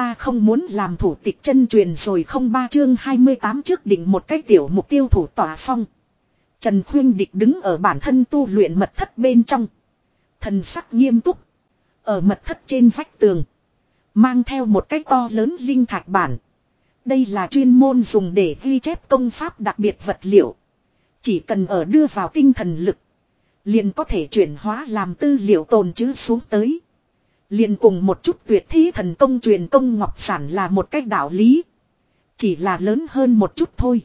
ta không muốn làm thủ tịch chân truyền rồi không ba chương 28 trước định một cái tiểu mục tiêu thủ tỏa phong. Trần Khuyên Địch đứng ở bản thân tu luyện mật thất bên trong. Thần sắc nghiêm túc. Ở mật thất trên vách tường. Mang theo một cái to lớn linh thạch bản. Đây là chuyên môn dùng để ghi chép công pháp đặc biệt vật liệu. Chỉ cần ở đưa vào tinh thần lực. Liền có thể chuyển hóa làm tư liệu tồn chữ xuống tới. Liền cùng một chút tuyệt thi thần công truyền công ngọc sản là một cách đạo lý. Chỉ là lớn hơn một chút thôi.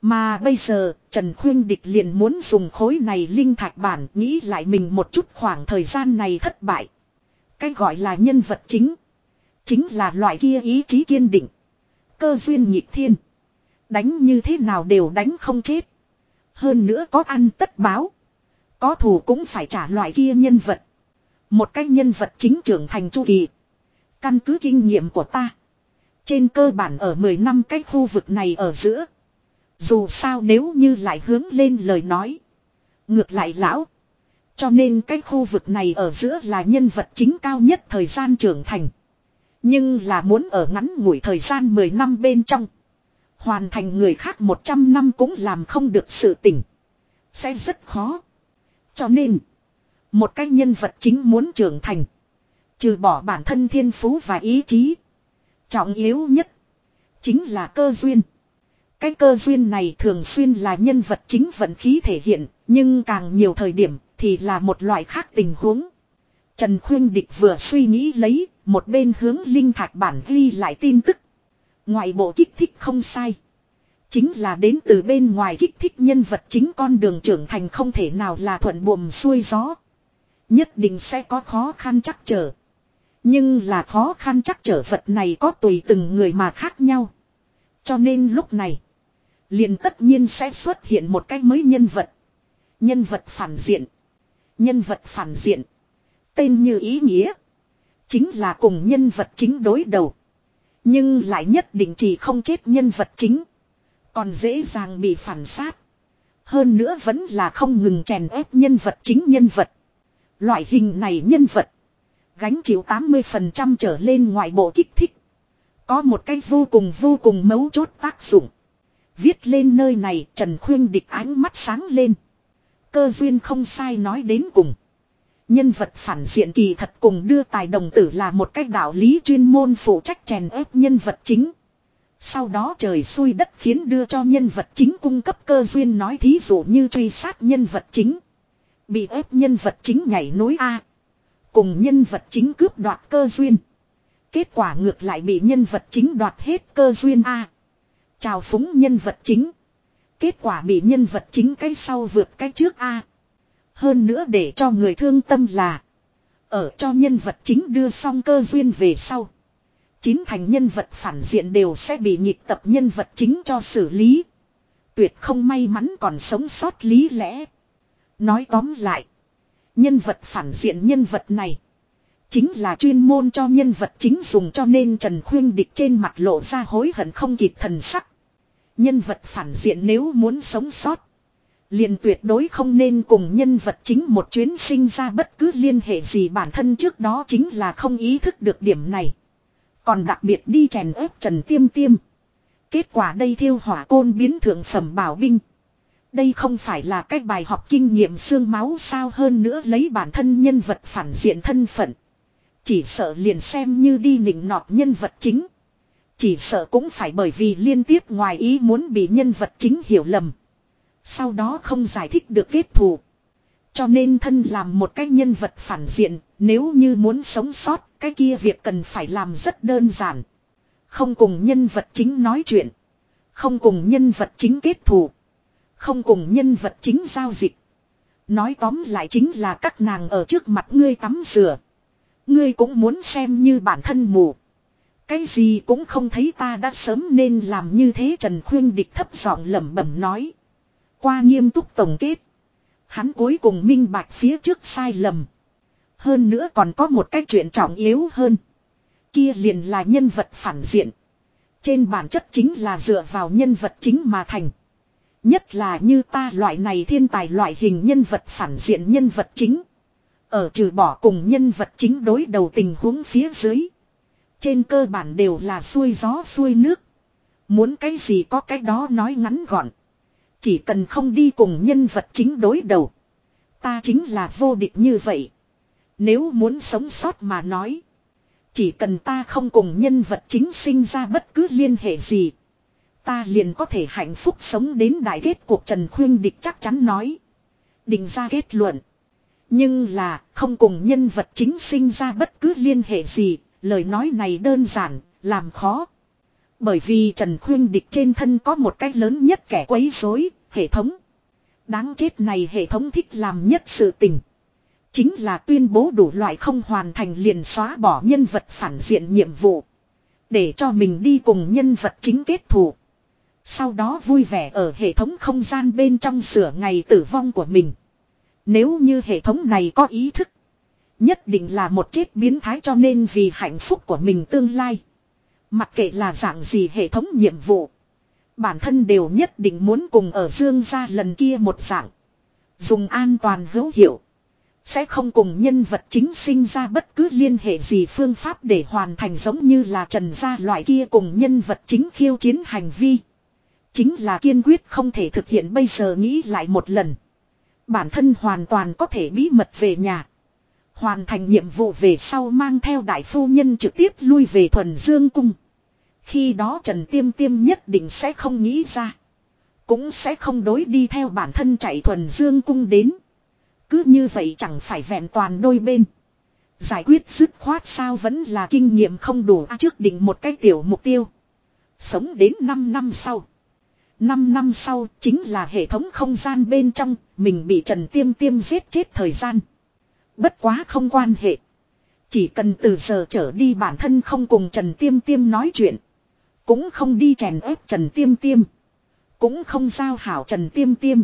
Mà bây giờ, Trần Khuyên Địch liền muốn dùng khối này linh thạch bản nghĩ lại mình một chút khoảng thời gian này thất bại. Cái gọi là nhân vật chính. Chính là loại kia ý chí kiên định. Cơ duyên nhịp thiên. Đánh như thế nào đều đánh không chết. Hơn nữa có ăn tất báo. Có thù cũng phải trả loại kia nhân vật. Một cái nhân vật chính trưởng thành chu kỳ. Căn cứ kinh nghiệm của ta. Trên cơ bản ở 10 năm cái khu vực này ở giữa. Dù sao nếu như lại hướng lên lời nói. Ngược lại lão. Cho nên cái khu vực này ở giữa là nhân vật chính cao nhất thời gian trưởng thành. Nhưng là muốn ở ngắn ngủi thời gian 10 năm bên trong. Hoàn thành người khác 100 năm cũng làm không được sự tỉnh. Sẽ rất khó. Cho nên. Một cái nhân vật chính muốn trưởng thành. Trừ bỏ bản thân thiên phú và ý chí. Trọng yếu nhất. Chính là cơ duyên. Cái cơ duyên này thường xuyên là nhân vật chính vận khí thể hiện. Nhưng càng nhiều thời điểm thì là một loại khác tình huống. Trần Khuyên Địch vừa suy nghĩ lấy. Một bên hướng linh thạch bản ghi lại tin tức. Ngoại bộ kích thích không sai. Chính là đến từ bên ngoài kích thích nhân vật chính con đường trưởng thành không thể nào là thuận buồm xuôi gió. Nhất định sẽ có khó khăn chắc trở. Nhưng là khó khăn chắc trở vật này có tùy từng người mà khác nhau. Cho nên lúc này. liền tất nhiên sẽ xuất hiện một cái mới nhân vật. Nhân vật phản diện. Nhân vật phản diện. Tên như ý nghĩa. Chính là cùng nhân vật chính đối đầu. Nhưng lại nhất định chỉ không chết nhân vật chính. Còn dễ dàng bị phản sát. Hơn nữa vẫn là không ngừng chèn ép nhân vật chính nhân vật. Loại hình này nhân vật. Gánh chịu 80% trở lên ngoại bộ kích thích. Có một cách vô cùng vô cùng mấu chốt tác dụng. Viết lên nơi này, Trần Khuyên địch ánh mắt sáng lên. Cơ duyên không sai nói đến cùng. Nhân vật phản diện kỳ thật cùng đưa tài đồng tử là một cách đạo lý chuyên môn phụ trách chèn ép nhân vật chính. Sau đó trời xui đất khiến đưa cho nhân vật chính cung cấp cơ duyên nói thí dụ như truy sát nhân vật chính. Bị ép nhân vật chính nhảy núi A. Cùng nhân vật chính cướp đoạt cơ duyên. Kết quả ngược lại bị nhân vật chính đoạt hết cơ duyên A. Chào phúng nhân vật chính. Kết quả bị nhân vật chính cái sau vượt cái trước A. Hơn nữa để cho người thương tâm là. Ở cho nhân vật chính đưa xong cơ duyên về sau. Chín thành nhân vật phản diện đều sẽ bị nhịp tập nhân vật chính cho xử lý. Tuyệt không may mắn còn sống sót lý lẽ. Nói tóm lại. Nhân vật phản diện nhân vật này. Chính là chuyên môn cho nhân vật chính dùng cho nên Trần Khuyên Địch trên mặt lộ ra hối hận không kịp thần sắc. Nhân vật phản diện nếu muốn sống sót. liền tuyệt đối không nên cùng nhân vật chính một chuyến sinh ra bất cứ liên hệ gì bản thân trước đó chính là không ý thức được điểm này. Còn đặc biệt đi chèn ép Trần Tiêm Tiêm. Kết quả đây thiêu hỏa côn biến thượng phẩm bảo binh. Đây không phải là cách bài học kinh nghiệm xương máu sao hơn nữa lấy bản thân nhân vật phản diện thân phận. Chỉ sợ liền xem như đi nịnh nọt nhân vật chính. Chỉ sợ cũng phải bởi vì liên tiếp ngoài ý muốn bị nhân vật chính hiểu lầm. Sau đó không giải thích được kết thù. Cho nên thân làm một cái nhân vật phản diện, nếu như muốn sống sót, cái kia việc cần phải làm rất đơn giản. Không cùng nhân vật chính nói chuyện. Không cùng nhân vật chính kết thù. Không cùng nhân vật chính giao dịch. Nói tóm lại chính là các nàng ở trước mặt ngươi tắm rửa. Ngươi cũng muốn xem như bản thân mù. Cái gì cũng không thấy ta đã sớm nên làm như thế Trần Khuyên Địch thấp giọng lẩm bẩm nói. Qua nghiêm túc tổng kết. Hắn cuối cùng minh bạch phía trước sai lầm. Hơn nữa còn có một cái chuyện trọng yếu hơn. Kia liền là nhân vật phản diện. Trên bản chất chính là dựa vào nhân vật chính mà thành. Nhất là như ta loại này thiên tài loại hình nhân vật phản diện nhân vật chính. Ở trừ bỏ cùng nhân vật chính đối đầu tình huống phía dưới. Trên cơ bản đều là xuôi gió xuôi nước. Muốn cái gì có cái đó nói ngắn gọn. Chỉ cần không đi cùng nhân vật chính đối đầu. Ta chính là vô địch như vậy. Nếu muốn sống sót mà nói. Chỉ cần ta không cùng nhân vật chính sinh ra bất cứ liên hệ gì. Ta liền có thể hạnh phúc sống đến đại kết cuộc Trần Khuyên Địch chắc chắn nói. Định ra kết luận. Nhưng là không cùng nhân vật chính sinh ra bất cứ liên hệ gì. Lời nói này đơn giản, làm khó. Bởi vì Trần Khuyên Địch trên thân có một cách lớn nhất kẻ quấy rối, hệ thống. Đáng chết này hệ thống thích làm nhất sự tình. Chính là tuyên bố đủ loại không hoàn thành liền xóa bỏ nhân vật phản diện nhiệm vụ. Để cho mình đi cùng nhân vật chính kết thù. Sau đó vui vẻ ở hệ thống không gian bên trong sửa ngày tử vong của mình. Nếu như hệ thống này có ý thức. Nhất định là một chết biến thái cho nên vì hạnh phúc của mình tương lai. Mặc kệ là dạng gì hệ thống nhiệm vụ. Bản thân đều nhất định muốn cùng ở dương gia lần kia một dạng. Dùng an toàn hữu hiệu. Sẽ không cùng nhân vật chính sinh ra bất cứ liên hệ gì phương pháp để hoàn thành giống như là trần gia loại kia cùng nhân vật chính khiêu chiến hành vi. Chính là kiên quyết không thể thực hiện bây giờ nghĩ lại một lần. Bản thân hoàn toàn có thể bí mật về nhà. Hoàn thành nhiệm vụ về sau mang theo đại phu nhân trực tiếp lui về thuần dương cung. Khi đó Trần Tiêm Tiêm nhất định sẽ không nghĩ ra. Cũng sẽ không đối đi theo bản thân chạy thuần dương cung đến. Cứ như vậy chẳng phải vẹn toàn đôi bên. Giải quyết dứt khoát sao vẫn là kinh nghiệm không đủ à, trước định một cái tiểu mục tiêu. Sống đến 5 năm sau. 5 năm sau chính là hệ thống không gian bên trong, mình bị Trần Tiêm Tiêm giết chết thời gian. Bất quá không quan hệ. Chỉ cần từ giờ trở đi bản thân không cùng Trần Tiêm Tiêm nói chuyện. Cũng không đi chèn ép Trần Tiêm Tiêm. Cũng không giao hảo Trần Tiêm Tiêm.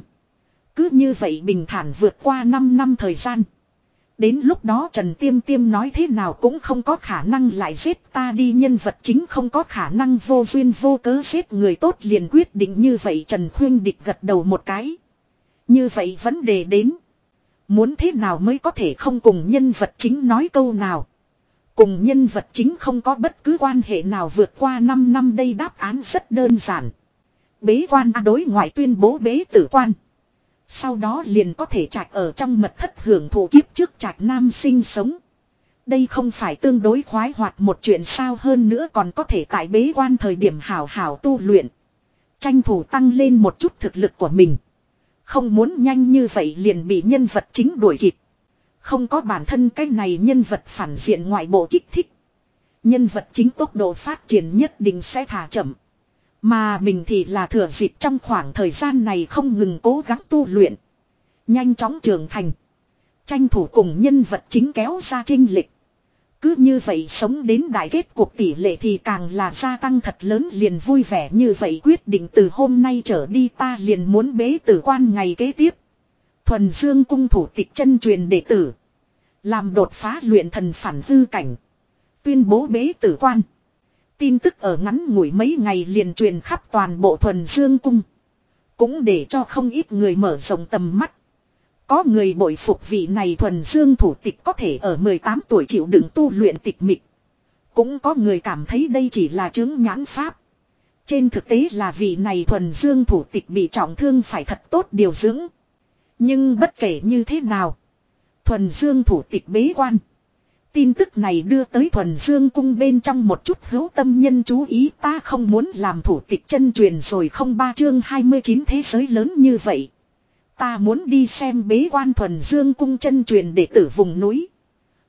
Cứ như vậy bình thản vượt qua 5 năm thời gian. Đến lúc đó Trần Tiêm Tiêm nói thế nào cũng không có khả năng lại giết ta đi nhân vật chính không có khả năng vô duyên vô cớ giết người tốt liền quyết định như vậy Trần Khuyên Địch gật đầu một cái. Như vậy vấn đề đến. Muốn thế nào mới có thể không cùng nhân vật chính nói câu nào. Cùng nhân vật chính không có bất cứ quan hệ nào vượt qua 5 năm đây đáp án rất đơn giản. Bế quan đối ngoại tuyên bố bế tử quan. Sau đó liền có thể trạch ở trong mật thất hưởng thụ kiếp trước trạch nam sinh sống. Đây không phải tương đối khoái hoạt một chuyện sao hơn nữa còn có thể tại bế quan thời điểm hảo hảo tu luyện. Tranh thủ tăng lên một chút thực lực của mình. Không muốn nhanh như vậy liền bị nhân vật chính đuổi kịp. Không có bản thân cái này nhân vật phản diện ngoại bộ kích thích. Nhân vật chính tốc độ phát triển nhất định sẽ thả chậm. Mà mình thì là thừa dịp trong khoảng thời gian này không ngừng cố gắng tu luyện. Nhanh chóng trưởng thành. Tranh thủ cùng nhân vật chính kéo ra trinh lịch. Cứ như vậy sống đến đại kết cuộc tỷ lệ thì càng là gia tăng thật lớn liền vui vẻ như vậy quyết định từ hôm nay trở đi ta liền muốn bế tử quan ngày kế tiếp. Thuần Dương cung thủ tịch chân truyền đệ tử. Làm đột phá luyện thần phản hư cảnh. Tuyên bố bế tử quan. Tin tức ở ngắn ngủi mấy ngày liền truyền khắp toàn bộ thuần Dương cung. Cũng để cho không ít người mở rộng tầm mắt. Có người bội phục vị này thuần dương thủ tịch có thể ở 18 tuổi chịu đựng tu luyện tịch mịch. Cũng có người cảm thấy đây chỉ là chứng nhãn pháp. Trên thực tế là vị này thuần dương thủ tịch bị trọng thương phải thật tốt điều dưỡng. Nhưng bất kể như thế nào. Thuần dương thủ tịch bế quan. Tin tức này đưa tới thuần dương cung bên trong một chút hữu tâm nhân chú ý, ta không muốn làm thủ tịch chân truyền rồi không ba chương 29 thế giới lớn như vậy. Ta muốn đi xem bế quan thuần dương cung chân truyền đệ tử vùng núi.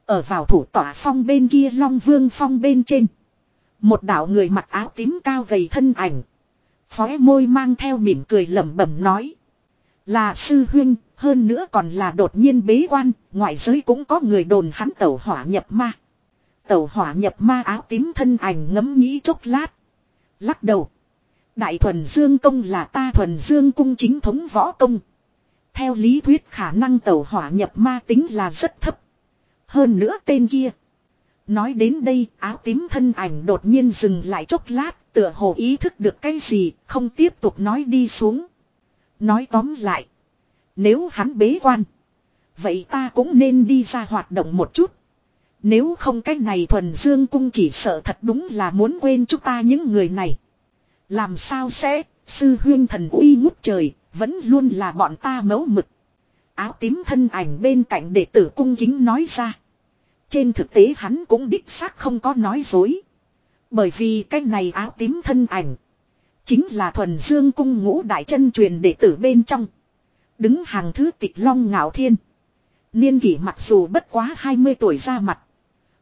Ở vào thủ tỏa phong bên kia long vương phong bên trên. Một đạo người mặc áo tím cao gầy thân ảnh. Phóe môi mang theo mỉm cười lẩm bẩm nói. Là sư huynh hơn nữa còn là đột nhiên bế quan, ngoại giới cũng có người đồn hắn tẩu hỏa nhập ma. Tẩu hỏa nhập ma áo tím thân ảnh ngấm nghĩ chốc lát. Lắc đầu. Đại thuần dương công là ta thuần dương cung chính thống võ công. Theo lý thuyết khả năng tẩu hỏa nhập ma tính là rất thấp. Hơn nữa tên kia. Nói đến đây áo tím thân ảnh đột nhiên dừng lại chốc lát tựa hồ ý thức được cái gì không tiếp tục nói đi xuống. Nói tóm lại. Nếu hắn bế quan. Vậy ta cũng nên đi ra hoạt động một chút. Nếu không cách này thuần dương cung chỉ sợ thật đúng là muốn quên chúng ta những người này. Làm sao sẽ, sư huyên thần uy ngút trời, vẫn luôn là bọn ta mấu mực. Áo tím thân ảnh bên cạnh đệ tử cung kính nói ra. Trên thực tế hắn cũng đích xác không có nói dối. Bởi vì cái này áo tím thân ảnh. Chính là thuần dương cung ngũ đại chân truyền đệ tử bên trong. Đứng hàng thứ tịch long ngạo thiên. Niên kỷ mặc dù bất quá 20 tuổi ra mặt.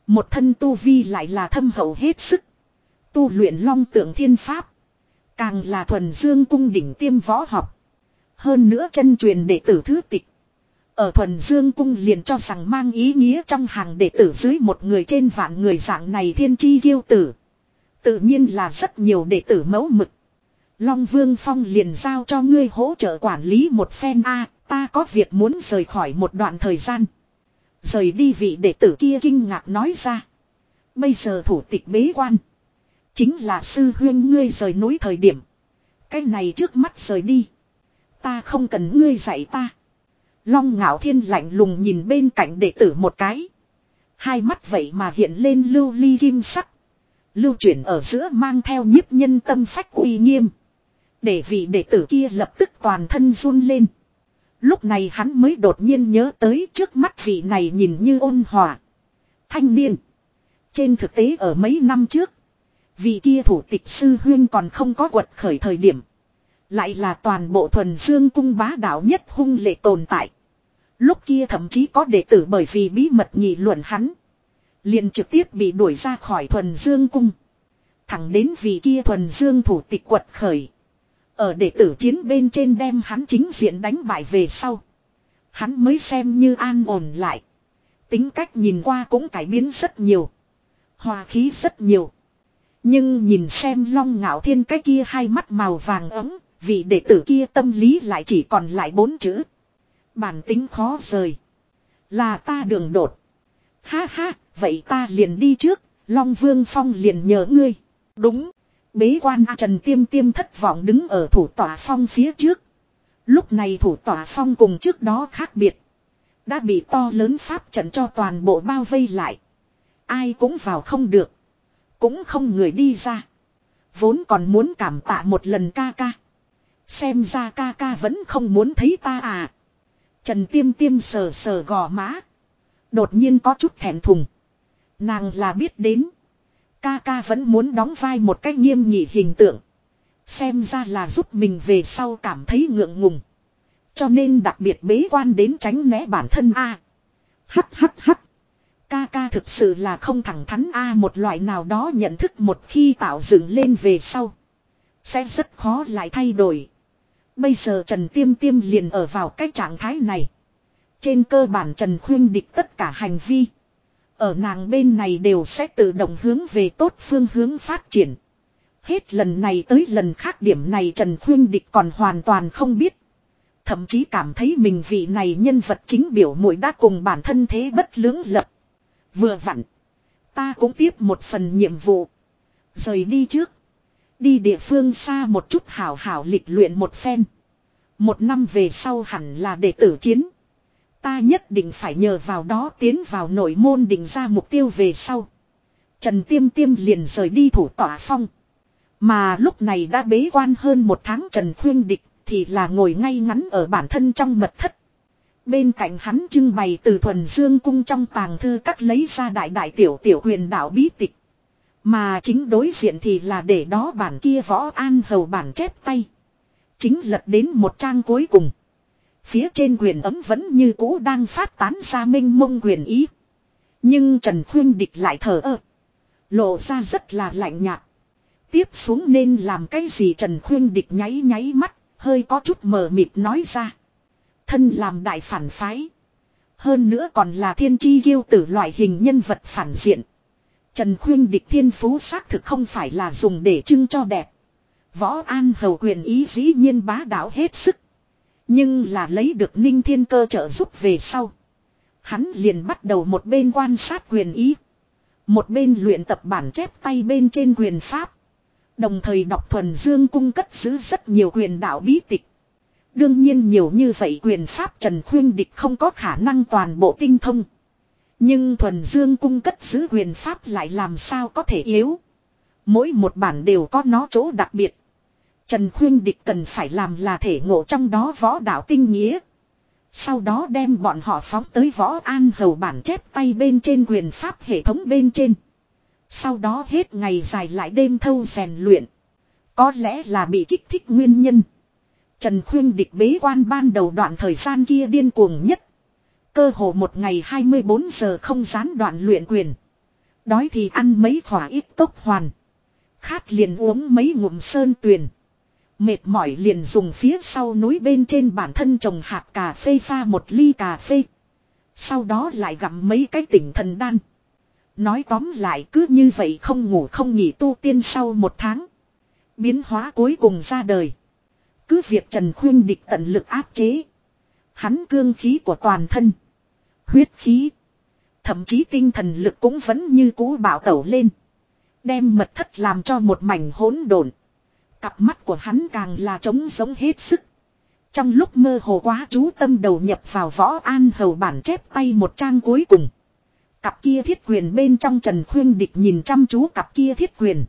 Một thân tu vi lại là thâm hậu hết sức. Tu luyện long tượng thiên pháp. Càng là thuần dương cung đỉnh tiêm võ học. Hơn nữa chân truyền đệ tử thứ tịch. Ở thuần dương cung liền cho rằng mang ý nghĩa trong hàng đệ tử dưới một người trên vạn người dạng này thiên chi kiêu tử. Tự nhiên là rất nhiều đệ tử mẫu mực. Long Vương Phong liền giao cho ngươi hỗ trợ quản lý một phen A, ta có việc muốn rời khỏi một đoạn thời gian. Rời đi vị đệ tử kia kinh ngạc nói ra. Bây giờ thủ tịch bế quan. Chính là sư huyên ngươi rời núi thời điểm. Cái này trước mắt rời đi. Ta không cần ngươi dạy ta. Long ngạo thiên lạnh lùng nhìn bên cạnh đệ tử một cái. Hai mắt vậy mà hiện lên lưu ly kim sắc. Lưu chuyển ở giữa mang theo nhiếp nhân tâm phách uy nghiêm. Để vị đệ tử kia lập tức toàn thân run lên. Lúc này hắn mới đột nhiên nhớ tới trước mắt vị này nhìn như ôn hòa. Thanh niên. Trên thực tế ở mấy năm trước. Vị kia thủ tịch sư huyên còn không có quật khởi thời điểm. Lại là toàn bộ thuần dương cung bá đạo nhất hung lệ tồn tại. Lúc kia thậm chí có đệ tử bởi vì bí mật nghị luận hắn. liền trực tiếp bị đuổi ra khỏi thuần dương cung. Thẳng đến vị kia thuần dương thủ tịch quật khởi. Ở đệ tử chiến bên trên đem hắn chính diện đánh bại về sau. Hắn mới xem như an ổn lại. Tính cách nhìn qua cũng cải biến rất nhiều. Hòa khí rất nhiều. Nhưng nhìn xem long ngạo thiên cái kia hai mắt màu vàng ấm, vị đệ tử kia tâm lý lại chỉ còn lại bốn chữ. Bản tính khó rời. Là ta đường đột. Ha ha, vậy ta liền đi trước, Long Vương Phong liền nhờ ngươi. Đúng. Bế quan A Trần Tiêm Tiêm thất vọng đứng ở thủ tỏa phong phía trước. Lúc này thủ tỏa phong cùng trước đó khác biệt. Đã bị to lớn pháp trận cho toàn bộ bao vây lại. Ai cũng vào không được. Cũng không người đi ra. Vốn còn muốn cảm tạ một lần ca ca. Xem ra ca ca vẫn không muốn thấy ta à. Trần Tiêm Tiêm sờ sờ gò má. Đột nhiên có chút thẹn thùng. Nàng là biết đến. Ca ca vẫn muốn đóng vai một cách nghiêm nhị hình tượng. Xem ra là giúp mình về sau cảm thấy ngượng ngùng. Cho nên đặc biệt bế quan đến tránh né bản thân A. Hắt hắt hắt. Ca ca thực sự là không thẳng thắn A một loại nào đó nhận thức một khi tạo dựng lên về sau. Sẽ rất khó lại thay đổi. Bây giờ Trần Tiêm Tiêm liền ở vào cái trạng thái này. Trên cơ bản Trần khuyên địch tất cả hành vi. Ở nàng bên này đều sẽ tự động hướng về tốt phương hướng phát triển. Hết lần này tới lần khác điểm này Trần Khuyên Địch còn hoàn toàn không biết. Thậm chí cảm thấy mình vị này nhân vật chính biểu mũi đã cùng bản thân thế bất lưỡng lập. Vừa vặn. Ta cũng tiếp một phần nhiệm vụ. Rời đi trước. Đi địa phương xa một chút hảo hảo lịch luyện một phen. Một năm về sau hẳn là đệ tử chiến. Ta nhất định phải nhờ vào đó tiến vào nội môn định ra mục tiêu về sau. Trần Tiêm Tiêm liền rời đi thủ tỏa phong. Mà lúc này đã bế quan hơn một tháng Trần Khuyên Địch thì là ngồi ngay ngắn ở bản thân trong mật thất. Bên cạnh hắn trưng bày từ thuần dương cung trong tàng thư các lấy ra đại đại tiểu tiểu huyền đạo bí tịch. Mà chính đối diện thì là để đó bản kia võ an hầu bản chép tay. Chính lật đến một trang cuối cùng. Phía trên quyền ấm vẫn như cũ đang phát tán ra minh mông quyền ý. Nhưng Trần Khuyên Địch lại thở ơ. Lộ ra rất là lạnh nhạt. Tiếp xuống nên làm cái gì Trần Khuyên Địch nháy nháy mắt, hơi có chút mờ mịt nói ra. Thân làm đại phản phái. Hơn nữa còn là thiên chi ghiêu tử loại hình nhân vật phản diện. Trần Khuyên Địch thiên phú xác thực không phải là dùng để trưng cho đẹp. Võ An Hầu quyền ý dĩ nhiên bá đạo hết sức. Nhưng là lấy được ninh thiên cơ trợ giúp về sau. Hắn liền bắt đầu một bên quan sát quyền ý. Một bên luyện tập bản chép tay bên trên quyền pháp. Đồng thời đọc thuần dương cung cất giữ rất nhiều quyền đạo bí tịch. Đương nhiên nhiều như vậy quyền pháp Trần Khuyên Địch không có khả năng toàn bộ tinh thông. Nhưng thuần dương cung cất giữ quyền pháp lại làm sao có thể yếu. Mỗi một bản đều có nó chỗ đặc biệt. Trần Khuyên Địch cần phải làm là thể ngộ trong đó võ đạo tinh nghĩa. Sau đó đem bọn họ phóng tới võ an hầu bản chép tay bên trên quyền pháp hệ thống bên trên. Sau đó hết ngày dài lại đêm thâu rèn luyện. Có lẽ là bị kích thích nguyên nhân. Trần Khuyên Địch bế quan ban đầu đoạn thời gian kia điên cuồng nhất. Cơ hồ một ngày 24 giờ không gián đoạn luyện quyền. Đói thì ăn mấy khỏa ít tốc hoàn. Khát liền uống mấy ngụm sơn tuyền. Mệt mỏi liền dùng phía sau núi bên trên bản thân trồng hạt cà phê pha một ly cà phê. Sau đó lại gặm mấy cái tỉnh thần đan. Nói tóm lại cứ như vậy không ngủ không nghỉ tu tiên sau một tháng. Biến hóa cuối cùng ra đời. Cứ việc Trần Khuyên địch tận lực áp chế. Hắn cương khí của toàn thân. Huyết khí. Thậm chí tinh thần lực cũng vẫn như cũ bảo tẩu lên. Đem mật thất làm cho một mảnh hỗn độn. Cặp mắt của hắn càng là trống giống hết sức. Trong lúc mơ hồ quá chú tâm đầu nhập vào võ an hầu bản chép tay một trang cuối cùng. Cặp kia thiết quyền bên trong Trần Khuyên Địch nhìn chăm chú cặp kia thiết quyền.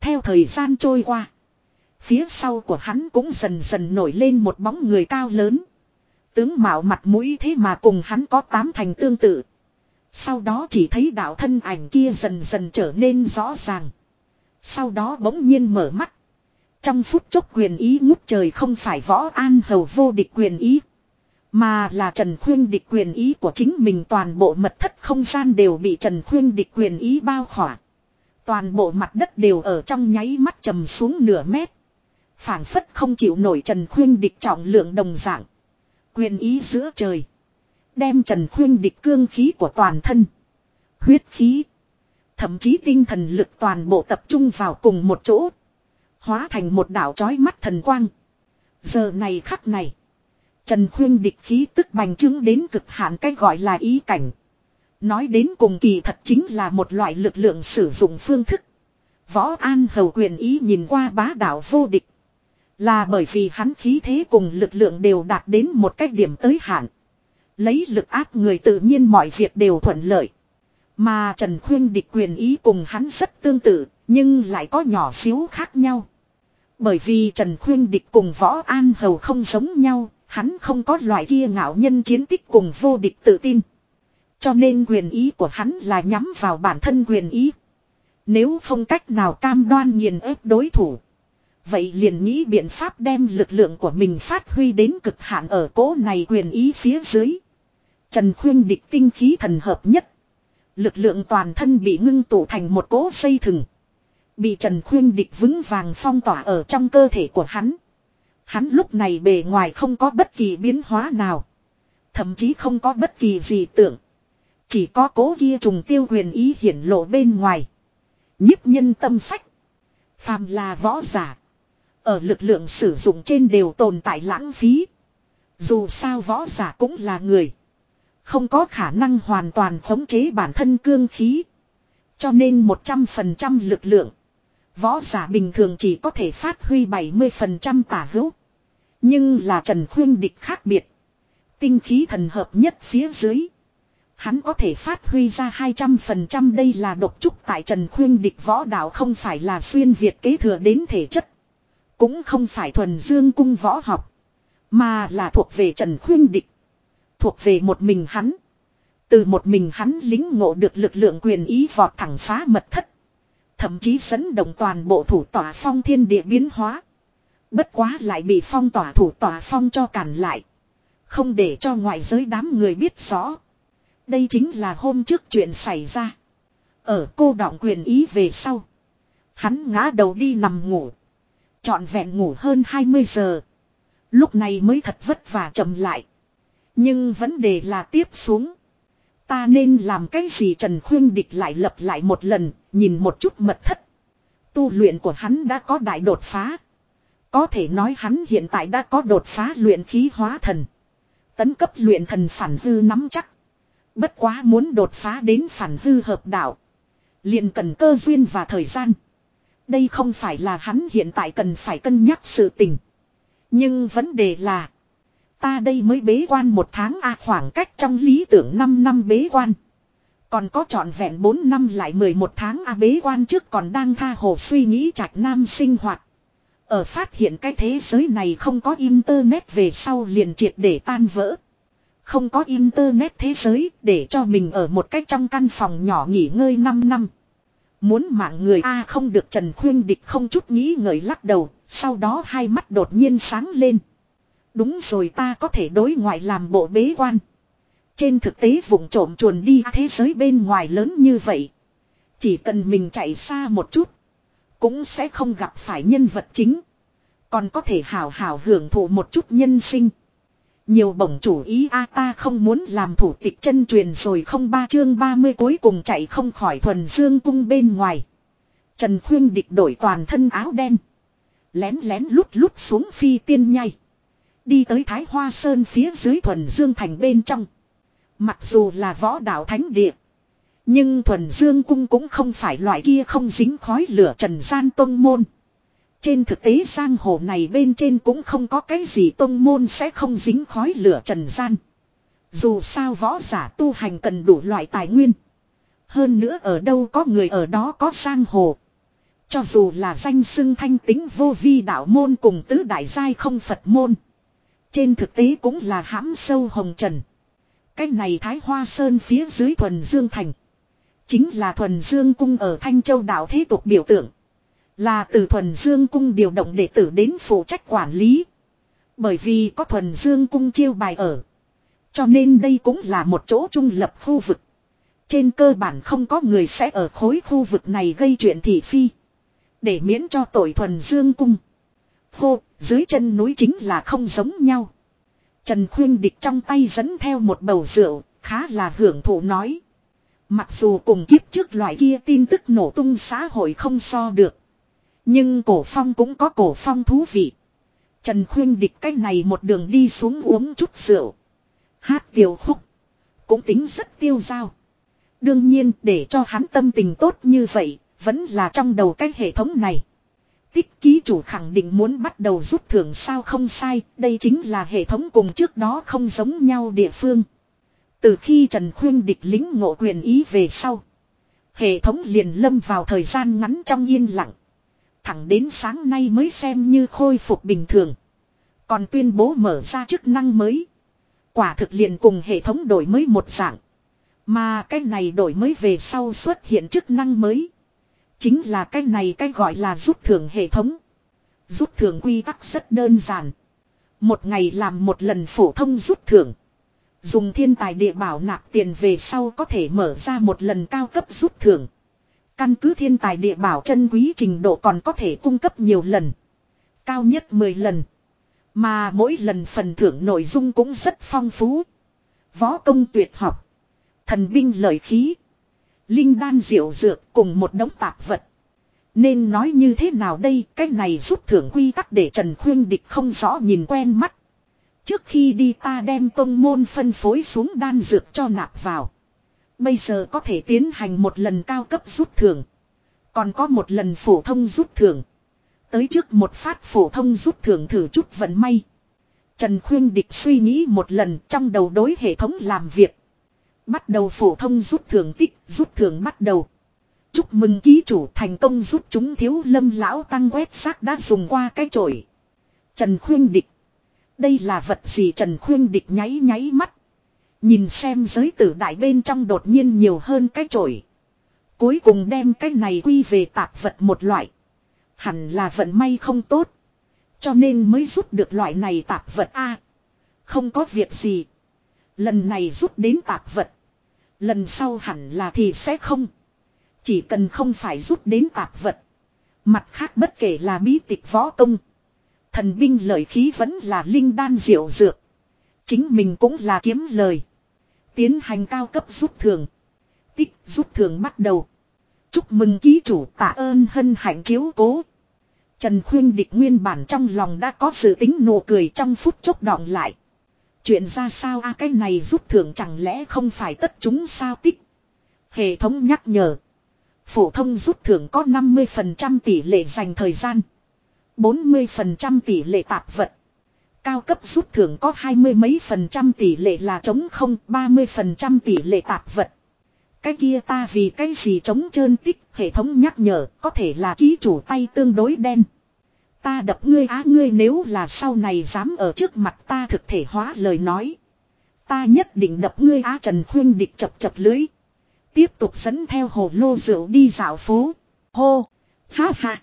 Theo thời gian trôi qua. Phía sau của hắn cũng dần dần nổi lên một bóng người cao lớn. Tướng mạo mặt mũi thế mà cùng hắn có tám thành tương tự. Sau đó chỉ thấy đạo thân ảnh kia dần dần trở nên rõ ràng. Sau đó bỗng nhiên mở mắt. Trong phút chốc quyền ý ngút trời không phải võ an hầu vô địch quyền ý. Mà là Trần Khuyên địch quyền ý của chính mình toàn bộ mật thất không gian đều bị Trần Khuyên địch quyền ý bao khỏa. Toàn bộ mặt đất đều ở trong nháy mắt trầm xuống nửa mét. phảng phất không chịu nổi Trần Khuyên địch trọng lượng đồng dạng. Quyền ý giữa trời. Đem Trần Khuyên địch cương khí của toàn thân. Huyết khí. Thậm chí tinh thần lực toàn bộ tập trung vào cùng một chỗ. Hóa thành một đảo chói mắt thần quang. Giờ này khắc này. Trần Khuyên địch khí tức bành trướng đến cực hạn cái gọi là ý cảnh. Nói đến cùng kỳ thật chính là một loại lực lượng sử dụng phương thức. Võ An Hầu quyền ý nhìn qua bá đạo vô địch. Là bởi vì hắn khí thế cùng lực lượng đều đạt đến một cách điểm tới hạn. Lấy lực áp người tự nhiên mọi việc đều thuận lợi. Mà Trần Khuyên địch quyền ý cùng hắn rất tương tự, nhưng lại có nhỏ xíu khác nhau. Bởi vì Trần Khuyên địch cùng Võ An Hầu không giống nhau, hắn không có loại kia ngạo nhân chiến tích cùng vô địch tự tin. Cho nên quyền ý của hắn là nhắm vào bản thân quyền ý. Nếu không cách nào cam đoan nghiền ép đối thủ. Vậy liền nghĩ biện pháp đem lực lượng của mình phát huy đến cực hạn ở cố này quyền ý phía dưới. Trần Khuyên địch tinh khí thần hợp nhất. Lực lượng toàn thân bị ngưng tụ thành một cố xây thừng. Bị Trần Khuyên địch vững vàng phong tỏa ở trong cơ thể của hắn. Hắn lúc này bề ngoài không có bất kỳ biến hóa nào. Thậm chí không có bất kỳ gì tưởng. Chỉ có cố kia trùng tiêu quyền ý hiển lộ bên ngoài. nhiếp nhân tâm phách. Phàm là võ giả. Ở lực lượng sử dụng trên đều tồn tại lãng phí. Dù sao võ giả cũng là người. Không có khả năng hoàn toàn khống chế bản thân cương khí. Cho nên 100% lực lượng. Võ giả bình thường chỉ có thể phát huy 70% tả hữu. Nhưng là Trần Khuyên Địch khác biệt. Tinh khí thần hợp nhất phía dưới. Hắn có thể phát huy ra 200% đây là độc trúc tại Trần Khuyên Địch võ đạo không phải là xuyên Việt kế thừa đến thể chất. Cũng không phải thuần dương cung võ học. Mà là thuộc về Trần Khuyên Địch. Thuộc về một mình hắn. Từ một mình hắn lính ngộ được lực lượng quyền ý vọt thẳng phá mật thất. Thậm chí dẫn động toàn bộ thủ tỏa phong thiên địa biến hóa. Bất quá lại bị phong tỏa thủ tỏa phong cho cản lại. Không để cho ngoại giới đám người biết rõ. Đây chính là hôm trước chuyện xảy ra. Ở cô đọng quyền ý về sau. Hắn ngã đầu đi nằm ngủ. Chọn vẹn ngủ hơn 20 giờ. Lúc này mới thật vất vả chậm lại. Nhưng vấn đề là tiếp xuống. Ta nên làm cái gì Trần Khuyên Địch lại lập lại một lần, nhìn một chút mật thất. Tu luyện của hắn đã có đại đột phá. Có thể nói hắn hiện tại đã có đột phá luyện khí hóa thần. Tấn cấp luyện thần phản hư nắm chắc. Bất quá muốn đột phá đến phản hư hợp đạo. liền cần cơ duyên và thời gian. Đây không phải là hắn hiện tại cần phải cân nhắc sự tình. Nhưng vấn đề là. Ta đây mới bế quan một tháng a khoảng cách trong lý tưởng 5 năm bế quan. Còn có trọn vẹn 4 năm lại 11 tháng A bế quan trước còn đang tha hồ suy nghĩ trạch nam sinh hoạt. Ở phát hiện cái thế giới này không có internet về sau liền triệt để tan vỡ. Không có internet thế giới để cho mình ở một cách trong căn phòng nhỏ nghỉ ngơi 5 năm. Muốn mạng người A không được Trần Khuyên Địch không chút nghĩ ngợi lắc đầu, sau đó hai mắt đột nhiên sáng lên. Đúng rồi ta có thể đối ngoại làm bộ bế quan. Trên thực tế vùng trộm chuồn đi thế giới bên ngoài lớn như vậy. Chỉ cần mình chạy xa một chút. Cũng sẽ không gặp phải nhân vật chính. Còn có thể hào hào hưởng thụ một chút nhân sinh. Nhiều bổng chủ ý a ta không muốn làm thủ tịch chân truyền rồi không ba chương 30 cuối cùng chạy không khỏi thuần dương cung bên ngoài. Trần Khuyên địch đổi toàn thân áo đen. Lén lén lút lút xuống phi tiên nhai. Đi tới Thái Hoa Sơn phía dưới thuần dương thành bên trong. Mặc dù là võ đạo thánh địa. Nhưng thuần dương cung cũng không phải loại kia không dính khói lửa trần gian tông môn. Trên thực tế giang hồ này bên trên cũng không có cái gì tông môn sẽ không dính khói lửa trần gian. Dù sao võ giả tu hành cần đủ loại tài nguyên. Hơn nữa ở đâu có người ở đó có giang hồ. Cho dù là danh xưng thanh tính vô vi đạo môn cùng tứ đại giai không Phật môn. Trên thực tế cũng là hãm sâu hồng trần. Cái này Thái Hoa Sơn phía dưới thuần dương thành. Chính là thuần dương cung ở Thanh Châu đảo thế tục biểu tượng. Là từ thuần dương cung điều động đệ tử đến phụ trách quản lý. Bởi vì có thuần dương cung chiêu bài ở. Cho nên đây cũng là một chỗ trung lập khu vực. Trên cơ bản không có người sẽ ở khối khu vực này gây chuyện thị phi. Để miễn cho tội thuần dương cung. Hô, dưới chân núi chính là không giống nhau. Trần Khuyên Địch trong tay dẫn theo một bầu rượu, khá là hưởng thụ nói. Mặc dù cùng kiếp trước loại kia tin tức nổ tung xã hội không so được. Nhưng cổ phong cũng có cổ phong thú vị. Trần Khuyên Địch cái này một đường đi xuống uống chút rượu. Hát tiểu khúc. Cũng tính rất tiêu dao. Đương nhiên để cho hắn tâm tình tốt như vậy, vẫn là trong đầu cái hệ thống này. Tích ký chủ khẳng định muốn bắt đầu rút thưởng sao không sai, đây chính là hệ thống cùng trước đó không giống nhau địa phương. Từ khi Trần Khuyên địch lính ngộ quyền ý về sau. Hệ thống liền lâm vào thời gian ngắn trong yên lặng. Thẳng đến sáng nay mới xem như khôi phục bình thường. Còn tuyên bố mở ra chức năng mới. Quả thực liền cùng hệ thống đổi mới một dạng. Mà cái này đổi mới về sau xuất hiện chức năng mới. Chính là cái này cái gọi là rút thưởng hệ thống. Rút thưởng quy tắc rất đơn giản. Một ngày làm một lần phổ thông rút thưởng. Dùng thiên tài địa bảo nạp tiền về sau có thể mở ra một lần cao cấp rút thưởng. Căn cứ thiên tài địa bảo chân quý trình độ còn có thể cung cấp nhiều lần. Cao nhất 10 lần. Mà mỗi lần phần thưởng nội dung cũng rất phong phú. Võ công tuyệt học. Thần binh lợi khí. Linh đan diệu dược cùng một đống tạp vật. Nên nói như thế nào đây, cái này giúp thưởng quy tắc để Trần Khuyên Địch không rõ nhìn quen mắt. Trước khi đi ta đem tông môn phân phối xuống đan dược cho nạp vào. Bây giờ có thể tiến hành một lần cao cấp rút thưởng. Còn có một lần phổ thông rút thưởng. Tới trước một phát phổ thông rút thưởng thử chút vận may. Trần Khuyên Địch suy nghĩ một lần trong đầu đối hệ thống làm việc. Bắt đầu phổ thông rút thưởng tích, rút thưởng bắt đầu. Chúc mừng ký chủ thành công rút chúng thiếu lâm lão tăng quét xác đã dùng qua cái chổi. Trần Khuyên Địch. Đây là vật gì Trần Khuyên Địch nháy nháy mắt. Nhìn xem giới tử đại bên trong đột nhiên nhiều hơn cái chổi. Cuối cùng đem cái này quy về tạp vật một loại. Hẳn là vận may không tốt. Cho nên mới rút được loại này tạp vật A. không có việc gì. Lần này rút đến tạp vật. Lần sau hẳn là thì sẽ không. Chỉ cần không phải rút đến tạp vật. Mặt khác bất kể là bí tịch võ công. Thần binh lợi khí vẫn là linh đan diệu dược. Chính mình cũng là kiếm lời. Tiến hành cao cấp rút thường. Tích rút thường bắt đầu. Chúc mừng ký chủ tạ ơn hân hạnh chiếu cố. Trần Khuyên Địch nguyên bản trong lòng đã có sự tính nụ cười trong phút chốc đọng lại. Chuyện ra sao a cái này rút thưởng chẳng lẽ không phải tất chúng sao tích. Hệ thống nhắc nhở. Phổ thông rút thưởng có 50% tỷ lệ dành thời gian. 40% tỷ lệ tạp vật. Cao cấp rút thưởng có hai mươi mấy phần trăm tỷ lệ là chống không, 30% tỷ lệ tạp vật. Cái kia ta vì cái gì chống trơn tích, hệ thống nhắc nhở, có thể là ký chủ tay tương đối đen. Ta đập ngươi á ngươi nếu là sau này dám ở trước mặt ta thực thể hóa lời nói. Ta nhất định đập ngươi á Trần Khuyên địch chập chập lưới. Tiếp tục dẫn theo hồ lô rượu đi dạo phố. Hô! Ha ha!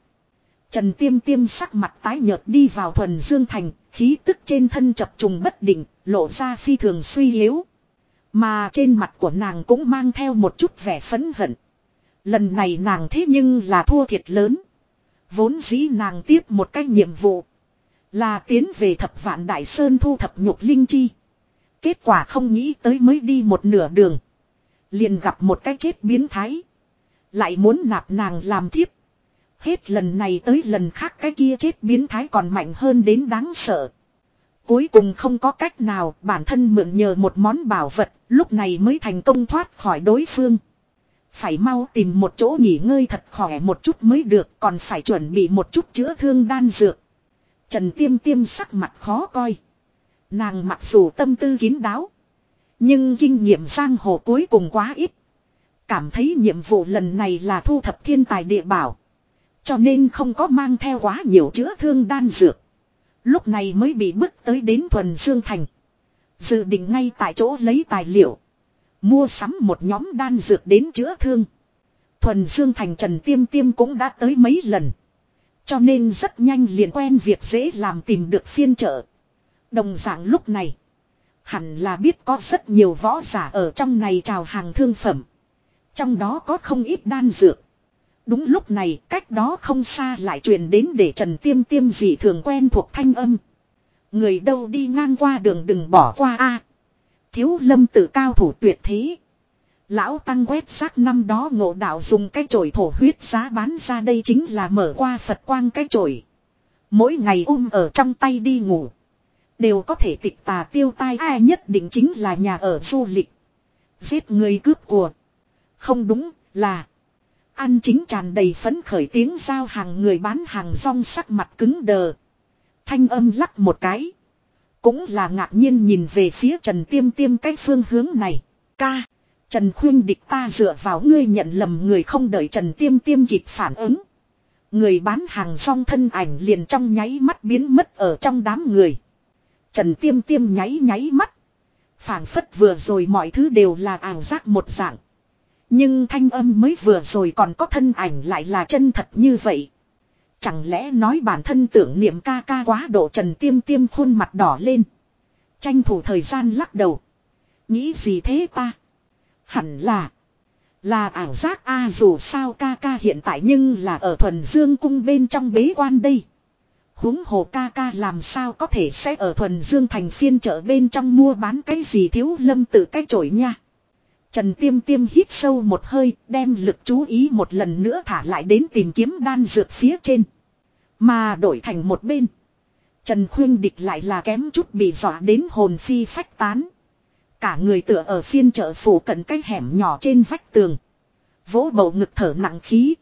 Trần Tiêm Tiêm sắc mặt tái nhợt đi vào thuần dương thành, khí tức trên thân chập trùng bất định, lộ ra phi thường suy yếu. Mà trên mặt của nàng cũng mang theo một chút vẻ phấn hận. Lần này nàng thế nhưng là thua thiệt lớn. Vốn dĩ nàng tiếp một cái nhiệm vụ. Là tiến về thập vạn đại sơn thu thập nhục linh chi. Kết quả không nghĩ tới mới đi một nửa đường. Liền gặp một cái chết biến thái. Lại muốn nạp nàng làm thiếp. Hết lần này tới lần khác cái kia chết biến thái còn mạnh hơn đến đáng sợ. Cuối cùng không có cách nào, bản thân mượn nhờ một món bảo vật, lúc này mới thành công thoát khỏi đối phương. Phải mau tìm một chỗ nghỉ ngơi thật khỏe một chút mới được, còn phải chuẩn bị một chút chữa thương đan dược. Trần Tiêm Tiêm sắc mặt khó coi. Nàng mặc dù tâm tư kín đáo. Nhưng kinh nghiệm giang hồ cuối cùng quá ít. Cảm thấy nhiệm vụ lần này là thu thập thiên tài địa bảo. Cho nên không có mang theo quá nhiều chữa thương đan dược. Lúc này mới bị bức tới đến thuần dương thành. Dự định ngay tại chỗ lấy tài liệu. Mua sắm một nhóm đan dược đến chữa thương. Thuần Dương Thành Trần Tiêm Tiêm cũng đã tới mấy lần. Cho nên rất nhanh liền quen việc dễ làm tìm được phiên trợ. Đồng dạng lúc này. Hẳn là biết có rất nhiều võ giả ở trong này chào hàng thương phẩm. Trong đó có không ít đan dược. Đúng lúc này, cách đó không xa lại truyền đến để Trần Tiêm Tiêm dị thường quen thuộc thanh âm. Người đâu đi ngang qua đường đừng bỏ qua a Thiếu lâm tự cao thủ tuyệt thế. Lão Tăng quét xác năm đó ngộ đạo dùng cái chổi thổ huyết giá bán ra đây chính là mở qua Phật quang cái chổi. Mỗi ngày ôm ở trong tay đi ngủ. Đều có thể tịch tà tiêu tai, ai nhất định chính là nhà ở du lịch. Giết người cướp của. Không đúng, là. Ăn chính tràn đầy phấn khởi tiếng giao hàng người bán hàng rong sắc mặt cứng đờ. Thanh âm lắc một cái. Cũng là ngạc nhiên nhìn về phía Trần Tiêm Tiêm cái phương hướng này. Ca. Trần khuyên địch ta dựa vào ngươi nhận lầm người không đợi Trần Tiêm Tiêm kịp phản ứng. Người bán hàng song thân ảnh liền trong nháy mắt biến mất ở trong đám người. Trần Tiêm Tiêm nháy nháy mắt. phản phất vừa rồi mọi thứ đều là ảo giác một dạng. Nhưng thanh âm mới vừa rồi còn có thân ảnh lại là chân thật như vậy. Chẳng lẽ nói bản thân tưởng niệm ca ca quá độ trần tiêm tiêm khuôn mặt đỏ lên. Tranh thủ thời gian lắc đầu. Nghĩ gì thế ta? Hẳn là. Là ảo giác a, dù sao ca ca hiện tại nhưng là ở thuần dương cung bên trong bế quan đây. huống hồ ca ca làm sao có thể sẽ ở thuần dương thành phiên chợ bên trong mua bán cái gì thiếu lâm tự cái chổi nha. Trần Tiêm Tiêm hít sâu một hơi, đem lực chú ý một lần nữa thả lại đến tìm kiếm đan dược phía trên. Mà đổi thành một bên. Trần Khuyên Địch lại là kém chút bị dọa đến hồn phi phách tán. Cả người tựa ở phiên chợ phủ cận cái hẻm nhỏ trên vách tường. Vỗ bầu ngực thở nặng khí.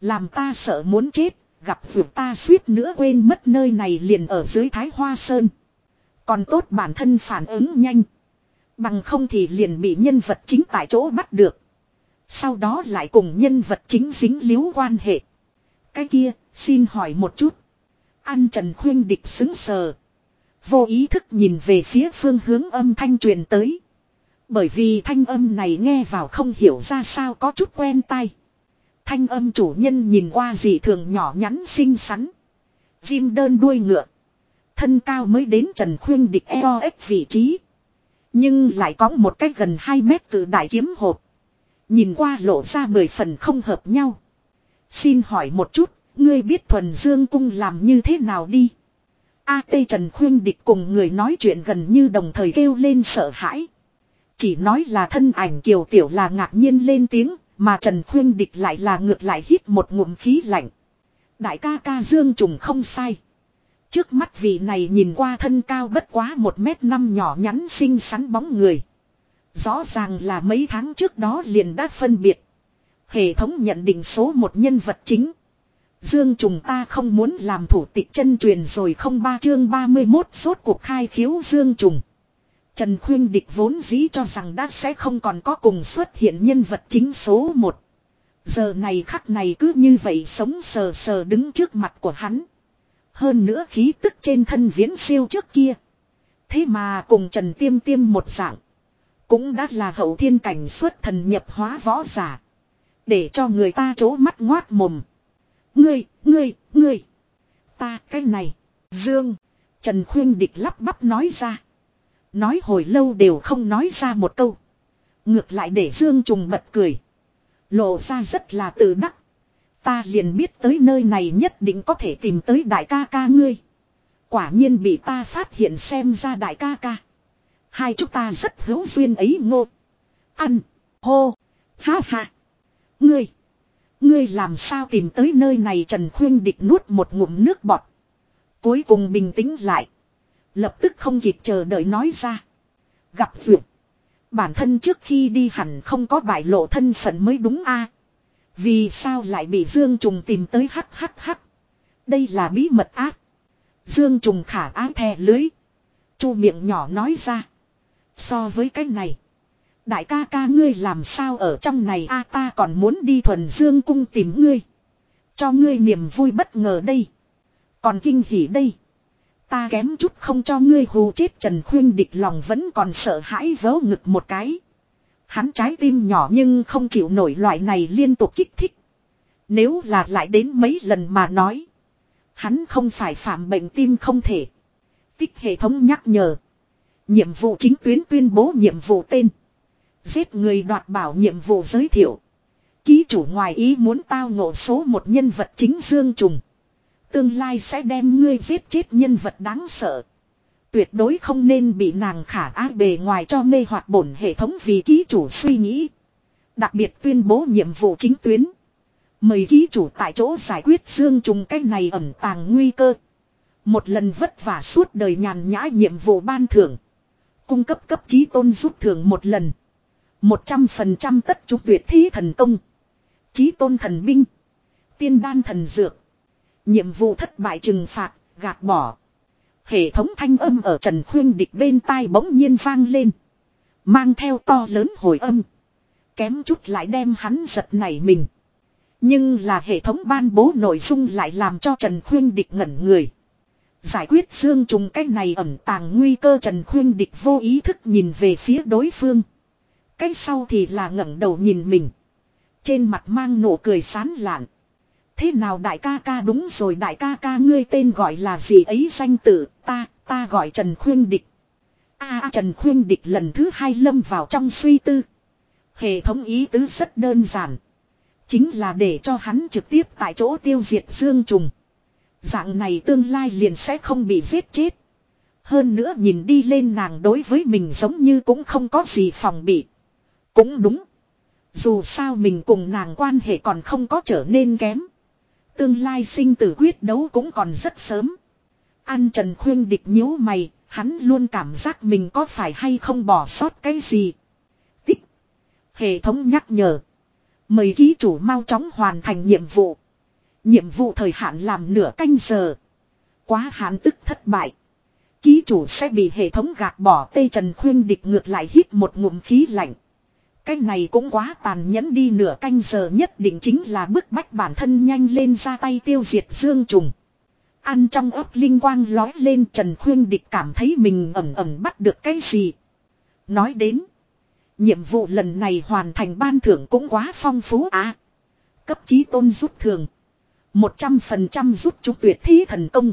Làm ta sợ muốn chết, gặp vượt ta suýt nữa quên mất nơi này liền ở dưới Thái Hoa Sơn. Còn tốt bản thân phản ứng nhanh. Bằng không thì liền bị nhân vật chính tại chỗ bắt được. Sau đó lại cùng nhân vật chính dính líu quan hệ. Cái kia, xin hỏi một chút. an Trần Khuyên Địch xứng sờ. Vô ý thức nhìn về phía phương hướng âm thanh truyền tới. Bởi vì thanh âm này nghe vào không hiểu ra sao có chút quen tai. Thanh âm chủ nhân nhìn qua dị thường nhỏ nhắn xinh xắn. Chim đơn đuôi ngựa. Thân cao mới đến Trần Khuyên Địch EOX vị trí. Nhưng lại có một cái gần 2 mét cử đại kiếm hộp. Nhìn qua lộ ra mười phần không hợp nhau. Xin hỏi một chút, ngươi biết thuần dương cung làm như thế nào đi? A Tê Trần Khuyên Địch cùng người nói chuyện gần như đồng thời kêu lên sợ hãi. Chỉ nói là thân ảnh kiều tiểu là ngạc nhiên lên tiếng, mà Trần Khuyên Địch lại là ngược lại hít một ngụm khí lạnh. Đại ca ca Dương Trùng không sai. Trước mắt vị này nhìn qua thân cao bất quá một mét năm nhỏ nhắn xinh xắn bóng người. Rõ ràng là mấy tháng trước đó liền đã phân biệt. Hệ thống nhận định số một nhân vật chính. Dương trùng ta không muốn làm thủ tịch chân truyền rồi không ba chương 31 suốt cuộc khai khiếu Dương trùng. Trần Khuyên Địch vốn dĩ cho rằng đã sẽ không còn có cùng xuất hiện nhân vật chính số một. Giờ này khắc này cứ như vậy sống sờ sờ đứng trước mặt của hắn. Hơn nữa khí tức trên thân viễn siêu trước kia. Thế mà cùng Trần Tiêm Tiêm một dạng. Cũng đã là hậu thiên cảnh xuất thần nhập hóa võ giả. Để cho người ta chố mắt ngoát mồm. Ngươi, ngươi, ngươi. Ta cái này. Dương. Trần Khuyên Địch lắp bắp nói ra. Nói hồi lâu đều không nói ra một câu. Ngược lại để Dương Trùng bật cười. Lộ ra rất là tự đắc. Ta liền biết tới nơi này nhất định có thể tìm tới đại ca ca ngươi. Quả nhiên bị ta phát hiện xem ra đại ca ca. Hai chúng ta rất hữu duyên ấy ngô. Ăn. Hô. Ha ha. Ngươi. Ngươi làm sao tìm tới nơi này Trần Khuyên Địch nuốt một ngụm nước bọt. Cuối cùng bình tĩnh lại. Lập tức không kịp chờ đợi nói ra. Gặp vượt. Bản thân trước khi đi hẳn không có bại lộ thân phận mới đúng a vì sao lại bị Dương Trùng tìm tới hắc hắc hắc. Đây là bí mật ác. Dương Trùng khả á thè lưới. Chu miệng nhỏ nói ra. So với cái này. Đại ca ca ngươi làm sao ở trong này a ta còn muốn đi thuần dương cung tìm ngươi. Cho ngươi niềm vui bất ngờ đây. Còn kinh hỉ đây. Ta kém chút không cho ngươi hù chết Trần Khuyên địch lòng vẫn còn sợ hãi vớ ngực một cái. Hắn trái tim nhỏ nhưng không chịu nổi loại này liên tục kích thích. Nếu là lại đến mấy lần mà nói. Hắn không phải phạm bệnh tim không thể. Tích hệ thống nhắc nhở. Nhiệm vụ chính tuyến tuyên bố nhiệm vụ tên. Giết người đoạt bảo nhiệm vụ giới thiệu. Ký chủ ngoài ý muốn tao ngộ số một nhân vật chính Dương Trùng. Tương lai sẽ đem ngươi giết chết nhân vật đáng sợ. Tuyệt đối không nên bị nàng khả ác bề ngoài cho mê hoặc bổn hệ thống vì ký chủ suy nghĩ. Đặc biệt tuyên bố nhiệm vụ chính tuyến. Mời ký chủ tại chỗ giải quyết dương trùng cái này ẩn tàng nguy cơ. Một lần vất vả suốt đời nhàn nhã nhiệm vụ ban thưởng. Cung cấp cấp trí tôn giúp thưởng một lần. Một trăm phần trăm tất chúng tuyệt thí thần công. Trí tôn thần binh. Tiên đan thần dược. Nhiệm vụ thất bại trừng phạt, gạt bỏ. Hệ thống thanh âm ở Trần Khuyên Địch bên tai bỗng nhiên vang lên. Mang theo to lớn hồi âm. Kém chút lại đem hắn giật nảy mình. Nhưng là hệ thống ban bố nội dung lại làm cho Trần Khuyên Địch ngẩn người. Giải quyết dương trùng cách này ẩn tàng nguy cơ Trần Khuyên Địch vô ý thức nhìn về phía đối phương. Cái sau thì là ngẩng đầu nhìn mình. Trên mặt mang nụ cười sán lạn. Thế nào đại ca ca đúng rồi đại ca ca ngươi tên gọi là gì ấy danh tử ta, ta gọi Trần Khuyên Địch. a Trần Khuyên Địch lần thứ hai lâm vào trong suy tư. Hệ thống ý tứ rất đơn giản. Chính là để cho hắn trực tiếp tại chỗ tiêu diệt Dương Trùng. Dạng này tương lai liền sẽ không bị giết chết. Hơn nữa nhìn đi lên nàng đối với mình giống như cũng không có gì phòng bị. Cũng đúng. Dù sao mình cùng nàng quan hệ còn không có trở nên kém. Tương lai sinh tử quyết đấu cũng còn rất sớm. An Trần Khuyên địch nhíu mày, hắn luôn cảm giác mình có phải hay không bỏ sót cái gì. Tích. Hệ thống nhắc nhở. Mời ký chủ mau chóng hoàn thành nhiệm vụ. Nhiệm vụ thời hạn làm nửa canh giờ. Quá hạn tức thất bại. Ký chủ sẽ bị hệ thống gạt bỏ tê Trần Khuyên địch ngược lại hít một ngụm khí lạnh. Cái này cũng quá tàn nhẫn đi, nửa canh giờ nhất định chính là bức bách bản thân nhanh lên ra tay tiêu diệt dương trùng. Ăn trong ấp linh quang lói lên, Trần Khuyên Địch cảm thấy mình ẩm ẩm bắt được cái gì. Nói đến. Nhiệm vụ lần này hoàn thành ban thưởng cũng quá phong phú à. Cấp chí tôn rút thường. một trăm phần trăm rút chú tuyệt thí thần công.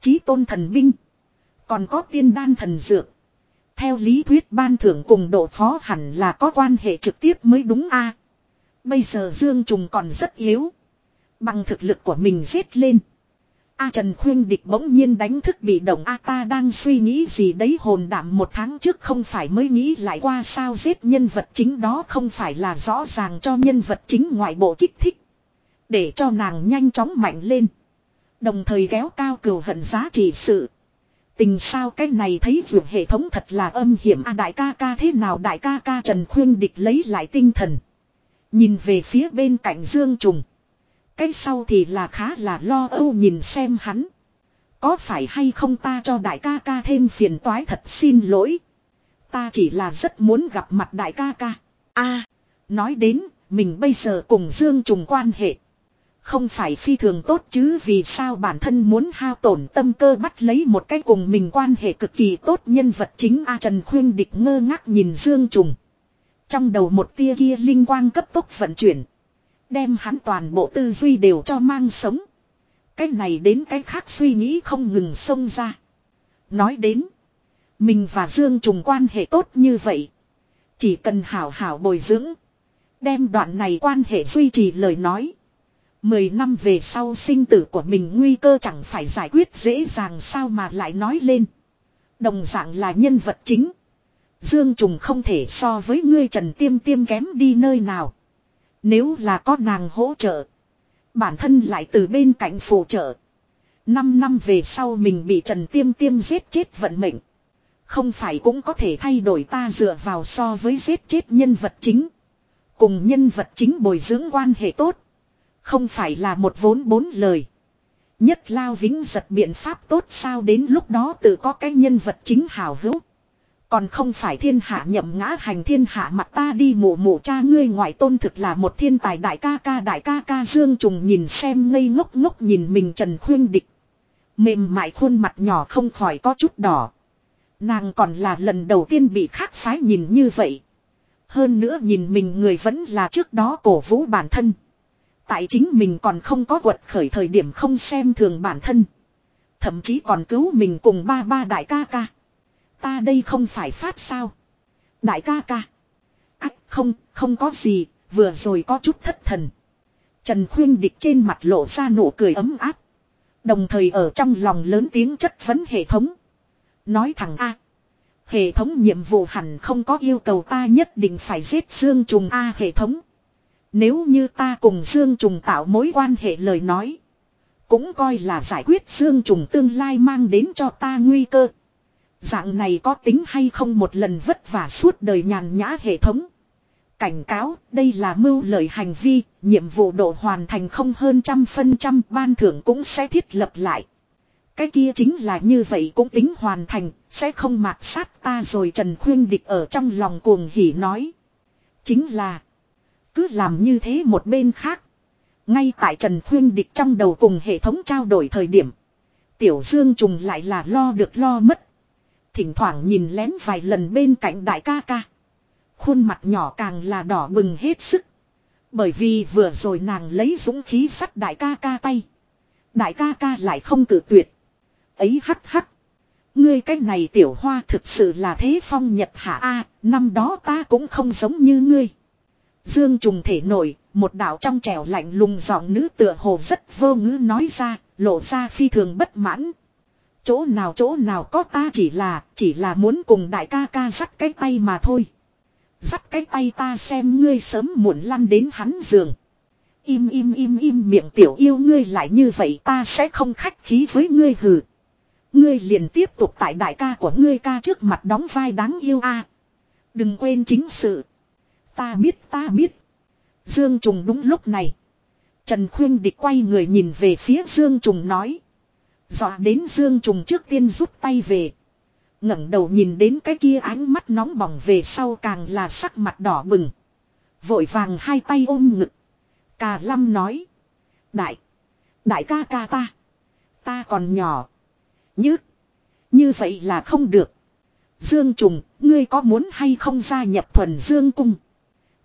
Chí tôn thần binh. Còn có tiên đan thần dược. Theo lý thuyết ban thưởng cùng độ phó hẳn là có quan hệ trực tiếp mới đúng a. Bây giờ Dương Trùng còn rất yếu. Bằng thực lực của mình giết lên. A Trần Khuyên Địch bỗng nhiên đánh thức bị động A ta đang suy nghĩ gì đấy hồn đảm một tháng trước không phải mới nghĩ lại qua sao giết nhân vật chính đó không phải là rõ ràng cho nhân vật chính ngoại bộ kích thích. Để cho nàng nhanh chóng mạnh lên. Đồng thời kéo cao cừu hận giá trị sự. Tình sao cái này thấy vượt hệ thống thật là âm hiểm a đại ca ca thế nào đại ca ca Trần Khuyên Địch lấy lại tinh thần. Nhìn về phía bên cạnh Dương Trùng. Cái sau thì là khá là lo âu nhìn xem hắn. Có phải hay không ta cho đại ca ca thêm phiền toái thật xin lỗi. Ta chỉ là rất muốn gặp mặt đại ca ca. a nói đến, mình bây giờ cùng Dương Trùng quan hệ. Không phải phi thường tốt chứ vì sao bản thân muốn hao tổn tâm cơ bắt lấy một cái cùng mình quan hệ cực kỳ tốt nhân vật chính A Trần Khuyên Địch ngơ ngác nhìn Dương Trùng. Trong đầu một tia kia linh quang cấp tốc vận chuyển. Đem hắn toàn bộ tư duy đều cho mang sống. Cái này đến cái khác suy nghĩ không ngừng xông ra. Nói đến. Mình và Dương Trùng quan hệ tốt như vậy. Chỉ cần hảo hảo bồi dưỡng. Đem đoạn này quan hệ duy trì lời nói. Mười năm về sau sinh tử của mình nguy cơ chẳng phải giải quyết dễ dàng sao mà lại nói lên. Đồng dạng là nhân vật chính. Dương Trùng không thể so với ngươi Trần Tiêm Tiêm kém đi nơi nào. Nếu là có nàng hỗ trợ. Bản thân lại từ bên cạnh phụ trợ. Năm năm về sau mình bị Trần Tiêm Tiêm giết chết vận mệnh. Không phải cũng có thể thay đổi ta dựa vào so với giết chết nhân vật chính. Cùng nhân vật chính bồi dưỡng quan hệ tốt. Không phải là một vốn bốn lời. Nhất lao vĩnh giật biện pháp tốt sao đến lúc đó tự có cái nhân vật chính hào hữu. Còn không phải thiên hạ nhậm ngã hành thiên hạ mặt ta đi mụ mụ cha ngươi ngoại tôn thực là một thiên tài đại ca ca đại ca ca dương trùng nhìn xem ngây ngốc ngốc nhìn mình trần khuyên địch. Mềm mại khuôn mặt nhỏ không khỏi có chút đỏ. Nàng còn là lần đầu tiên bị khác phái nhìn như vậy. Hơn nữa nhìn mình người vẫn là trước đó cổ vũ bản thân. Tại chính mình còn không có quật khởi thời điểm không xem thường bản thân. Thậm chí còn cứu mình cùng ba ba đại ca ca. Ta đây không phải phát sao. Đại ca ca. Ách không, không có gì, vừa rồi có chút thất thần. Trần Khuyên Địch trên mặt lộ ra nụ cười ấm áp. Đồng thời ở trong lòng lớn tiếng chất vấn hệ thống. Nói thẳng A. Hệ thống nhiệm vụ hẳn không có yêu cầu ta nhất định phải giết Dương Trùng A hệ thống. Nếu như ta cùng Dương Trùng tạo mối quan hệ lời nói. Cũng coi là giải quyết Dương Trùng tương lai mang đến cho ta nguy cơ. Dạng này có tính hay không một lần vất vả suốt đời nhàn nhã hệ thống. Cảnh cáo, đây là mưu lợi hành vi, nhiệm vụ độ hoàn thành không hơn trăm phân trăm ban thưởng cũng sẽ thiết lập lại. Cái kia chính là như vậy cũng tính hoàn thành, sẽ không mạt sát ta rồi Trần Khuyên Địch ở trong lòng cuồng hỉ nói. Chính là, cứ làm như thế một bên khác. Ngay tại Trần Khuyên Địch trong đầu cùng hệ thống trao đổi thời điểm. Tiểu Dương Trùng lại là lo được lo mất. Thỉnh thoảng nhìn lén vài lần bên cạnh đại ca ca. Khuôn mặt nhỏ càng là đỏ bừng hết sức. Bởi vì vừa rồi nàng lấy dũng khí sắt đại ca ca tay. Đại ca ca lại không cử tuyệt. Ấy hắc hắc. Ngươi cái này tiểu hoa thực sự là thế phong nhật hạ A, năm đó ta cũng không giống như ngươi. Dương trùng thể nổi, một đạo trong trẻo lạnh lùng giọng nữ tựa hồ rất vô ngữ nói ra, lộ ra phi thường bất mãn. Chỗ nào chỗ nào có ta chỉ là, chỉ là muốn cùng đại ca ca dắt cái tay mà thôi. Dắt cái tay ta xem ngươi sớm muộn lăn đến hắn giường. Im im im im miệng tiểu yêu ngươi lại như vậy ta sẽ không khách khí với ngươi hừ. Ngươi liền tiếp tục tại đại ca của ngươi ca trước mặt đóng vai đáng yêu a. Đừng quên chính sự. Ta biết ta biết. Dương Trùng đúng lúc này. Trần Khuyên Địch quay người nhìn về phía Dương Trùng nói. Dọa đến Dương Trùng trước tiên rút tay về. ngẩng đầu nhìn đến cái kia ánh mắt nóng bỏng về sau càng là sắc mặt đỏ bừng. Vội vàng hai tay ôm ngực. Cà lâm nói. Đại. Đại ca ca ta. Ta còn nhỏ. Như. Như vậy là không được. Dương Trùng, ngươi có muốn hay không gia nhập thuần Dương Cung?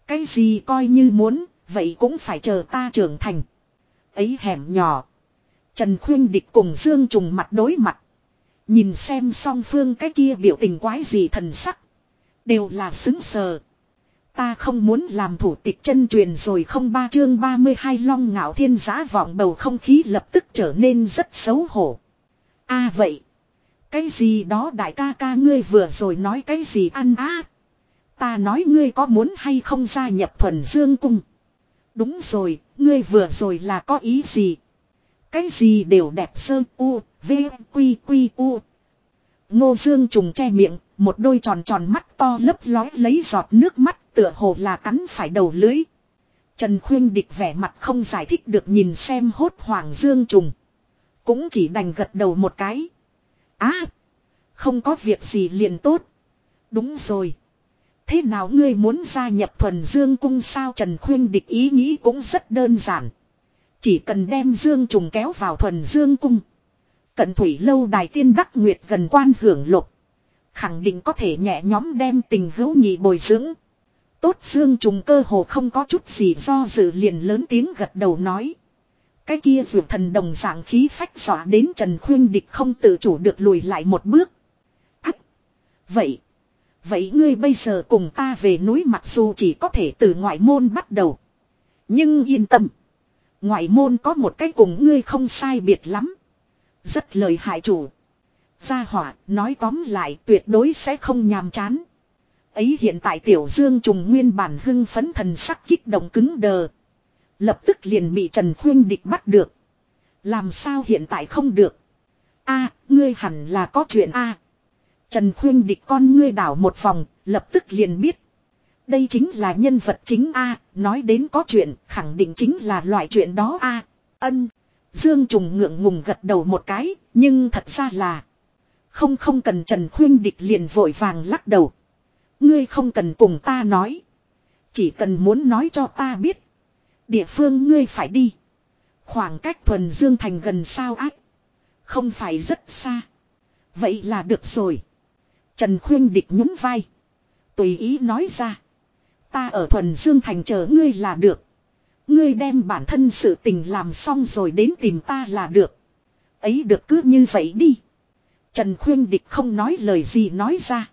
Cái gì coi như muốn, vậy cũng phải chờ ta trưởng thành. Ấy hẻm nhỏ. Trần Khuyên Địch cùng Dương Trùng mặt đối mặt. Nhìn xem song phương cái kia biểu tình quái gì thần sắc. Đều là xứng sờ. Ta không muốn làm thủ tịch chân truyền rồi không ba chương 32 long ngạo thiên giá vọng bầu không khí lập tức trở nên rất xấu hổ. a à, vậy. Cái gì đó đại ca ca ngươi vừa rồi nói cái gì ăn á. Ta nói ngươi có muốn hay không gia nhập thuần dương cung. Đúng rồi, ngươi vừa rồi là có ý gì. Cái gì đều đẹp sơn u, v, quy quy u. Ngô Dương trùng che miệng, một đôi tròn tròn mắt to lấp lói lấy giọt nước mắt tựa hồ là cắn phải đầu lưới. Trần Khuyên Địch vẻ mặt không giải thích được nhìn xem hốt hoàng Dương trùng. Cũng chỉ đành gật đầu một cái. Á! không có việc gì liền tốt. Đúng rồi. Thế nào ngươi muốn gia nhập thuần dương cung sao Trần Khuyên địch ý nghĩ cũng rất đơn giản. Chỉ cần đem dương trùng kéo vào thuần dương cung. Cận thủy lâu đài tiên đắc nguyệt gần quan hưởng lục. Khẳng định có thể nhẹ nhóm đem tình hữu nhị bồi dưỡng. Tốt dương trùng cơ hồ không có chút gì do dự liền lớn tiếng gật đầu nói. Cái kia vượt thần đồng dạng khí phách dọa đến Trần Khuyên Địch không tự chủ được lùi lại một bước. Ách! Vậy! Vậy ngươi bây giờ cùng ta về núi mặc dù chỉ có thể từ ngoại môn bắt đầu. Nhưng yên tâm! Ngoại môn có một cái cùng ngươi không sai biệt lắm. Rất lời hại chủ. Gia hỏa, nói tóm lại tuyệt đối sẽ không nhàm chán. Ấy hiện tại tiểu dương trùng nguyên bản hưng phấn thần sắc kích động cứng đờ. Lập tức liền bị Trần Khuyên Địch bắt được. Làm sao hiện tại không được. a ngươi hẳn là có chuyện a Trần Khuyên Địch con ngươi đảo một vòng, lập tức liền biết. Đây chính là nhân vật chính a nói đến có chuyện, khẳng định chính là loại chuyện đó a Ân. Dương Trùng ngượng ngùng gật đầu một cái, nhưng thật ra là. Không không cần Trần Khuyên Địch liền vội vàng lắc đầu. Ngươi không cần cùng ta nói. Chỉ cần muốn nói cho ta biết. Địa phương ngươi phải đi. Khoảng cách thuần dương thành gần sao ác. Không phải rất xa. Vậy là được rồi. Trần Khuyên Địch nhún vai. Tùy ý nói ra. Ta ở thuần dương thành chờ ngươi là được. Ngươi đem bản thân sự tình làm xong rồi đến tìm ta là được. Ấy được cứ như vậy đi. Trần Khuyên Địch không nói lời gì nói ra.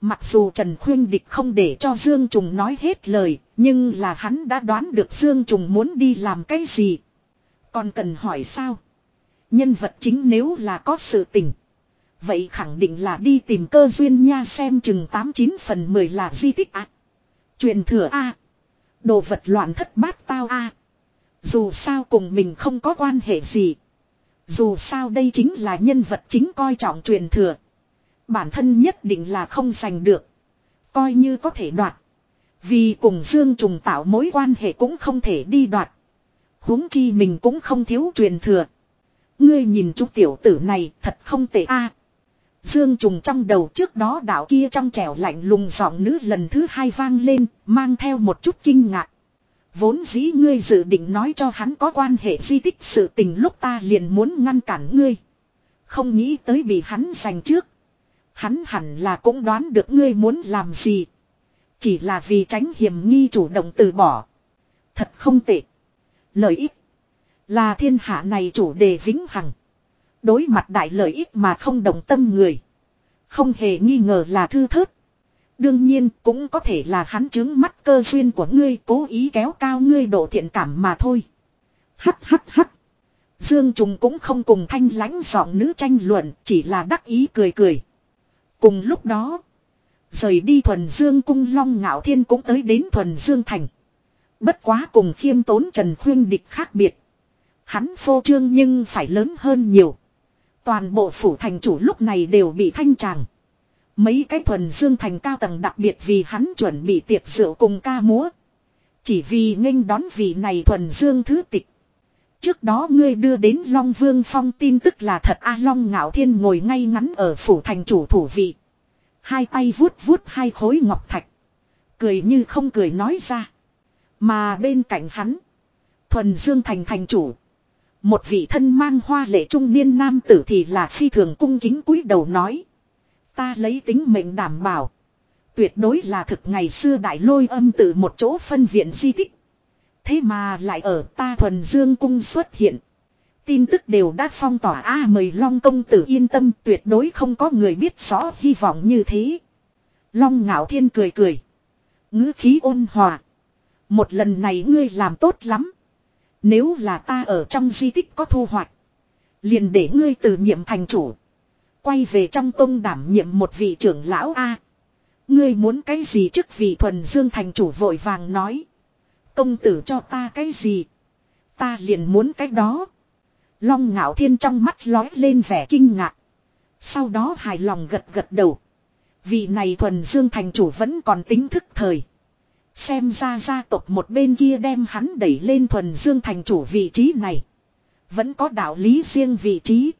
Mặc dù Trần Khuyên Địch không để cho Dương Trùng nói hết lời, nhưng là hắn đã đoán được Dương Trùng muốn đi làm cái gì. Còn cần hỏi sao? Nhân vật chính nếu là có sự tình. Vậy khẳng định là đi tìm cơ duyên nha xem chừng 89 phần 10 là di tích ạ. À. Truyền thừa A. Đồ vật loạn thất bát tao A. Dù sao cùng mình không có quan hệ gì. Dù sao đây chính là nhân vật chính coi trọng truyền thừa. Bản thân nhất định là không giành được. Coi như có thể đoạt. Vì cùng Dương Trùng tạo mối quan hệ cũng không thể đi đoạt. huống chi mình cũng không thiếu truyền thừa. Ngươi nhìn chú tiểu tử này thật không tệ a. Dương Trùng trong đầu trước đó đạo kia trong trẻo lạnh lùng giọng nữ lần thứ hai vang lên, mang theo một chút kinh ngạc. Vốn dĩ ngươi dự định nói cho hắn có quan hệ di tích sự tình lúc ta liền muốn ngăn cản ngươi. Không nghĩ tới bị hắn giành trước. Hắn hẳn là cũng đoán được ngươi muốn làm gì. Chỉ là vì tránh hiểm nghi chủ động từ bỏ. Thật không tệ. Lợi ích. Là thiên hạ này chủ đề vĩnh hằng. Đối mặt đại lợi ích mà không đồng tâm người. Không hề nghi ngờ là thư thớt. Đương nhiên cũng có thể là hắn chứng mắt cơ duyên của ngươi cố ý kéo cao ngươi độ thiện cảm mà thôi. Hắt hắt hắt. Dương Trùng cũng không cùng thanh lãnh giọng nữ tranh luận, chỉ là đắc ý cười cười. Cùng lúc đó. Rời đi thuần dương cung long ngạo thiên cũng tới đến thuần dương thành. Bất quá cùng khiêm tốn Trần Khuyên Địch khác biệt. Hắn phô trương nhưng phải lớn hơn nhiều. Toàn bộ phủ thành chủ lúc này đều bị thanh tràng. Mấy cái thuần dương thành cao tầng đặc biệt vì hắn chuẩn bị tiệc rượu cùng ca múa. Chỉ vì nghênh đón vị này thuần dương thứ tịch. Trước đó ngươi đưa đến Long Vương Phong tin tức là thật A Long Ngạo Thiên ngồi ngay ngắn ở phủ thành chủ thủ vị. Hai tay vuốt vuốt hai khối ngọc thạch. Cười như không cười nói ra. Mà bên cạnh hắn. Thuần Dương thành thành chủ. Một vị thân mang hoa lệ trung niên nam tử thì là phi thường cung kính cúi đầu nói. Ta lấy tính mệnh đảm bảo. Tuyệt đối là thực ngày xưa đại lôi âm từ một chỗ phân viện di tích. Thế mà lại ở ta thuần dương cung xuất hiện. Tin tức đều đã phong tỏa A mời Long công tử yên tâm, tuyệt đối không có người biết rõ hy vọng như thế. Long ngạo thiên cười cười. ngữ khí ôn hòa. Một lần này ngươi làm tốt lắm. Nếu là ta ở trong di tích có thu hoạch. Liền để ngươi từ nhiệm thành chủ. Quay về trong tông đảm nhiệm một vị trưởng lão A. Ngươi muốn cái gì trước vị thuần dương thành chủ vội vàng nói. Công tử cho ta cái gì? Ta liền muốn cái đó. Long ngạo thiên trong mắt lói lên vẻ kinh ngạc. Sau đó hài lòng gật gật đầu. Vị này thuần dương thành chủ vẫn còn tính thức thời. Xem ra gia tộc một bên kia đem hắn đẩy lên thuần dương thành chủ vị trí này. Vẫn có đạo lý riêng vị trí.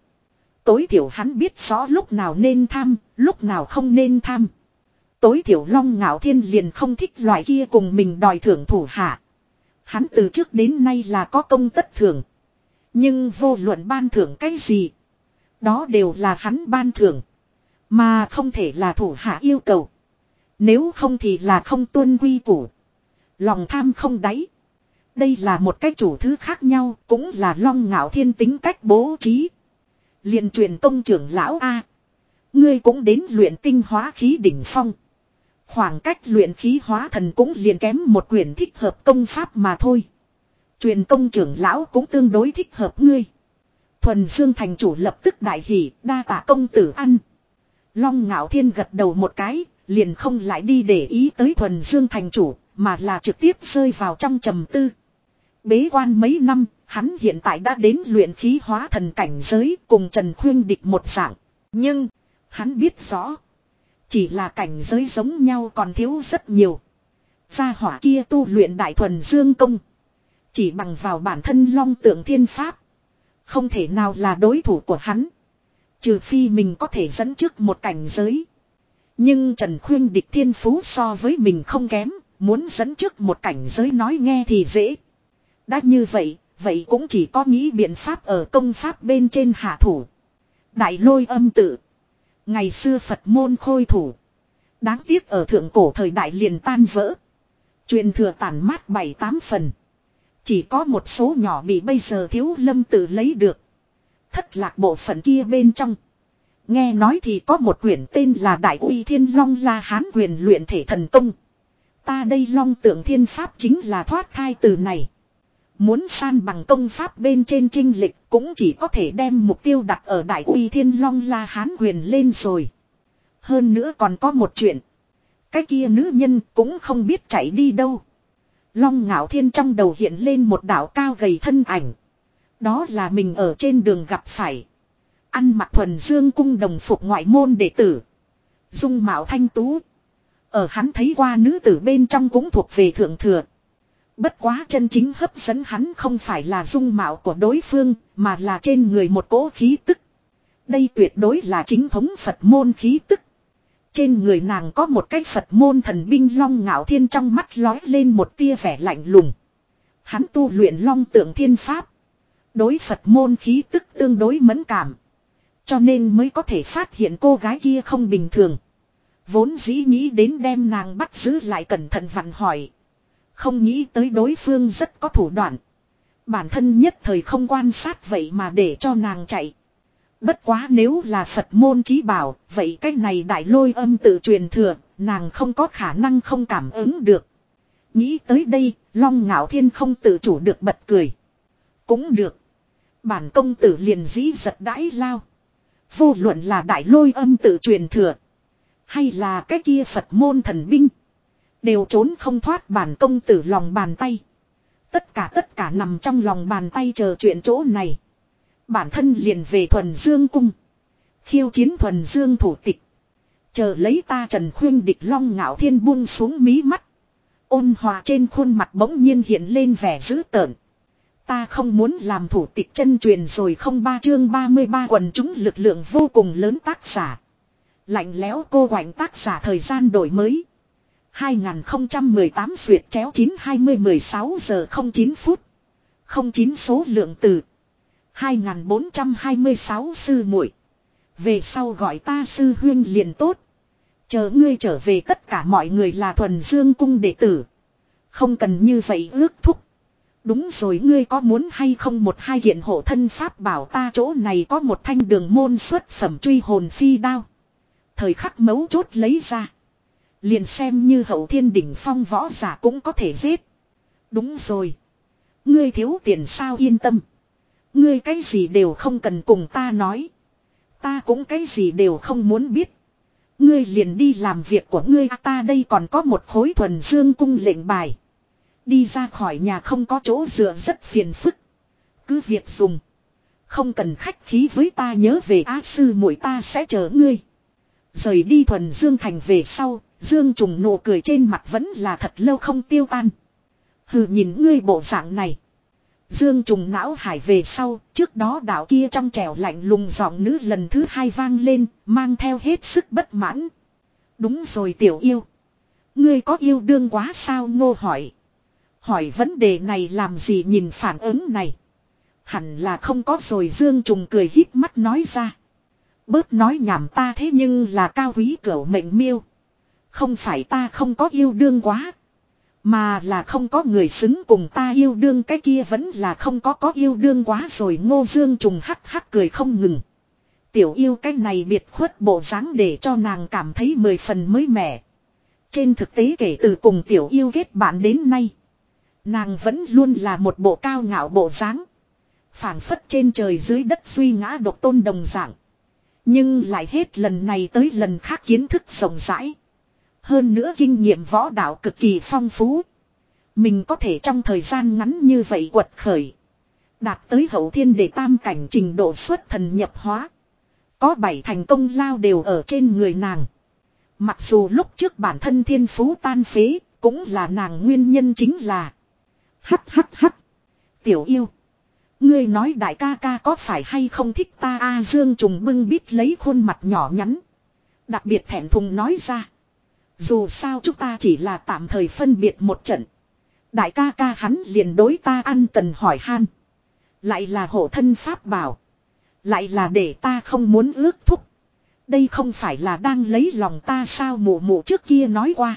Tối thiểu hắn biết rõ lúc nào nên tham, lúc nào không nên tham. Tối thiểu long ngạo thiên liền không thích loại kia cùng mình đòi thưởng thủ hạ. Hắn từ trước đến nay là có công tất thưởng. Nhưng vô luận ban thưởng cái gì. Đó đều là hắn ban thưởng. Mà không thể là thủ hạ yêu cầu. Nếu không thì là không tuân quy củ. Lòng tham không đáy. Đây là một cách chủ thứ khác nhau, cũng là long ngạo thiên tính cách bố trí. liền truyền công trưởng lão A. Ngươi cũng đến luyện tinh hóa khí đỉnh phong. Khoảng cách luyện khí hóa thần cũng liền kém một quyển thích hợp công pháp mà thôi. Truyền công trưởng lão cũng tương đối thích hợp ngươi. Thuần Dương thành chủ lập tức đại hỉ, đa tạ công tử ăn. Long ngạo thiên gật đầu một cái, liền không lại đi để ý tới thuần Dương thành chủ, mà là trực tiếp rơi vào trong trầm tư. Bế quan mấy năm, hắn hiện tại đã đến luyện khí hóa thần cảnh giới cùng Trần Khuyên địch một dạng. Nhưng, hắn biết rõ. Chỉ là cảnh giới giống nhau còn thiếu rất nhiều. Gia hỏa kia tu luyện đại thuần dương công. Chỉ bằng vào bản thân long tượng thiên pháp. Không thể nào là đối thủ của hắn. Trừ phi mình có thể dẫn trước một cảnh giới. Nhưng Trần Khuyên địch thiên phú so với mình không kém. Muốn dẫn trước một cảnh giới nói nghe thì dễ. Đã như vậy, vậy cũng chỉ có nghĩ biện pháp ở công pháp bên trên hạ thủ. Đại lôi âm tự. Ngày xưa Phật môn khôi thủ. Đáng tiếc ở thượng cổ thời đại liền tan vỡ. Truyền thừa tàn mát bảy tám phần. Chỉ có một số nhỏ bị bây giờ thiếu lâm tự lấy được. Thất lạc bộ phận kia bên trong. Nghe nói thì có một quyển tên là Đại uy Thiên Long La Hán quyền luyện thể thần công. Ta đây long tượng thiên pháp chính là thoát thai từ này. Muốn san bằng công pháp bên trên trinh lịch cũng chỉ có thể đem mục tiêu đặt ở Đại uy Thiên Long La Hán quyền lên rồi. Hơn nữa còn có một chuyện. Cái kia nữ nhân cũng không biết chạy đi đâu. Long ngạo thiên trong đầu hiện lên một đảo cao gầy thân ảnh. Đó là mình ở trên đường gặp phải. Ăn mặc thuần dương cung đồng phục ngoại môn đệ tử. Dung mạo thanh tú. Ở hắn thấy qua nữ tử bên trong cũng thuộc về thượng thừa. Bất quá chân chính hấp dẫn hắn không phải là dung mạo của đối phương, mà là trên người một cỗ khí tức. Đây tuyệt đối là chính thống Phật môn khí tức. Trên người nàng có một cái Phật môn thần binh long ngạo thiên trong mắt lói lên một tia vẻ lạnh lùng. Hắn tu luyện long tượng thiên pháp. Đối Phật môn khí tức tương đối mẫn cảm. Cho nên mới có thể phát hiện cô gái kia không bình thường. Vốn dĩ nghĩ đến đem nàng bắt giữ lại cẩn thận vặn hỏi. Không nghĩ tới đối phương rất có thủ đoạn. Bản thân nhất thời không quan sát vậy mà để cho nàng chạy. Bất quá nếu là Phật môn trí bảo, vậy cái này đại lôi âm tự truyền thừa, nàng không có khả năng không cảm ứng được. Nghĩ tới đây, Long Ngạo Thiên không tự chủ được bật cười. Cũng được. Bản công tử liền dĩ giật đãi lao. Vô luận là đại lôi âm tự truyền thừa. Hay là cái kia Phật môn thần binh. Đều trốn không thoát bản công tử lòng bàn tay. Tất cả tất cả nằm trong lòng bàn tay chờ chuyện chỗ này. Bản thân liền về thuần dương cung. Khiêu chiến thuần dương thủ tịch. Chờ lấy ta trần khuyên địch long ngạo thiên buông xuống mí mắt. Ôn hòa trên khuôn mặt bỗng nhiên hiện lên vẻ dữ tợn. Ta không muốn làm thủ tịch chân truyền rồi không ba chương 33 quần chúng lực lượng vô cùng lớn tác giả. Lạnh lẽo cô quạnh tác giả thời gian đổi mới. 2018 duyệt chéo 920 16 giờ 09 phút. 09 số lượng từ. 2426 sư muội Về sau gọi ta sư huyên liền tốt. Chờ ngươi trở về tất cả mọi người là thuần dương cung đệ tử. Không cần như vậy ước thúc. Đúng rồi, ngươi có muốn hay không một hai hiện hộ thân pháp bảo ta chỗ này có một thanh đường môn xuất phẩm truy hồn phi đao. Thời khắc mấu chốt lấy ra. Liền xem như hậu thiên đỉnh phong võ giả cũng có thể giết. Đúng rồi. Ngươi thiếu tiền sao yên tâm. Ngươi cái gì đều không cần cùng ta nói. Ta cũng cái gì đều không muốn biết. Ngươi liền đi làm việc của ngươi ta đây còn có một khối thuần dương cung lệnh bài. Đi ra khỏi nhà không có chỗ dựa rất phiền phức. Cứ việc dùng. Không cần khách khí với ta nhớ về á sư muội ta sẽ chờ ngươi. Rời đi thuần dương thành về sau, dương trùng nụ cười trên mặt vẫn là thật lâu không tiêu tan. Hừ nhìn ngươi bộ dạng này. Dương trùng não hải về sau, trước đó đạo kia trong trẻo lạnh lùng giọng nữ lần thứ hai vang lên, mang theo hết sức bất mãn. Đúng rồi tiểu yêu. Ngươi có yêu đương quá sao ngô hỏi. Hỏi vấn đề này làm gì nhìn phản ứng này. Hẳn là không có rồi Dương Trùng cười híp mắt nói ra. Bớt nói nhảm ta thế nhưng là cao quý cửu mệnh miêu. Không phải ta không có yêu đương quá. Mà là không có người xứng cùng ta yêu đương cái kia vẫn là không có có yêu đương quá rồi, ngô dương trùng hắc hắc cười không ngừng. Tiểu yêu cái này biệt khuất bộ dáng để cho nàng cảm thấy mười phần mới mẻ. Trên thực tế kể từ cùng tiểu yêu kết bạn đến nay. Nàng vẫn luôn là một bộ cao ngạo bộ dáng phảng phất trên trời dưới đất suy ngã độc tôn đồng dạng. Nhưng lại hết lần này tới lần khác kiến thức rộng rãi. Hơn nữa kinh nghiệm võ đạo cực kỳ phong phú. Mình có thể trong thời gian ngắn như vậy quật khởi. Đạt tới hậu thiên để tam cảnh trình độ xuất thần nhập hóa. Có bảy thành công lao đều ở trên người nàng. Mặc dù lúc trước bản thân thiên phú tan phế, cũng là nàng nguyên nhân chính là. Hắt hắt hắt. Tiểu yêu. Ngươi nói đại ca ca có phải hay không thích ta a Dương Trùng bưng bít lấy khuôn mặt nhỏ nhắn. Đặc biệt thẹn thùng nói ra. Dù sao chúng ta chỉ là tạm thời phân biệt một trận. Đại ca ca hắn liền đối ta ăn tần hỏi han. Lại là hộ thân pháp bảo. Lại là để ta không muốn ước thúc. Đây không phải là đang lấy lòng ta sao mụ mụ trước kia nói qua.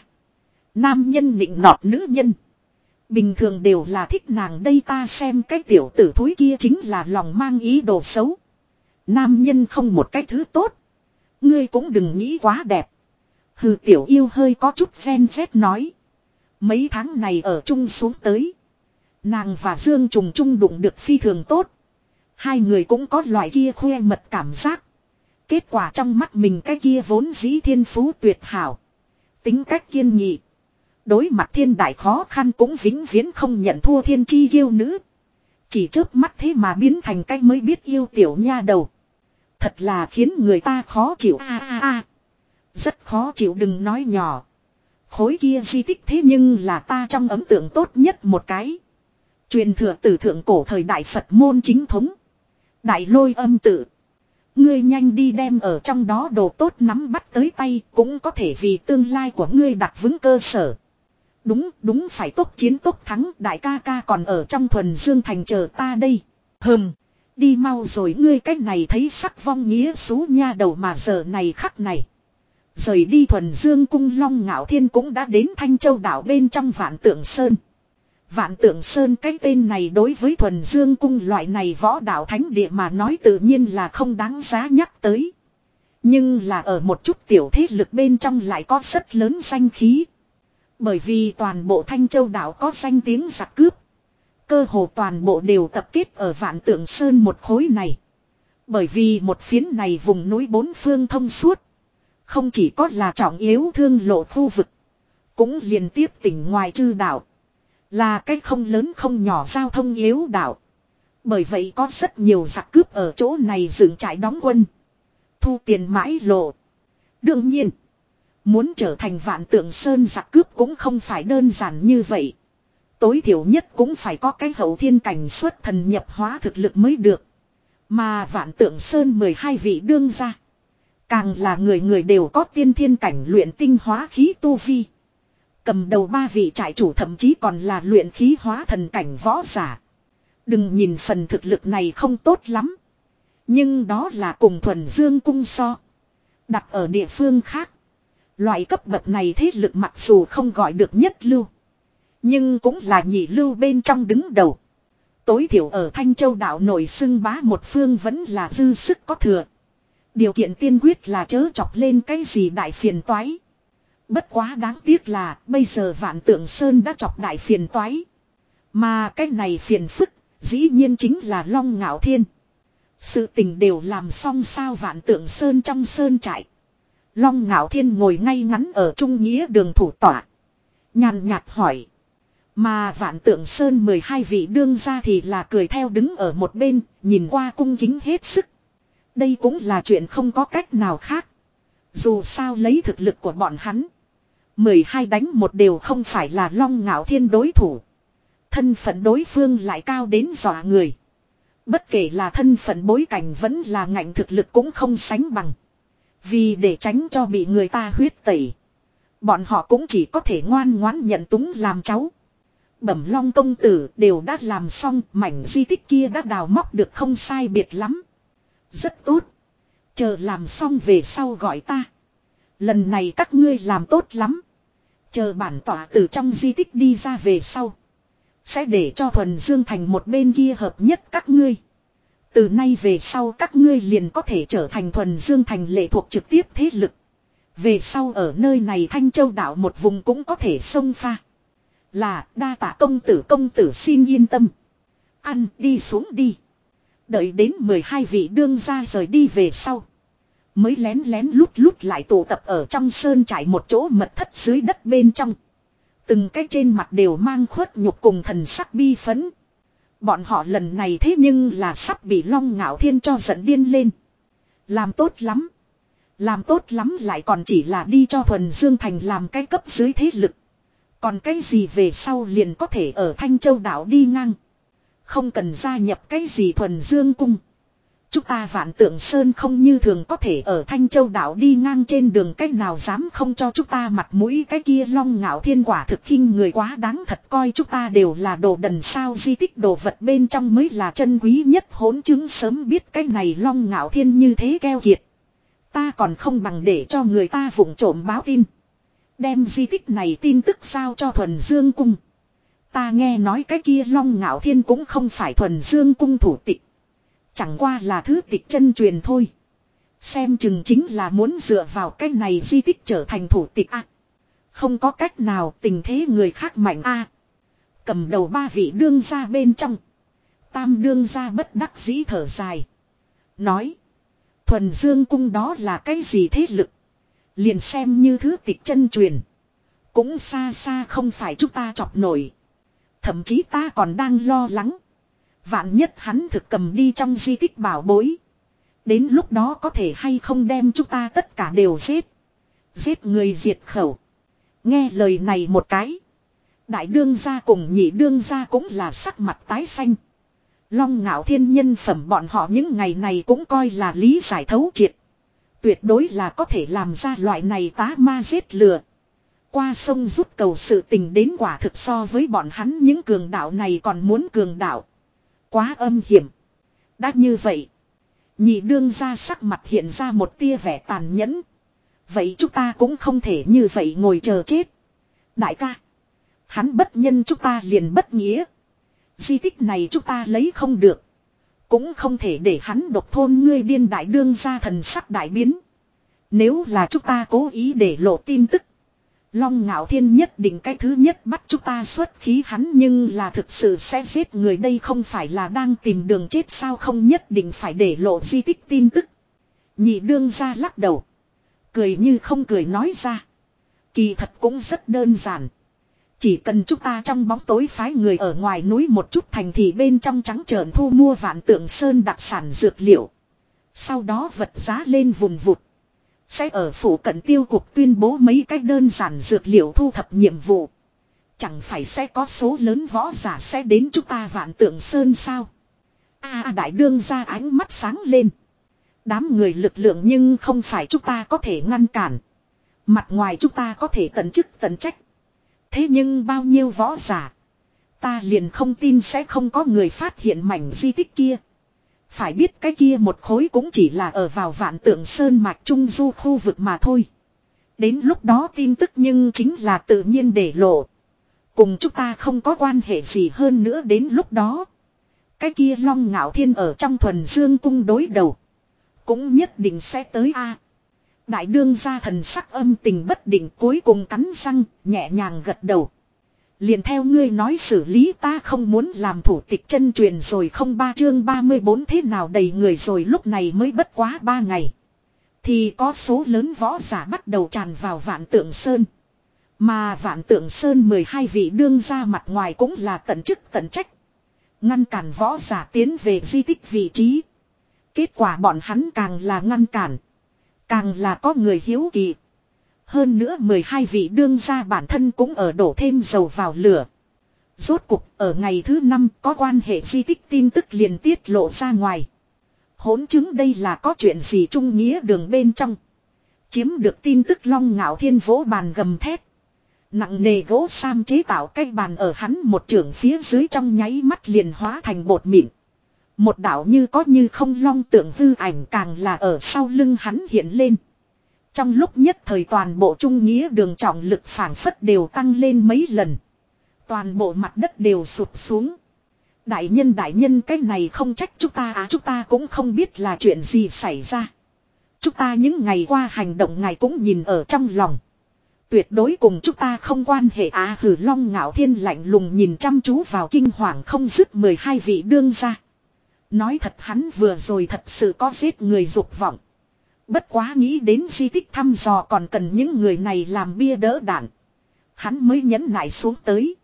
Nam nhân nịnh nọt nữ nhân. Bình thường đều là thích nàng đây ta xem cái tiểu tử thúi kia chính là lòng mang ý đồ xấu. Nam nhân không một cái thứ tốt. Ngươi cũng đừng nghĩ quá đẹp. Hừ, tiểu yêu hơi có chút gen xét nói. Mấy tháng này ở chung xuống tới. Nàng và Dương trùng trung đụng được phi thường tốt. Hai người cũng có loại kia khoe mật cảm giác. Kết quả trong mắt mình cái kia vốn dĩ thiên phú tuyệt hảo. Tính cách kiên nghị. Đối mặt thiên đại khó khăn cũng vĩnh viễn không nhận thua thiên chi yêu nữ. Chỉ chớp mắt thế mà biến thành cái mới biết yêu tiểu nha đầu. Thật là khiến người ta khó chịu, a a a. Rất khó chịu đừng nói nhỏ. Khối kia di tích thế nhưng là ta trong ấm tượng tốt nhất một cái. Truyền thừa từ thượng cổ thời đại Phật môn chính thống. Đại lôi âm tự. Ngươi nhanh đi đem ở trong đó đồ tốt nắm bắt tới tay cũng có thể vì tương lai của ngươi đặt vững cơ sở. Đúng, đúng phải tốt chiến tốt thắng, đại ca ca còn ở trong thuần dương thành chờ ta đây. Hừm, đi mau rồi ngươi cách này thấy sắc vong nghĩa xú nha đầu mà giờ này khắc này. Rời đi thuần dương cung long ngạo thiên cũng đã đến thanh châu đảo bên trong vạn tượng sơn. Vạn tượng sơn cái tên này đối với thuần dương cung loại này võ đạo thánh địa mà nói tự nhiên là không đáng giá nhắc tới. Nhưng là ở một chút tiểu thế lực bên trong lại có rất lớn danh khí. Bởi vì toàn bộ Thanh Châu đảo có danh tiếng giặc cướp. Cơ hồ toàn bộ đều tập kết ở Vạn Tượng Sơn một khối này. Bởi vì một phiến này vùng núi bốn phương thông suốt. Không chỉ có là trọng yếu thương lộ khu vực. Cũng liên tiếp tỉnh ngoài chư đảo. Là cái không lớn không nhỏ giao thông yếu đảo. Bởi vậy có rất nhiều giặc cướp ở chỗ này dựng trại đóng quân. Thu tiền mãi lộ. Đương nhiên. Muốn trở thành vạn tượng sơn giặc cướp cũng không phải đơn giản như vậy. Tối thiểu nhất cũng phải có cái hậu thiên cảnh xuất thần nhập hóa thực lực mới được. Mà vạn tượng sơn 12 vị đương ra. Càng là người người đều có tiên thiên cảnh luyện tinh hóa khí tu vi. Cầm đầu ba vị trại chủ thậm chí còn là luyện khí hóa thần cảnh võ giả. Đừng nhìn phần thực lực này không tốt lắm. Nhưng đó là cùng thuần dương cung so. Đặt ở địa phương khác. Loại cấp bậc này thế lực mặc dù không gọi được nhất lưu. Nhưng cũng là nhị lưu bên trong đứng đầu. Tối thiểu ở Thanh Châu đảo nổi xưng bá một phương vẫn là dư sức có thừa. Điều kiện tiên quyết là chớ chọc lên cái gì đại phiền toái. Bất quá đáng tiếc là bây giờ vạn tượng Sơn đã chọc đại phiền toái. Mà cái này phiền phức, dĩ nhiên chính là Long Ngạo Thiên. Sự tình đều làm xong sao vạn tượng Sơn trong Sơn trại. Long ngạo thiên ngồi ngay ngắn ở trung nghĩa đường thủ tọa. Nhàn nhạt hỏi. Mà vạn tượng sơn 12 vị đương ra thì là cười theo đứng ở một bên, nhìn qua cung kính hết sức. Đây cũng là chuyện không có cách nào khác. Dù sao lấy thực lực của bọn hắn. 12 đánh một đều không phải là long ngạo thiên đối thủ. Thân phận đối phương lại cao đến dọa người. Bất kể là thân phận bối cảnh vẫn là ngạnh thực lực cũng không sánh bằng. Vì để tránh cho bị người ta huyết tẩy. Bọn họ cũng chỉ có thể ngoan ngoãn nhận túng làm cháu. Bẩm long công tử đều đã làm xong, mảnh di tích kia đã đào móc được không sai biệt lắm. Rất tốt. Chờ làm xong về sau gọi ta. Lần này các ngươi làm tốt lắm. Chờ bản tỏa từ trong di tích đi ra về sau. Sẽ để cho thuần dương thành một bên kia hợp nhất các ngươi. Từ nay về sau các ngươi liền có thể trở thành thuần dương thành lệ thuộc trực tiếp thế lực. Về sau ở nơi này Thanh Châu đảo một vùng cũng có thể xông pha. Là, đa tạ công tử công tử xin yên tâm. Ăn, đi xuống đi. Đợi đến 12 vị đương ra rời đi về sau. Mới lén lén lút lút lại tụ tập ở trong sơn trải một chỗ mật thất dưới đất bên trong. Từng cái trên mặt đều mang khuất nhục cùng thần sắc bi phấn. Bọn họ lần này thế nhưng là sắp bị long ngạo thiên cho giận điên lên. Làm tốt lắm. Làm tốt lắm lại còn chỉ là đi cho thuần dương thành làm cái cấp dưới thế lực. Còn cái gì về sau liền có thể ở Thanh Châu đảo đi ngang. Không cần gia nhập cái gì thuần dương cung. Chúng ta vạn tượng sơn không như thường có thể ở Thanh Châu đảo đi ngang trên đường cách nào dám không cho chúng ta mặt mũi, cái kia long ngạo thiên quả thực khinh người quá đáng thật, coi chúng ta đều là đồ đần sao, di tích đồ vật bên trong mới là chân quý nhất, hỗn chứng sớm biết cái này long ngạo thiên như thế keo kiệt. Ta còn không bằng để cho người ta vụng trộm báo tin. Đem di tích này tin tức sao cho thuần dương cung. Ta nghe nói cái kia long ngạo thiên cũng không phải thuần dương cung thủ tịch. Chẳng qua là thứ tịch chân truyền thôi. Xem chừng chính là muốn dựa vào cái này di tích trở thành thủ tịch a. không có cách nào tình thế người khác mạnh a. cầm đầu ba vị đương ra bên trong. Tam đương ra bất đắc dĩ thở dài. Nói. Thuần dương cung đó là cái gì thế lực. Liền xem như thứ tịch chân truyền. Cũng xa xa không phải chúng ta chọc nổi. Thậm chí ta còn đang lo lắng. Vạn nhất hắn thực cầm đi trong di tích bảo bối. Đến lúc đó có thể hay không đem chúng ta tất cả đều giết. Giết người diệt khẩu. Nghe lời này một cái. Đại đương gia cùng nhị đương gia cũng là sắc mặt tái xanh. Long ngạo thiên nhân phẩm bọn họ những ngày này cũng coi là lý giải thấu triệt. Tuyệt đối là có thể làm ra loại này tá ma giết lừa. Qua sông rút cầu sự tình đến quả thực so với bọn hắn những cường đạo này còn muốn cường đạo. Quá âm hiểm. Đã như vậy. Nhị đương ra sắc mặt hiện ra một tia vẻ tàn nhẫn. Vậy chúng ta cũng không thể như vậy ngồi chờ chết. Đại ca. Hắn bất nhân chúng ta liền bất nghĩa. Di tích này chúng ta lấy không được. Cũng không thể để hắn độc thôn ngươi điên đại đương ra thần sắc đại biến. Nếu là chúng ta cố ý để lộ tin tức. Long ngạo thiên nhất định cái thứ nhất bắt chúng ta xuất khí hắn nhưng là thực sự sẽ giết người đây không phải là đang tìm đường chết sao không nhất định phải để lộ di tích tin tức. Nhị đương ra lắc đầu. Cười như không cười nói ra. Kỳ thật cũng rất đơn giản. Chỉ cần chúng ta trong bóng tối phái người ở ngoài núi một chút thành thì bên trong trắng trợn thu mua vạn tượng sơn đặc sản dược liệu. Sau đó vật giá lên vùng vụt. Sẽ ở phủ cận tiêu cục tuyên bố mấy cách đơn giản dược liệu thu thập nhiệm vụ. Chẳng phải sẽ có số lớn võ giả sẽ đến chúng ta vạn tượng sơn sao. a, đại đương ra ánh mắt sáng lên. Đám người lực lượng nhưng không phải chúng ta có thể ngăn cản. Mặt ngoài chúng ta có thể tận chức tận trách. Thế nhưng bao nhiêu võ giả. Ta liền không tin sẽ không có người phát hiện mảnh di tích kia. Phải biết cái kia một khối cũng chỉ là ở vào vạn tượng sơn mạch trung du khu vực mà thôi. Đến lúc đó tin tức nhưng chính là tự nhiên để lộ. Cùng chúng ta không có quan hệ gì hơn nữa đến lúc đó. Cái kia long ngạo thiên ở trong thuần dương cung đối đầu. Cũng nhất định sẽ tới a Đại đương gia thần sắc âm tình bất định cuối cùng cắn răng, nhẹ nhàng gật đầu. Liền theo ngươi nói xử lý ta không muốn làm thủ tịch chân truyền rồi không ba chương 34 thế nào đầy người rồi lúc này mới bất quá ba ngày. Thì có số lớn võ giả bắt đầu tràn vào vạn tượng sơn. Mà vạn tượng sơn 12 vị đương ra mặt ngoài cũng là tận chức tận trách. Ngăn cản võ giả tiến về di tích vị trí. Kết quả bọn hắn càng là ngăn cản. Càng là có người hiếu kỳ. Hơn nữa 12 vị đương gia bản thân cũng ở đổ thêm dầu vào lửa. Rốt cục ở ngày thứ năm, có quan hệ di tích tin tức liền tiết lộ ra ngoài. Hỗn chứng đây là có chuyện gì trung nghĩa đường bên trong. Chiếm được tin tức long ngạo thiên vỗ bàn gầm thét. Nặng nề gỗ sam chế tạo cây bàn ở hắn một trường phía dưới trong nháy mắt liền hóa thành bột mịn. Một đảo như có như không long tượng hư ảnh càng là ở sau lưng hắn hiện lên. Trong lúc nhất thời toàn bộ trung nghĩa đường trọng lực phản phất đều tăng lên mấy lần. Toàn bộ mặt đất đều sụp xuống. Đại nhân đại nhân, cái này không trách chúng ta à chúng ta cũng không biết là chuyện gì xảy ra. Chúng ta những ngày qua hành động ngài cũng nhìn ở trong lòng. Tuyệt đối cùng chúng ta không quan hệ à, á hử long ngạo thiên lạnh lùng nhìn chăm chú vào kinh hoàng không dứt 12 vị đương ra. Nói thật hắn vừa rồi thật sự có giết người dục vọng. Bất quá nghĩ đến di tích thăm dò còn cần những người này làm bia đỡ đạn. Hắn mới nhấn nại xuống tới.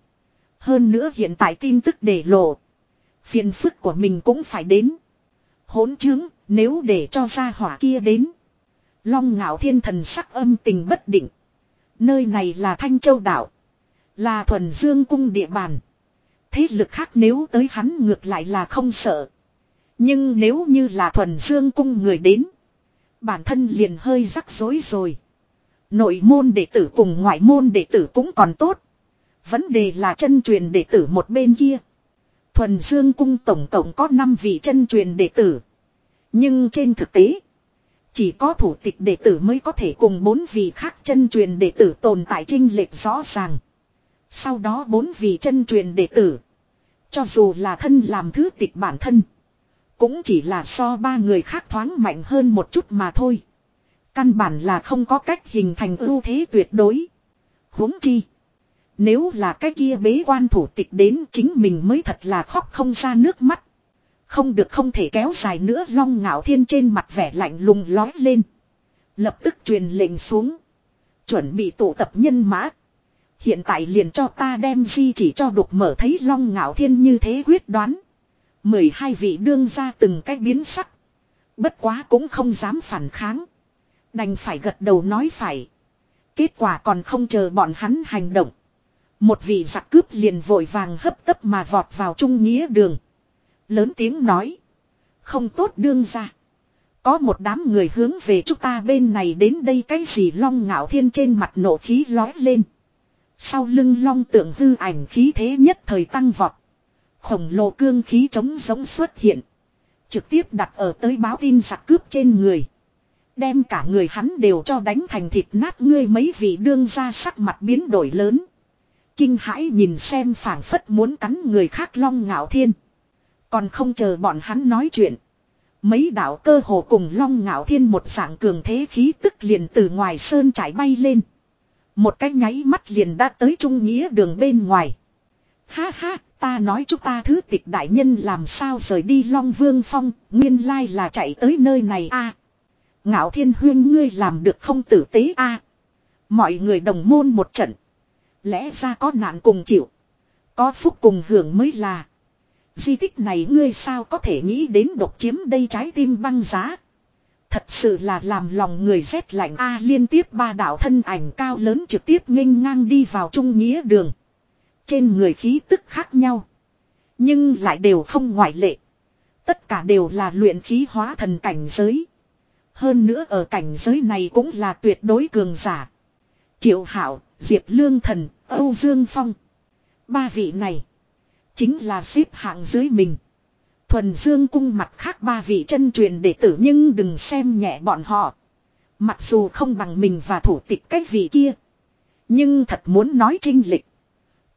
Hơn nữa hiện tại tin tức để lộ. Phiền phức của mình cũng phải đến. Hỗn chứng, nếu để cho gia hỏa kia đến. Long ngạo thiên thần sắc âm tình bất định. Nơi này là Thanh Châu Đảo. Là thuần dương cung địa bàn. Thế lực khác nếu tới hắn ngược lại là không sợ. Nhưng nếu như là thuần dương cung người đến. Bản thân liền hơi rắc rối rồi. Nội môn đệ tử cùng ngoại môn đệ tử cũng còn tốt. Vấn đề là chân truyền đệ tử một bên kia. Thuần Dương Cung tổng cộng có 5 vị chân truyền đệ tử. Nhưng trên thực tế, chỉ có thủ tịch đệ tử mới có thể cùng bốn vị khác chân truyền đệ tử tồn tại trinh lệch rõ ràng. Sau đó bốn vị chân truyền đệ tử, cho dù là thân làm thứ tịch bản thân, cũng chỉ là so ba người khác thoáng mạnh hơn một chút mà thôi. Căn bản là không có cách hình thành ưu thế tuyệt đối. huống chi. Nếu là cái kia bế quan thủ tịch đến chính mình mới thật là khóc không ra nước mắt. Không được không thể kéo dài nữa long ngạo thiên trên mặt vẻ lạnh lùng lói lên. Lập tức truyền lệnh xuống. Chuẩn bị tụ tập nhân mã. Hiện tại liền cho ta đem di chỉ cho đục mở thấy long ngạo thiên như thế quyết đoán mười hai vị đương ra từng cái biến sắc. Bất quá cũng không dám phản kháng. Đành phải gật đầu nói phải. Kết quả còn không chờ bọn hắn hành động. Một vị giặc cướp liền vội vàng hấp tấp mà vọt vào trung nghĩa đường. Lớn tiếng nói. Không tốt đương ra. Có một đám người hướng về chúng ta bên này đến đây cái gì long ngạo thiên trên mặt nổ khí lói lên. Sau lưng long tượng hư ảnh khí thế nhất thời tăng vọt. Khổng lồ cương khí chống giống xuất hiện. Trực tiếp đặt ở tới báo tin giặc cướp trên người. Đem cả người hắn đều cho đánh thành thịt nát, ngươi mấy vị đương ra sắc mặt biến đổi lớn. Kinh hãi nhìn xem phảng phất muốn cắn người khác long ngạo thiên. Còn không chờ bọn hắn nói chuyện. Mấy đạo cơ hồ cùng long ngạo thiên một dạng cường thế khí tức liền từ ngoài sơn trải bay lên. Một cái nháy mắt liền đã tới trung nghĩa đường bên ngoài. Ha ha, ta nói chúng ta thứ tịch đại nhân làm sao rời đi long vương phong, nguyên lai là chạy tới nơi này a Ngạo thiên huyên ngươi làm được không tử tế a Mọi người đồng môn một trận. Lẽ ra có nạn cùng chịu. Có phúc cùng hưởng mới là. Di tích này ngươi sao có thể nghĩ đến độc chiếm đây trái tim băng giá. Thật sự là làm lòng người rét lạnh a liên tiếp ba đạo thân ảnh cao lớn trực tiếp nghênh ngang đi vào trung nghĩa đường. Trên người khí tức khác nhau. Nhưng lại đều không ngoại lệ. Tất cả đều là luyện khí hóa thần cảnh giới. Hơn nữa ở cảnh giới này cũng là tuyệt đối cường giả. Triệu Hảo, Diệp Lương Thần, Âu Dương Phong. Ba vị này. Chính là xếp hạng dưới mình. Thuần Dương cung mặt khác ba vị chân truyền đệ tử nhưng đừng xem nhẹ bọn họ. Mặc dù không bằng mình và thủ tịch cách vị kia. Nhưng thật muốn nói trinh lịch.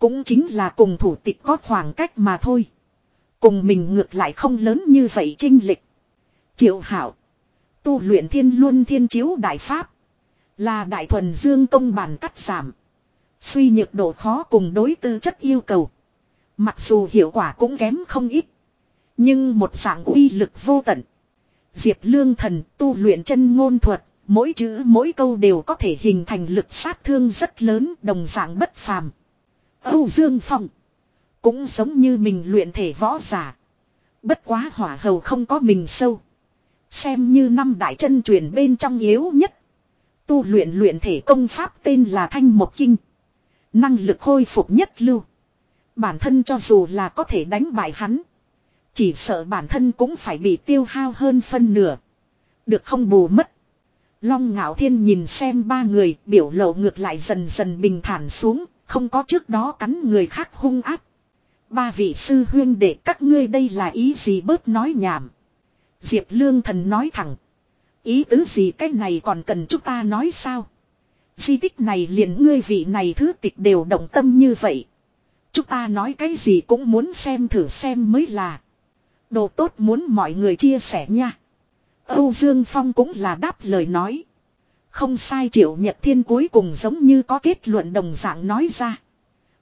Cũng chính là cùng thủ tịch có khoảng cách mà thôi. Cùng mình ngược lại không lớn như vậy trinh lịch. Triệu hảo. Tu luyện thiên luân thiên chiếu đại pháp. Là đại thuần dương công bản cắt giảm. Suy nhược độ khó cùng đối tư chất yêu cầu. Mặc dù hiệu quả cũng kém không ít. Nhưng một dạng uy lực vô tận. Diệp lương thần tu luyện chân ngôn thuật. Mỗi chữ mỗi câu đều có thể hình thành lực sát thương rất lớn, đồng dạng bất phàm. Âu Dương Phong. Cũng giống như mình luyện thể võ giả. Bất quá hỏa hầu không có mình sâu. Xem như năm đại chân truyền bên trong yếu nhất. Tu luyện luyện thể công pháp tên là Thanh Mộc Kinh. Năng lực khôi phục nhất lưu. Bản thân cho dù là có thể đánh bại hắn. Chỉ sợ bản thân cũng phải bị tiêu hao hơn phân nửa. Được không bù mất. Long ngạo thiên nhìn xem ba người biểu lộ ngược lại dần dần bình thản xuống, không có trước đó cắn người khác hung áp. Ba vị sư huyên để các ngươi đây là ý gì bớt nói nhảm. Diệp lương thần nói thẳng. Ý tứ gì cái này còn cần chúng ta nói sao? Di tích này liền ngươi vị này thứ tịch đều động tâm như vậy. Chúng ta nói cái gì cũng muốn xem thử xem mới là. Đồ tốt muốn mọi người chia sẻ nha. Âu Dương Phong cũng là đáp lời nói. Không sai triệu nhật thiên cuối cùng giống như có kết luận đồng dạng nói ra.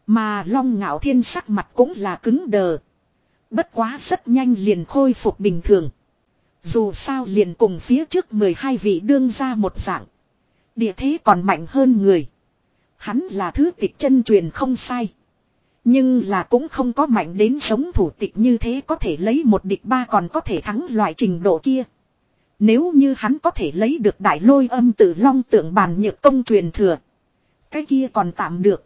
Mà long ngạo thiên sắc mặt cũng là cứng đờ. Bất quá rất nhanh liền khôi phục bình thường. Dù sao liền cùng phía trước 12 vị đương ra một dạng. Địa thế còn mạnh hơn người. Hắn là thứ tịch chân truyền không sai. Nhưng là cũng không có mạnh đến sống thủ tịch như thế có thể lấy một địch ba còn có thể thắng loại trình độ kia. Nếu như hắn có thể lấy được đại lôi âm tử long tượng bàn nhược công truyền thừa. Cái kia còn tạm được.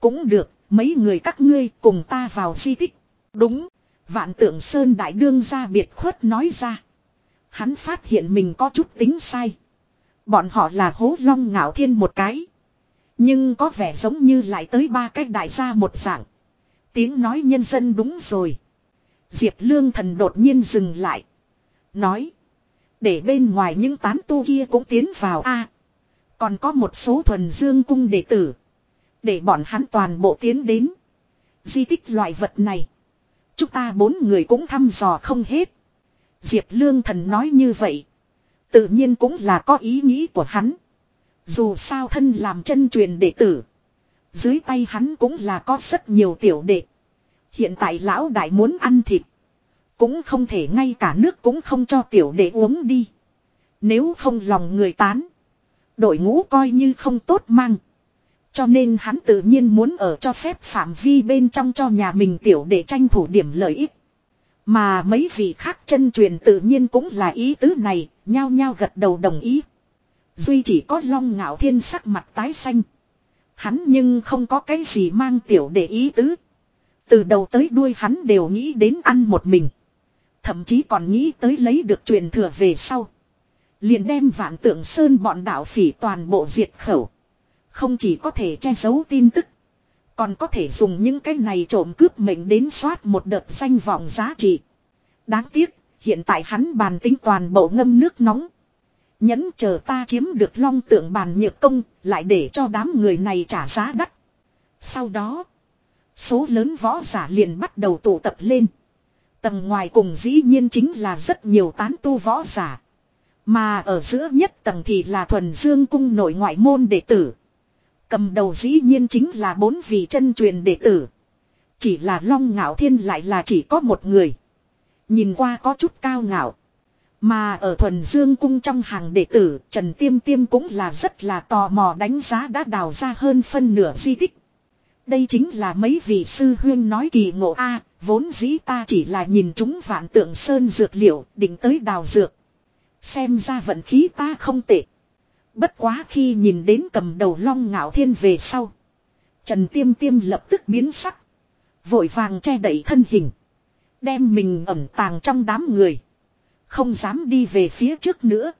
Cũng được, mấy người các ngươi cùng ta vào di tích. Đúng, vạn tượng sơn đại đương ra biệt khuất nói ra. Hắn phát hiện mình có chút tính sai. Bọn họ là hố long ngạo thiên một cái. Nhưng có vẻ giống như lại tới ba cách đại gia một dạng. Tiếng nói nhân dân đúng rồi. Diệp lương thần đột nhiên dừng lại. Nói. Để bên ngoài những tán tu kia cũng tiến vào a Còn có một số thuần dương cung đệ tử. Để bọn hắn toàn bộ tiến đến. Di tích loại vật này. Chúng ta bốn người cũng thăm dò không hết. Diệp Lương Thần nói như vậy. Tự nhiên cũng là có ý nghĩ của hắn. Dù sao thân làm chân truyền đệ tử. Dưới tay hắn cũng là có rất nhiều tiểu đệ. Hiện tại lão đại muốn ăn thịt. Cũng không thể ngay cả nước cũng không cho tiểu đệ uống đi. Nếu không lòng người tán. Đội ngũ coi như không tốt mang. Cho nên hắn tự nhiên muốn ở cho phép phạm vi bên trong cho nhà mình tiểu để tranh thủ điểm lợi ích. Mà mấy vị khác chân truyền tự nhiên cũng là ý tứ này, nhao nhao gật đầu đồng ý. Duy chỉ có long ngạo thiên sắc mặt tái xanh. Hắn nhưng không có cái gì mang tiểu để ý tứ. Từ đầu tới đuôi hắn đều nghĩ đến ăn một mình. Thậm chí còn nghĩ tới lấy được truyền thừa về sau. Liền đem vạn tượng sơn bọn đạo phỉ toàn bộ diệt khẩu. Không chỉ có thể che giấu tin tức. Còn có thể dùng những cái này trộm cướp mệnh đến soát một đợt danh vọng giá trị. Đáng tiếc, hiện tại hắn bàn tính toàn bộ ngâm nước nóng. Nhẫn chờ ta chiếm được long tượng bàn nhược công, lại để cho đám người này trả giá đắt. Sau đó, số lớn võ giả liền bắt đầu tụ tập lên. Tầng ngoài cùng dĩ nhiên chính là rất nhiều tán tu võ giả. Mà ở giữa nhất tầng thì là thuần dương cung nội ngoại môn đệ tử. Cầm đầu dĩ nhiên chính là bốn vị chân truyền đệ tử. Chỉ là long ngạo thiên lại là chỉ có một người. Nhìn qua có chút cao ngạo. Mà ở thuần dương cung trong hàng đệ tử, Trần Tiêm Tiêm cũng là rất là tò mò đánh giá đã đào ra hơn phân nửa di tích. Đây chính là mấy vị sư huyên nói kỳ ngộ A, vốn dĩ ta chỉ là nhìn chúng vạn tượng sơn dược liệu, định tới đào dược. Xem ra vận khí ta không tệ. Bất quá khi nhìn đến cầm đầu long ngạo thiên về sau. Trần Tiêm Tiêm lập tức biến sắc. Vội vàng che đẩy thân hình. Đem mình ẩn tàng trong đám người. Không dám đi về phía trước nữa.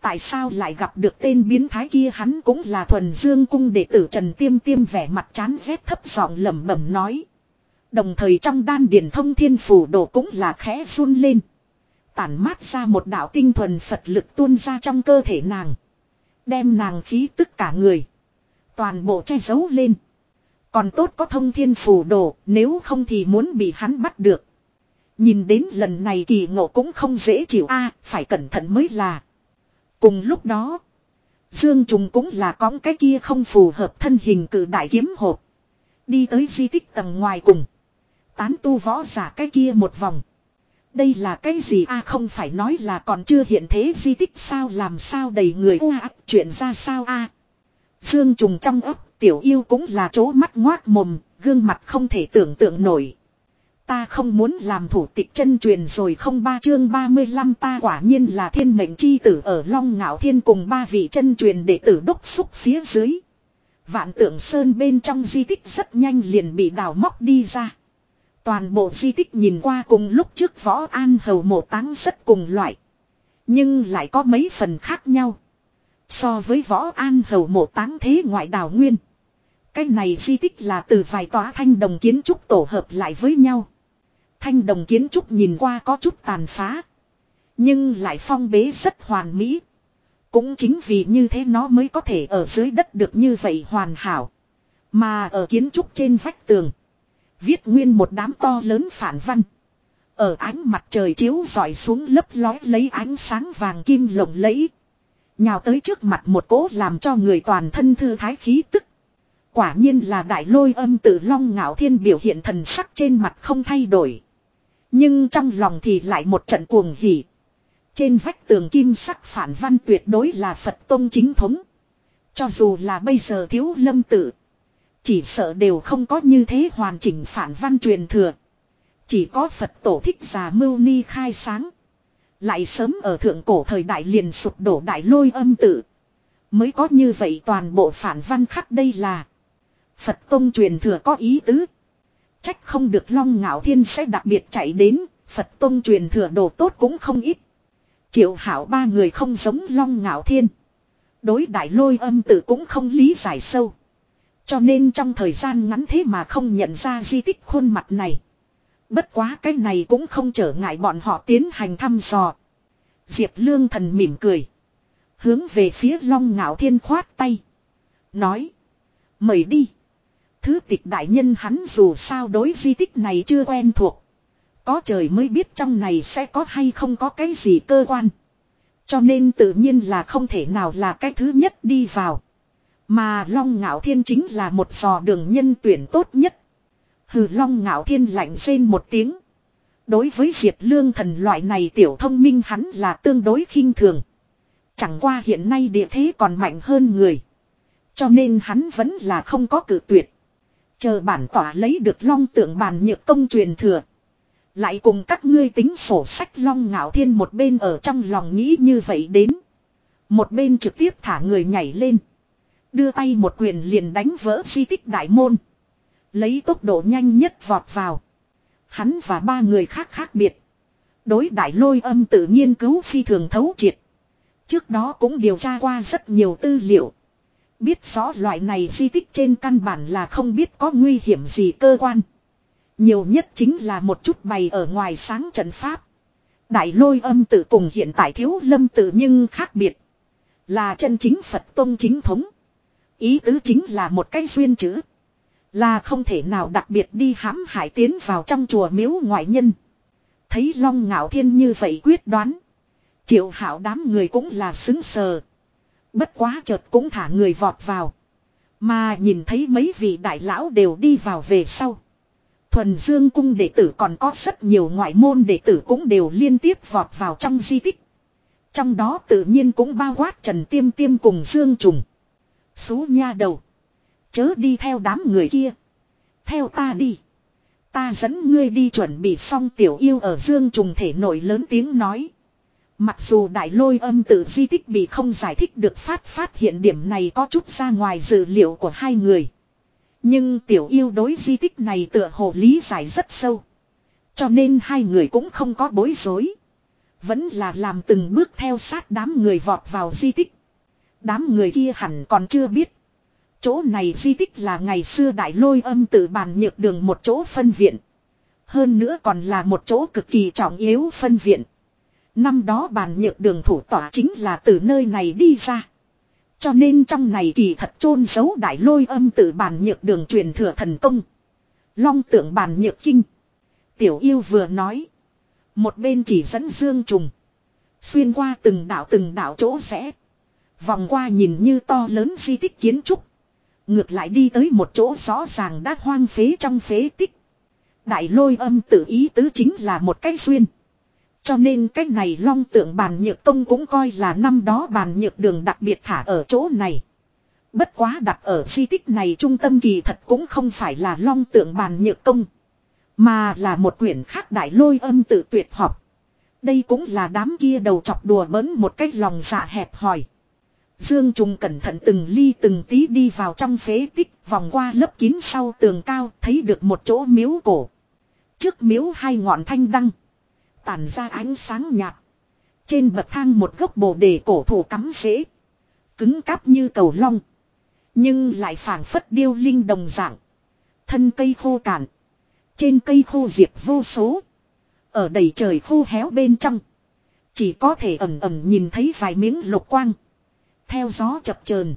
Tại sao lại gặp được tên biến thái kia hắn cũng là thuần dương cung đệ tử Trần Tiêm Tiêm vẻ mặt chán rét thấp giọng lẩm bẩm nói. Đồng thời trong đan điển thông thiên phủ đồ cũng là khẽ run lên. Tản mát ra một đạo tinh thuần Phật lực tuôn ra trong cơ thể nàng. Đem nàng khí tức cả người. Toàn bộ che giấu lên. Còn tốt có thông thiên phủ đồ, nếu không thì muốn bị hắn bắt được. Nhìn đến lần này kỳ ngộ cũng không dễ chịu a phải cẩn thận mới là. Cùng lúc đó, Dương Trùng cũng là có cái kia không phù hợp thân hình cử đại kiếm hộp. Đi tới di tích tầng ngoài cùng. Tán tu võ giả cái kia một vòng. Đây là cái gì a không phải nói là còn chưa hiện thế di tích sao làm sao đầy người u ác chuyện ra sao a Dương trùng trong ấp tiểu yêu cũng là chỗ mắt ngoác mồm, gương mặt không thể tưởng tượng nổi. Ta không muốn làm thủ tịch chân truyền rồi không ba chương 35 ta quả nhiên là thiên mệnh chi tử ở Long Ngạo Thiên cùng ba vị chân truyền đệ tử đốc xúc phía dưới. Vạn tượng sơn bên trong di tích rất nhanh liền bị đào móc đi ra. Toàn bộ di tích nhìn qua cùng lúc trước võ an hầu mộ táng rất cùng loại. Nhưng lại có mấy phần khác nhau. So với võ an hầu mộ táng thế ngoại đảo nguyên. Cái này di tích là từ vài tòa thanh đồng kiến trúc tổ hợp lại với nhau. Thanh đồng kiến trúc nhìn qua có chút tàn phá. Nhưng lại phong bế rất hoàn mỹ. Cũng chính vì như thế nó mới có thể ở dưới đất được như vậy hoàn hảo. Mà ở kiến trúc trên vách tường. Viết nguyên một đám to lớn phản văn. Ở ánh mặt trời chiếu dọi xuống lấp lói lấy ánh sáng vàng kim lộng lẫy. Nhào tới trước mặt một cỗ làm cho người toàn thân thư thái khí tức. Quả nhiên là đại lôi âm tử long ngạo thiên biểu hiện thần sắc trên mặt không thay đổi. Nhưng trong lòng thì lại một trận cuồng hỉ. Trên vách tường kim sắc phản văn tuyệt đối là Phật Tông chính thống. Cho dù là bây giờ thiếu lâm tử chỉ sợ đều không có như thế hoàn chỉnh phản văn truyền thừa. Chỉ có Phật tổ thích giả mưu ni khai sáng. Lại sớm ở thượng cổ thời đại liền sụp đổ đại lôi âm tự. Mới có như vậy toàn bộ phản văn khắc đây là. Phật Tông truyền thừa có ý tứ. Trách không được Long Ngạo Thiên sẽ đặc biệt chạy đến, Phật Tông truyền thừa đồ tốt cũng không ít. Triệu hảo ba người không giống Long Ngạo Thiên. Đối đại lôi âm tự cũng không lý giải sâu. Cho nên trong thời gian ngắn thế mà không nhận ra di tích khuôn mặt này. Bất quá cái này cũng không trở ngại bọn họ tiến hành thăm dò. Diệp Lương thần mỉm cười. Hướng về phía Long Ngạo Thiên khoát tay. Nói. Mời đi. Thứ tịch đại nhân hắn dù sao đối di tích này chưa quen thuộc. Có trời mới biết trong này sẽ có hay không có cái gì cơ quan. Cho nên tự nhiên là không thể nào là cái thứ nhất đi vào. Mà Long Ngạo Thiên chính là một sò đường nhân tuyển tốt nhất. Hừ, Long Ngạo Thiên lạnh rên một tiếng. Đối với Diệp Lương thần loại này tiểu thông minh hắn là tương đối khinh thường. Chẳng qua hiện nay địa thế còn mạnh hơn người. Cho nên hắn vẫn là không có cử tuyệt. Chờ bản tỏa lấy được long tượng bàn nhược công truyền thừa. Lại cùng các ngươi tính sổ sách long ngạo thiên một bên ở trong lòng nghĩ như vậy đến. Một bên trực tiếp thả người nhảy lên. Đưa tay một quyền liền đánh vỡ di tích đại môn. Lấy tốc độ nhanh nhất vọt vào. Hắn và ba người khác khác biệt. Đối đại lôi âm tự nghiên cứu phi thường thấu triệt. Trước đó cũng điều tra qua rất nhiều tư liệu. Biết rõ loại này di tích trên căn bản là không biết có nguy hiểm gì cơ quan. Nhiều nhất chính là một chút bày ở ngoài sáng trận pháp. Đại lôi âm tự cùng hiện tại thiếu lâm tự nhưng khác biệt. Là chân chính Phật Tông chính thống. Ý tứ chính là một cái duyên chữ. Là không thể nào đặc biệt đi hãm hại tiến vào trong chùa miếu ngoại nhân. Thấy Long Ngạo Thiên như vậy quyết đoán. Triệu hảo đám người cũng là xứng sờ. Bất quá chợt cũng thả người vọt vào. Mà nhìn thấy mấy vị đại lão đều đi vào về sau. Thuần Dương cung đệ tử còn có rất nhiều ngoại môn đệ tử cũng đều liên tiếp vọt vào trong di tích. Trong đó tự nhiên cũng bao quát Trần Tiêm Tiêm cùng Dương Trùng. Xú nha đầu. Chớ đi theo đám người kia. Theo ta đi. Ta dẫn ngươi đi chuẩn bị xong tiểu yêu ở Dương Trùng thể nổi lớn tiếng nói. Mặc dù đại lôi âm tự di tích bị không giải thích được phát phát hiện điểm này có chút ra ngoài dự liệu của hai người. Nhưng tiểu yêu đối di tích này tựa hồ lý giải rất sâu. Cho nên hai người cũng không có bối rối. Vẫn là làm từng bước theo sát đám người vọt vào di tích. Đám người kia hẳn còn chưa biết. Chỗ này di tích là ngày xưa đại lôi âm tự bàn nhược đường một chỗ phân viện. Hơn nữa còn là một chỗ cực kỳ trọng yếu phân viện. Năm đó bàn nhược đường thủ tỏa chính là từ nơi này đi ra. Cho nên trong này kỳ thật chôn giấu đại lôi âm tự bàn nhược đường truyền thừa thần công. Long tượng bàn nhược kinh. Tiểu yêu vừa nói. Một bên chỉ dẫn dương trùng. Xuyên qua từng đảo từng đảo chỗ rẽ. Vòng qua nhìn như to lớn di tích kiến trúc. Ngược lại đi tới một chỗ rõ ràng đã hoang phế trong phế tích. Đại lôi âm tự ý tứ chính là một cái duyên. Cho nên cái này long tượng bàn nhược tông cũng coi là năm đó bàn nhược đường đặc biệt thả ở chỗ này. Bất quá đặt ở di tích này trung tâm kỳ thật cũng không phải là long tượng bàn nhược tông. Mà là một quyển khác đại lôi âm tự tuyệt học. Đây cũng là đám kia đầu chọc đùa bỡn một cách lòng dạ hẹp hòi. Dương Trung cẩn thận từng ly từng tí đi vào trong phế tích, vòng qua lớp kín sau tường cao, thấy được một chỗ miếu cổ. Trước miếu hai ngọn thanh đăng tản ra ánh sáng nhạt. Trên bậc thang một gốc bồ đề cổ thụ cắm rễ. Cứng cáp như cầu long. Nhưng lại phảng phất điêu linh đồng dạng. Thân cây khô cạn. Trên cây khô diệp vô số. Ở đầy trời khô héo bên trong. Chỉ có thể ẩm ẩm nhìn thấy vài miếng lục quang. Theo gió chập chờn,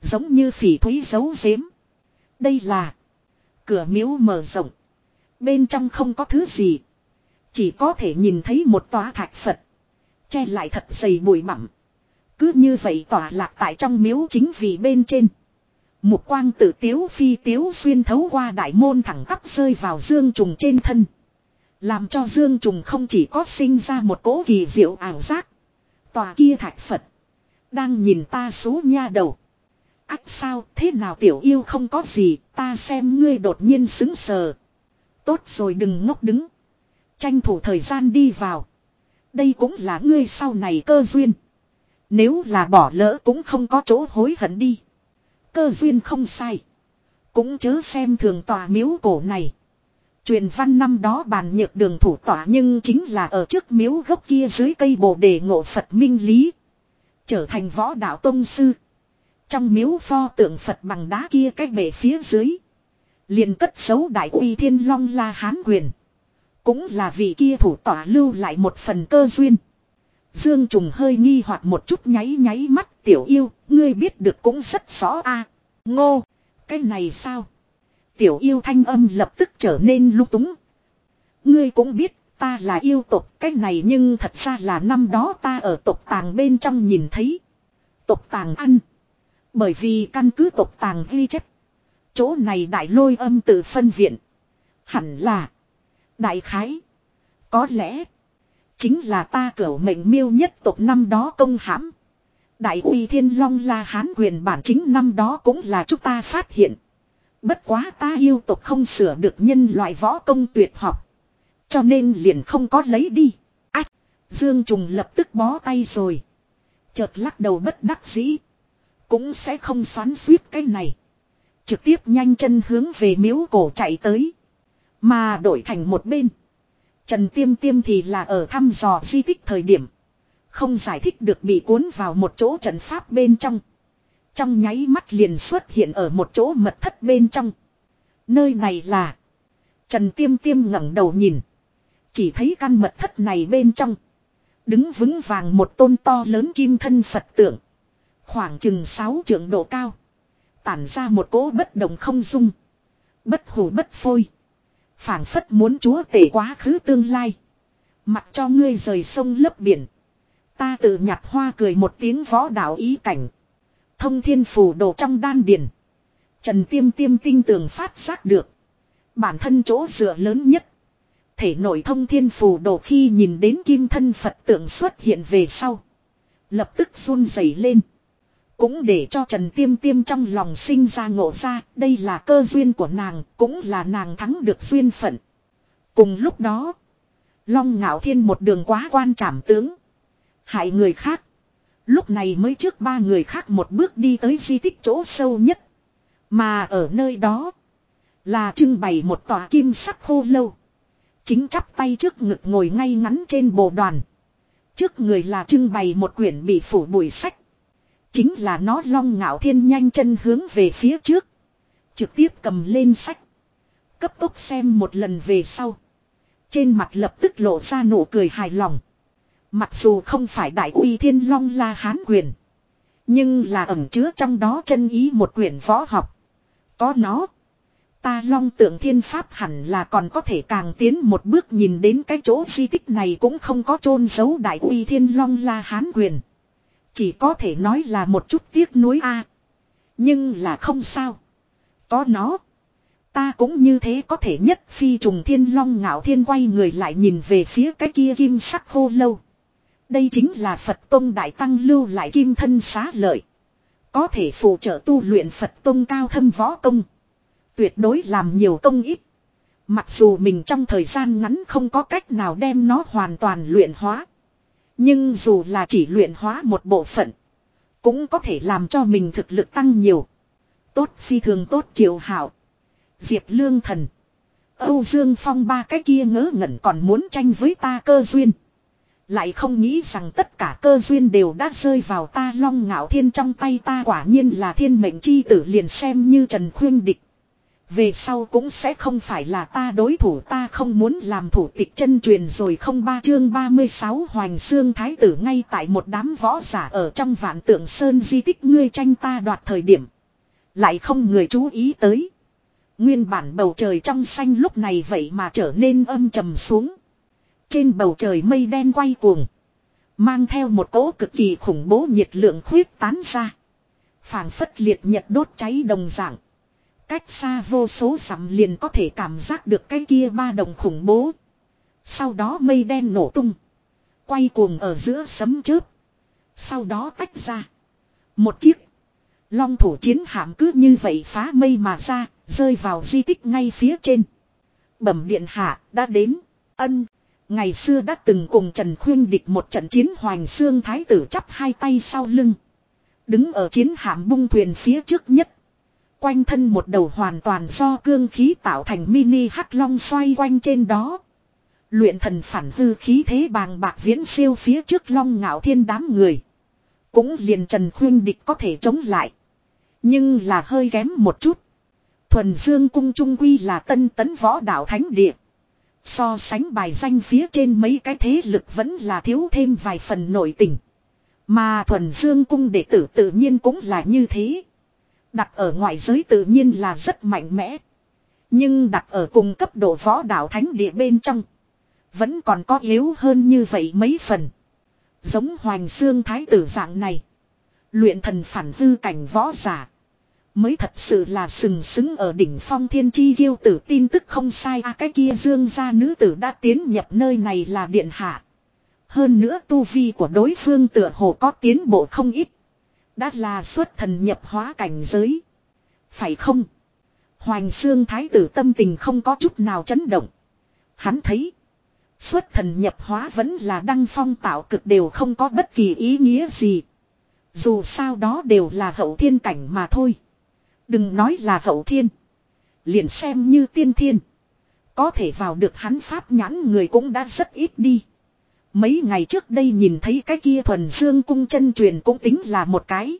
Giống như phỉ thúy giấu giếm. Đây là. Cửa miếu mở rộng. Bên trong không có thứ gì. Chỉ có thể nhìn thấy một tòa thạch Phật. Che lại thật dày bụi bặm. Cứ như vậy tỏa lạc tại trong miếu chính vì bên trên. Một quang tử tiếu phi tiếu xuyên thấu qua đại môn thẳng tắp rơi vào dương trùng trên thân. Làm cho dương trùng không chỉ có sinh ra một cỗ kỳ diệu ảo giác. Tòa kia thạch Phật. Đang nhìn ta số nha đầu. Ách sao, thế nào tiểu yêu không có gì, ta xem ngươi đột nhiên xứng sờ. Tốt rồi đừng ngốc đứng. Tranh thủ thời gian đi vào. Đây cũng là ngươi sau này cơ duyên. Nếu là bỏ lỡ cũng không có chỗ hối hận đi. Cơ duyên không sai. Cũng chớ xem thường tòa miếu cổ này. Truyền văn năm đó bàn nhược đường thủ tỏa nhưng chính là ở trước miếu gốc kia dưới cây bồ đề ngộ Phật minh lý. Trở thành võ đạo tông sư. Trong miếu pho tượng Phật bằng đá kia cách bể phía dưới. liền cất xấu đại uy thiên long la hán quyền. Cũng là vị kia thủ tỏa lưu lại một phần cơ duyên. Dương Trùng hơi nghi hoặc một chút nháy nháy mắt tiểu yêu, ngươi biết được cũng rất rõ a. ngô, cái này sao? Tiểu yêu thanh âm lập tức trở nên lung túng. Ngươi cũng biết, ta là yêu tộc, cái này nhưng thật ra là năm đó ta ở tộc tàng bên trong nhìn thấy. Tộc tàng ăn. Bởi vì căn cứ tộc tàng ghi chép. Chỗ này đại lôi âm tự phân viện. Hẳn là. Đại khái. Có lẽ. Chính là ta cửu mệnh miêu nhất tộc năm đó công hãm. Đại uy thiên long la hán quyền bản chính năm đó cũng là chúng ta phát hiện. Bất quá ta yêu tộc không sửa được nhân loại võ công tuyệt học. Cho nên liền không có lấy đi. Ách! Dương Trùng lập tức bó tay rồi. Chợt lắc đầu bất đắc dĩ. Cũng sẽ không xoắn suýt cái này. Trực tiếp nhanh chân hướng về miếu cổ chạy tới. Mà đổi thành một bên. Trần Tiêm Tiêm thì là ở thăm dò di tích thời điểm. Không giải thích được bị cuốn vào một chỗ trận pháp bên trong. Trong nháy mắt liền xuất hiện ở một chỗ mật thất bên trong. Nơi này là. Trần Tiêm Tiêm ngẩng đầu nhìn. Chỉ thấy căn mật thất này bên trong. Đứng vững vàng một tôn to lớn kim thân Phật tượng. Khoảng chừng 6 trượng độ cao. Tản ra một cỗ bất động không dung. Bất hủ bất phôi. phảng phất muốn chúa tể quá khứ tương lai. Mặc cho ngươi rời sông lấp biển. Ta tự nhặt hoa cười một tiếng võ đạo ý cảnh. Thông thiên phù đồ trong đan điền. Trần tiêm tiêm tinh tường phát giác được. Bản thân chỗ dựa lớn nhất. Thể nội thông thiên phù đồ khi nhìn đến kim thân Phật tượng xuất hiện về sau. Lập tức run rẩy lên. Cũng để cho Trần Tiêm Tiêm trong lòng sinh ra ngộ ra, đây là cơ duyên của nàng, cũng là nàng thắng được duyên phận. Cùng lúc đó, Long Ngạo Thiên một đường quá quan trảm tướng. Hại người khác. Lúc này mới trước ba người khác một bước đi tới di tích chỗ sâu nhất. Mà ở nơi đó, là trưng bày một tòa kim sắc khô lâu. Chính chắp tay trước ngực ngồi ngay ngắn trên bồ đoàn. Trước người là trưng bày một quyển bị phủ bụi sách. Chính là nó long ngạo thiên nhanh chân hướng về phía trước. Trực tiếp cầm lên sách. Cấp tốc xem một lần về sau. Trên mặt lập tức lộ ra nụ cười hài lòng. Mặc dù không phải đại uy thiên long la hán quyền. Nhưng là ẩn chứa trong đó chân ý một quyển võ học. Có nó. Ta long tượng thiên pháp hẳn là còn có thể càng tiến một bước nhìn đến cái chỗ di tích này cũng không có chôn giấu đại uy thiên long la hán quyền. Chỉ có thể nói là một chút tiếc nuối a. Nhưng là không sao. Có nó. Ta cũng như thế có thể nhất phi trùng thiên long ngạo thiên quay người lại nhìn về phía cái kia kim sắc khô lâu. Đây chính là Phật Tông Đại Tăng lưu lại kim thân xá lợi. Có thể phụ trợ tu luyện Phật Tông cao thâm võ công. Tuyệt đối làm nhiều công ít. Mặc dù mình trong thời gian ngắn không có cách nào đem nó hoàn toàn luyện hóa. Nhưng dù là chỉ luyện hóa một bộ phận. Cũng có thể làm cho mình thực lực tăng nhiều. Tốt phi thường tốt triều hảo. Diệp lương thần. Âu Dương Phong ba cái kia ngớ ngẩn còn muốn tranh với ta cơ duyên. Lại không nghĩ rằng tất cả cơ duyên đều đã rơi vào ta long ngạo thiên trong tay ta quả nhiên là thiên mệnh chi tử liền xem như Trần Khuyên Địch. Về sau cũng sẽ không phải là ta đối thủ, ta không muốn làm thủ tịch chân truyền rồi không ba chương 36 Hoành Xương Thái tử ngay tại một đám võ giả ở trong vạn tượng sơn di tích ngươi tranh ta đoạt thời điểm. Lại không người chú ý tới. Nguyên bản bầu trời trong xanh lúc này vậy mà trở nên âm trầm xuống. Trên bầu trời mây đen quay cuồng. Mang theo một cỗ cực kỳ khủng bố nhiệt lượng khuyết tán ra. phảng phất liệt nhật đốt cháy đồng dạng. Cách xa vô số dặm liền có thể cảm giác được cái kia ba đồng khủng bố. Sau đó mây đen nổ tung. Quay cuồng ở giữa sấm chớp. Sau đó tách ra. Một chiếc. Long thủ chiến hạm cứ như vậy phá mây mà ra, rơi vào di tích ngay phía trên. Bẩm điện hạ đã đến. Ân. Ngày xưa đã từng cùng Trần Khuyên địch một trận chiến hoành xương thái tử chắp hai tay sau lưng. Đứng ở chiến hạm bung thuyền phía trước nhất. Quanh thân một đầu hoàn toàn do cương khí tạo thành mini hắc long xoay quanh trên đó. Luyện thần phản hư khí thế bàng bạc viễn siêu phía trước long ngạo thiên đám người. Cũng liền Trần Khuyên Địch có thể chống lại. Nhưng là hơi kém một chút. Thuần Dương Cung Trung Quy là tân tấn võ đạo thánh địa. So sánh bài danh phía trên mấy cái thế lực vẫn là thiếu thêm vài phần nội tình. Mà Thuần Dương Cung đệ tử tự nhiên cũng là như thế. Đặt ở ngoại giới tự nhiên là rất mạnh mẽ. Nhưng đặt ở cùng cấp độ võ đạo thánh địa bên trong. Vẫn còn có yếu hơn như vậy mấy phần. Giống Hoành Xương Thái tử dạng này. Luyện thần phản hư cảnh võ giả. Mới thật sự là sừng sững ở đỉnh phong thiên chi kiêu tử tin tức không sai à cái kia dương gia nữ tử đã tiến nhập nơi này là điện hạ. Hơn nữa tu vi của đối phương tựa hồ có tiến bộ không ít. Đã là xuất thần nhập hóa cảnh giới. Phải không? Hoành xương thái tử tâm tình không có chút nào chấn động. Hắn thấy. Xuất thần nhập hóa vẫn là đăng phong tạo cực đều không có bất kỳ ý nghĩa gì. Dù sao đó đều là hậu thiên cảnh mà thôi. Đừng nói là hậu thiên. Liền xem như tiên thiên. Có thể vào được hắn pháp nhãn người cũng đã rất ít đi. Mấy ngày trước đây nhìn thấy cái kia thuần dương cung chân truyền cũng tính là một cái.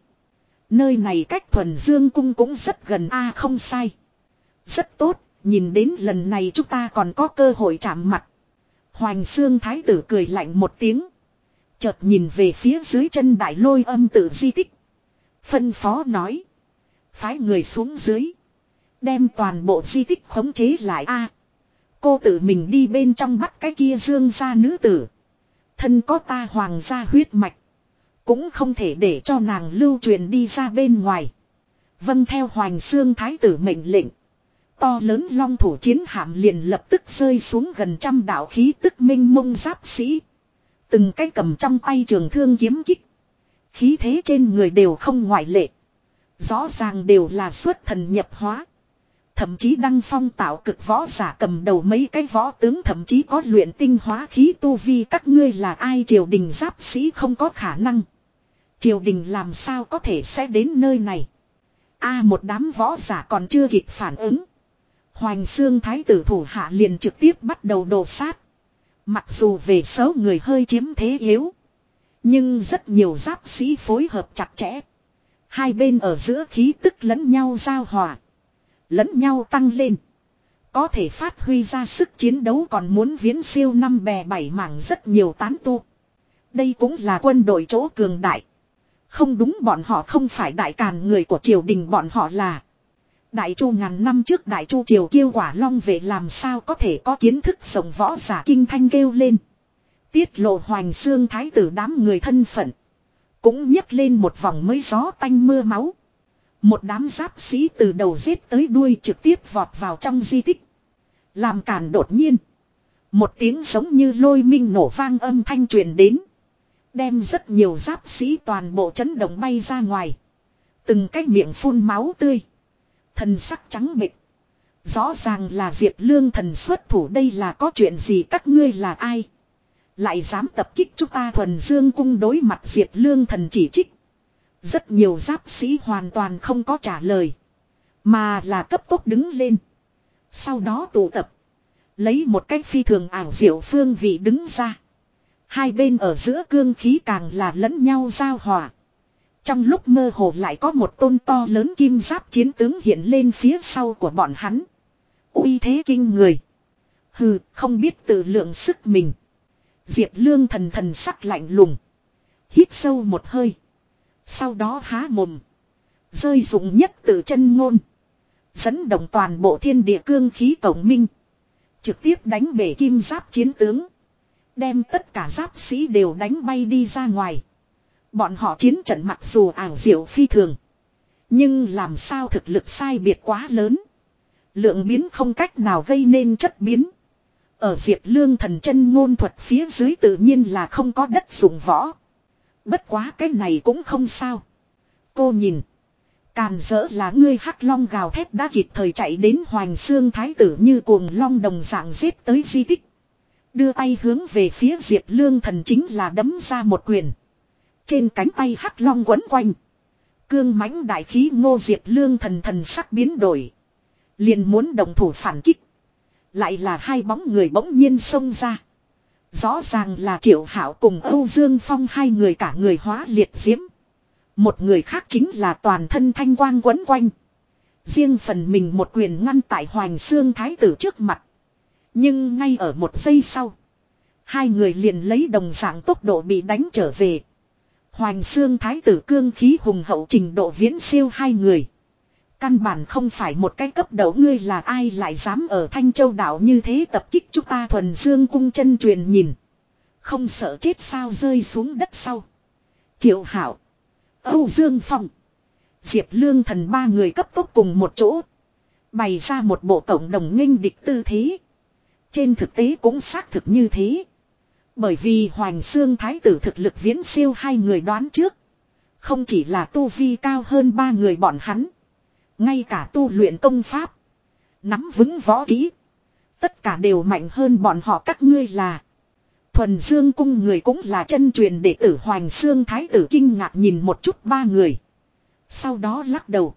Nơi này cách thuần dương cung cũng rất gần a không sai. Rất tốt, nhìn đến lần này chúng ta còn có cơ hội chạm mặt. Hoành xương thái tử cười lạnh một tiếng. Chợt nhìn về phía dưới chân đại lôi âm tự di tích. Phân phó nói. Phái người xuống dưới. Đem toàn bộ di tích khống chế lại a Cô tự mình đi bên trong bắt cái kia dương ra nữ tử. Thân có ta hoàng gia huyết mạch. Cũng không thể để cho nàng lưu truyền đi ra bên ngoài. Vâng theo hoàng Xương Thái tử mệnh lệnh. To lớn long thủ chiến hạm liền lập tức rơi xuống gần trăm đạo khí tức minh mông giáp sĩ. Từng cái cầm trong tay trường thương kiếm kích. Khí thế trên người đều không ngoại lệ. Rõ ràng đều là xuất thần nhập hóa. Thậm chí đăng phong tạo cực võ giả cầm đầu mấy cái võ tướng, thậm chí có luyện tinh hóa khí tu vi các ngươi là ai triều đình giáp sĩ không có khả năng. Triều đình làm sao có thể sẽ đến nơi này. a, một đám võ giả còn chưa kịp phản ứng. Hoành xương thái tử thủ hạ liền trực tiếp bắt đầu đồ sát. Mặc dù về số người hơi chiếm thế yếu. Nhưng rất nhiều giáp sĩ phối hợp chặt chẽ. Hai bên ở giữa khí tức lẫn nhau giao hòa. Lẫn nhau tăng lên. Có thể phát huy ra sức chiến đấu còn muốn viễn siêu năm bè bảy mảng rất nhiều tán tu. Đây cũng là quân đội chỗ cường đại. Không đúng bọn họ không phải đại càn người của triều đình bọn họ là. Đại chu ngàn năm trước đại chu triều kêu quả long về làm sao có thể có kiến thức rộng võ giả kinh thanh kêu lên. Tiết lộ hoành xương thái tử đám người thân phận. Cũng nhấc lên một vòng mới gió tanh mưa máu. Một đám giáp sĩ từ đầu giết tới đuôi trực tiếp vọt vào trong di tích. Làm càn đột nhiên. Một tiếng giống như lôi minh nổ vang âm thanh truyền đến. Đem rất nhiều giáp sĩ toàn bộ chấn động bay ra ngoài. Từng cái miệng phun máu tươi. Thần sắc trắng bệch. Rõ ràng là Diệp Lương thần xuất thủ đây là có chuyện gì các ngươi là ai? Lại dám tập kích chúng ta thuần dương cung đối mặt Diệp Lương thần chỉ trích. Rất nhiều giáp sĩ hoàn toàn không có trả lời. Mà là cấp tốc đứng lên. Sau đó tụ tập. Lấy một cách phi thường ảo diệu phương vị đứng ra. Hai bên ở giữa cương khí càng là lẫn nhau giao hòa. Trong lúc mơ hồ lại có một tôn to lớn kim giáp chiến tướng hiện lên phía sau của bọn hắn. uy thế kinh người. Hừ, không biết tự lượng sức mình. Diệp lương thần thần sắc lạnh lùng. Hít sâu một hơi. Sau đó há mồm. Rơi dụng nhất từ chân ngôn. Dẫn động toàn bộ thiên địa cương khí cổng minh. Trực tiếp đánh bể kim giáp chiến tướng. Đem tất cả giáp sĩ đều đánh bay đi ra ngoài. Bọn họ chiến trận mặc dù ảo diệu phi thường. Nhưng làm sao thực lực sai biệt quá lớn. Lượng biến không cách nào gây nên chất biến. Ở diệt Lương thần chân ngôn thuật phía dưới tự nhiên là không có đất dùng võ. Bất quá cái này cũng không sao. Cô nhìn. Càn dỡ là ngươi hắc long gào thét đã kịp thời chạy đến Hoành Xương Thái tử như cuồng long đồng dạng giết tới di tích. Đưa tay hướng về phía Diệp Lương thần chính là đấm ra một quyền. Trên cánh tay hắc long quấn quanh. Cương mãnh đại khí ngô Diệp Lương thần thần sắc biến đổi. Liền muốn đồng thủ phản kích. Lại là hai bóng người bỗng nhiên xông ra. Rõ ràng là Triệu Hảo cùng Âu Dương Phong hai người cả người hóa liệt diễm. Một người khác chính là toàn thân thanh quang quấn quanh. Riêng phần mình một quyền ngăn tại Hoành Xương Thái tử trước mặt. Nhưng ngay ở một giây sau. Hai người liền lấy đồng dạng tốc độ bị đánh trở về. Hoành Xương Thái tử cương khí hùng hậu trình độ viễn siêu hai người. Căn bản không phải một cái cấp đầu ngươi là ai lại dám ở Thanh Châu đảo như thế tập kích chúng ta thuần dương cung chân truyền nhìn. Không sợ chết sao rơi xuống đất sau. Triệu Hảo. Âu Dương Phong. Diệp Lương thần ba người cấp tốc cùng một chỗ. Bày ra một bộ cộng đồng nghênh địch tư thế. Trên thực tế cũng xác thực như thế. Bởi vì Hoành Xương Thái tử thực lực viễn siêu hai người đoán trước. Không chỉ là tu vi cao hơn ba người bọn hắn. Ngay cả tu luyện công pháp. Nắm vững võ kỹ. Tất cả đều mạnh hơn bọn họ các ngươi là. Thuần Dương cung người cũng là chân truyền đệ tử Hoành Xương Thái tử kinh ngạc nhìn một chút ba người. Sau đó lắc đầu.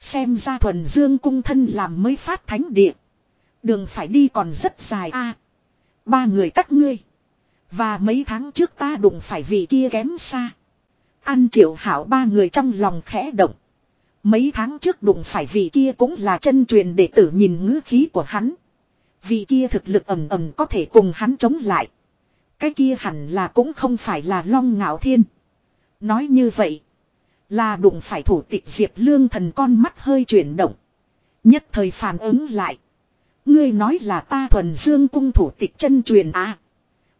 Xem ra thuần Dương cung thân làm mới phát thánh địa. Đường phải đi còn rất dài a. ba người các ngươi. Và mấy tháng trước ta đụng phải vị kia kém xa. Ăn triệu hảo ba người trong lòng khẽ động. Mấy tháng trước đụng phải vị kia cũng là chân truyền đệ tử nhìn ngữ khí của hắn. Vị kia thực lực ầm ầm có thể cùng hắn chống lại. Cái kia hẳn là cũng không phải là long ngạo thiên. Nói như vậy. Là đụng phải thủ tịch diệp lương thần con mắt hơi chuyển động. Nhất thời phản ứng lại. Ngươi nói là ta thuần dương cung thủ tịch chân truyền à.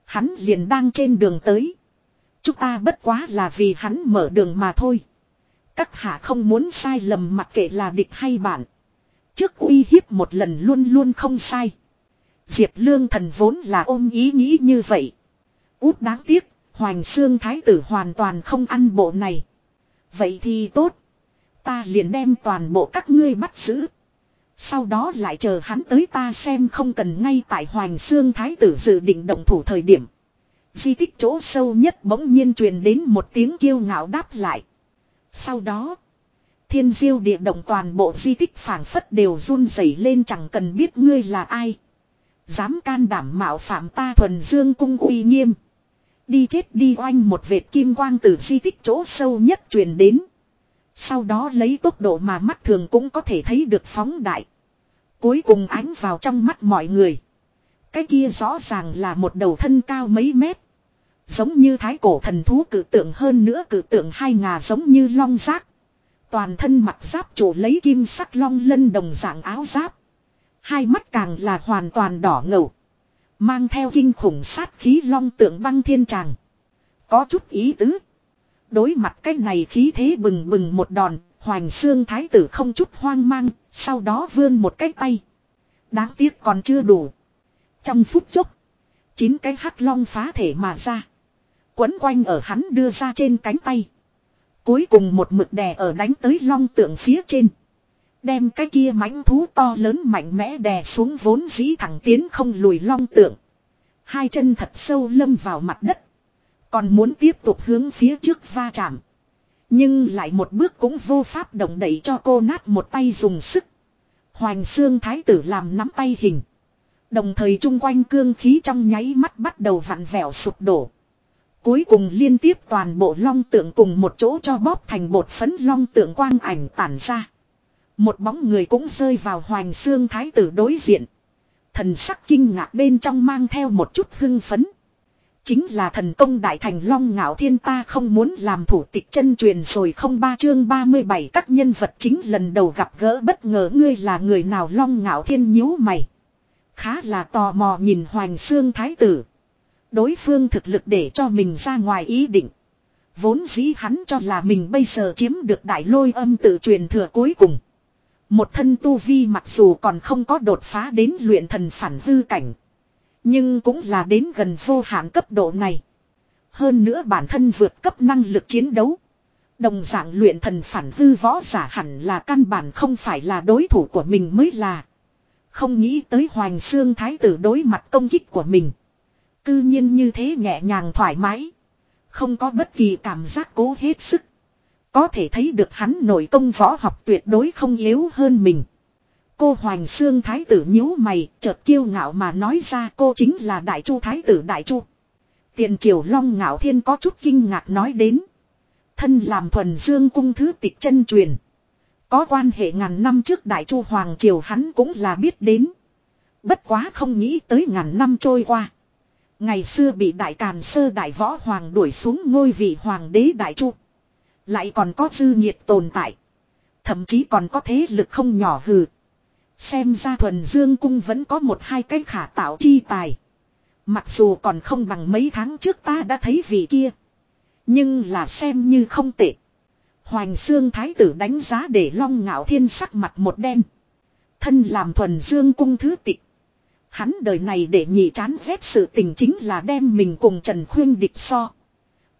Hắn liền đang trên đường tới. Chúng ta bất quá là vì hắn mở đường mà thôi. Các hạ không muốn sai lầm mặc kệ là địch hay bạn. Trước uy hiếp một lần luôn luôn không sai. Diệp lương thần vốn là ôm ý nghĩ như vậy. Út đáng tiếc, Hoành Xương Thái tử hoàn toàn không ăn bộ này. Vậy thì tốt. Ta liền đem toàn bộ các ngươi bắt giữ. Sau đó lại chờ hắn tới ta xem không cần ngay tại Hoành Xương Thái tử dự định động thủ thời điểm. Di tích chỗ sâu nhất bỗng nhiên truyền đến một tiếng kêu ngạo đáp lại. Sau đó, thiên diêu địa động toàn bộ di tích phảng phất đều run rẩy lên chẳng cần biết ngươi là ai. Dám can đảm mạo phạm ta thuần dương cung uy nghiêm. Đi chết đi oanh một vệt kim quang từ di tích chỗ sâu nhất truyền đến. Sau đó lấy tốc độ mà mắt thường cũng có thể thấy được phóng đại. Cuối cùng ánh vào trong mắt mọi người. Cái kia rõ ràng là một đầu thân cao mấy mét. Giống như thái cổ thần thú cử tượng hơn nữa cử tượng hai ngà giống như long giác. Toàn thân mặt giáp chủ lấy kim sắc long lân đồng dạng áo giáp. Hai mắt càng là hoàn toàn đỏ ngầu. Mang theo kinh khủng sát khí long tượng băng thiên tràng. Có chút ý tứ. Đối mặt cái này khí thế bừng bừng một đòn, hoành xương thái tử không chút hoang mang, sau đó vươn một cái tay. Đáng tiếc còn chưa đủ. Trong phút chốc, chín cái hắc long phá thể mà ra. Quấn quanh ở hắn đưa ra trên cánh tay. Cuối cùng một mực đè ở đánh tới long tượng phía trên. Đem cái kia mãnh thú to lớn mạnh mẽ đè xuống vốn dĩ thẳng tiến không lùi long tượng. Hai chân thật sâu lâm vào mặt đất. Còn muốn tiếp tục hướng phía trước va chạm. Nhưng lại một bước cũng vô pháp động đẩy cho cô nát một tay dùng sức. Hoành xương thái tử làm nắm tay hình. Đồng thời chung quanh cương khí trong nháy mắt bắt đầu vặn vẹo sụp đổ. Cuối cùng liên tiếp toàn bộ long tượng cùng một chỗ cho bóp thành bột phấn long tượng quang ảnh tản ra. Một bóng người cũng rơi vào hoành xương thái tử đối diện. Thần sắc kinh ngạc bên trong mang theo một chút hưng phấn. Chính là thần công đại thành long ngạo thiên ta không muốn làm thủ tịch chân truyền rồi không ba chương 37 các nhân vật chính lần đầu gặp gỡ bất ngờ ngươi là người nào long ngạo thiên nhíu mày. Khá là tò mò nhìn hoành xương thái tử. Đối phương thực lực để cho mình ra ngoài ý định. Vốn dĩ hắn cho là mình bây giờ chiếm được đại lôi âm tự truyền thừa cuối cùng. Một thân tu vi mặc dù còn không có đột phá đến luyện thần phản hư cảnh. Nhưng cũng là đến gần vô hạn cấp độ này. Hơn nữa bản thân vượt cấp năng lực chiến đấu. Đồng dạng luyện thần phản hư võ giả hẳn là căn bản không phải là đối thủ của mình mới là. Không nghĩ tới Hoàng Sương Thái tử đối mặt công kích của mình. Cư nhiên như thế nhẹ nhàng thoải mái. Không có bất kỳ cảm giác cố hết sức. Có thể thấy được hắn nội công võ học tuyệt đối không yếu hơn mình. Cô Hoành Sương Thái tử nhíu mày, chợt kiêu ngạo mà nói ra cô chính là Đại Chu Thái tử Đại Chu. Tiền triều Long Ngạo Thiên có chút kinh ngạc nói đến. Thân làm thuần dương cung thứ tịch chân truyền. Có quan hệ ngàn năm trước Đại Chu Hoàng Triều hắn cũng là biết đến. Bất quá không nghĩ tới ngàn năm trôi qua. Ngày xưa bị Đại Càn Sơ Đại Võ Hoàng đuổi xuống ngôi vị Hoàng đế Đại Chu. Lại còn có dư nhiệt tồn tại. Thậm chí còn có thế lực không nhỏ hừ. Xem ra thuần dương cung vẫn có một hai cái khả tạo chi tài. Mặc dù còn không bằng mấy tháng trước ta đã thấy vị kia. Nhưng là xem như không tệ. Hoành xương thái tử đánh giá để long ngạo thiên sắc mặt một đen. Thân làm thuần dương cung thứ tịch. Hắn đời này để nhị chán ghét sự tình chính là đem mình cùng Trần Khuyên địch so.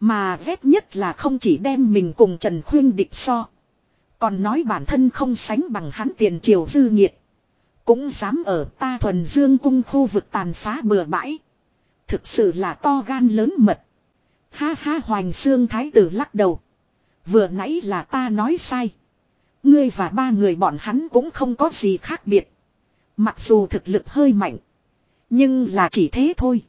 Mà ghét nhất là không chỉ đem mình cùng Trần Khuyên địch so. Còn nói bản thân không sánh bằng hắn tiền triều dư nhiệt. Cũng dám ở ta thuần dương cung khu vực tàn phá bừa bãi. Thực sự là to gan lớn mật. Ha ha, hoành xương thái tử lắc đầu. Vừa nãy là ta nói sai. Ngươi và ba người bọn hắn cũng không có gì khác biệt. Mặc dù thực lực hơi mạnh. Nhưng là chỉ thế thôi.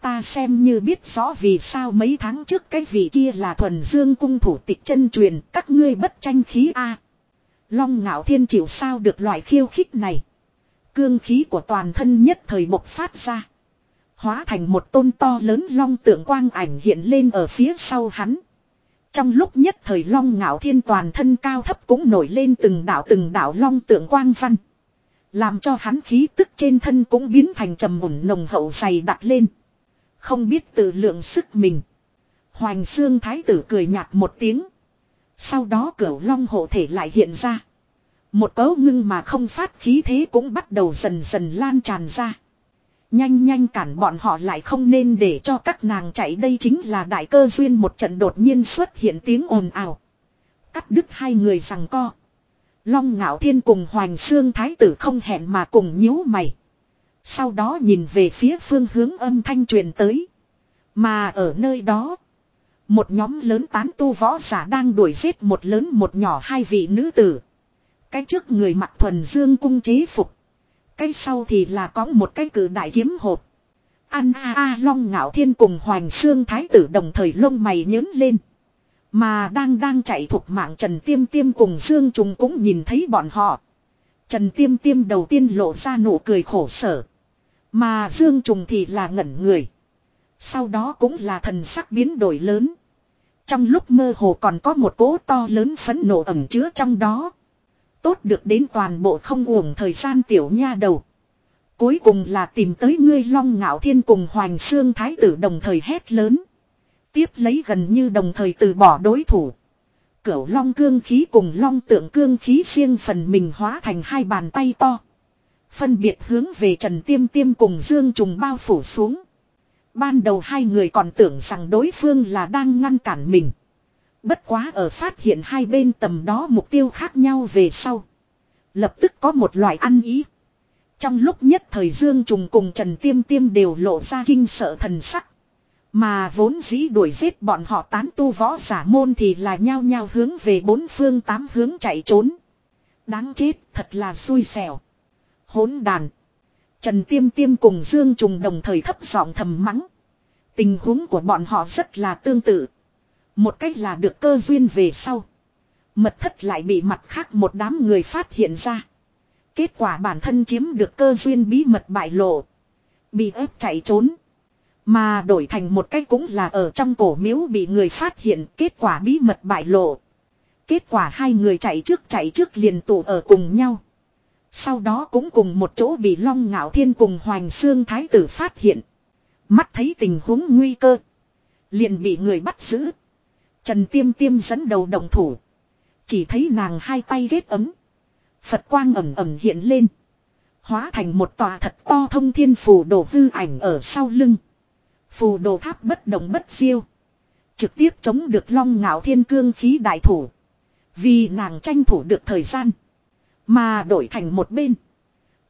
Ta xem như biết rõ vì sao mấy tháng trước cái vị kia là thuần dương cung thủ tịch chân truyền, các ngươi bất tranh khí a. Long ngạo thiên chịu sao được loại khiêu khích này. Cương khí của toàn thân nhất thời bộc phát ra. Hóa thành một tôn to lớn long tượng quang ảnh hiện lên ở phía sau hắn. Trong lúc nhất thời long ngạo thiên toàn thân cao thấp cũng nổi lên từng đảo từng đảo long tượng quang văn. Làm cho hắn khí tức trên thân cũng biến thành trầm mùn nồng hậu dày đặt lên. Không biết tự lượng sức mình. Hoành xương thái tử cười nhạt một tiếng. Sau đó cửu long hộ thể lại hiện ra. Một cấu ngưng mà không phát khí thế cũng bắt đầu dần dần lan tràn ra. Nhanh nhanh cản bọn họ lại không nên để cho các nàng chạy đây chính là đại cơ duyên một trận đột nhiên xuất hiện tiếng ồn ào. Cắt đứt hai người rằng co. Long ngạo thiên cùng Hoành Xương Thái tử không hẹn mà cùng nhíu mày. Sau đó nhìn về phía phương hướng âm thanh truyền tới. Mà ở nơi đó. Một nhóm lớn tán tu võ giả đang đuổi giết một lớn một nhỏ hai vị nữ tử. Cái trước người mặc thuần dương cung chế phục. Cái sau thì là có một cái cử đại kiếm hộp. An a a long ngạo thiên cùng hoàng xương thái tử đồng thời lông mày nhớn lên. Mà đang đang chạy thuộc mạng Trần Tiêm Tiêm cùng Dương Trùng cũng nhìn thấy bọn họ. Trần Tiêm Tiêm đầu tiên lộ ra nụ cười khổ sở. Mà Dương Trùng thì là ngẩn người. Sau đó cũng là thần sắc biến đổi lớn. Trong lúc mơ hồ còn có một cỗ to lớn phấn nộ ẩm chứa trong đó. Tốt được đến toàn bộ không uổng thời gian tiểu nha đầu. Cuối cùng là tìm tới ngươi long ngạo thiên cùng hoành xương thái tử đồng thời hét lớn. Tiếp lấy gần như đồng thời từ bỏ đối thủ. Cửu long cương khí cùng long tượng cương khí riêng phần mình hóa thành hai bàn tay to. Phân biệt hướng về Trần Tiêm Tiêm cùng Dương Trùng bao phủ xuống. Ban đầu hai người còn tưởng rằng đối phương là đang ngăn cản mình. Bất quá ở phát hiện hai bên tầm đó mục tiêu khác nhau về sau. Lập tức có một loại ăn ý. Trong lúc nhất thời Dương Trùng cùng Trần Tiêm Tiêm đều lộ ra kinh sợ thần sắc. Mà vốn dĩ đuổi giết bọn họ tán tu võ giả môn thì là nhao nhao hướng về bốn phương tám hướng chạy trốn. Đáng chết, thật là xui xẻo. Hỗn đàn. Trần Tiêm Tiêm cùng Dương Trùng đồng thời thấp giọng thầm mắng. Tình huống của bọn họ rất là tương tự. Một cách là được cơ duyên về sau. Mật thất lại bị mặt khác một đám người phát hiện ra. Kết quả bản thân chiếm được cơ duyên bí mật bại lộ. Bị ép chạy trốn. Mà đổi thành một cách cũng là ở trong cổ miếu bị người phát hiện, kết quả bí mật bại lộ. Kết quả hai người chạy trước chạy trước liền tụ ở cùng nhau. Sau đó cũng cùng một chỗ bị Long Ngạo Thiên cùng Hoành Sương Thái tử phát hiện. Mắt thấy tình huống nguy cơ. Liền bị người bắt giữ. Trần Tiêm Tiêm dẫn đầu đồng thủ. Chỉ thấy nàng hai tay ghét ấm. Phật quang ẩm ẩm hiện lên. Hóa thành một tòa thật to thông thiên phù đồ hư ảnh ở sau lưng. Phù đồ tháp bất động bất diêu. Trực tiếp chống được long ngạo thiên cương khí đại thủ. Vì nàng tranh thủ được thời gian. Mà đổi thành một bên.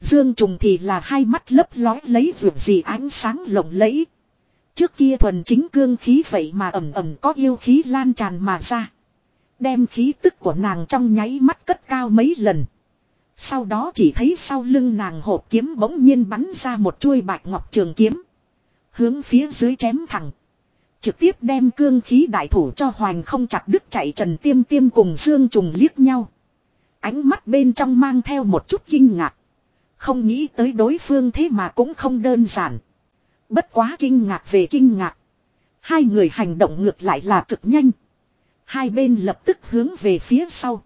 Dương trùng thì là hai mắt lấp lói lấy vượt gì ánh sáng lộng lẫy. Trước kia thuần chính cương khí vậy mà ẩm ẩm có yêu khí lan tràn mà ra. Đem khí tức của nàng trong nháy mắt cất cao mấy lần. Sau đó chỉ thấy sau lưng nàng hộp kiếm bỗng nhiên bắn ra một chuôi bạch ngọc trường kiếm. Hướng phía dưới chém thẳng. Trực tiếp đem cương khí đại thủ cho hoành không chặt đứt chạy trần tiêm tiêm cùng dương trùng liếc nhau. Ánh mắt bên trong mang theo một chút kinh ngạc. Không nghĩ tới đối phương thế mà cũng không đơn giản. Bất quá kinh ngạc về kinh ngạc. Hai người hành động ngược lại là cực nhanh. Hai bên lập tức hướng về phía sau.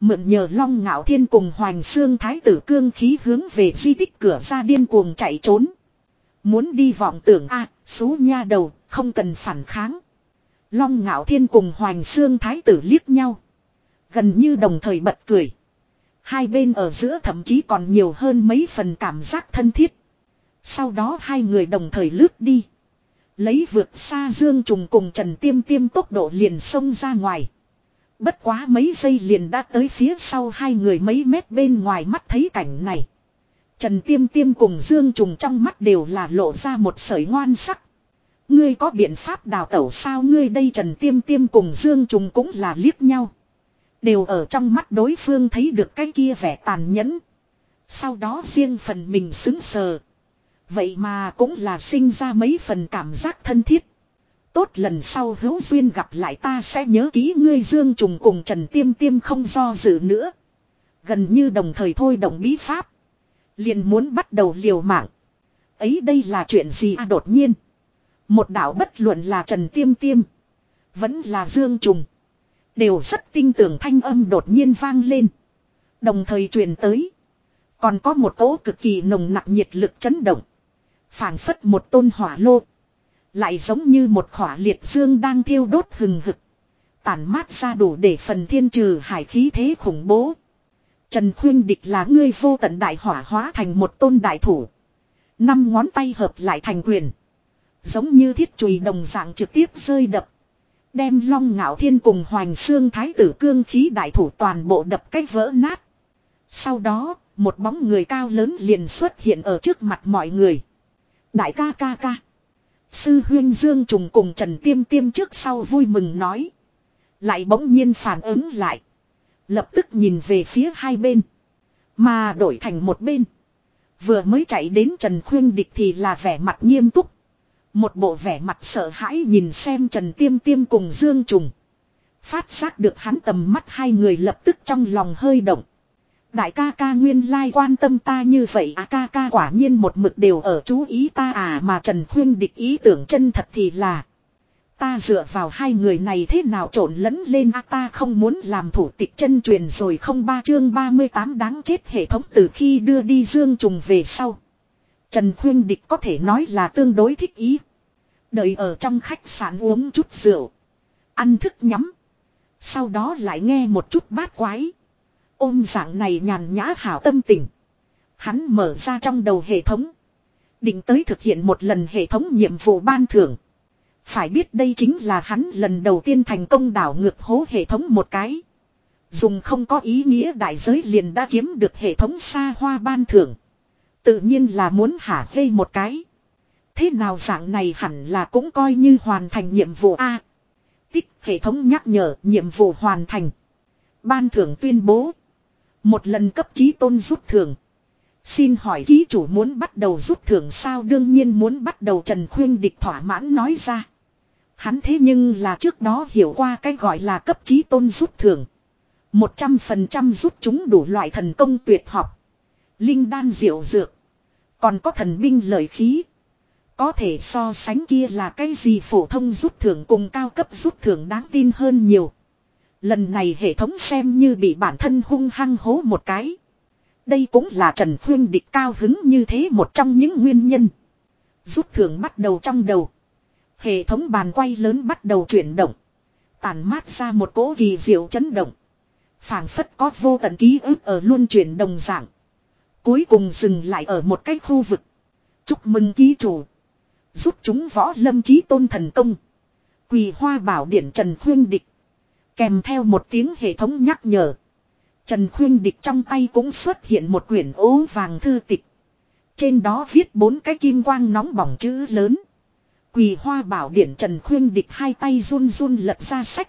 Mượn nhờ long ngạo thiên cùng hoành xương thái tử cương khí hướng về di tích cửa ra điên cuồng chạy trốn. Muốn đi vọng tưởng a à, xú nha đầu, không cần phản kháng. Long ngạo thiên cùng hoành xương thái tử liếc nhau. Gần như đồng thời bật cười. Hai bên ở giữa thậm chí còn nhiều hơn mấy phần cảm giác thân thiết. Sau đó hai người đồng thời lướt đi. Lấy vượt xa Dương Trùng cùng Trần Tiêm Tiêm tốc độ liền xông ra ngoài. Bất quá mấy giây liền đã tới phía sau hai người mấy mét bên ngoài mắt thấy cảnh này. Trần Tiêm Tiêm cùng Dương Trùng trong mắt đều là lộ ra một sợi ngoan sắc. Ngươi có biện pháp đào tẩu sao ngươi đây Trần Tiêm Tiêm cùng Dương Trùng cũng là liếc nhau. Đều ở trong mắt đối phương thấy được cái kia vẻ tàn nhẫn. Sau đó riêng phần mình xứng sờ. Vậy mà cũng là sinh ra mấy phần cảm giác thân thiết. Tốt lần sau hữu duyên gặp lại ta sẽ nhớ ký ngươi Dương Trùng cùng Trần Tiêm Tiêm không do dự nữa. Gần như đồng thời thôi động bí pháp. Liền muốn bắt đầu liều mạng. Ấy đây là chuyện gì à đột nhiên. Một đạo bất luận là Trần Tiêm Tiêm. Vẫn là Dương Trùng. Đều rất tin tưởng thanh âm đột nhiên vang lên. Đồng thời truyền tới. Còn có một cỗ cực kỳ nồng nặc nhiệt lực chấn động, phảng phất một tôn hỏa lô. Lại giống như một khỏa liệt dương đang thiêu đốt hừng hực. Tản mát ra đủ để phần thiên trừ hải khí thế khủng bố. Trần Khuyên Địch là ngươi vô tận đại hỏa hóa thành một tôn đại thủ. Năm ngón tay hợp lại thành quyền. Giống như thiết chùy đồng dạng trực tiếp rơi đập. Đem long ngạo thiên cùng hoành xương thái tử cương khí đại thủ toàn bộ đập cách vỡ nát. Sau đó, một bóng người cao lớn liền xuất hiện ở trước mặt mọi người. Đại ca ca ca. Sư huyên Dương Trùng cùng Trần Tiêm Tiêm trước sau vui mừng nói. Lại bỗng nhiên phản ứng lại. Lập tức nhìn về phía hai bên. Mà đổi thành một bên. Vừa mới chạy đến Trần Khuyên Địch thì là vẻ mặt nghiêm túc. Một bộ vẻ mặt sợ hãi nhìn xem Trần Tiêm Tiêm cùng Dương Trùng. Phát giác được hắn tầm mắt hai người lập tức trong lòng hơi động. Đại ca ca nguyên lai quan tâm ta như vậy à ca ca quả nhiên một mực đều ở chú ý ta à mà Trần Khuyên địch ý tưởng chân thật thì là. Ta dựa vào hai người này thế nào trộn lẫn lên à ta không muốn làm thủ tịch chân truyền rồi không ba chương 38 đáng chết hệ thống từ khi đưa đi Dương Trùng về sau. Trần Khuyên địch có thể nói là tương đối thích ý. Đợi ở trong khách sạn uống chút rượu. Ăn thức nhắm. Sau đó lại nghe một chút bát quái. Ôm dạng này nhàn nhã hảo tâm tình. Hắn mở ra trong đầu hệ thống. Định tới thực hiện một lần hệ thống nhiệm vụ ban thưởng. Phải biết đây chính là hắn lần đầu tiên thành công đảo ngược hố hệ thống một cái. Dùng không có ý nghĩa đại giới liền đã kiếm được hệ thống xa hoa ban thưởng. Tự nhiên là muốn hả hê một cái. Thế nào dạng này hẳn là cũng coi như hoàn thành nhiệm vụ A. Tích hệ thống nhắc nhở nhiệm vụ hoàn thành. Ban thưởng tuyên bố. Một lần cấp trí tôn rút thưởng Xin hỏi ký chủ muốn bắt đầu rút thưởng sao đương nhiên muốn bắt đầu Trần Khuyên Địch thỏa mãn nói ra. Hắn thế nhưng là trước đó hiểu qua cái gọi là cấp trí tôn rút thưởng. 100% rút chúng đủ loại thần công tuyệt học. Linh đan diệu dược. Còn có thần binh lợi khí. Có thể so sánh kia là cái gì phổ thông rút thưởng cùng cao cấp rút thưởng đáng tin hơn nhiều. Lần này hệ thống xem như bị bản thân hung hăng hố một cái. Đây cũng là Trần Khuyên địch cao hứng như thế một trong những nguyên nhân. Rút thưởng bắt đầu trong đầu. Hệ thống bàn quay lớn bắt đầu chuyển động. Tàn mát ra một cỗ kỳ diệu chấn động. phảng phất có vô tận ký ức ở luôn chuyển đồng dạng. Cuối cùng dừng lại ở một cái khu vực. Chúc mừng ký chủ. Giúp chúng võ lâm chí tôn thần công. Quỳ hoa bảo điển Trần Khuyên Địch. Kèm theo một tiếng hệ thống nhắc nhở. Trần Khuyên Địch trong tay cũng xuất hiện một quyển ố vàng thư tịch. Trên đó viết bốn cái kim quang nóng bỏng chữ lớn. Quỳ hoa bảo điển Trần Khuyên Địch hai tay run run lật ra sách.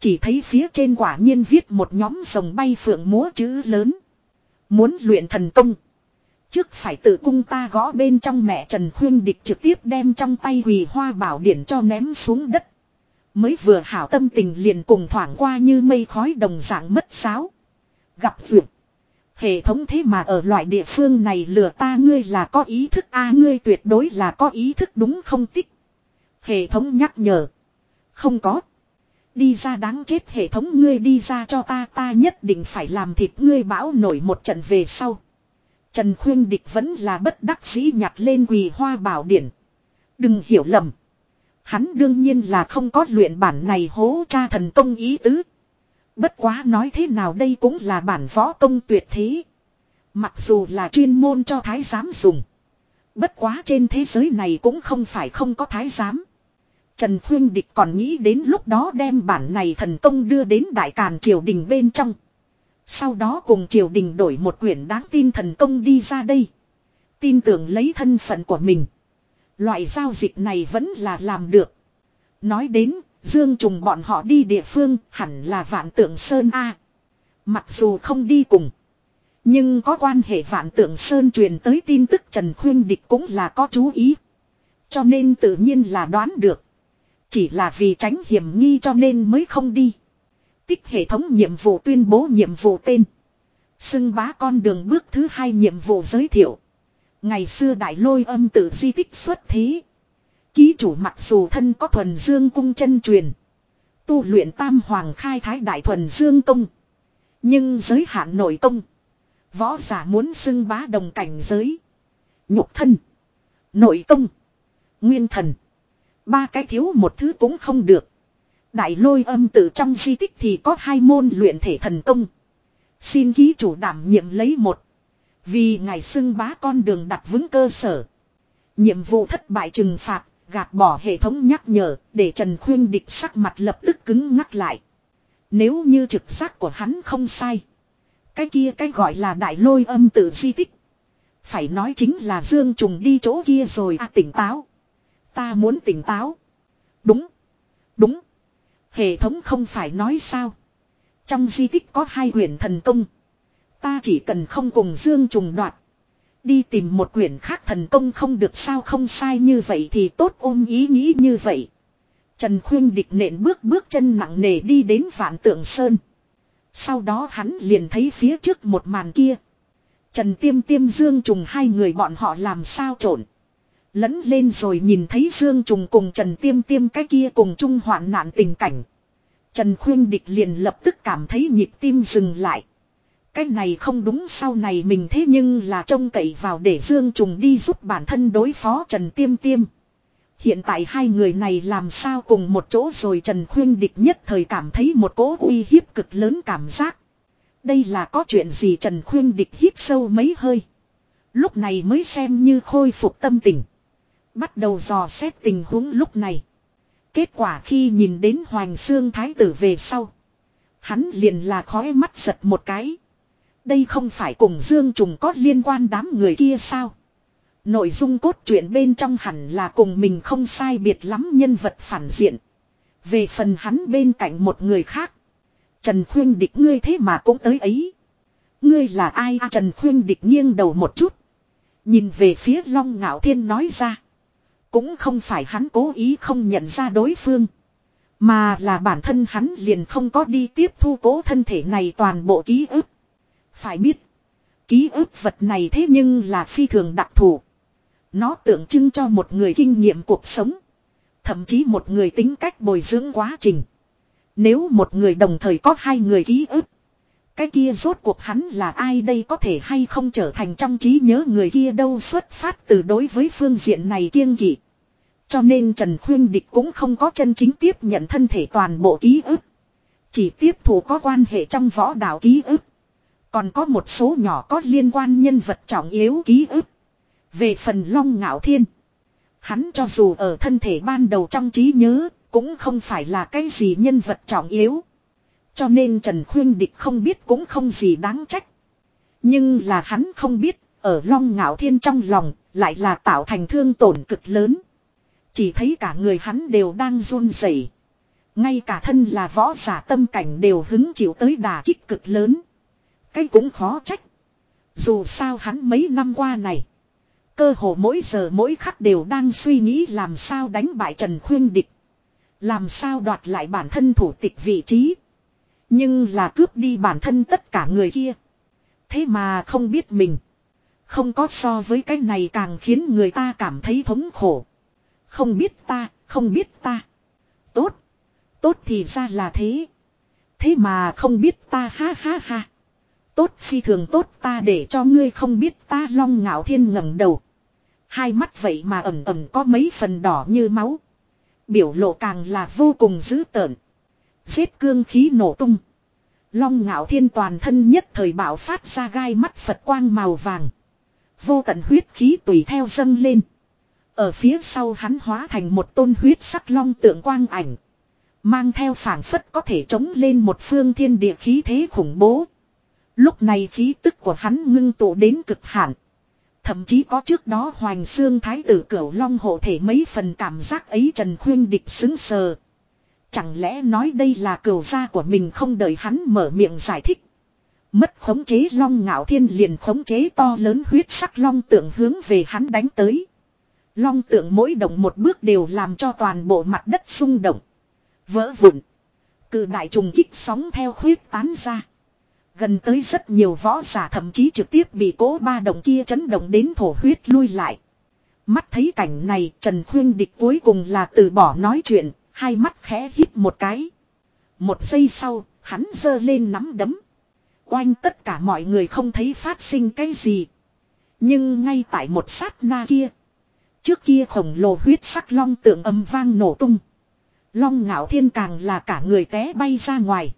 Chỉ thấy phía trên quả nhiên viết một nhóm rồng bay phượng múa chữ lớn. Muốn luyện thần công. Trước phải tự cung ta gõ bên trong mẹ Trần Khuyên Địch trực tiếp đem trong tay quỳ hoa bảo điển cho ném xuống đất. Mới vừa hảo tâm tình liền cùng thoảng qua như mây khói đồng dạng mất sáo. Gặp vượt. Hệ thống thế mà ở loại địa phương này lừa ta ngươi là có ý thức a, ngươi tuyệt đối là có ý thức đúng không tích. Hệ thống nhắc nhở. Không có. Đi ra đáng chết hệ thống ngươi đi ra cho ta ta nhất định phải làm thịt ngươi bão nổi một trận về sau. Trần Khuyên Địch vẫn là bất đắc dĩ nhặt lên quỳ hoa bảo điển. Đừng hiểu lầm. Hắn đương nhiên là không có luyện bản này hố cha thần công ý tứ. Bất quá nói thế nào đây cũng là bản võ công tuyệt thế. Mặc dù là chuyên môn cho thái giám dùng. Bất quá trên thế giới này cũng không phải không có thái giám. Trần Khuyên Địch còn nghĩ đến lúc đó đem bản này thần công đưa đến Đại Càn Triều Đình bên trong. Sau đó cùng Triều Đình đổi một quyển đáng tin thần công đi ra đây. Tin tưởng lấy thân phận của mình. Loại giao dịch này vẫn là làm được. Nói đến, Dương Trùng bọn họ đi địa phương, hẳn là vạn tượng Sơn A. Mặc dù không đi cùng. Nhưng có quan hệ vạn tượng Sơn truyền tới tin tức Trần Khuyên Địch cũng là có chú ý. Cho nên tự nhiên là đoán được. Chỉ là vì tránh hiểm nghi cho nên mới không đi. Tích hệ thống nhiệm vụ tuyên bố nhiệm vụ tên. Xưng bá con đường bước thứ hai nhiệm vụ giới thiệu. Ngày xưa đại lôi âm tự di tích xuất thế. Ký chủ mặc dù thân có thuần dương cung chân truyền. Tu luyện tam hoàng khai thái đại thuần dương công. Nhưng giới hạn nội công. Võ giả muốn xưng bá đồng cảnh giới. Nhục thân. Nội công. Nguyên thần. Ba cái thiếu một thứ cũng không được. Đại lôi âm tự trong di tích thì có hai môn luyện thể thần công. Xin ký chủ đảm nhiệm lấy một. Vì ngài xưng bá con đường đặt vững cơ sở. Nhiệm vụ thất bại trừng phạt, gạt bỏ hệ thống nhắc nhở, để Trần Khuyên địch sắc mặt lập tức cứng ngắc lại. Nếu như trực giác của hắn không sai. Cái kia cái gọi là đại lôi âm tự di tích. Phải nói chính là Dương Trùng đi chỗ kia rồi à tỉnh táo. Ta muốn tỉnh táo. Đúng. Đúng. Hệ thống không phải nói sao. Trong di tích có hai huyền thần công. Ta chỉ cần không cùng Dương trùng đoạt. Đi tìm một quyển khác thần công không được sao không sai như vậy thì tốt ôm ý nghĩ như vậy. Trần Khuyên địch nện bước bước chân nặng nề đi đến vạn tượng sơn. Sau đó hắn liền thấy phía trước một màn kia. Trần Tiêm Tiêm Dương trùng hai người bọn họ làm sao trộn. Lẫn lên rồi nhìn thấy Dương Trùng cùng Trần Tiêm Tiêm cái kia cùng chung hoạn nạn tình cảnh. Trần Khuyên Địch liền lập tức cảm thấy nhịp tim dừng lại. Cái này không đúng sau này mình thế nhưng là trông cậy vào để Dương Trùng đi giúp bản thân đối phó Trần Tiêm Tiêm. Hiện tại hai người này làm sao cùng một chỗ rồi Trần Khuyên Địch nhất thời cảm thấy một cỗ uy hiếp cực lớn cảm giác. Đây là có chuyện gì Trần Khuyên Địch hít sâu mấy hơi. Lúc này mới xem như khôi phục tâm tình. Bắt đầu dò xét tình huống lúc này. Kết quả khi nhìn đến Hoàng Sương Thái tử về sau. Hắn liền là khói mắt giật một cái. Đây không phải cùng Dương Trùng có liên quan đám người kia sao? Nội dung cốt truyện bên trong hẳn là cùng mình không sai biệt lắm nhân vật phản diện. Về phần hắn bên cạnh một người khác. Trần Khuyên địch ngươi thế mà cũng tới ấy. Ngươi là ai à, Trần Khuyên Địch nghiêng đầu một chút. Nhìn về phía Long Ngạo Thiên nói ra. Cũng không phải hắn cố ý không nhận ra đối phương. Mà là bản thân hắn liền không có đi tiếp thu cố thân thể này toàn bộ ký ức. Phải biết. Ký ức vật này thế nhưng là phi thường đặc thù. Nó tượng trưng cho một người kinh nghiệm cuộc sống. Thậm chí một người tính cách bồi dưỡng quá trình. Nếu một người đồng thời có hai người ký ức. Cái kia rốt cuộc hắn là ai đây có thể hay không trở thành trong trí nhớ người kia đâu xuất phát từ đối với phương diện này kiêng kỵ. Cho nên Trần Khuyên Địch cũng không có chân chính tiếp nhận thân thể toàn bộ ký ức. Chỉ tiếp thủ có quan hệ trong võ đạo ký ức. Còn có một số nhỏ có liên quan nhân vật trọng yếu ký ức. Về phần Long Ngạo Thiên. Hắn cho dù ở thân thể ban đầu trong trí nhớ, cũng không phải là cái gì nhân vật trọng yếu. Cho nên Trần Khuyên Địch không biết cũng không gì đáng trách. Nhưng là hắn không biết, ở Long Ngạo Thiên trong lòng, lại là tạo thành thương tổn cực lớn. Chỉ thấy cả người hắn đều đang run rẩy, Ngay cả thân là võ giả tâm cảnh đều hứng chịu tới đà kích cực lớn. Cái cũng khó trách. Dù sao hắn mấy năm qua này. Cơ hồ mỗi giờ mỗi khắc đều đang suy nghĩ làm sao đánh bại Trần Khuyên Địch. Làm sao đoạt lại bản thân thủ tịch vị trí. Nhưng là cướp đi bản thân tất cả người kia. Thế mà không biết mình. Không có so với cái này càng khiến người ta cảm thấy thống khổ. Không biết ta, không biết ta. Tốt. Tốt thì ra là thế. Thế mà không biết ta ha ha ha. Tốt phi thường tốt ta để cho ngươi không biết ta long ngạo thiên ngẩng đầu. Hai mắt vậy mà ẩm ẩm có mấy phần đỏ như máu. Biểu lộ càng là vô cùng dữ tợn. Giết cương khí nổ tung. Long ngạo thiên toàn thân nhất thời bạo phát ra gai mắt Phật quang màu vàng. Vô tận huyết khí tùy theo dâng lên. Ở phía sau hắn hóa thành một tôn huyết sắc long tượng quang ảnh. Mang theo phảng phất có thể chống lên một phương thiên địa khí thế khủng bố. Lúc này khí tức của hắn ngưng tụ đến cực hạn. Thậm chí có trước đó Hoành Xương Thái tử Cửu Long hộ thể mấy phần cảm giác ấy Trần Khuyên Địch xứng sờ. Chẳng lẽ nói đây là cửu gia của mình không đợi hắn mở miệng giải thích. Mất khống chế long ngạo thiên liền khống chế to lớn huyết sắc long tượng hướng về hắn đánh tới. Long tượng mỗi động một bước đều làm cho toàn bộ mặt đất xung động. Vỡ vụn. Cự đại trùng kích sóng theo huyết tán ra. Gần tới rất nhiều võ giả thậm chí trực tiếp bị cố ba đồng kia chấn động đến thổ huyết lui lại. Mắt thấy cảnh này Trần Khuyên Địch cuối cùng là từ bỏ nói chuyện, hai mắt khẽ hít một cái. Một giây sau, hắn giơ lên nắm đấm. Oanh tất cả mọi người không thấy phát sinh cái gì. Nhưng ngay tại một sát na kia. Trước kia khổng lồ huyết sắc long tượng âm vang nổ tung. Long ngạo thiên càng là cả người té bay ra ngoài.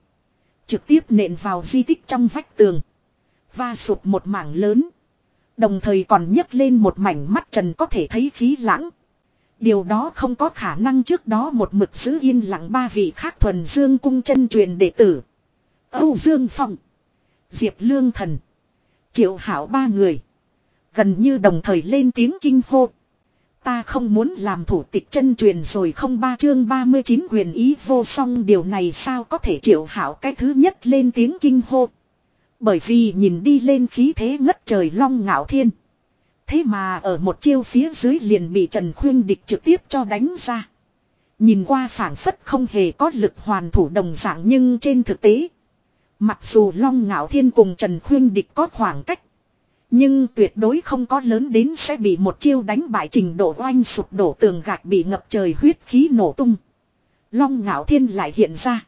Trực tiếp nện vào di tích trong vách tường. Va sụp một mảng lớn. Đồng thời còn nhấc lên một mảnh mắt trần có thể thấy khí lãng. Điều đó không có khả năng trước đó một mực giữ yên lặng ba vị khác thuần dương cung chân truyền đệ tử. Âu Dương Phong. Diệp Lương Thần. Triệu Hảo ba người. Gần như đồng thời lên tiếng kinh hô. Ta không muốn làm thủ tịch chân truyền rồi không ba chương 39 quyền ý vô song điều này sao có thể triệu hảo cái thứ nhất lên tiếng kinh hô. Bởi vì nhìn đi lên khí thế ngất trời long ngạo thiên. Thế mà ở một chiêu phía dưới liền bị Trần Khuyên Địch trực tiếp cho đánh ra. Nhìn qua phản phất không hề có lực hoàn thủ đồng dạng nhưng trên thực tế. Mặc dù Long Ngạo Thiên cùng Trần Khuyên Địch có khoảng cách. Nhưng tuyệt đối không có lớn đến sẽ bị một chiêu đánh bại trình độ oanh sụp đổ tường gạch bị ngập trời huyết khí nổ tung. Long ngạo thiên lại hiện ra.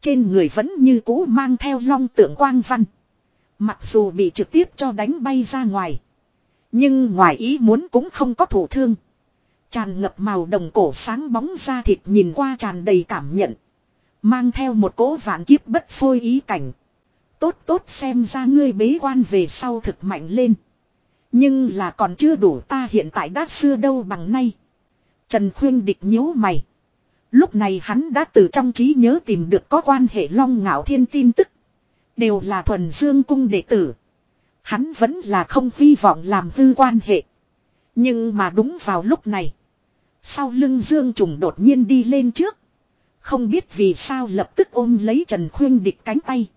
Trên người vẫn như cũ mang theo long tượng quang văn. Mặc dù bị trực tiếp cho đánh bay ra ngoài. Nhưng ngoài ý muốn cũng không có thủ thương. Tràn ngập màu đồng cổ sáng bóng da thịt nhìn qua tràn đầy cảm nhận. Mang theo một cỗ vạn kiếp bất phôi ý cảnh. Tốt tốt xem ra ngươi bế quan về sau thực mạnh lên. Nhưng là còn chưa đủ ta hiện tại đã xưa đâu bằng nay. Trần Khuyên địch nhíu mày. Lúc này hắn đã từ trong trí nhớ tìm được có quan hệ long ngạo thiên tin tức. Đều là thuần dương cung đệ tử. Hắn vẫn là không hy vọng làm hư quan hệ. Nhưng mà đúng vào lúc này. Sau lưng dương trùng đột nhiên đi lên trước. Không biết vì sao lập tức ôm lấy Trần Khuyên địch cánh tay.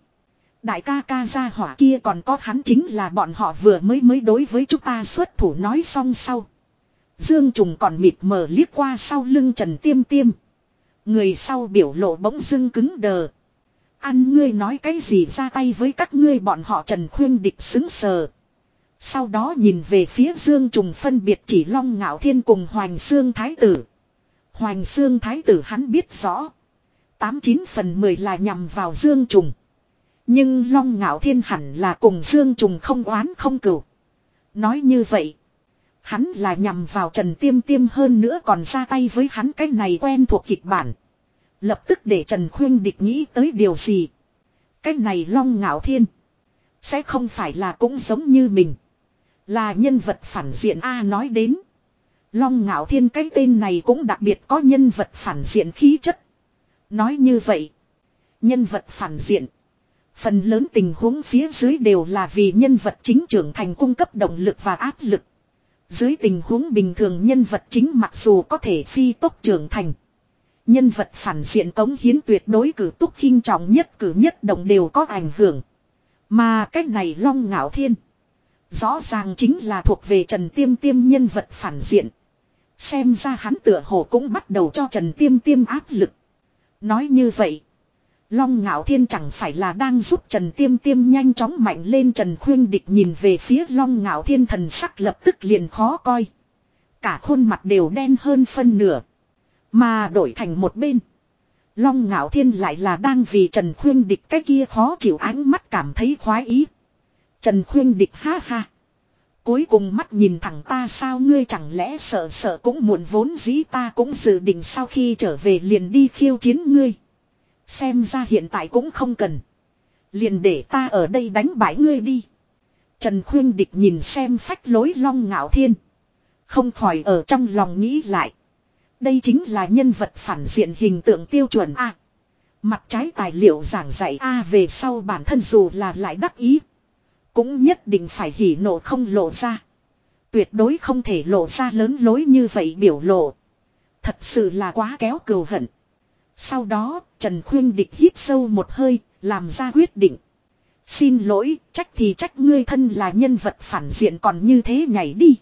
Đại ca ca gia hỏa kia còn có hắn chính là bọn họ vừa mới mới đối với chúng ta xuất thủ nói xong sau. Dương Trùng còn mịt mờ liếc qua sau lưng Trần Tiêm Tiêm. Người sau biểu lộ bỗng dưng cứng đờ. Ăn ngươi nói cái gì ra tay với các ngươi bọn họ Trần Khuyên địch xứng sờ. Sau đó nhìn về phía Dương Trùng phân biệt chỉ Long Ngạo Thiên cùng Hoành Sương Thái Tử. Hoành Sương Thái Tử hắn biết rõ. Tám chín phần mười là nhằm vào Dương Trùng. Nhưng Long Ngạo Thiên hẳn là cùng Dương Trùng không oán không cửu. Nói như vậy. Hắn là nhằm vào Trần Tiêm Tiêm hơn nữa còn ra tay với hắn cái này quen thuộc kịch bản. Lập tức để Trần Khuyên địch nghĩ tới điều gì. Cái này Long Ngạo Thiên. Sẽ không phải là cũng giống như mình. Là nhân vật phản diện A nói đến. Long Ngạo Thiên cái tên này cũng đặc biệt có nhân vật phản diện khí chất. Nói như vậy. Nhân vật phản diện. Phần lớn tình huống phía dưới đều là vì nhân vật chính trưởng thành cung cấp động lực và áp lực. Dưới tình huống bình thường nhân vật chính mặc dù có thể phi tốc trưởng thành. Nhân vật phản diện cống hiến tuyệt đối cử túc khinh trọng nhất, cử nhất động đều có ảnh hưởng. Mà cách này long ngạo thiên. Rõ ràng chính là thuộc về Trần Tiêm Tiêm nhân vật phản diện. Xem ra hắn tựa hồ cũng bắt đầu cho Trần Tiêm Tiêm áp lực. Nói như vậy. Long Ngạo Thiên chẳng phải là đang giúp Trần Tiêm Tiêm nhanh chóng mạnh lên Trần Khuyên Địch nhìn về phía Long Ngạo Thiên thần sắc lập tức liền khó coi. Cả khuôn mặt đều đen hơn phân nửa. Mà đổi thành một bên. Long Ngạo Thiên lại là đang vì Trần Khuyên Địch cái kia khó chịu ánh mắt cảm thấy khoái ý. Trần Khuyên Địch ha ha. Cuối cùng mắt nhìn thẳng ta sao ngươi chẳng lẽ sợ sợ cũng muộn vốn dĩ ta cũng dự định sau khi trở về liền đi khiêu chiến ngươi. Xem ra hiện tại cũng không cần. Liền để ta ở đây đánh bãi ngươi đi. Trần Khuyên Địch nhìn xem phách lối long ngạo thiên. Không khỏi ở trong lòng nghĩ lại. Đây chính là nhân vật phản diện hình tượng tiêu chuẩn A. Mặt trái tài liệu giảng dạy A về sau bản thân dù là lại đắc ý. Cũng nhất định phải hỉ nộ không lộ ra. Tuyệt đối không thể lộ ra lớn lối như vậy biểu lộ. Thật sự là quá kéo cừu hận. Sau đó, Trần Khuyên Địch hít sâu một hơi, làm ra quyết định. Xin lỗi, trách thì trách ngươi thân là nhân vật phản diện còn như thế nhảy đi.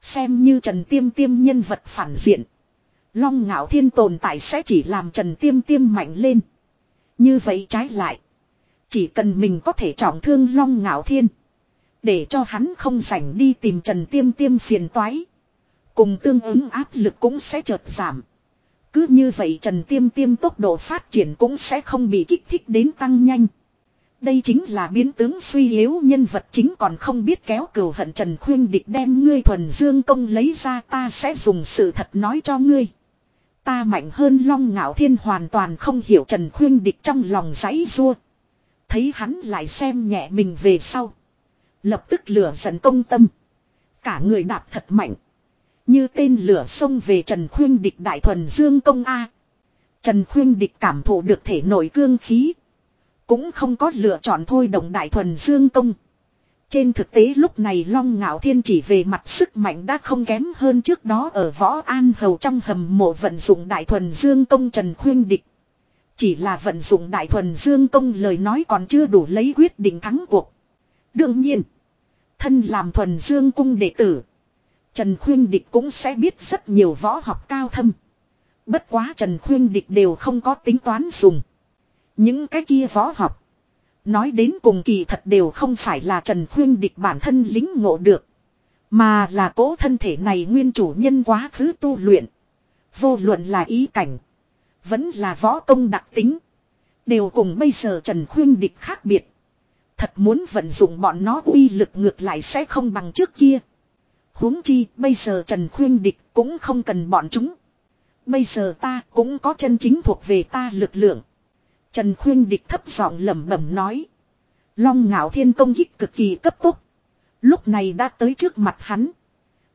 Xem như Trần Tiêm Tiêm nhân vật phản diện. Long ngạo thiên tồn tại sẽ chỉ làm Trần Tiêm Tiêm mạnh lên. Như vậy trái lại. Chỉ cần mình có thể trọng thương Long ngạo thiên. Để cho hắn không rảnh đi tìm Trần Tiêm Tiêm phiền toái. Cùng tương ứng áp lực cũng sẽ chợt giảm. Cứ như vậy Trần Tiêm Tiêm tốc độ phát triển cũng sẽ không bị kích thích đến tăng nhanh. Đây chính là biến tướng suy yếu nhân vật chính còn không biết kéo cừu hận Trần Khuyên địch đem ngươi thuần dương công lấy ra ta sẽ dùng sự thật nói cho ngươi. Ta mạnh hơn long ngạo thiên hoàn toàn không hiểu Trần Khuyên địch trong lòng giấy rua. Thấy hắn lại xem nhẹ mình về sau. Lập tức lửa giận công tâm. Cả người đạp thật mạnh. Như tên lửa xông về Trần Khuyên Địch Đại Thuần Dương Công A. Trần Khuyên Địch cảm thụ được thể nội cương khí. Cũng không có lựa chọn thôi đồng Đại Thuần Dương Công. Trên thực tế lúc này Long Ngạo Thiên chỉ về mặt sức mạnh đã không kém hơn trước đó ở Võ An Hầu trong hầm mộ vận dụng Đại Thuần Dương Công Trần Khuyên Địch. Chỉ là vận dụng Đại Thuần Dương Công lời nói còn chưa đủ lấy quyết định thắng cuộc. Đương nhiên, thân làm Thuần Dương Cung đệ tử. Trần Khuyên Địch cũng sẽ biết rất nhiều võ học cao thâm. Bất quá Trần Khuyên Địch đều không có tính toán dùng. Những cái kia võ học. Nói đến cùng kỳ thật đều không phải là Trần Khuyên Địch bản thân lính ngộ được. Mà là cố thân thể này nguyên chủ nhân quá khứ tu luyện. Vô luận là ý cảnh. Vẫn là võ công đặc tính. Đều cùng bây giờ Trần Khuyên Địch khác biệt. Thật muốn vận dụng bọn nó uy lực ngược lại sẽ không bằng trước kia huống chi, bây giờ Trần Khuyên Địch cũng không cần bọn chúng. Bây giờ ta cũng có chân chính thuộc về ta lực lượng. Trần Khuyên Địch thấp giọng lẩm bẩm nói. Long ngạo thiên công kích cực kỳ cấp tốc. Lúc này đã tới trước mặt hắn.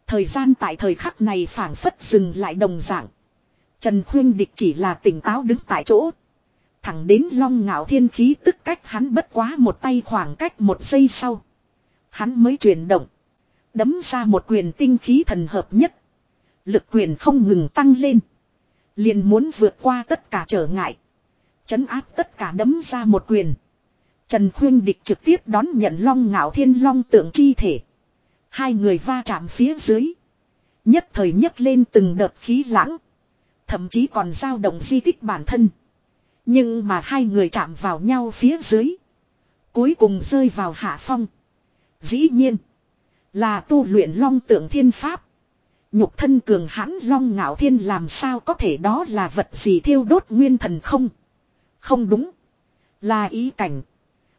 Thời gian tại thời khắc này phảng phất dừng lại đồng dạng. Trần Khuyên Địch chỉ là tỉnh táo đứng tại chỗ. Thẳng đến long ngạo thiên khí tức cách hắn bất quá một tay khoảng cách một giây sau. Hắn mới chuyển động. Đấm ra một quyền tinh khí thần hợp nhất. Lực quyền không ngừng tăng lên. Liền muốn vượt qua tất cả trở ngại. Chấn áp tất cả đấm ra một quyền. Trần Khuyên Địch trực tiếp đón nhận long ngạo thiên long tượng chi thể. Hai người va chạm phía dưới. Nhất thời nhất lên từng đợt khí lãng. Thậm chí còn dao động di tích bản thân. Nhưng mà hai người chạm vào nhau phía dưới. Cuối cùng rơi vào hạ phong. Dĩ nhiên. Là tu luyện long tượng thiên pháp. Nhục thân cường hãn long ngạo thiên làm sao có thể đó là vật gì thiêu đốt nguyên thần không? Không đúng. Là ý cảnh.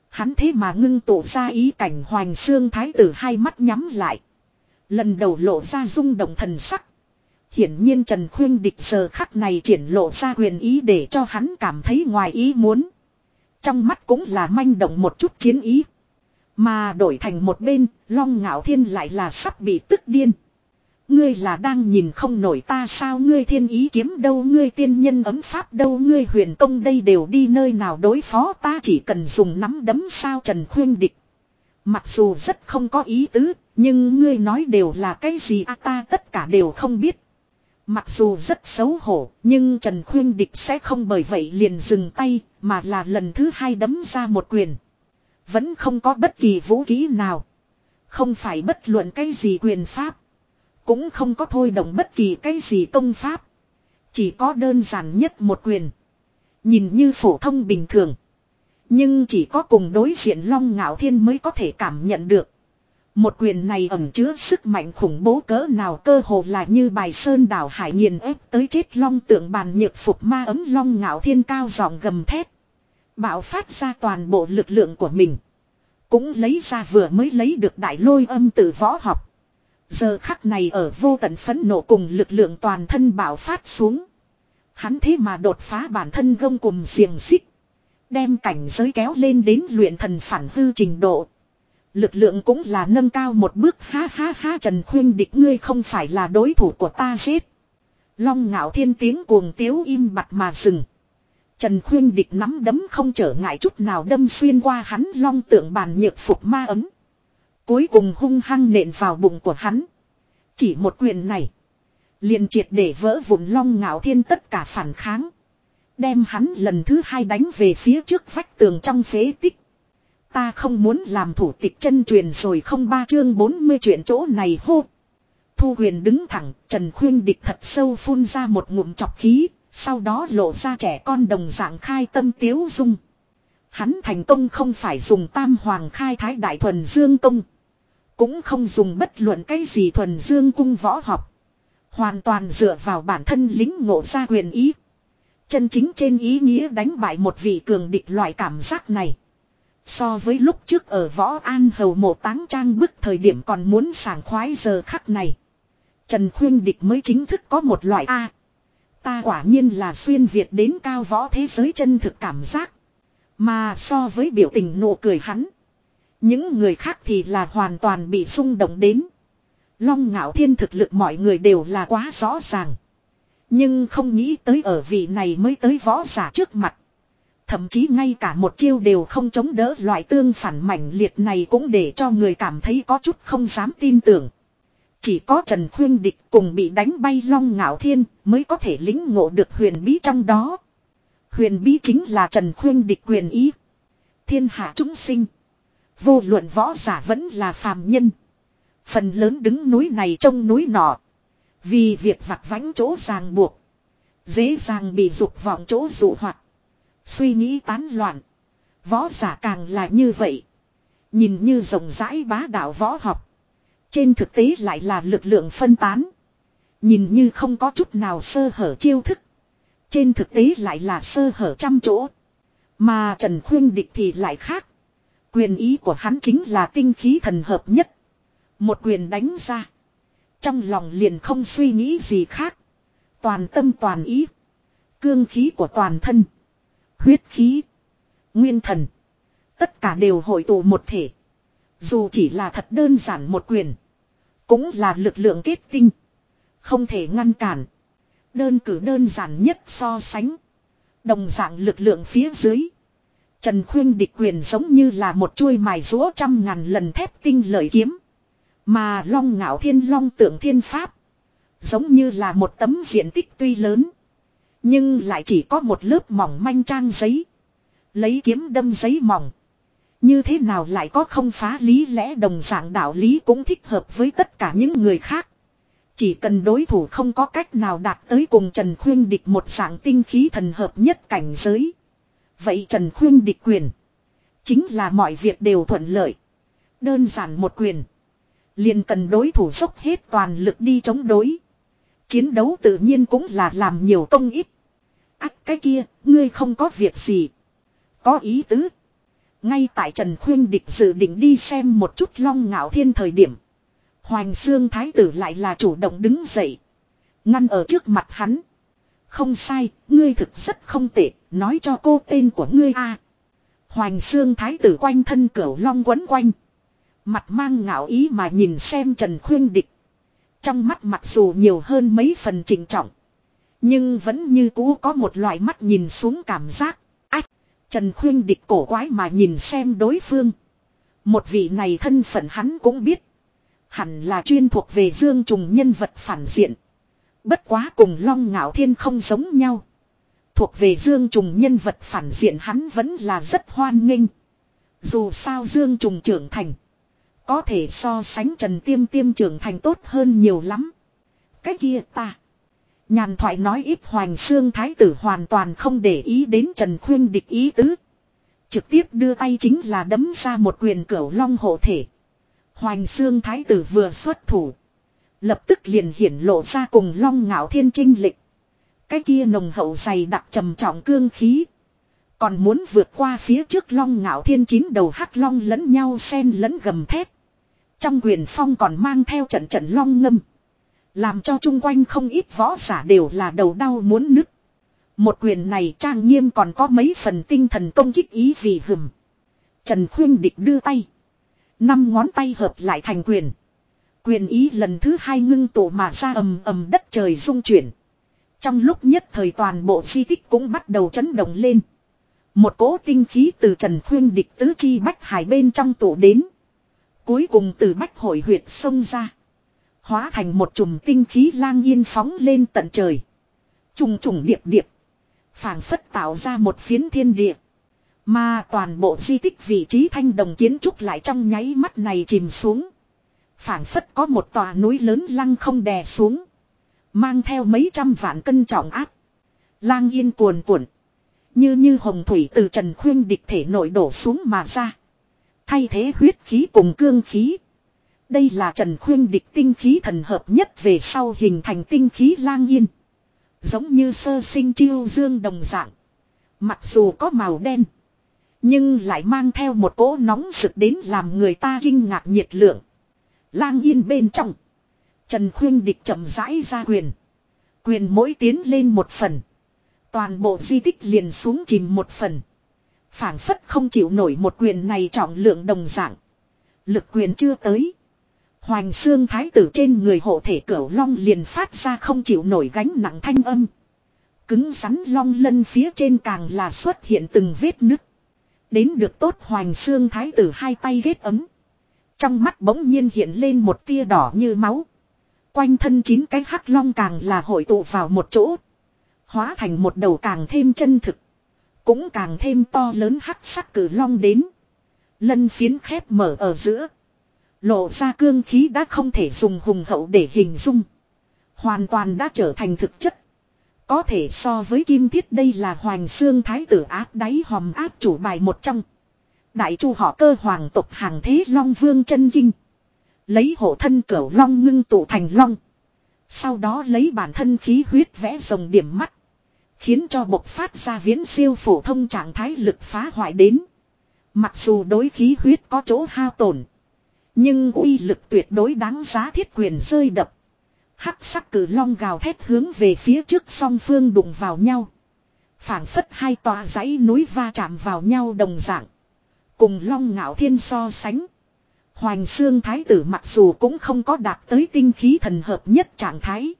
Hắn thế mà ngưng tụ ra ý cảnh hoành xương thái tử hai mắt nhắm lại. Lần đầu lộ ra rung động thần sắc. Hiển nhiên Trần Khuyên Địch giờ khắc này triển lộ ra huyền ý để cho hắn cảm thấy ngoài ý muốn. Trong mắt cũng là manh động một chút chiến ý. Mà đổi thành một bên, Long Ngạo Thiên lại là sắp bị tức điên. Ngươi là đang nhìn không nổi ta sao ngươi thiên ý kiếm đâu ngươi tiên nhân ấm pháp đâu ngươi huyền công đây đều đi nơi nào đối phó ta chỉ cần dùng nắm đấm sao Trần Khuyên Địch. Mặc dù rất không có ý tứ, nhưng ngươi nói đều là cái gì à ta tất cả đều không biết. Mặc dù rất xấu hổ, nhưng Trần Khuyên Địch sẽ không bởi vậy liền dừng tay, mà là lần thứ hai đấm ra một quyền. Vẫn không có bất kỳ vũ khí nào. Không phải bất luận cái gì quyền pháp. Cũng không có thôi động bất kỳ cái gì công pháp. Chỉ có đơn giản nhất một quyền. Nhìn như phổ thông bình thường. Nhưng chỉ có cùng đối diện Long Ngạo Thiên mới có thể cảm nhận được. Một quyền này ẩn chứa sức mạnh khủng bố cỡ nào cơ hồ là như bài sơn đảo hải nghiền ép tới chết long tượng bàn nhược phục ma ấm long ngạo thiên cao giọng gầm thét. Bạo phát ra toàn bộ lực lượng của mình. Cũng lấy ra vừa mới lấy được đại lôi âm từ võ học. Giờ khắc này ở vô tận phấn nộ cùng lực lượng toàn thân bạo phát xuống. Hắn thế mà đột phá bản thân gông cùng xiềng xích. Đem cảnh giới kéo lên đến luyện thần phản hư trình độ. Lực lượng cũng là nâng cao một bước ha ha ha, Trần Khuyên địch, ngươi không phải là đối thủ của ta giết. Long ngạo thiên tiếng cuồng tiếu im bặt mà dừng. Trần Khuyên địch nắm đấm không trở ngại chút nào đâm xuyên qua hắn long tượng bàn nhược phục ma ấm. Cuối cùng hung hăng nện vào bụng của hắn. Chỉ một quyền này. liền triệt để vỡ vụn long ngạo thiên tất cả phản kháng. Đem hắn lần thứ hai đánh về phía trước vách tường trong phế tích. Ta không muốn làm thủ tịch chân truyền rồi không ba chương 40 chuyện chỗ này hô. Thu huyền đứng thẳng, Trần Khuyên địch thật sâu phun ra một ngụm chọc khí, sau đó lộ ra trẻ con đồng dạng khai tâm tiếu dung. Hắn thành công không phải dùng tam hoàng khai thái đại thuần dương công. Cũng không dùng bất luận cái gì thuần dương cung võ học. Hoàn toàn dựa vào bản thân lính ngộ ra quyền ý. Chân chính trên ý nghĩa đánh bại một vị cường địch loại cảm giác này. So với lúc trước ở võ an hầu mộ táng trang bức thời điểm còn muốn sảng khoái giờ khắc này. Trần Khuyên Địch mới chính thức có một loại A ta quả nhiên là xuyên Việt đến cao võ thế giới chân thực cảm giác. Mà so với biểu tình nụ cười hắn. Những người khác thì là hoàn toàn bị xung động đến. Long ngạo thiên thực lực mọi người đều là quá rõ ràng. Nhưng không nghĩ tới ở vị này mới tới võ giả trước mặt. Thậm chí ngay cả một chiêu đều không chống đỡ loại tương phản mảnh liệt này cũng để cho người cảm thấy có chút không dám tin tưởng. Chỉ có Trần Khuyên Địch cùng bị đánh bay long ngạo thiên mới có thể lính ngộ được huyền bí trong đó. Huyền bí chính là Trần Khuyên Địch quyền ý. Thiên hạ chúng sinh. Vô luận võ giả vẫn là phàm nhân. Phần lớn đứng núi này trông núi nọ. Vì việc vặt vánh chỗ ràng buộc. Dễ dàng bị dục vọng chỗ dụ hoạt. Suy nghĩ tán loạn. Võ giả càng là như vậy. Nhìn như rộng rãi bá đạo võ học. Trên thực tế lại là lực lượng phân tán. Nhìn như không có chút nào sơ hở chiêu thức. Trên thực tế lại là sơ hở trăm chỗ. Mà Trần Khuyên Địch thì lại khác. Quyền ý của hắn chính là tinh khí thần hợp nhất. Một quyền đánh ra. Trong lòng liền không suy nghĩ gì khác. Toàn tâm toàn ý. Cương khí của toàn thân. Huyết khí. Nguyên thần. Tất cả đều hội tụ một thể. Dù chỉ là thật đơn giản một quyền. Cũng là lực lượng kết tinh. Không thể ngăn cản. Đơn cử đơn giản nhất so sánh. Đồng dạng lực lượng phía dưới. Trần Khuyên địch quyền giống như là một chuôi mài rũa trăm ngàn lần thép tinh lợi kiếm. Mà long ngạo thiên long tượng thiên pháp. Giống như là một tấm diện tích tuy lớn. Nhưng lại chỉ có một lớp mỏng manh trang giấy. Lấy kiếm đâm giấy mỏng. Như thế nào lại có không phá lý lẽ đồng dạng đạo lý cũng thích hợp với tất cả những người khác. Chỉ cần đối thủ không có cách nào đạt tới cùng Trần Khuyên Địch một dạng tinh khí thần hợp nhất cảnh giới. Vậy Trần Khuyên Địch quyền. Chính là mọi việc đều thuận lợi. Đơn giản một quyền. Liền cần đối thủ dốc hết toàn lực đi chống đối. Chiến đấu tự nhiên cũng là làm nhiều công ít. Ác cái kia, ngươi không có việc gì. Có ý tứ. Ngay tại Trần Khuyên Địch dự định đi xem một chút long ngạo thiên thời điểm. Hoành xương thái tử lại là chủ động đứng dậy. Ngăn ở trước mặt hắn. Không sai, ngươi thực rất không tệ, nói cho cô tên của ngươi a. Hoành xương thái tử quanh thân cửu long quấn quanh. Mặt mang ngạo ý mà nhìn xem Trần Khuyên Địch. Trong mắt mặc dù nhiều hơn mấy phần trình trọng. Nhưng vẫn như cũ có một loại mắt nhìn xuống cảm giác. Trần Khuyên Địch cổ quái mà nhìn xem đối phương. Một vị này thân phận hắn cũng biết. Hẳn là chuyên thuộc về dương trùng nhân vật phản diện. Bất quá cùng long ngạo thiên không giống nhau. Thuộc về dương trùng nhân vật phản diện hắn vẫn là rất hoan nghênh. Dù sao dương trùng trưởng thành. Có thể so sánh trần tiêm tiêm trưởng thành tốt hơn nhiều lắm. Cái kia ta. Nhàn thoại nói ít hoành xương thái tử hoàn toàn không để ý đến trần khuyên địch ý tứ. Trực tiếp đưa tay chính là đấm ra một quyền cửu long hộ thể. Hoành xương thái tử vừa xuất thủ. Lập tức liền hiển lộ ra cùng long ngạo thiên trinh lịch. Cái kia nồng hậu dày đặc trầm trọng cương khí. Còn muốn vượt qua phía trước long ngạo thiên chín đầu hắc long lẫn nhau xen lẫn gầm thép. Trong quyền phong còn mang theo trận trận long ngâm. Làm cho chung quanh không ít võ giả đều là đầu đau muốn nứt. Một quyền này trang nghiêm còn có mấy phần tinh thần công kích ý vì hừm. Trần Khuyên Địch đưa tay. Năm ngón tay hợp lại thành quyền. Quyền ý lần thứ hai ngưng tụ mà ra ầm ầm đất trời rung chuyển. Trong lúc nhất thời toàn bộ di tích cũng bắt đầu chấn động lên. Một cỗ tinh khí từ Trần Khuyên địch tứ chi bách hải bên trong tụ đến. Cuối cùng từ bách hội huyệt sông ra. Hóa thành một chùm tinh khí lang yên phóng lên tận trời. Trùng trùng điệp điệp. phảng phất tạo ra một phiến thiên địa. Mà toàn bộ di tích vị trí thanh đồng kiến trúc lại trong nháy mắt này chìm xuống. phảng phất có một tòa núi lớn lăng không đè xuống. Mang theo mấy trăm vạn cân trọng áp. Lang yên cuồn cuộn. Như như hồng thủy từ trần khuyên địch thể nội đổ xuống mà ra. Thay thế huyết khí cùng cương khí. Đây là trần khuyên địch tinh khí thần hợp nhất về sau hình thành tinh khí lang yên. Giống như sơ sinh chiêu dương đồng dạng. Mặc dù có màu đen. Nhưng lại mang theo một cỗ nóng sực đến làm người ta kinh ngạc nhiệt lượng. Lang yên bên trong. Trần Khuyên Địch chậm rãi ra quyền. Quyền mỗi tiến lên một phần. Toàn bộ di tích liền xuống chìm một phần. phảng phất không chịu nổi một quyền này trọng lượng đồng dạng. Lực quyền chưa tới. Hoành xương thái tử trên người hộ thể cửu long liền phát ra không chịu nổi gánh nặng thanh âm. Cứng rắn long lân phía trên càng là xuất hiện từng vết nứt. Đến được tốt hoành xương thái tử hai tay ghét ấm. Trong mắt bỗng nhiên hiện lên một tia đỏ như máu. Quanh thân chín cái hắc long càng là hội tụ vào một chỗ. Hóa thành một đầu càng thêm chân thực. Cũng càng thêm to lớn hắc sắc cử long đến. Lân phiến khép mở ở giữa. Lộ ra cương khí đã không thể dùng hùng hậu để hình dung. Hoàn toàn đã trở thành thực chất. Có thể so với kim thiết đây là hoàng xương thái tử áp đáy hòm áp chủ bài một trong. Đại chu họ cơ hoàng tộc hàng thế long vương chân kinh. Lấy hộ thân cửu long ngưng tụ thành long. Sau đó lấy bản thân khí huyết vẽ rồng điểm mắt. Khiến cho bộc phát ra viễn siêu phổ thông trạng thái lực phá hoại đến. Mặc dù đối khí huyết có chỗ hao tổn. Nhưng uy lực tuyệt đối đáng giá thiết quyền rơi đập. Hắc sắc cử long gào thét hướng về phía trước song phương đụng vào nhau. phảng phất hai tòa dãy núi va chạm vào nhau đồng dạng. Cùng long ngạo thiên so sánh. Hoành xương thái tử mặc dù cũng không có đạt tới tinh khí thần hợp nhất trạng thái.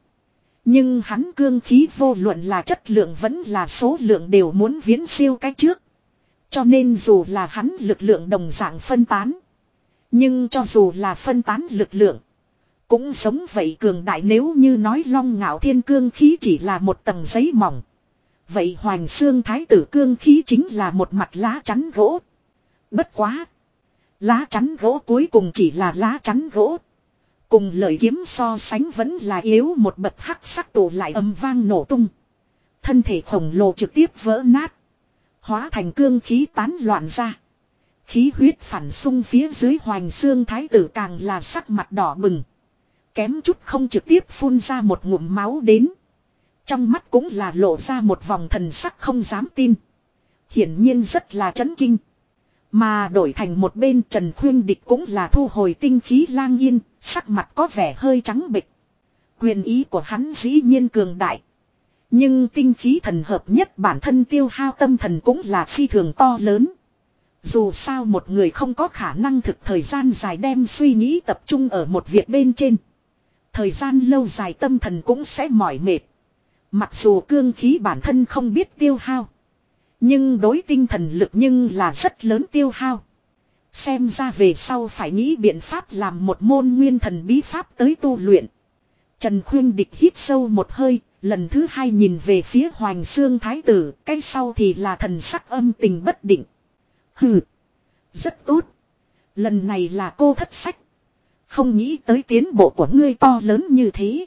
Nhưng hắn cương khí vô luận là chất lượng vẫn là số lượng đều muốn viễn siêu cái trước. Cho nên dù là hắn lực lượng đồng dạng phân tán. Nhưng cho dù là phân tán lực lượng. Cũng sống vậy cường đại nếu như nói long ngạo thiên cương khí chỉ là một tầng giấy mỏng. Vậy hoành xương thái tử cương khí chính là một mặt lá chắn gỗ. Bất quá. Lá chắn gỗ cuối cùng chỉ là lá chắn gỗ. Cùng lời kiếm so sánh vẫn là yếu một bậc hắc sắc tụ lại âm vang nổ tung. Thân thể khổng lồ trực tiếp vỡ nát. Hóa thành cương khí tán loạn ra. Khí huyết phản xung phía dưới hoành xương thái tử càng là sắc mặt đỏ bừng. Kém chút không trực tiếp phun ra một ngụm máu đến. Trong mắt cũng là lộ ra một vòng thần sắc không dám tin. Hiển nhiên rất là chấn kinh. Mà đổi thành một bên Trần Khuyên Địch cũng là thu hồi tinh khí lang yên, sắc mặt có vẻ hơi trắng bịch, Quyền ý của hắn dĩ nhiên cường đại. Nhưng tinh khí thần hợp nhất bản thân tiêu hao tâm thần cũng là phi thường to lớn. Dù sao một người không có khả năng thực thời gian dài đem suy nghĩ tập trung ở một việc bên trên. Thời gian lâu dài tâm thần cũng sẽ mỏi mệt. Mặc dù cương khí bản thân không biết tiêu hao. Nhưng đối tinh thần lực nhưng là rất lớn tiêu hao. Xem ra về sau phải nghĩ biện pháp làm một môn nguyên thần bí pháp tới tu luyện. Trần Khuyên Địch hít sâu một hơi, lần thứ hai nhìn về phía Hoành Xương Thái Tử, cái sau thì là thần sắc âm tình bất định. Hừ, rất tốt. Lần này là cô thất sách. Không nghĩ tới tiến bộ của ngươi to lớn như thế.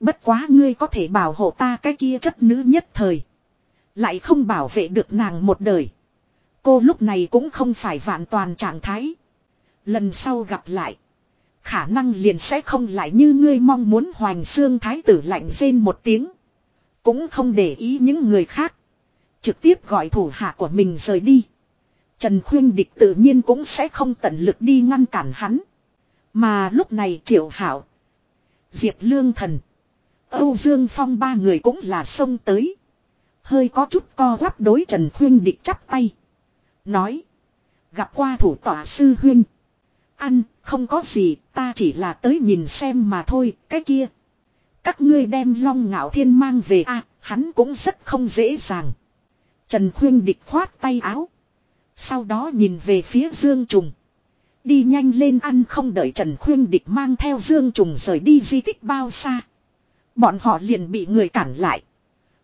Bất quá ngươi có thể bảo hộ ta cái kia chất nữ nhất thời. Lại không bảo vệ được nàng một đời. Cô lúc này cũng không phải vạn toàn trạng thái. Lần sau gặp lại. Khả năng liền sẽ không lại như ngươi mong muốn hoành xương thái tử lạnh rên một tiếng. Cũng không để ý những người khác. Trực tiếp gọi thủ hạ của mình rời đi. Trần Khuyên Địch tự nhiên cũng sẽ không tận lực đi ngăn cản hắn. Mà lúc này Triệu Hảo. Diệp Lương Thần. Âu Dương Phong ba người cũng là xông tới. Hơi có chút co quắp đối Trần Khuyên Địch chắp tay. Nói. Gặp qua thủ tọa sư huyên. Ăn, không có gì, ta chỉ là tới nhìn xem mà thôi, cái kia. Các ngươi đem long ngạo thiên mang về a hắn cũng rất không dễ dàng. Trần Khuyên Địch khoát tay áo. Sau đó nhìn về phía Dương Trùng. Đi nhanh lên ăn không đợi Trần Khuyên Địch mang theo Dương Trùng rời đi di tích bao xa. Bọn họ liền bị người cản lại.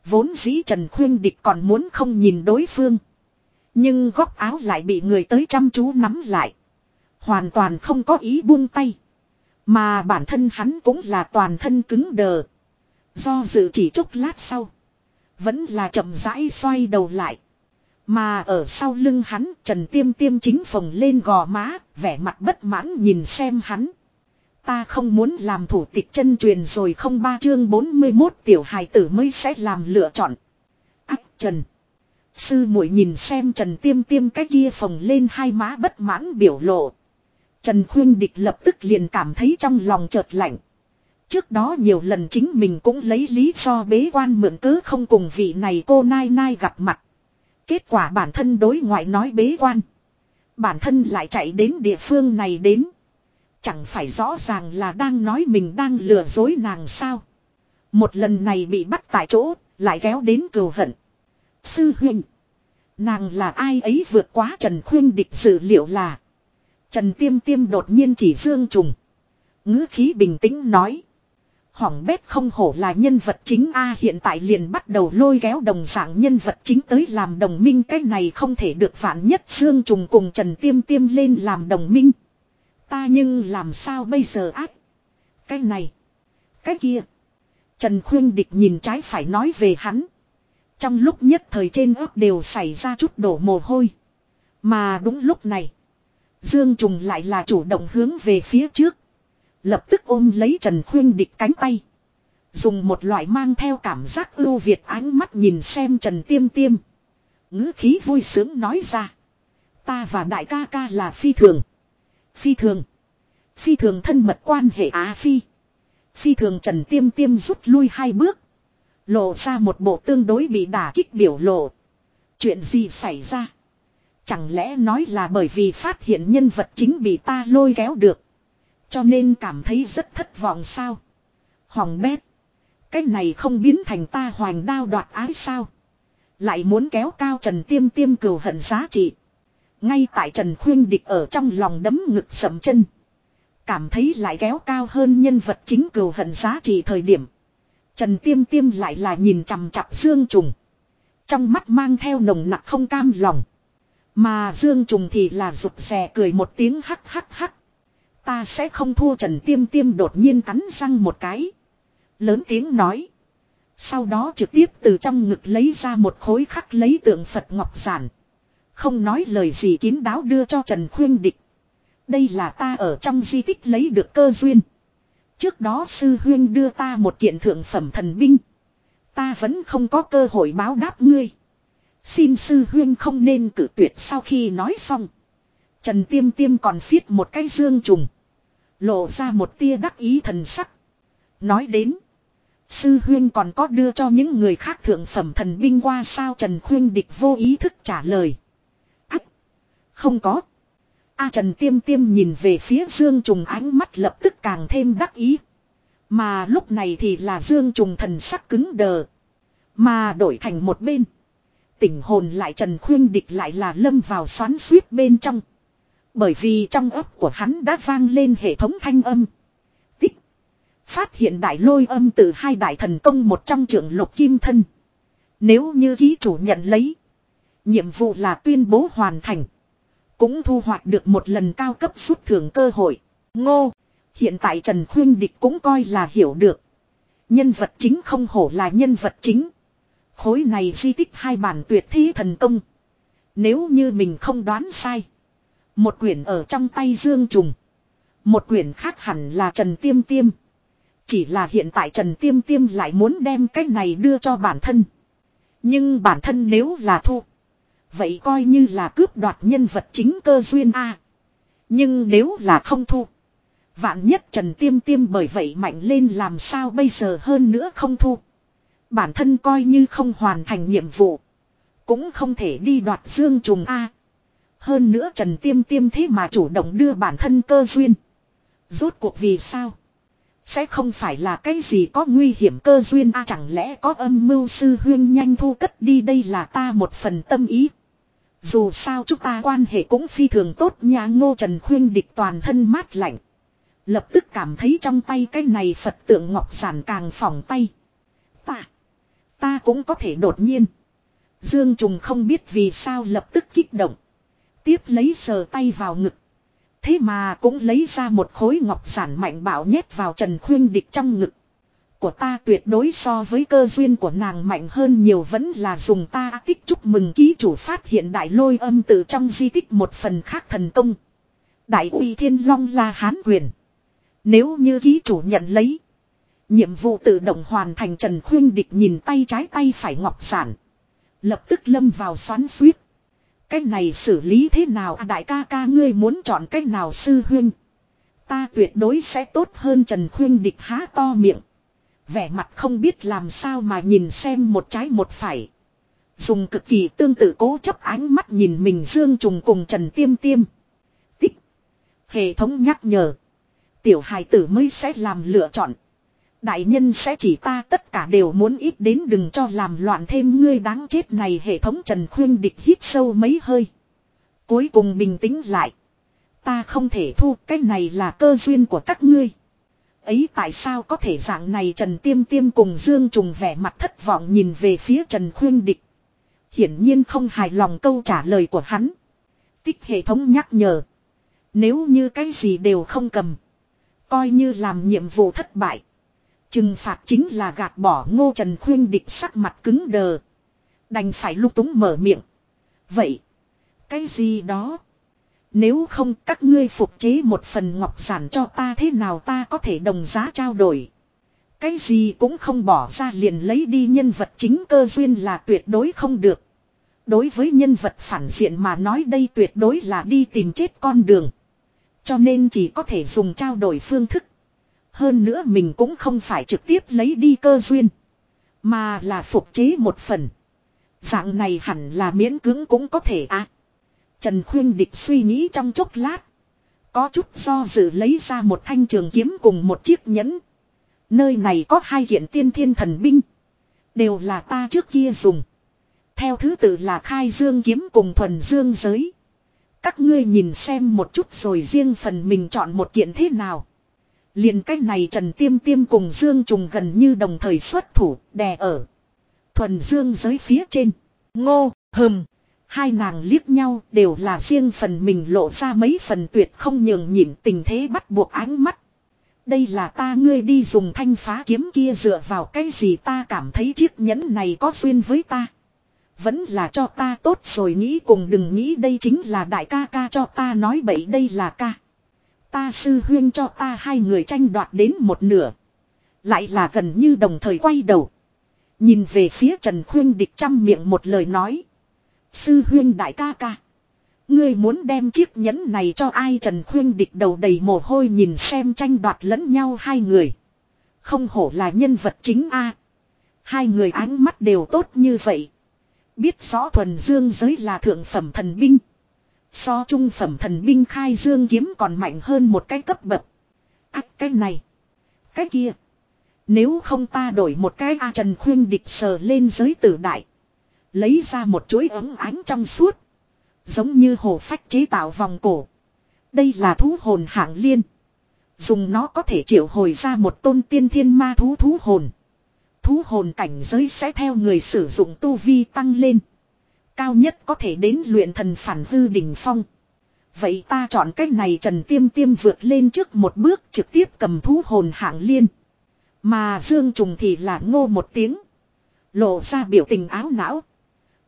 Vốn dĩ Trần Khuyên Địch còn muốn không nhìn đối phương. Nhưng góc áo lại bị người tới chăm chú nắm lại. Hoàn toàn không có ý buông tay. Mà bản thân hắn cũng là toàn thân cứng đờ. Do dự chỉ chốc lát sau. Vẫn là chậm rãi xoay đầu lại. Mà ở sau lưng hắn Trần Tiêm Tiêm chính phồng lên gò má, vẻ mặt bất mãn nhìn xem hắn. Ta không muốn làm thủ tịch chân truyền rồi không ba chương 41 tiểu hài tử mới sẽ làm lựa chọn. Ác Trần. Sư muội nhìn xem Trần Tiêm Tiêm cái kia phồng lên hai má bất mãn biểu lộ. Trần Khuyên Địch lập tức liền cảm thấy trong lòng chợt lạnh. Trước đó nhiều lần chính mình cũng lấy lý do bế quan mượn cớ không cùng vị này cô Nai Nai gặp mặt. Kết quả bản thân đối ngoại nói bế quan. Bản thân lại chạy đến địa phương này đến. Chẳng phải rõ ràng là đang nói mình đang lừa dối nàng sao. Một lần này bị bắt tại chỗ, lại kéo đến cừu hận. Sư huynh. Nàng là ai ấy vượt quá Trần Khuyên địch sự liệu là. Trần Tiêm Tiêm đột nhiên chỉ dương trùng. ngữ khí bình tĩnh nói. Hỏng bét không hổ là nhân vật chính A hiện tại liền bắt đầu lôi kéo đồng dạng nhân vật chính tới làm đồng minh cái này không thể được phản nhất Dương Trùng cùng Trần Tiêm Tiêm lên làm đồng minh. Ta nhưng làm sao bây giờ ác. Cái này. Cái kia. Trần Khuyên Địch nhìn trái phải nói về hắn. Trong lúc nhất thời trên ớt đều xảy ra chút đổ mồ hôi. Mà đúng lúc này. Dương Trùng lại là chủ động hướng về phía trước. Lập tức ôm lấy Trần Khuyên Địch cánh tay. Dùng một loại mang theo cảm giác ưu việt ánh mắt nhìn xem Trần Tiêm Tiêm. ngữ khí vui sướng nói ra. Ta và đại ca ca là phi thường. Phi thường. Phi thường thân mật quan hệ Á Phi. Phi thường Trần Tiêm Tiêm rút lui hai bước. Lộ ra một bộ tương đối bị đả kích biểu lộ. Chuyện gì xảy ra? Chẳng lẽ nói là bởi vì phát hiện nhân vật chính bị ta lôi kéo được. Cho nên cảm thấy rất thất vọng sao. Hoàng bét. Cái này không biến thành ta hoành đao đoạt ái sao. Lại muốn kéo cao Trần Tiêm Tiêm cừu hận giá trị. Ngay tại Trần Khuyên Địch ở trong lòng đấm ngực sầm chân. Cảm thấy lại kéo cao hơn nhân vật chính cừu hận giá trị thời điểm. Trần Tiêm Tiêm lại là nhìn chằm chặp Dương Trùng. Trong mắt mang theo nồng nặc không cam lòng. Mà Dương Trùng thì là rụt rè cười một tiếng hắc hắc hắc. Ta sẽ không thua Trần Tiêm Tiêm đột nhiên cắn răng một cái. Lớn tiếng nói. Sau đó trực tiếp từ trong ngực lấy ra một khối khắc lấy tượng Phật Ngọc Giản. Không nói lời gì kín đáo đưa cho Trần Khuyên Địch. Đây là ta ở trong di tích lấy được cơ duyên. Trước đó sư huyên đưa ta một kiện thượng phẩm thần binh. Ta vẫn không có cơ hội báo đáp ngươi. Xin sư huyên không nên cử tuyệt sau khi nói xong. Trần Tiêm Tiêm còn viết một cái dương trùng. Lộ ra một tia đắc ý thần sắc. Nói đến. Sư huyên còn có đưa cho những người khác thượng phẩm thần binh qua sao Trần Khuyên địch vô ý thức trả lời. Ách. Không có. A Trần Tiêm Tiêm nhìn về phía Dương Trùng ánh mắt lập tức càng thêm đắc ý. Mà lúc này thì là Dương Trùng thần sắc cứng đờ. Mà đổi thành một bên. Tỉnh hồn lại Trần Khuyên Địch lại là lâm vào xoắn suýt bên trong. Bởi vì trong ấp của hắn đã vang lên hệ thống thanh âm. Tích. Phát hiện đại lôi âm từ hai đại thần công một trong trưởng lục kim thân. Nếu như ký chủ nhận lấy. Nhiệm vụ là tuyên bố hoàn thành. Cũng thu hoạch được một lần cao cấp rút thưởng cơ hội. Ngô. Hiện tại Trần Khuyên Địch cũng coi là hiểu được. Nhân vật chính không hổ là nhân vật chính. Khối này di tích hai bản tuyệt thi thần công. Nếu như mình không đoán sai. Một quyển ở trong tay Dương Trùng. Một quyển khác hẳn là Trần Tiêm Tiêm. Chỉ là hiện tại Trần Tiêm Tiêm lại muốn đem cái này đưa cho bản thân. Nhưng bản thân nếu là thu. Vậy coi như là cướp đoạt nhân vật chính cơ duyên A. Nhưng nếu là không thu. Vạn nhất Trần Tiêm Tiêm bởi vậy mạnh lên làm sao bây giờ hơn nữa không thu. Bản thân coi như không hoàn thành nhiệm vụ. Cũng không thể đi đoạt dương trùng A. Hơn nữa Trần Tiêm Tiêm thế mà chủ động đưa bản thân cơ duyên. Rốt cuộc vì sao? Sẽ không phải là cái gì có nguy hiểm cơ duyên a chẳng lẽ có âm mưu sư huyên nhanh thu cất đi đây là ta một phần tâm ý. Dù sao chúng ta quan hệ cũng phi thường tốt nhà ngô trần khuyên địch toàn thân mát lạnh. Lập tức cảm thấy trong tay cái này Phật tượng ngọc giản càng phỏng tay. Ta, ta cũng có thể đột nhiên. Dương Trùng không biết vì sao lập tức kích động. Tiếp lấy sờ tay vào ngực. Thế mà cũng lấy ra một khối ngọc giản mạnh bạo nhét vào Trần Khuyên Địch trong ngực. Của ta tuyệt đối so với cơ duyên của nàng mạnh hơn nhiều vẫn là dùng ta tích chúc mừng ký chủ phát hiện đại lôi âm từ trong di tích một phần khác thần công. Đại uy thiên long la hán quyền. Nếu như ký chủ nhận lấy. Nhiệm vụ tự động hoàn thành Trần Khuyên Địch nhìn tay trái tay phải ngọc giản. Lập tức lâm vào xoắn suýt. Cái này xử lý thế nào à đại ca ca ngươi muốn chọn cách nào sư huyên. Ta tuyệt đối sẽ tốt hơn Trần Khuyên địch há to miệng. Vẻ mặt không biết làm sao mà nhìn xem một trái một phải. Dùng cực kỳ tương tự cố chấp ánh mắt nhìn mình Dương Trùng cùng Trần Tiêm Tiêm. Tích. Hệ thống nhắc nhở. Tiểu hài tử mới sẽ làm lựa chọn. Đại nhân sẽ chỉ ta tất cả đều muốn ít đến đừng cho làm loạn thêm ngươi đáng chết này hệ thống Trần Khuyên địch hít sâu mấy hơi. Cuối cùng bình tĩnh lại. Ta không thể thu, cái này là cơ duyên của các ngươi. Ấy tại sao có thể dạng này Trần Tiêm Tiêm cùng Dương Trùng vẻ mặt thất vọng nhìn về phía Trần Khuyên địch. Hiển nhiên không hài lòng câu trả lời của hắn. Tích hệ thống nhắc nhở. Nếu như cái gì đều không cầm. Coi như làm nhiệm vụ thất bại. Trừng phạt chính là gạt bỏ ngô trần khuyên địch sắc mặt cứng đờ. Đành phải lúc túng mở miệng. Vậy. Cái gì đó. Nếu không các ngươi phục chế một phần ngọc sản cho ta thế nào ta có thể đồng giá trao đổi. Cái gì cũng không bỏ ra liền lấy đi nhân vật chính cơ duyên là tuyệt đối không được. Đối với nhân vật phản diện mà nói đây tuyệt đối là đi tìm chết con đường. Cho nên chỉ có thể dùng trao đổi phương thức. Hơn nữa mình cũng không phải trực tiếp lấy đi cơ duyên. Mà là phục chế một phần. Dạng này hẳn là miễn cưỡng cũng có thể à. Trần Khuyên Địch suy nghĩ trong chốc lát. Có chút do dự lấy ra một thanh trường kiếm cùng một chiếc nhẫn. Nơi này có hai hiện tiên thiên thần binh. Đều là ta trước kia dùng. Theo thứ tự là khai dương kiếm cùng thuần dương giới. Các ngươi nhìn xem một chút rồi riêng phần mình chọn một kiện thế nào. Liền cách này Trần Tiêm Tiêm cùng Dương Trùng gần như đồng thời xuất thủ, đè ở. Thuần Dương giới phía trên. Ngô, hầm Hai nàng liếc nhau đều là riêng phần mình lộ ra mấy phần tuyệt không nhường nhịn tình thế bắt buộc ánh mắt. Đây là ta ngươi đi dùng thanh phá kiếm kia dựa vào cái gì ta cảm thấy chiếc nhẫn này có duyên với ta. Vẫn là cho ta tốt rồi nghĩ cùng đừng nghĩ đây chính là đại ca ca cho ta nói bậy đây là ca. Ta sư huyên cho ta hai người tranh đoạt đến một nửa. Lại là gần như đồng thời quay đầu. Nhìn về phía Trần Khuyên địch trăm miệng một lời nói. Sư huyên đại ca ca. Ngươi muốn đem chiếc nhẫn này cho ai Trần Khuyên địch đầu đầy mồ hôi nhìn xem tranh đoạt lẫn nhau hai người. Không hổ là nhân vật chính a Hai người ánh mắt đều tốt như vậy. Biết rõ thuần dương giới là thượng phẩm thần binh. So trung phẩm thần binh khai dương kiếm còn mạnh hơn một cái cấp bậc. À, cái này. Cái kia. Nếu không ta đổi một cái A Trần Khuyên địch sờ lên giới tử đại. Lấy ra một chuỗi ấm ánh trong suốt. Giống như hồ phách chế tạo vòng cổ. Đây là thú hồn hạng liên. Dùng nó có thể triệu hồi ra một tôn tiên thiên ma thú thú hồn. Thú hồn cảnh giới sẽ theo người sử dụng tu vi tăng lên. Cao nhất có thể đến luyện thần phản hư đỉnh phong. Vậy ta chọn cách này Trần Tiêm Tiêm vượt lên trước một bước trực tiếp cầm thú hồn hạng liên. Mà Dương Trùng thì là ngô một tiếng. Lộ ra biểu tình áo não.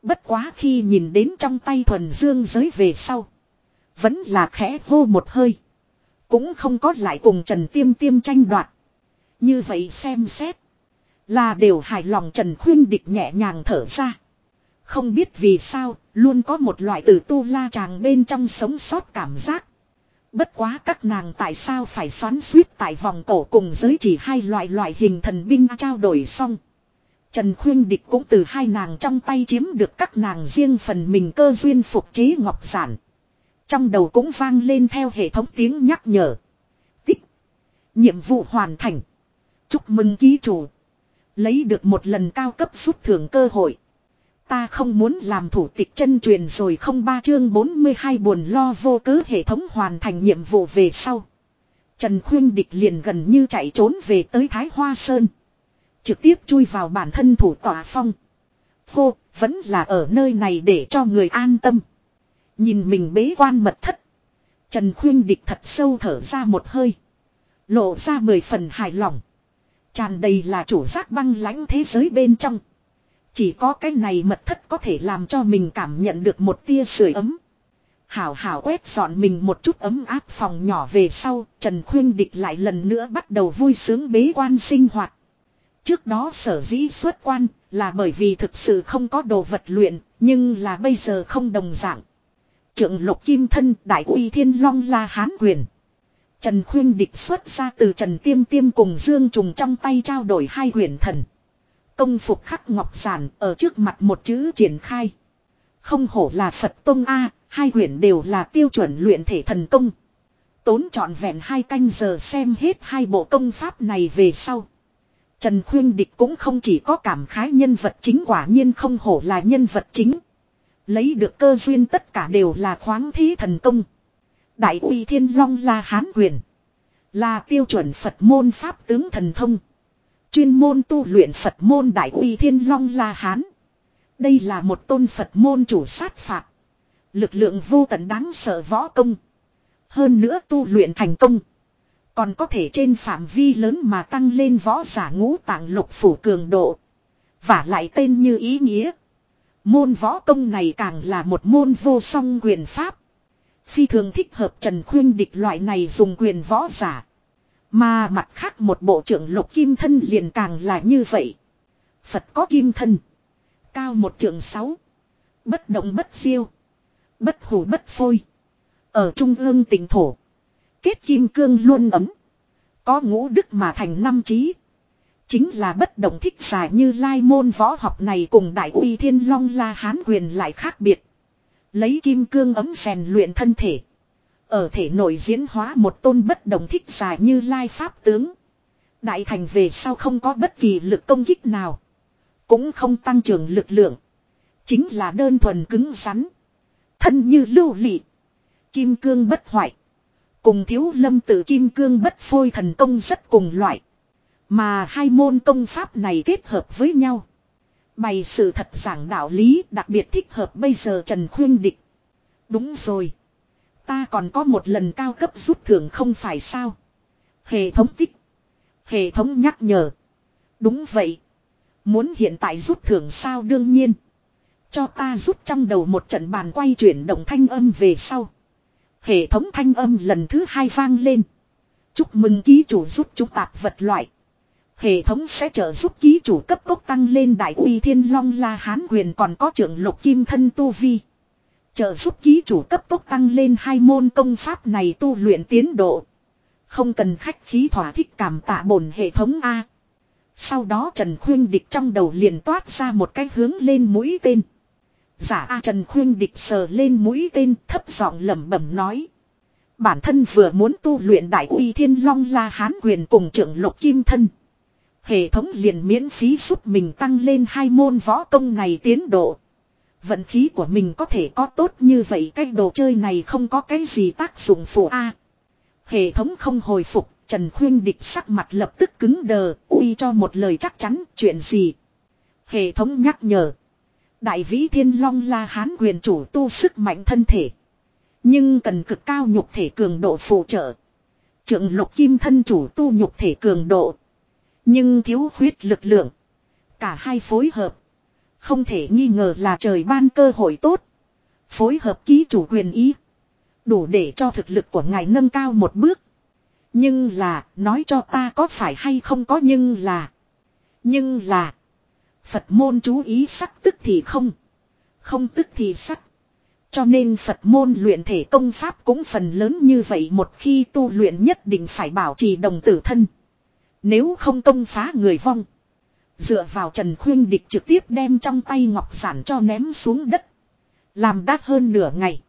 Bất quá khi nhìn đến trong tay thuần dương giới về sau. Vẫn là khẽ hô một hơi. Cũng không có lại cùng Trần Tiêm Tiêm tranh đoạt. Như vậy xem xét. Là đều hài lòng Trần Khuyên Địch nhẹ nhàng thở ra. Không biết vì sao, luôn có một loại tử tu la chàng bên trong sống sót cảm giác. Bất quá các nàng tại sao phải xoắn suýt tại vòng cổ cùng giới chỉ hai loại loại hình thần binh trao đổi xong. Trần Khuyên Địch cũng từ hai nàng trong tay chiếm được các nàng riêng phần mình cơ duyên phục chế ngọc giản. Trong đầu cũng vang lên theo hệ thống tiếng nhắc nhở. Tích. Nhiệm vụ hoàn thành. Chúc mừng ký chủ. Lấy được một lần cao cấp rút thưởng cơ hội. Ta không muốn làm thủ tịch chân truyền rồi không ba chương 42 buồn lo vô cớ hệ thống hoàn thành nhiệm vụ về sau. Trần Khuyên Địch liền gần như chạy trốn về tới Thái Hoa Sơn. Trực tiếp chui vào bản thân thủ tỏa phong. Hô, vẫn là ở nơi này để cho người an tâm. Nhìn mình bế quan mật thất. Trần Khuyên Địch thật sâu thở ra một hơi. Lộ ra mười phần hài lòng. Tràn đầy là chủ giác băng lãnh thế giới bên trong. Chỉ có cái này mật thất có thể làm cho mình cảm nhận được một tia sưởi ấm. Hảo hảo quét dọn mình một chút ấm áp phòng nhỏ về sau, Trần Khuyên Địch lại lần nữa bắt đầu vui sướng bế quan sinh hoạt. Trước đó sở dĩ xuất quan là bởi vì thực sự không có đồ vật luyện, nhưng là bây giờ không đồng dạng. Trượng lục kim thân đại uy thiên long la hán quyền. Trần Khuyên Địch xuất ra từ Trần Tiêm Tiêm cùng Dương Trùng trong tay trao đổi hai huyền thần. Công phục khắc ngọc giản ở trước mặt một chữ triển khai. Không hổ là Phật Tông A, hai huyền đều là tiêu chuẩn luyện thể thần công. Tốn trọn vẹn hai canh giờ xem hết hai bộ công pháp này về sau. Trần Khuyên Địch cũng không chỉ có cảm khái nhân vật chính quả nhiên không hổ là nhân vật chính. Lấy được cơ duyên tất cả đều là khoáng thí thần công. Đại uy thiên long là hán quyền. Là tiêu chuẩn Phật môn pháp tướng thần thông. Chuyên môn tu luyện Phật môn đại uy thiên long la hán. Đây là một tôn Phật môn chủ sát phạt. Lực lượng vô tận đáng sợ võ công. Hơn nữa tu luyện thành công. Còn có thể trên phạm vi lớn mà tăng lên võ giả ngũ tạng lục phủ cường độ. Và lại tên như ý nghĩa. Môn võ công này càng là một môn vô song quyền pháp. Phi thường thích hợp Trần Khuyên địch loại này dùng quyền võ giả. Mà mặt khác một bộ trưởng lục kim thân liền càng là như vậy. Phật có kim thân. Cao một trường sáu. Bất động bất siêu. Bất hủ bất phôi. Ở trung ương tỉnh thổ. Kết kim cương luôn ấm. Có ngũ đức mà thành năm trí. Chính là bất động thích giả như lai môn võ học này cùng đại uy thiên long la hán quyền lại khác biệt. Lấy kim cương ấm rèn luyện thân thể. Ở thể nội diễn hóa một tôn bất đồng thích dài như lai pháp tướng. Đại thành về sau không có bất kỳ lực công kích nào. Cũng không tăng trưởng lực lượng. Chính là đơn thuần cứng rắn. Thân như lưu lị. Kim cương bất hoại. Cùng thiếu lâm tự kim cương bất phôi thần công rất cùng loại. Mà hai môn công pháp này kết hợp với nhau. Bày sự thật giảng đạo lý đặc biệt thích hợp bây giờ Trần Khuyên Địch. Đúng rồi. Ta còn có một lần cao cấp rút thưởng không phải sao. Hệ thống tích. Hệ thống nhắc nhở. Đúng vậy. Muốn hiện tại rút thưởng sao đương nhiên. Cho ta rút trong đầu một trận bàn quay chuyển động thanh âm về sau. Hệ thống thanh âm lần thứ hai vang lên. Chúc mừng ký chủ rút chúng tạp vật loại. Hệ thống sẽ trợ giúp ký chủ cấp tốc tăng lên đại uy thiên long la hán quyền còn có trưởng lục kim thân tu vi. Trợ giúp ký chủ cấp tốc tăng lên hai môn công pháp này tu luyện tiến độ. Không cần khách khí thỏa thích cảm tạ bổn hệ thống A. Sau đó Trần Khuyên Địch trong đầu liền toát ra một cái hướng lên mũi tên. Giả A Trần Khuyên Địch sờ lên mũi tên thấp giọng lẩm bẩm nói. Bản thân vừa muốn tu luyện đại uy thiên long la hán quyền cùng trưởng lục kim thân. Hệ thống liền miễn phí giúp mình tăng lên hai môn võ công này tiến độ. Vận khí của mình có thể có tốt như vậy cái đồ chơi này không có cái gì tác dụng phụ A. hệ thống không hồi phục, Trần Khuyên địch sắc mặt lập tức cứng đờ, uy cho một lời chắc chắn, chuyện gì. Hệ thống nhắc nhở. Đại vĩ thiên long la hán quyền chủ tu sức mạnh thân thể. Nhưng cần cực cao nhục thể cường độ phụ trợ. Trượng lục kim thân chủ tu nhục thể cường độ. Nhưng thiếu huyết lực lượng. Cả hai phối hợp. Không thể nghi ngờ là trời ban cơ hội tốt. Phối hợp ký chủ quyền ý. Đủ để cho thực lực của ngài nâng cao một bước. Nhưng là, nói cho ta có phải hay không có nhưng là. Nhưng là. Phật môn chú ý sắc tức thì không. Không tức thì sắc. Cho nên Phật môn luyện thể công pháp cũng phần lớn như vậy một khi tu luyện nhất định phải bảo trì đồng tử thân. Nếu không công phá người vong. Dựa vào Trần Khuyên Địch trực tiếp đem trong tay ngọc sản cho ném xuống đất. Làm đắt hơn nửa ngày.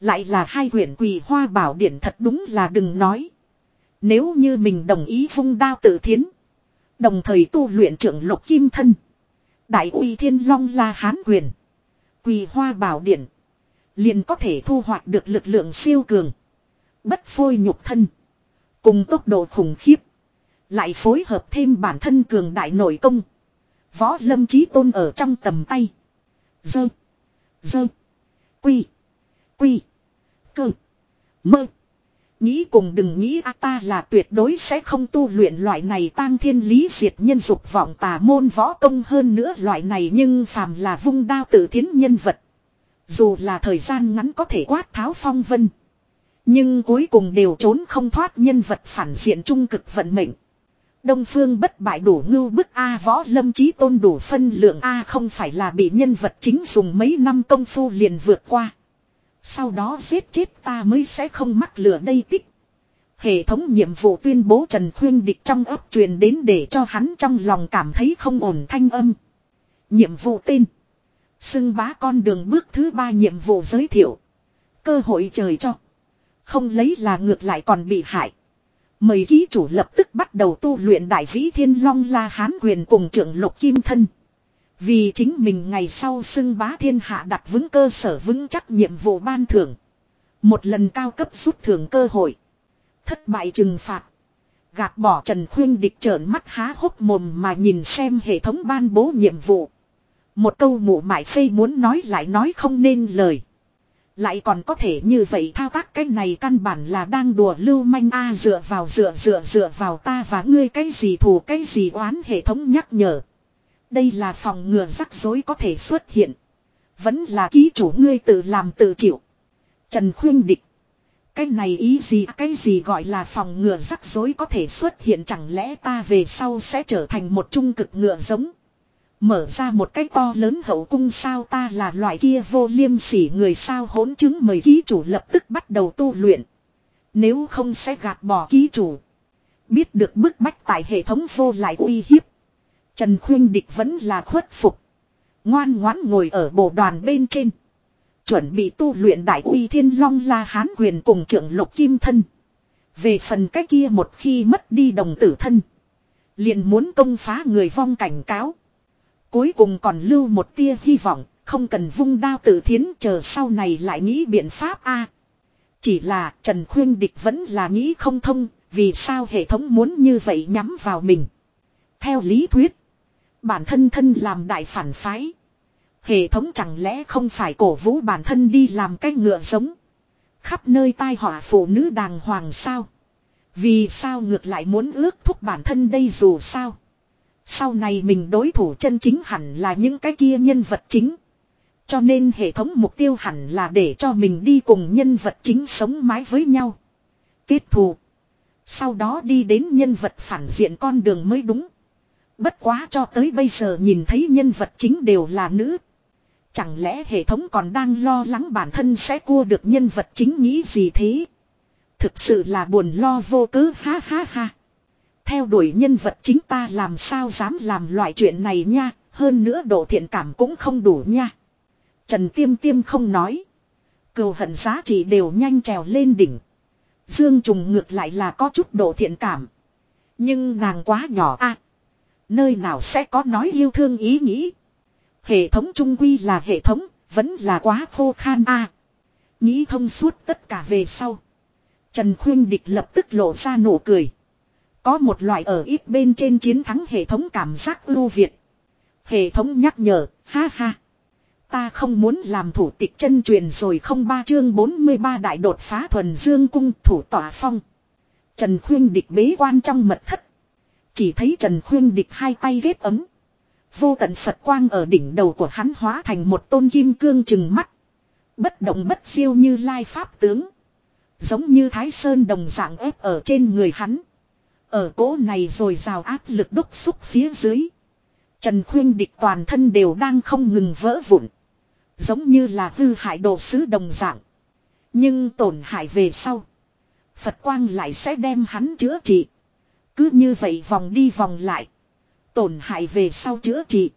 Lại là hai quyển quỳ hoa bảo điển thật đúng là đừng nói. Nếu như mình đồng ý vung đao tự thiến. Đồng thời tu luyện trưởng lục kim thân. Đại uy thiên long la hán quyền. Quỳ hoa bảo điển. Liền có thể thu hoạch được lực lượng siêu cường. Bất phôi nhục thân. Cùng tốc độ khủng khiếp. Lại phối hợp thêm bản thân cường đại nội công. Võ lâm chí tôn ở trong tầm tay. Dơ. Dơ. Quy. Quy. Cơ. Mơ. Nghĩ cùng đừng nghĩ, a ta là tuyệt đối sẽ không tu luyện loại này tang thiên lý diệt nhân dục vọng tà môn võ công hơn nữa loại này nhưng phàm là vung đao tự thiến nhân vật. Dù là thời gian ngắn có thể quát tháo phong vân. Nhưng cuối cùng đều trốn không thoát nhân vật phản diện trung cực vận mệnh. Đông phương bất bại đủ ngưu bức A võ lâm chí tôn đủ phân lượng A không phải là bị nhân vật chính dùng mấy năm công phu liền vượt qua. Sau đó giết chết ta mới sẽ không mắc lửa đây tích. Hệ thống nhiệm vụ tuyên bố Trần Khuyên Địch trong ấp truyền đến để cho hắn trong lòng cảm thấy không ổn thanh âm. Nhiệm vụ tên. Xưng bá con đường bước thứ ba nhiệm vụ giới thiệu. Cơ hội trời cho. Không lấy là ngược lại còn bị hại. Mời ký chủ lập tức bắt đầu tu luyện đại vĩ thiên long la hán quyền cùng trưởng lục kim thân. Vì chính mình ngày sau xưng bá thiên hạ đặt vững cơ sở vững chắc nhiệm vụ ban thưởng. Một lần cao cấp rút thưởng cơ hội. Thất bại trừng phạt. Gạt bỏ Trần Khuyên địch trợn mắt há hốc mồm mà nhìn xem hệ thống ban bố nhiệm vụ. Một câu mụ mại phê muốn nói lại nói không nên lời. Lại còn có thể như vậy thao tác cái này căn bản là đang đùa lưu manh a dựa vào dựa dựa dựa vào ta và ngươi cái gì thù cái gì oán hệ thống nhắc nhở. Đây là phòng ngừa rắc rối có thể xuất hiện. Vẫn là ký chủ ngươi tự làm tự chịu. Trần khuyên địch. Cái này ý gì, cái gì gọi là phòng ngừa rắc rối có thể xuất hiện chẳng lẽ ta về sau sẽ trở thành một trung cực ngựa giống. Mở ra một cái to lớn hậu cung sao ta là loại kia vô liêm sỉ người sao hỗn chứng mời ký chủ lập tức bắt đầu tu luyện. Nếu không sẽ gạt bỏ ký chủ. Biết được bức bách tại hệ thống vô lại uy hiếp. Trần Khuyên Địch vẫn là khuất phục. Ngoan ngoãn ngồi ở bộ đoàn bên trên. Chuẩn bị tu luyện đại uy thiên long la hán quyền cùng trưởng lục kim thân. Về phần cái kia một khi mất đi đồng tử thân. Liền muốn công phá người vong cảnh cáo. Cuối cùng còn lưu một tia hy vọng, không cần vung đao tự thiến chờ sau này lại nghĩ biện pháp a. chỉ là Trần Khuyên Địch vẫn là nghĩ không thông, vì sao hệ thống muốn như vậy nhắm vào mình. Theo lý thuyết, bản thân thân làm đại phản phái. Hệ thống chẳng lẽ không phải cổ vũ bản thân đi làm cái ngựa giống. Khắp nơi tai họa phụ nữ đàng hoàng sao. Vì sao ngược lại muốn ước thúc bản thân đây dù sao. Sau này mình đối thủ chân chính hẳn là những cái kia nhân vật chính. Cho nên hệ thống mục tiêu hẳn là để cho mình đi cùng nhân vật chính sống mái với nhau. Kết thù. Sau đó đi đến nhân vật phản diện con đường mới đúng. Bất quá cho tới bây giờ nhìn thấy nhân vật chính đều là nữ. Chẳng lẽ hệ thống còn đang lo lắng bản thân sẽ cua được nhân vật chính nghĩ gì thế? Thực sự là buồn lo vô cớ, ha ha ha. Theo đuổi nhân vật chính ta làm sao dám làm loại chuyện này nha, hơn nữa độ thiện cảm cũng không đủ nha. Trần Tiêm Tiêm không nói. Cừu hận giá trị đều nhanh trèo lên đỉnh. Dương Trùng ngược lại là có chút độ thiện cảm. Nhưng nàng quá nhỏ a à, Nơi nào sẽ có nói yêu thương ý nghĩ. Hệ thống trung quy là hệ thống, vẫn là quá khô khan a à, Nghĩ thông suốt tất cả về sau. Trần Khuyên Địch lập tức lộ ra nụ cười. Có một loại ở ít bên trên chiến thắng hệ thống cảm giác ưu việt. Hệ thống nhắc nhở, ha ha. Ta không muốn làm thủ tịch chân truyền rồi không ba chương 43 đại đột phá thuần dương cung thủ tỏa phong. Trần Khuyên Địch bế quan trong mật thất. Chỉ thấy Trần Khuyên Địch hai tay ghét ấm. Vô tận Phật quang ở đỉnh đầu của hắn hóa thành một tôn kim cương chừng mắt. Bất động bất siêu như lai pháp tướng. Giống như thái sơn đồng dạng ép ở trên người hắn. Ở cố này rồi rào áp lực đúc xúc phía dưới. Trần Khuyên Địch toàn thân đều đang không ngừng vỡ vụn. Giống như là hư hại đồ sứ đồng dạng. Nhưng tổn hại về sau. Phật quang lại sẽ đem hắn chữa trị. Cứ như vậy vòng đi vòng lại. Tổn hại về sau chữa trị.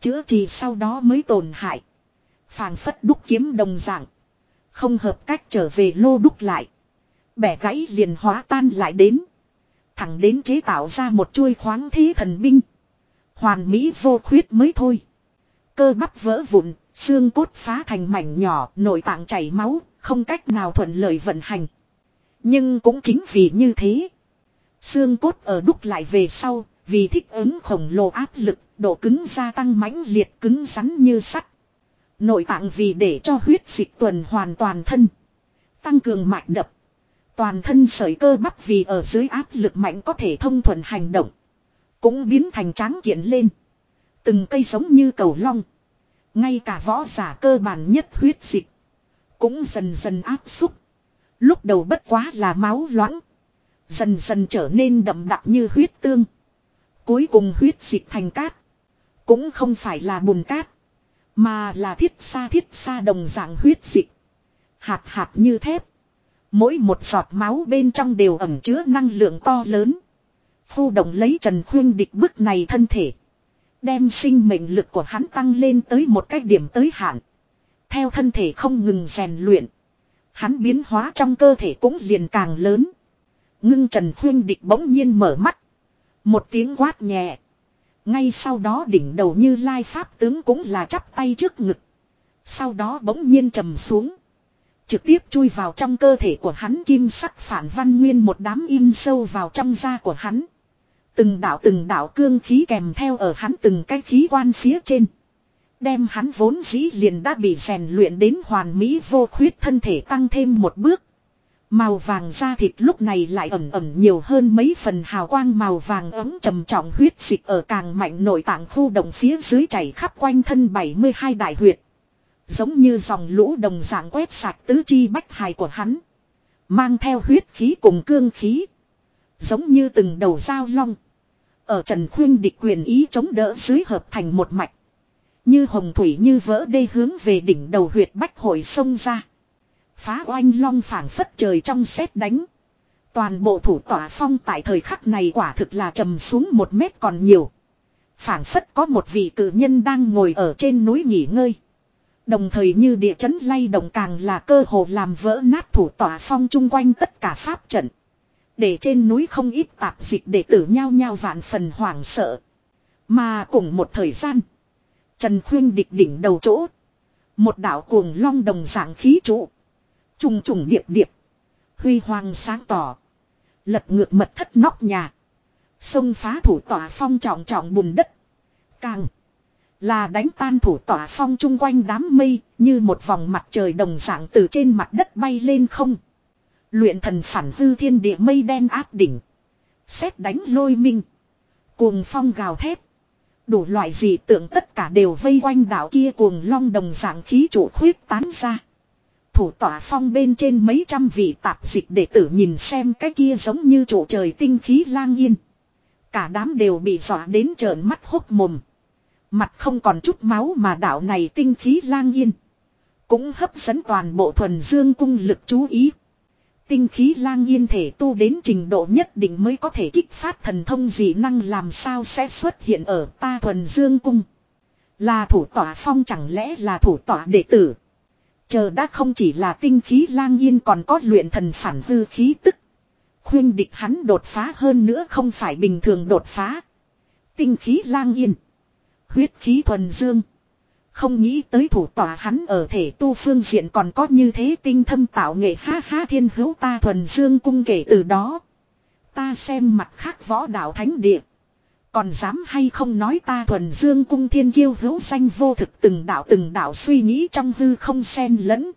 Chữa trị sau đó mới tổn hại. phảng phất đúc kiếm đồng dạng. Không hợp cách trở về lô đúc lại. Bẻ gãy liền hóa tan lại đến. Thẳng đến chế tạo ra một chuôi khoáng thế thần binh. Hoàn mỹ vô khuyết mới thôi. Cơ bắp vỡ vụn, xương cốt phá thành mảnh nhỏ, nội tạng chảy máu, không cách nào thuận lợi vận hành. Nhưng cũng chính vì như thế. Xương cốt ở đúc lại về sau, vì thích ứng khổng lồ áp lực, độ cứng gia tăng mãnh liệt cứng rắn như sắt. Nội tạng vì để cho huyết dịch tuần hoàn toàn thân. Tăng cường mạch đập. Toàn thân sợi cơ bắp vì ở dưới áp lực mạnh có thể thông thuận hành động. Cũng biến thành tráng kiện lên. Từng cây giống như cầu long. Ngay cả võ giả cơ bản nhất huyết dịch. Cũng dần dần áp xúc. Lúc đầu bất quá là máu loãng. Dần dần trở nên đậm đặc như huyết tương. Cuối cùng huyết dịch thành cát. Cũng không phải là bùn cát. Mà là thiết xa thiết xa đồng dạng huyết dịch. Hạt hạt như thép. Mỗi một giọt máu bên trong đều ẩm chứa năng lượng to lớn. Phu động lấy Trần Khuyên địch bức này thân thể. Đem sinh mệnh lực của hắn tăng lên tới một cái điểm tới hạn. Theo thân thể không ngừng rèn luyện. Hắn biến hóa trong cơ thể cũng liền càng lớn. Ngưng Trần Khuyên địch bỗng nhiên mở mắt. Một tiếng quát nhẹ. Ngay sau đó đỉnh đầu như lai pháp tướng cũng là chắp tay trước ngực. Sau đó bỗng nhiên trầm xuống. Trực tiếp chui vào trong cơ thể của hắn kim sắc phản văn nguyên một đám in sâu vào trong da của hắn. Từng đạo từng đạo cương khí kèm theo ở hắn từng cái khí quan phía trên. Đem hắn vốn dĩ liền đã bị rèn luyện đến hoàn mỹ vô khuyết thân thể tăng thêm một bước. Màu vàng da thịt lúc này lại ẩm ẩm nhiều hơn mấy phần hào quang màu vàng ấm trầm trọng huyết dịch ở càng mạnh nội tạng khu động phía dưới chảy khắp quanh thân 72 đại huyệt. Giống như dòng lũ đồng dạng quét sạch tứ chi bách hài của hắn. Mang theo huyết khí cùng cương khí. Giống như từng đầu dao long. Ở Trần Khuyên địch quyền ý chống đỡ dưới hợp thành một mạch. Như hồng thủy như vỡ đê hướng về đỉnh đầu huyệt bách hội sông ra. Phá oanh long phảng phất trời trong sét đánh. Toàn bộ thủ tỏa phong tại thời khắc này quả thực là trầm xuống một mét còn nhiều. phảng phất có một vị cử nhân đang ngồi ở trên núi nghỉ ngơi. Đồng thời như địa chấn lay động càng là cơ hồ làm vỡ nát thủ tỏa phong chung quanh tất cả pháp trận. Để trên núi không ít tạp dịch để tử nhau nhau vạn phần hoảng sợ. Mà cùng một thời gian. Trần Khuyên địch đỉnh đầu chỗ. Một đạo cuồng long đồng dạng khí trụ. Trùng trùng điệp điệp. Huy hoàng sáng tỏ. Lật ngược mật thất nóc nhà. Sông phá thủ tỏa phong trọng trọng bùn đất. Càng là đánh tan thủ tỏa phong chung quanh đám mây, như một vòng mặt trời đồng dạng từ trên mặt đất bay lên không. Luyện thần phản hư thiên địa mây đen áp đỉnh. Xét đánh lôi minh. Cuồng phong gào thét. Đủ loại dị tượng tất cả đều vây quanh đảo kia cuồng long đồng dạng khí trụ khuyết tán ra. Thủ tỏa phong bên trên mấy trăm vị tạp dịch đệ tử nhìn xem cái kia giống như trụ trời tinh khí lang yên. Cả đám đều bị dọa đến trợn mắt hốc mồm. Mặt không còn chút máu mà đảo này tinh khí lang yên. Cũng hấp dẫn toàn bộ thuần dương cung lực chú ý. Tinh khí lang yên thể tu đến trình độ nhất định mới có thể kích phát thần thông dị năng làm sao sẽ xuất hiện ở ta thuần dương cung. Là thủ tỏa phong chẳng lẽ là thủ tỏa đệ tử. Chờ đã không chỉ là tinh khí lang yên còn có luyện thần phản hư khí tức. Khuyên địch hắn đột phá hơn nữa không phải bình thường đột phá. Tinh khí lang yên. Huyết khí thuần dương. Không nghĩ tới thủ tỏa hắn ở thể tu phương diện còn có như thế tinh thâm tạo nghệ ha ha thiên hữu ta thuần dương cung kể từ đó. Ta xem mặt khác võ đạo thánh địa. Còn dám hay không nói ta thuần dương cung thiên kiêu hữu danh vô thực từng đạo từng đạo suy nghĩ trong hư không xen lẫn.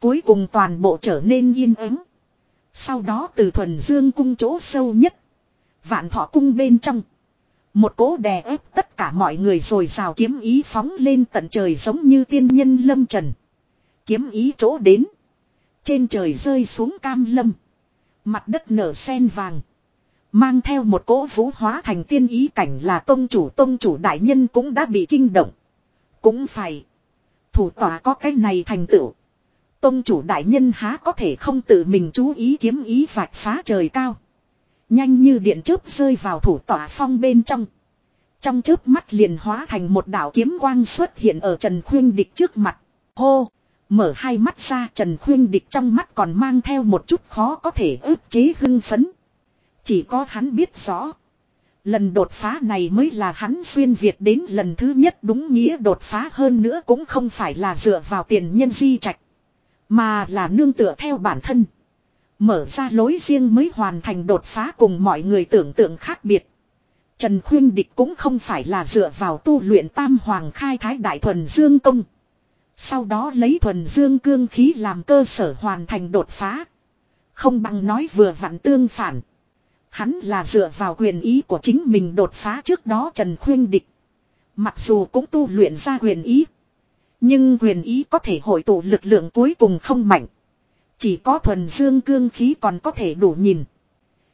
Cuối cùng toàn bộ trở nên yên ứng. Sau đó từ thuần dương cung chỗ sâu nhất. Vạn thọ cung bên trong. Một cố đè ép tất cả mọi người rồi rào kiếm ý phóng lên tận trời giống như tiên nhân lâm trần. Kiếm ý chỗ đến. Trên trời rơi xuống cam lâm. Mặt đất nở sen vàng. Mang theo một cỗ vũ hóa thành tiên ý cảnh là tôn chủ tôn chủ đại nhân cũng đã bị kinh động. Cũng phải. Thủ tòa có cái này thành tựu. tôn chủ đại nhân há có thể không tự mình chú ý kiếm ý vạch phá trời cao. Nhanh như điện chớp rơi vào thủ tỏa phong bên trong. Trong chớp mắt liền hóa thành một đảo kiếm quang xuất hiện ở Trần Khuyên Địch trước mặt. Hô! Mở hai mắt ra, Trần Khuyên Địch trong mắt còn mang theo một chút khó có thể ức chế hưng phấn. Chỉ có hắn biết rõ. Lần đột phá này mới là hắn xuyên Việt đến lần thứ nhất đúng nghĩa đột phá hơn nữa cũng không phải là dựa vào tiền nhân di trạch. Mà là nương tựa theo bản thân. Mở ra lối riêng mới hoàn thành đột phá cùng mọi người tưởng tượng khác biệt. Trần Khuyên Địch cũng không phải là dựa vào tu luyện tam hoàng khai thái đại thuần dương công. Sau đó lấy thuần dương cương khí làm cơ sở hoàn thành đột phá. Không bằng nói vừa vặn tương phản. Hắn là dựa vào quyền ý của chính mình đột phá trước đó Trần Khuyên Địch. Mặc dù cũng tu luyện ra quyền ý. Nhưng quyền ý có thể hội tụ lực lượng cuối cùng không mạnh. Chỉ có thuần dương cương khí còn có thể đủ nhìn.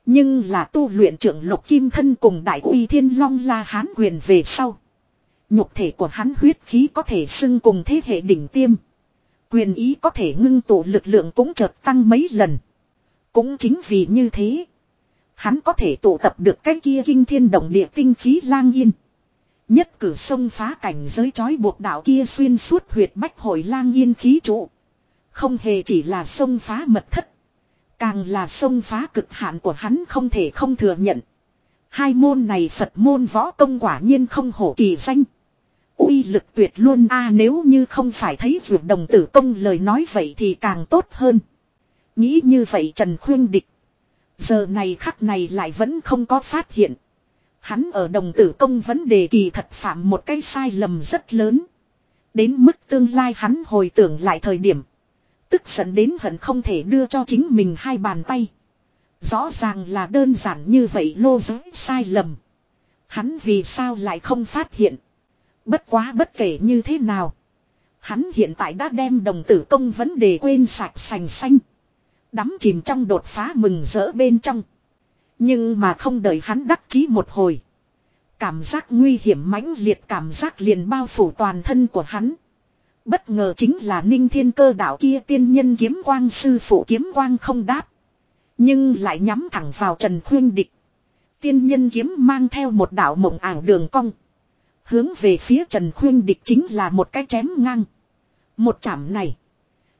Nhưng là tu luyện trưởng lục kim thân cùng đại uy thiên long la hán quyền về sau. Nhục thể của hắn huyết khí có thể xưng cùng thế hệ đỉnh tiêm. Quyền ý có thể ngưng tụ lực lượng cũng chợt tăng mấy lần. Cũng chính vì như thế. Hắn có thể tụ tập được cái kia kinh thiên động địa tinh khí lang yên. Nhất cử sông phá cảnh giới chói buộc đạo kia xuyên suốt huyệt bách hội lang yên khí trụ. Không hề chỉ là sông phá mật thất. Càng là sông phá cực hạn của hắn không thể không thừa nhận. Hai môn này Phật môn võ công quả nhiên không hổ kỳ danh. uy lực tuyệt luôn a, nếu như không phải thấy vượt đồng tử công lời nói vậy thì càng tốt hơn. Nghĩ như vậy Trần Khuyên Địch. Giờ này khắc này lại vẫn không có phát hiện. Hắn ở đồng tử công vấn đề kỳ thật phạm một cái sai lầm rất lớn. Đến mức tương lai hắn hồi tưởng lại thời điểm. Tức giận đến hận không thể đưa cho chính mình hai bàn tay. Rõ ràng là đơn giản như vậy lô giới sai lầm. Hắn vì sao lại không phát hiện. Bất quá bất kể như thế nào. Hắn hiện tại đã đem đồng tử công vấn đề quên sạch sành xanh. Đắm chìm trong đột phá mừng rỡ bên trong. Nhưng mà không đợi hắn đắc chí một hồi. Cảm giác nguy hiểm mãnh liệt cảm giác liền bao phủ toàn thân của hắn. Bất ngờ chính là ninh thiên cơ đạo kia tiên nhân kiếm quang sư phụ kiếm quang không đáp. Nhưng lại nhắm thẳng vào Trần Khuyên Địch. Tiên nhân kiếm mang theo một đạo mộng ảo đường cong. Hướng về phía Trần Khuyên Địch chính là một cái chém ngang. Một chạm này.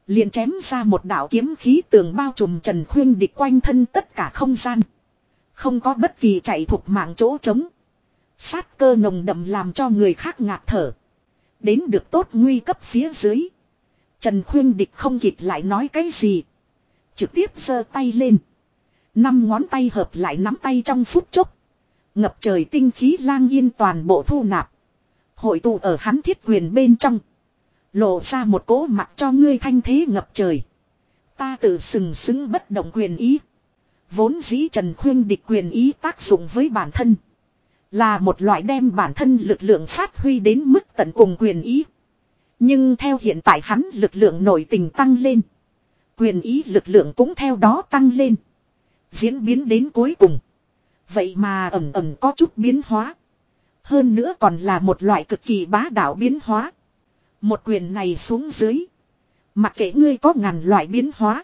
Liền chém ra một đạo kiếm khí tường bao trùm Trần Khuyên Địch quanh thân tất cả không gian. Không có bất kỳ chạy thuộc mạng chỗ trống. Sát cơ nồng đậm làm cho người khác ngạt thở. Đến được tốt nguy cấp phía dưới. Trần Khuyên Địch không kịp lại nói cái gì. Trực tiếp giơ tay lên. Năm ngón tay hợp lại nắm tay trong phút chốc. Ngập trời tinh khí lang yên toàn bộ thu nạp. Hội tụ ở hắn thiết quyền bên trong. Lộ ra một cỗ mặt cho ngươi thanh thế ngập trời. Ta tự sừng sững bất động quyền ý. Vốn dĩ Trần Khuyên địch quyền ý tác dụng với bản thân. Là một loại đem bản thân lực lượng phát huy đến mức tận cùng quyền ý. Nhưng theo hiện tại hắn lực lượng nội tình tăng lên. Quyền ý lực lượng cũng theo đó tăng lên. Diễn biến đến cuối cùng. Vậy mà ẩm ẩm có chút biến hóa. Hơn nữa còn là một loại cực kỳ bá đạo biến hóa. Một quyền này xuống dưới. Mặc kệ ngươi có ngàn loại biến hóa.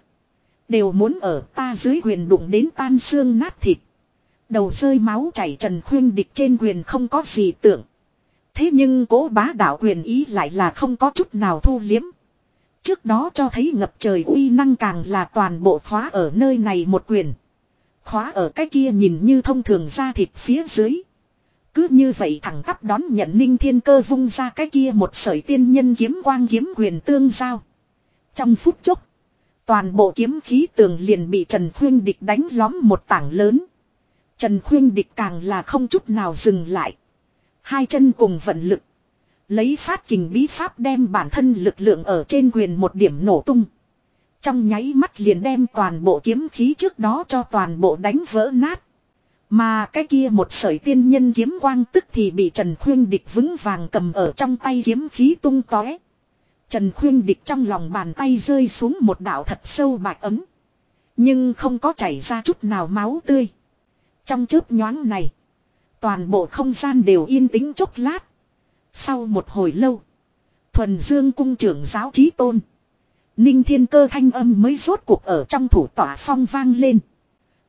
Đều muốn ở ta dưới quyền đụng đến tan xương nát thịt. Đầu rơi máu chảy trần khuyên địch trên quyền không có gì tưởng. Thế nhưng cố bá đạo quyền ý lại là không có chút nào thu liếm. Trước đó cho thấy ngập trời uy năng càng là toàn bộ khóa ở nơi này một quyền. Khóa ở cái kia nhìn như thông thường ra thịt phía dưới. Cứ như vậy thẳng tắp đón nhận ninh thiên cơ vung ra cái kia một sợi tiên nhân kiếm quang kiếm quyền tương giao. Trong phút chốc. Toàn bộ kiếm khí tường liền bị Trần Khuyên Địch đánh lóm một tảng lớn. Trần Khuyên Địch càng là không chút nào dừng lại. Hai chân cùng vận lực. Lấy phát kình bí pháp đem bản thân lực lượng ở trên quyền một điểm nổ tung. Trong nháy mắt liền đem toàn bộ kiếm khí trước đó cho toàn bộ đánh vỡ nát. Mà cái kia một sợi tiên nhân kiếm quang tức thì bị Trần Khuyên Địch vững vàng cầm ở trong tay kiếm khí tung tóe. Trần Khuyên Địch trong lòng bàn tay rơi xuống một đạo thật sâu bạch ấm. Nhưng không có chảy ra chút nào máu tươi. Trong chớp nhoáng này. Toàn bộ không gian đều yên tĩnh chốc lát. Sau một hồi lâu. Thuần Dương cung trưởng giáo trí tôn. Ninh thiên cơ thanh âm mới rốt cuộc ở trong thủ tỏa phong vang lên.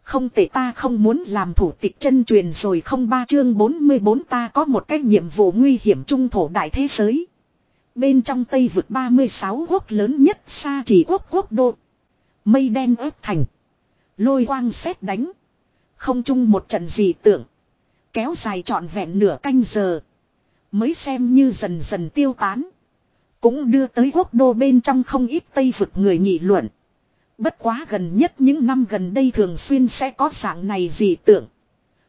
Không tệ ta không muốn làm thủ tịch chân truyền rồi không ba chương 44 ta có một cái nhiệm vụ nguy hiểm trung thổ đại thế giới. Bên trong Tây vực 36 quốc lớn nhất xa chỉ quốc quốc đô. Mây đen ép thành. Lôi quang xét đánh. Không chung một trận gì tưởng. Kéo dài trọn vẹn nửa canh giờ. Mới xem như dần dần tiêu tán. Cũng đưa tới quốc đô bên trong không ít Tây vực người nghị luận. Bất quá gần nhất những năm gần đây thường xuyên sẽ có dạng này gì tưởng.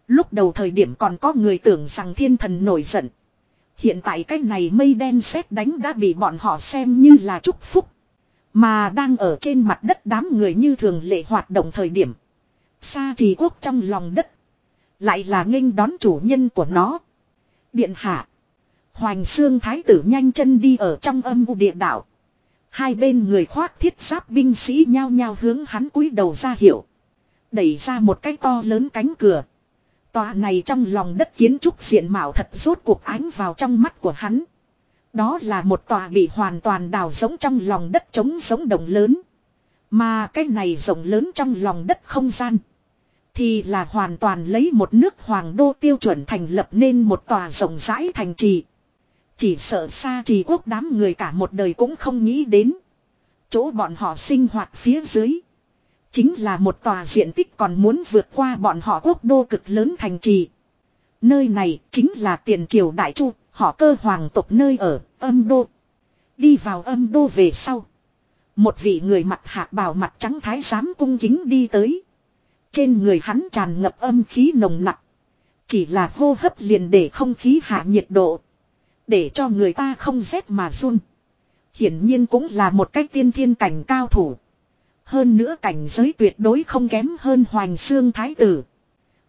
Lúc đầu thời điểm còn có người tưởng rằng thiên thần nổi giận. Hiện tại cái này mây đen xét đánh đã bị bọn họ xem như là chúc phúc. Mà đang ở trên mặt đất đám người như thường lệ hoạt động thời điểm. Xa trì quốc trong lòng đất. Lại là nghênh đón chủ nhân của nó. Điện hạ. Hoành xương thái tử nhanh chân đi ở trong âm u địa đạo. Hai bên người khoác thiết giáp binh sĩ nhao nhao hướng hắn cúi đầu ra hiệu. Đẩy ra một cái to lớn cánh cửa. Tòa này trong lòng đất kiến trúc diện mạo thật rốt cuộc ánh vào trong mắt của hắn. Đó là một tòa bị hoàn toàn đào giống trong lòng đất trống giống đồng lớn. Mà cái này rộng lớn trong lòng đất không gian. Thì là hoàn toàn lấy một nước hoàng đô tiêu chuẩn thành lập nên một tòa rộng rãi thành trì. Chỉ sợ xa trì quốc đám người cả một đời cũng không nghĩ đến. Chỗ bọn họ sinh hoạt phía dưới. Chính là một tòa diện tích còn muốn vượt qua bọn họ quốc đô cực lớn thành trì. Nơi này chính là tiền triều đại chu, họ cơ hoàng tộc nơi ở, âm đô. Đi vào âm đô về sau. Một vị người mặt hạ bào mặt trắng thái giám cung kính đi tới. Trên người hắn tràn ngập âm khí nồng nặc. Chỉ là hô hấp liền để không khí hạ nhiệt độ. Để cho người ta không rét mà run. Hiển nhiên cũng là một cách tiên thiên cảnh cao thủ. Hơn nữa cảnh giới tuyệt đối không kém hơn Hoành Xương Thái Tử.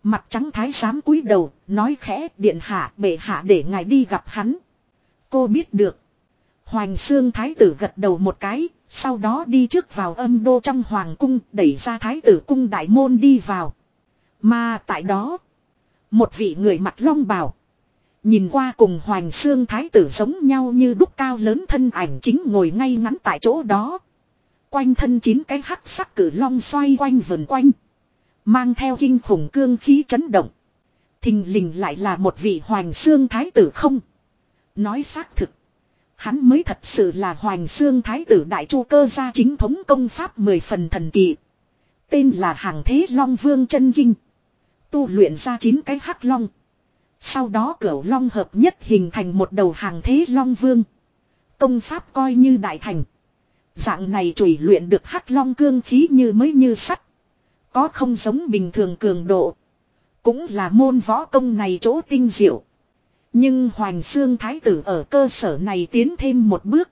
Mặt trắng thái giám cúi đầu, nói khẽ điện hạ bệ hạ để ngài đi gặp hắn. Cô biết được. Hoành Xương Thái Tử gật đầu một cái, sau đó đi trước vào âm đô trong hoàng cung, đẩy ra Thái Tử cung đại môn đi vào. Mà tại đó, một vị người mặt long bào. Nhìn qua cùng Hoành Xương Thái Tử giống nhau như đúc cao lớn thân ảnh chính ngồi ngay ngắn tại chỗ đó. Quanh thân chín cái hắc sắc cử long xoay quanh vần quanh. Mang theo kinh khủng cương khí chấn động. Thình lình lại là một vị Hoành Xương Thái Tử không. Nói xác thực. Hắn mới thật sự là Hoành Xương Thái Tử Đại Chu cơ gia chính thống công pháp mười phần thần kỳ. Tên là Hàng Thế Long Vương chân Kinh. Tu luyện ra chín cái hắc long. Sau đó cửu long hợp nhất hình thành một đầu hàng thế long vương. Công pháp coi như đại thành. Dạng này chủi luyện được hắc long cương khí như mới như sắt. Có không giống bình thường cường độ. Cũng là môn võ công này chỗ tinh diệu. Nhưng Hoành Xương Thái tử ở cơ sở này tiến thêm một bước.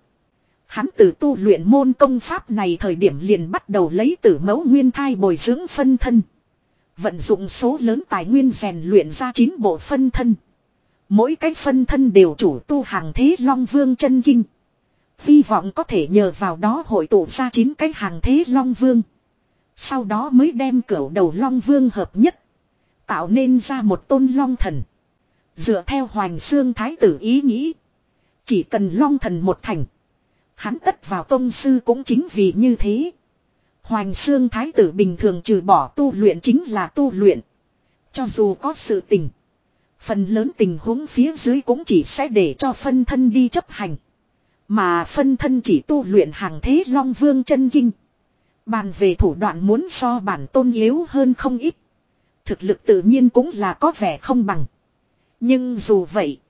Hắn từ tu luyện môn công pháp này thời điểm liền bắt đầu lấy tử mẫu nguyên thai bồi dưỡng phân thân. Vận dụng số lớn tài nguyên rèn luyện ra chín bộ phân thân. Mỗi cái phân thân đều chủ tu hàng thế long vương chân kinh. Hy vọng có thể nhờ vào đó hội tụ ra chín cái hàng thế long vương. Sau đó mới đem cửu đầu long vương hợp nhất. Tạo nên ra một tôn long thần. Dựa theo hoành xương thái tử ý nghĩ. Chỉ cần long thần một thành. Hắn tất vào tôn sư cũng chính vì như thế. Hoành xương thái tử bình thường trừ bỏ tu luyện chính là tu luyện. Cho dù có sự tình. Phần lớn tình huống phía dưới cũng chỉ sẽ để cho phân thân đi chấp hành. Mà phân thân chỉ tu luyện hàng thế long vương chân kinh. Bàn về thủ đoạn muốn so bản tôn yếu hơn không ít. Thực lực tự nhiên cũng là có vẻ không bằng. Nhưng dù vậy.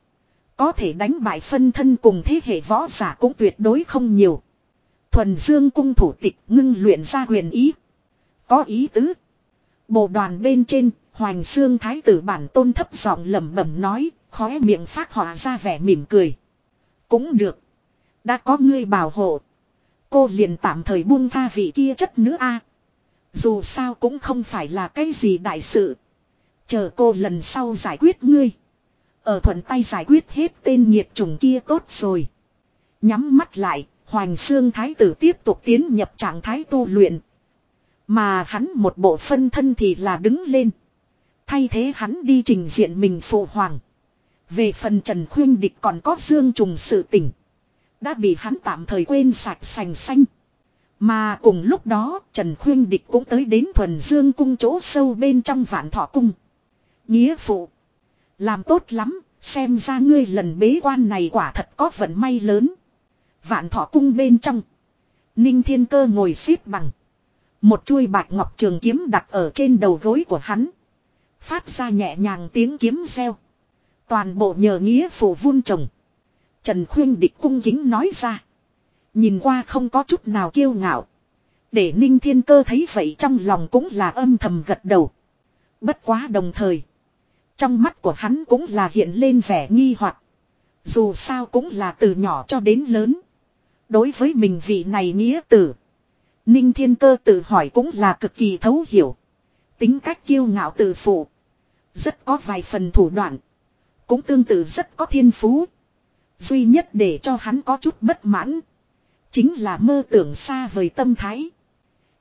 Có thể đánh bại phân thân cùng thế hệ võ giả cũng tuyệt đối không nhiều. Thuần dương cung thủ tịch ngưng luyện ra huyền ý. Có ý tứ. Bộ đoàn bên trên, Hoành Xương Thái tử bản tôn thấp giọng lẩm bẩm nói, khóe miệng phát họa ra vẻ mỉm cười. Cũng được. Đã có ngươi bảo hộ. Cô liền tạm thời buông tha vị kia chất nữa a. Dù sao cũng không phải là cái gì đại sự. Chờ cô lần sau giải quyết ngươi. Ở thuận tay giải quyết hết tên nhiệt trùng kia tốt rồi. Nhắm mắt lại, Hoành sương Thái tử tiếp tục tiến nhập trạng thái tu luyện. Mà hắn một bộ phân thân thì là đứng lên. Thay thế hắn đi trình diện mình phụ hoàng. Về phần Trần Khuyên Địch còn có Dương Trùng sự tỉnh. Đã bị hắn tạm thời quên sạch sành xanh. Mà cùng lúc đó Trần Khuyên Địch cũng tới đến thuần dương cung chỗ sâu bên trong vạn thọ cung. Nghĩa phụ. Làm tốt lắm, xem ra ngươi lần bế quan này quả thật có vận may lớn. Vạn thọ cung bên trong. Ninh thiên cơ ngồi xếp bằng. Một chuôi bạch ngọc trường kiếm đặt ở trên đầu gối của hắn. Phát ra nhẹ nhàng tiếng kiếm reo. Toàn bộ nhờ nghĩa phụ vun trồng. Trần Khuyên địch cung kính nói ra. Nhìn qua không có chút nào kiêu ngạo. Để Ninh Thiên Cơ thấy vậy trong lòng cũng là âm thầm gật đầu. Bất quá đồng thời. Trong mắt của hắn cũng là hiện lên vẻ nghi hoặc. Dù sao cũng là từ nhỏ cho đến lớn. Đối với mình vị này nghĩa tử. Ninh Thiên Cơ tự hỏi cũng là cực kỳ thấu hiểu. Tính cách kiêu ngạo tự phụ. Rất có vài phần thủ đoạn. Cũng tương tự rất có thiên phú. Duy nhất để cho hắn có chút bất mãn. Chính là mơ tưởng xa vời tâm thái.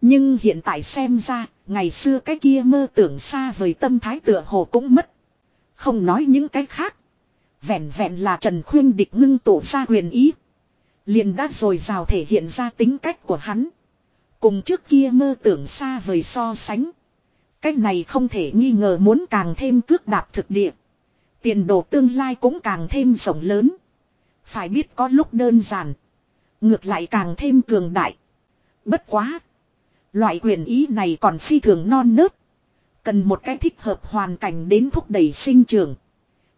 Nhưng hiện tại xem ra, ngày xưa cái kia mơ tưởng xa vời tâm thái tựa hồ cũng mất. Không nói những cái khác. Vẹn vẹn là Trần Khuyên địch ngưng tụ ra huyền ý. Liền đã rồi rào thể hiện ra tính cách của hắn. Cùng trước kia mơ tưởng xa vời so sánh. Cách này không thể nghi ngờ muốn càng thêm cước đạp thực địa. Tiền đồ tương lai cũng càng thêm rộng lớn. Phải biết có lúc đơn giản. Ngược lại càng thêm cường đại. Bất quá. Loại quyền ý này còn phi thường non nớt. Cần một cái thích hợp hoàn cảnh đến thúc đẩy sinh trưởng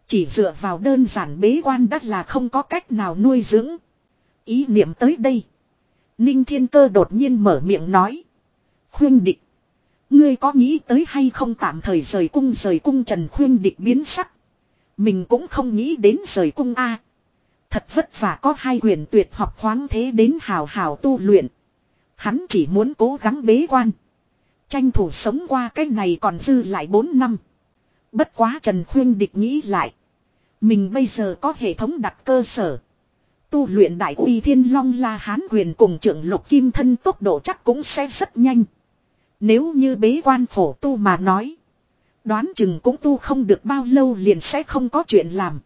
Chỉ dựa vào đơn giản bế quan đắt là không có cách nào nuôi dưỡng. Ý niệm tới đây. Ninh Thiên Cơ đột nhiên mở miệng nói. Khuyên địch. Ngươi có nghĩ tới hay không tạm thời rời cung rời cung Trần Khuyên địch biến sắc. Mình cũng không nghĩ đến rời cung A. Thật vất vả có hai quyền tuyệt học khoáng thế đến hào hào tu luyện. Hắn chỉ muốn cố gắng bế quan. Tranh thủ sống qua cái này còn dư lại 4 năm. Bất quá Trần Khuyên địch nghĩ lại. Mình bây giờ có hệ thống đặt cơ sở. Tu luyện đại uy thiên long la hán quyền cùng trưởng lục kim thân tốc độ chắc cũng sẽ rất nhanh. Nếu như bế quan phổ tu mà nói. Đoán chừng cũng tu không được bao lâu liền sẽ không có chuyện làm.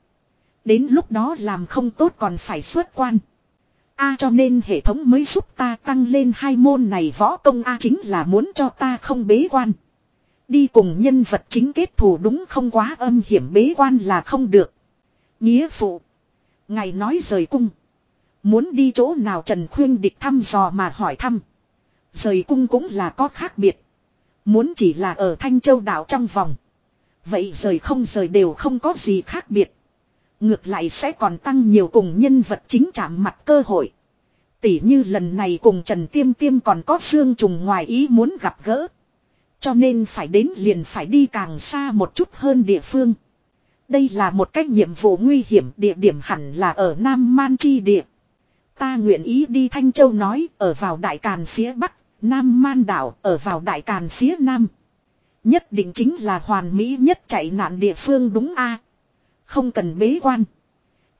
Đến lúc đó làm không tốt còn phải xuất quan. A cho nên hệ thống mới giúp ta tăng lên hai môn này võ công A chính là muốn cho ta không bế quan. Đi cùng nhân vật chính kết thù đúng không quá âm hiểm bế quan là không được. Nghĩa phụ. Ngày nói rời cung. Muốn đi chỗ nào Trần Khuyên địch thăm dò mà hỏi thăm. Rời cung cũng là có khác biệt. Muốn chỉ là ở Thanh Châu đảo trong vòng. Vậy rời không rời đều không có gì khác biệt. Ngược lại sẽ còn tăng nhiều cùng nhân vật chính chạm mặt cơ hội. Tỷ như lần này cùng Trần Tiêm Tiêm còn có xương trùng ngoài ý muốn gặp gỡ. Cho nên phải đến liền phải đi càng xa một chút hơn địa phương. Đây là một cách nhiệm vụ nguy hiểm địa điểm hẳn là ở Nam Man Chi địa. Ta nguyện ý đi Thanh Châu nói ở vào Đại Càn phía Bắc, Nam Man đảo ở vào Đại Càn phía Nam. Nhất định chính là hoàn mỹ nhất chạy nạn địa phương đúng a không cần bế quan.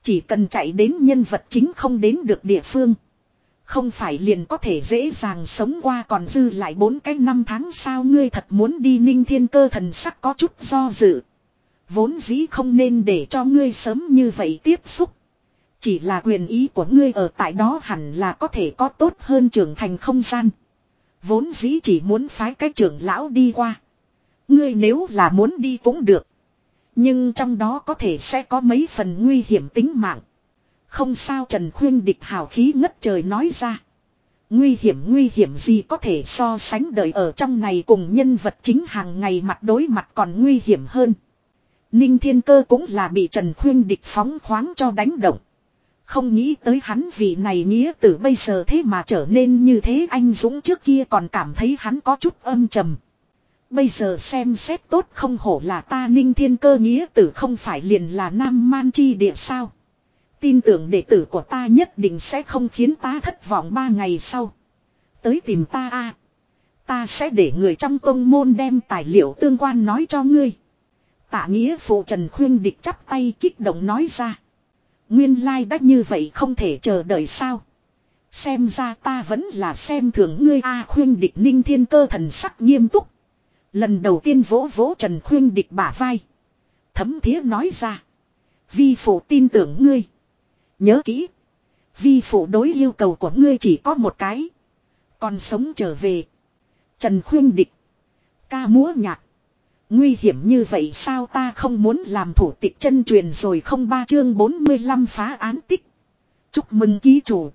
Chỉ cần chạy đến nhân vật chính không đến được địa phương. Không phải liền có thể dễ dàng sống qua còn dư lại bốn cái năm tháng sao ngươi thật muốn đi ninh thiên cơ thần sắc có chút do dự. Vốn dĩ không nên để cho ngươi sớm như vậy tiếp xúc. Chỉ là quyền ý của ngươi ở tại đó hẳn là có thể có tốt hơn trưởng thành không gian. Vốn dĩ chỉ muốn phái cái trưởng lão đi qua. Ngươi nếu là muốn đi cũng được. Nhưng trong đó có thể sẽ có mấy phần nguy hiểm tính mạng. Không sao Trần Khuyên địch hào khí ngất trời nói ra. Nguy hiểm nguy hiểm gì có thể so sánh đời ở trong này cùng nhân vật chính hàng ngày mặt đối mặt còn nguy hiểm hơn. Ninh Thiên Cơ cũng là bị Trần Khuyên địch phóng khoáng cho đánh động. Không nghĩ tới hắn vì này nghĩa từ bây giờ thế mà trở nên như thế, anh Dũng trước kia còn cảm thấy hắn có chút âm trầm. Bây giờ xem xét tốt không hổ là ta ninh thiên cơ nghĩa tử không phải liền là nam man chi địa sao. Tin tưởng đệ tử của ta nhất định sẽ không khiến ta thất vọng ba ngày sau. Tới tìm ta a Ta sẽ để người trong tông môn đem tài liệu tương quan nói cho ngươi. Tạ nghĩa phụ Trần Khuyên địch chắp tay kích động nói ra. Nguyên lai like đắt như vậy không thể chờ đợi sao. Xem ra ta vẫn là xem thường ngươi a khuyên địch ninh thiên cơ thần sắc nghiêm túc. Lần đầu tiên vỗ vỗ Trần Khuyên địch bả vai. Thấm thía nói ra. Vi phụ tin tưởng ngươi. Nhớ kỹ. Vi phụ đối yêu cầu của ngươi chỉ có một cái. Còn sống trở về. Trần Khuyên địch. Ca múa nhạc. Nguy hiểm như vậy sao ta không muốn làm thủ tịch chân truyền rồi không ba chương 45 phá án tích. Chúc mừng ký chủ.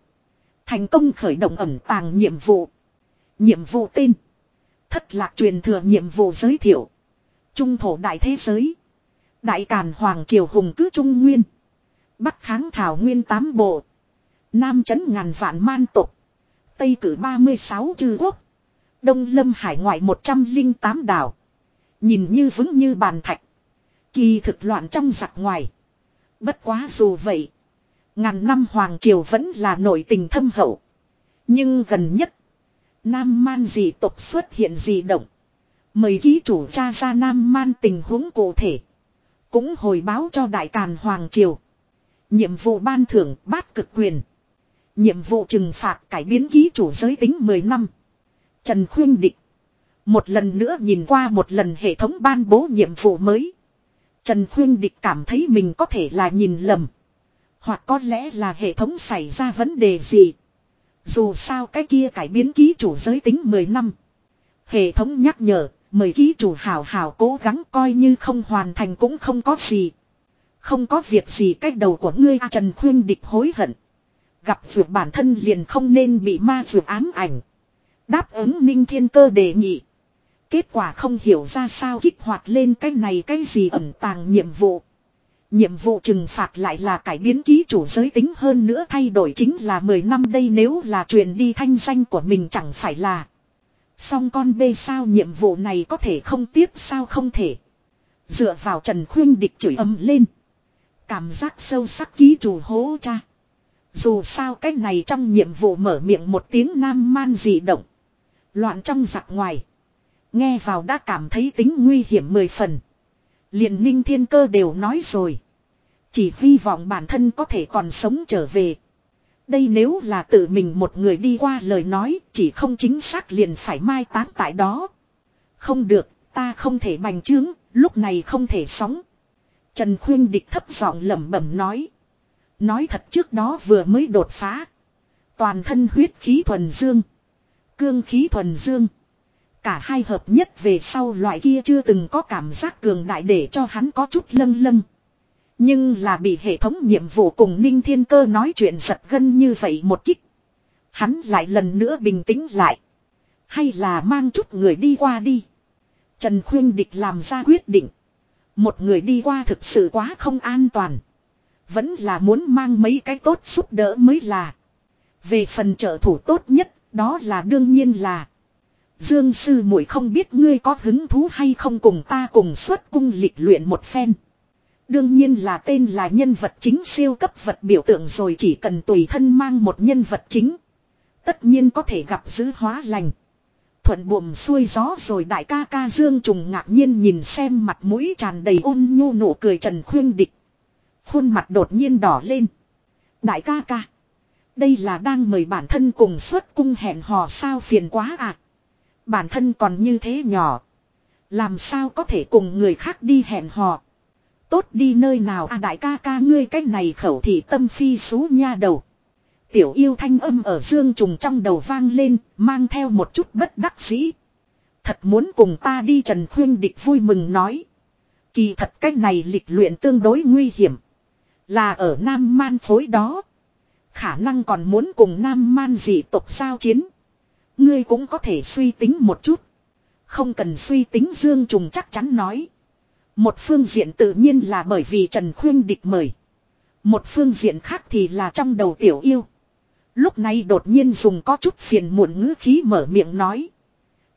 Thành công khởi động ẩm tàng nhiệm vụ. Nhiệm vụ tên. Thất lạc truyền thừa nhiệm vụ giới thiệu. Trung thổ đại thế giới. Đại Càn Hoàng Triều Hùng cứ Trung Nguyên. Bắc kháng Thảo Nguyên tám bộ. Nam chấn ngàn vạn man tục. Tây cử 36 chư quốc. Đông lâm hải ngoại 108 đảo. Nhìn như vững như bàn thạch. Kỳ thực loạn trong giặc ngoài. Bất quá dù vậy. Ngàn năm Hoàng Triều vẫn là nổi tình thâm hậu. Nhưng gần nhất. Nam man dị tộc xuất hiện dị động. Mời ký chủ cha ra Nam man tình huống cụ thể. Cũng hồi báo cho Đại Càn Hoàng Triều. Nhiệm vụ ban thưởng bát cực quyền. Nhiệm vụ trừng phạt cải biến ký chủ giới tính 10 năm. Trần Khuyên Định. Một lần nữa nhìn qua một lần hệ thống ban bố nhiệm vụ mới. Trần Khuyên Địch cảm thấy mình có thể là nhìn lầm. Hoặc có lẽ là hệ thống xảy ra vấn đề gì. Dù sao cái kia cải biến ký chủ giới tính 10 năm. Hệ thống nhắc nhở, mời ký chủ hào hào cố gắng coi như không hoàn thành cũng không có gì. Không có việc gì cách đầu của ngươi Trần Khuyên Địch hối hận. Gặp vượt bản thân liền không nên bị ma vượt ám ảnh. Đáp ứng ninh thiên cơ đề nghị. Kết quả không hiểu ra sao kích hoạt lên cái này cái gì ẩn tàng nhiệm vụ. Nhiệm vụ trừng phạt lại là cải biến ký chủ giới tính hơn nữa thay đổi chính là 10 năm đây nếu là truyền đi thanh danh của mình chẳng phải là. Xong con bê sao nhiệm vụ này có thể không tiếp sao không thể. Dựa vào Trần Khuyên địch chửi âm lên. Cảm giác sâu sắc ký chủ hố cha. Dù sao cái này trong nhiệm vụ mở miệng một tiếng nam man dị động. Loạn trong giặc ngoài. Nghe vào đã cảm thấy tính nguy hiểm mười phần. liền ninh thiên cơ đều nói rồi. Chỉ hy vọng bản thân có thể còn sống trở về. Đây nếu là tự mình một người đi qua lời nói chỉ không chính xác liền phải mai táng tại đó. Không được, ta không thể bành trướng, lúc này không thể sống. Trần Khuyên Địch thấp giọng lẩm bẩm nói. Nói thật trước đó vừa mới đột phá. Toàn thân huyết khí thuần dương. Cương khí thuần dương. Cả hai hợp nhất về sau loại kia chưa từng có cảm giác cường đại để cho hắn có chút lâng lâng. Nhưng là bị hệ thống nhiệm vụ cùng Ninh Thiên Cơ nói chuyện giật gân như vậy một kích. Hắn lại lần nữa bình tĩnh lại. Hay là mang chút người đi qua đi. Trần Khuyên Địch làm ra quyết định. Một người đi qua thực sự quá không an toàn. Vẫn là muốn mang mấy cái tốt giúp đỡ mới là. Về phần trợ thủ tốt nhất, đó là đương nhiên là. Dương sư muội không biết ngươi có hứng thú hay không cùng ta cùng xuất cung lịch luyện một phen. Đương nhiên là tên là nhân vật chính siêu cấp vật biểu tượng rồi chỉ cần tùy thân mang một nhân vật chính. Tất nhiên có thể gặp giữ hóa lành. Thuận buồm xuôi gió rồi đại ca ca Dương Trùng ngạc nhiên nhìn xem mặt mũi tràn đầy ôn nhu nụ cười Trần Khuyên Địch. Khuôn mặt đột nhiên đỏ lên. Đại ca ca. Đây là đang mời bản thân cùng xuất cung hẹn hò sao phiền quá à. Bản thân còn như thế nhỏ. Làm sao có thể cùng người khác đi hẹn hò. Tốt đi nơi nào à đại ca ca ngươi cách này khẩu thị tâm phi xú nha đầu. Tiểu yêu thanh âm ở dương trùng trong đầu vang lên, mang theo một chút bất đắc dĩ. Thật muốn cùng ta đi Trần Khuyên Địch vui mừng nói. Kỳ thật cách này lịch luyện tương đối nguy hiểm. Là ở Nam Man phối đó. Khả năng còn muốn cùng Nam Man dị tộc sao chiến. Ngươi cũng có thể suy tính một chút. Không cần suy tính Dương Trùng chắc chắn nói. Một phương diện tự nhiên là bởi vì Trần Khuyên Địch mời. Một phương diện khác thì là trong đầu tiểu yêu. Lúc này đột nhiên dùng có chút phiền muộn ngữ khí mở miệng nói.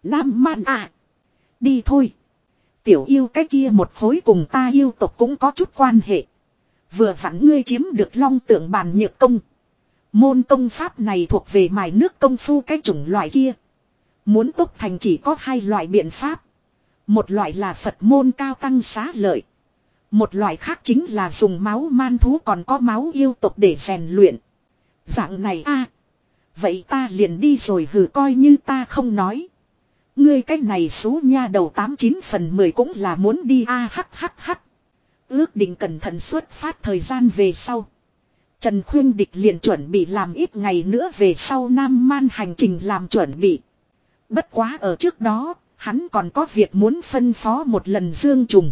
Nam man à. Đi thôi. Tiểu yêu cái kia một khối cùng ta yêu tộc cũng có chút quan hệ. Vừa vặn ngươi chiếm được long tượng bàn nhược công. Môn công pháp này thuộc về mài nước công phu cái chủng loại kia. Muốn tốt thành chỉ có hai loại biện pháp. Một loại là Phật môn cao tăng xá lợi. Một loại khác chính là dùng máu man thú còn có máu yêu tộc để rèn luyện. Dạng này a Vậy ta liền đi rồi hử coi như ta không nói. Ngươi cách này số nha đầu 89 phần 10 cũng là muốn đi a hắc hắc hắc. Ước định cẩn thận xuất phát thời gian về sau. Trần Khuyên Địch liền chuẩn bị làm ít ngày nữa về sau Nam Man hành trình làm chuẩn bị. Bất quá ở trước đó, hắn còn có việc muốn phân phó một lần Dương Trùng.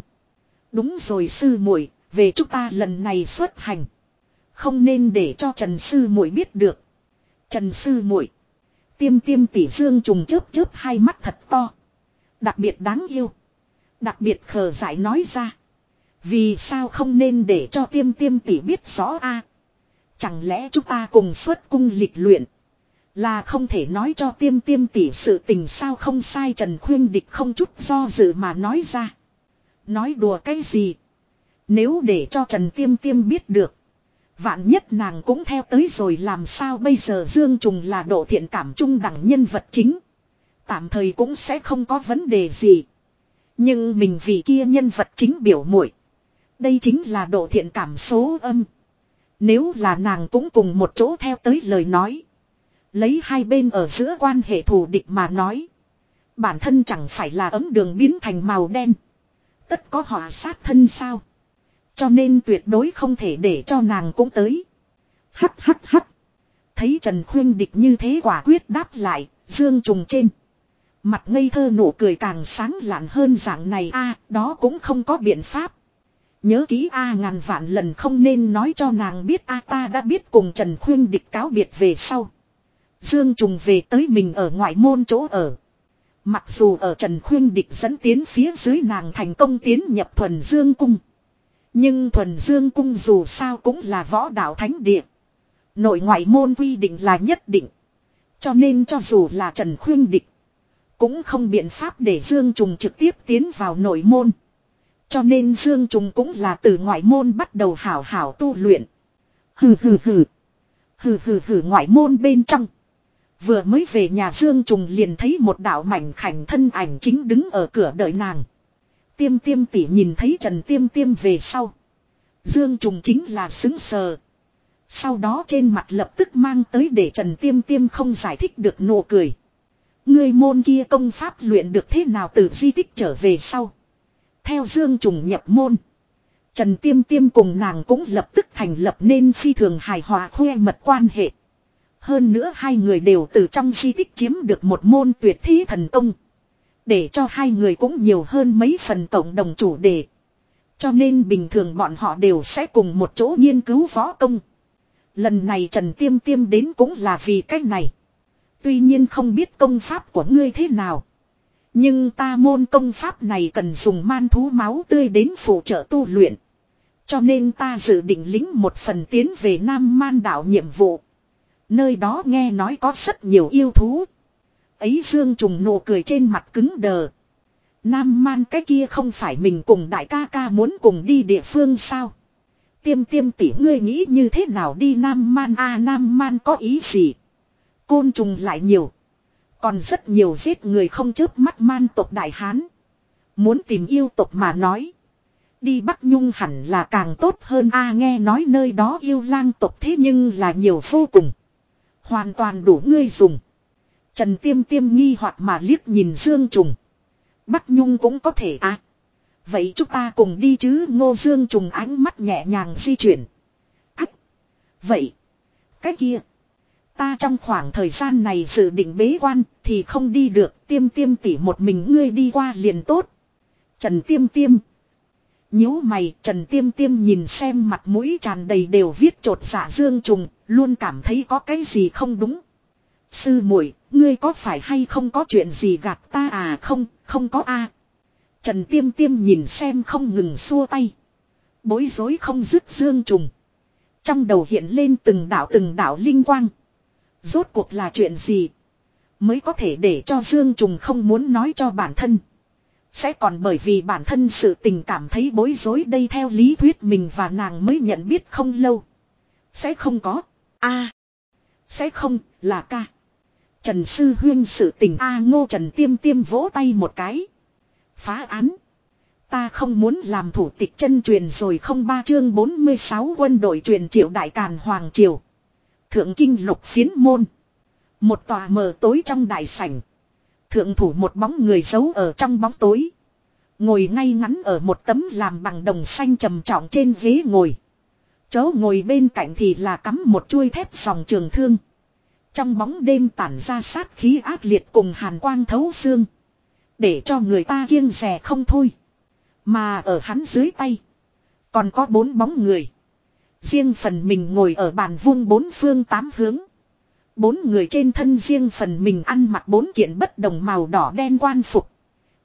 Đúng rồi sư muội, về chúng ta lần này xuất hành. Không nên để cho Trần Sư muội biết được. Trần Sư muội, Tiêm tiêm tỷ Dương Trùng chớp chớp hai mắt thật to. Đặc biệt đáng yêu. Đặc biệt khờ giải nói ra. Vì sao không nên để cho tiêm tiêm tỷ biết rõ a Chẳng lẽ chúng ta cùng xuất cung lịch luyện. Là không thể nói cho tiêm tiêm tỉ sự tình sao không sai Trần Khuyên Địch không chút do dự mà nói ra. Nói đùa cái gì? Nếu để cho Trần Tiêm Tiêm biết được. Vạn nhất nàng cũng theo tới rồi làm sao bây giờ Dương Trùng là độ thiện cảm trung đẳng nhân vật chính. Tạm thời cũng sẽ không có vấn đề gì. Nhưng mình vì kia nhân vật chính biểu muội, Đây chính là độ thiện cảm số âm. Nếu là nàng cũng cùng một chỗ theo tới lời nói. Lấy hai bên ở giữa quan hệ thù địch mà nói. Bản thân chẳng phải là ấm đường biến thành màu đen. Tất có họa sát thân sao. Cho nên tuyệt đối không thể để cho nàng cũng tới. Hắt hắt hắt. Thấy Trần Khuyên Địch như thế quả quyết đáp lại, dương trùng trên. Mặt ngây thơ nụ cười càng sáng lạn hơn dạng này a đó cũng không có biện pháp. Nhớ ký A ngàn vạn lần không nên nói cho nàng biết A ta đã biết cùng Trần Khuyên địch cáo biệt về sau. Dương Trùng về tới mình ở ngoại môn chỗ ở. Mặc dù ở Trần Khuyên địch dẫn tiến phía dưới nàng thành công tiến nhập thuần Dương Cung. Nhưng thuần Dương Cung dù sao cũng là võ đạo thánh địa. Nội ngoại môn quy định là nhất định. Cho nên cho dù là Trần Khuyên địch. Cũng không biện pháp để Dương Trùng trực tiếp tiến vào nội môn. Cho nên Dương Trùng cũng là từ ngoại môn bắt đầu hảo hảo tu luyện. Hừ hừ hừ. Hừ hừ hừ ngoại môn bên trong. Vừa mới về nhà Dương Trùng liền thấy một đạo mảnh khảnh thân ảnh chính đứng ở cửa đợi nàng. Tiêm tiêm tỉ nhìn thấy Trần Tiêm tiêm về sau. Dương Trùng chính là xứng sờ. Sau đó trên mặt lập tức mang tới để Trần Tiêm tiêm không giải thích được nụ cười. Người môn kia công pháp luyện được thế nào từ di tích trở về sau. Theo Dương Trùng nhập môn. Trần Tiêm Tiêm cùng nàng cũng lập tức thành lập nên phi thường hài hòa khoe mật quan hệ. Hơn nữa hai người đều từ trong di tích chiếm được một môn tuyệt thí thần công. Để cho hai người cũng nhiều hơn mấy phần tổng đồng chủ đề. Cho nên bình thường bọn họ đều sẽ cùng một chỗ nghiên cứu võ công. Lần này Trần Tiêm Tiêm đến cũng là vì cách này. Tuy nhiên không biết công pháp của ngươi thế nào. Nhưng ta môn công pháp này cần dùng man thú máu tươi đến phụ trợ tu luyện. Cho nên ta dự định lính một phần tiến về Nam Man đảo nhiệm vụ. Nơi đó nghe nói có rất nhiều yêu thú. Ấy Dương trùng nụ cười trên mặt cứng đờ. Nam man cái kia không phải mình cùng đại ca ca muốn cùng đi địa phương sao. Tiêm tiêm tỷ ngươi nghĩ như thế nào đi Nam man a, Nam man có ý gì. Côn trùng lại nhiều. Còn rất nhiều giết người không chớp mắt man tộc đại hán. Muốn tìm yêu tộc mà nói. Đi Bắc Nhung hẳn là càng tốt hơn a, nghe nói nơi đó yêu lang tộc thế nhưng là nhiều vô cùng. Hoàn toàn đủ ngươi dùng. Trần Tiêm Tiêm nghi hoặc mà liếc nhìn Dương Trùng. Bắc Nhung cũng có thể à. Vậy chúng ta cùng đi chứ, Ngô Dương Trùng ánh mắt nhẹ nhàng di chuyển. Ách. Vậy. Cái kia. Ta trong khoảng thời gian này dự định bế quan thì không đi được, tiêm tiêm tỉ một mình ngươi đi qua liền tốt. Trần tiêm tiêm. nhíu mày, Trần tiêm tiêm nhìn xem mặt mũi tràn đầy đều viết trột dạ dương trùng luôn cảm thấy có cái gì không đúng. Sư muội ngươi có phải hay không có chuyện gì gạt ta à không, không có a Trần tiêm tiêm nhìn xem không ngừng xua tay. Bối rối không dứt dương trùng. Trong đầu hiện lên từng đạo từng đạo linh quang. Rốt cuộc là chuyện gì? Mới có thể để cho Dương Trùng không muốn nói cho bản thân. Sẽ còn bởi vì bản thân sự tình cảm thấy bối rối đây theo lý thuyết mình và nàng mới nhận biết không lâu. Sẽ không có a Sẽ không, là ca. Trần Sư Huyên sự tình A ngô Trần Tiêm Tiêm vỗ tay một cái. Phá án. Ta không muốn làm thủ tịch chân truyền rồi không ba chương 46 quân đội truyền triệu đại càn Hoàng Triều. Thượng kinh lục phiến môn. Một tòa mờ tối trong đại sảnh. Thượng thủ một bóng người giấu ở trong bóng tối. Ngồi ngay ngắn ở một tấm làm bằng đồng xanh trầm trọng trên ghế ngồi. Chó ngồi bên cạnh thì là cắm một chuôi thép sòng trường thương. Trong bóng đêm tản ra sát khí ác liệt cùng hàn quang thấu xương. Để cho người ta kiêng rè không thôi. Mà ở hắn dưới tay. Còn có bốn bóng người. Riêng phần mình ngồi ở bàn vuông bốn phương tám hướng. Bốn người trên thân riêng phần mình ăn mặc bốn kiện bất đồng màu đỏ đen quan phục.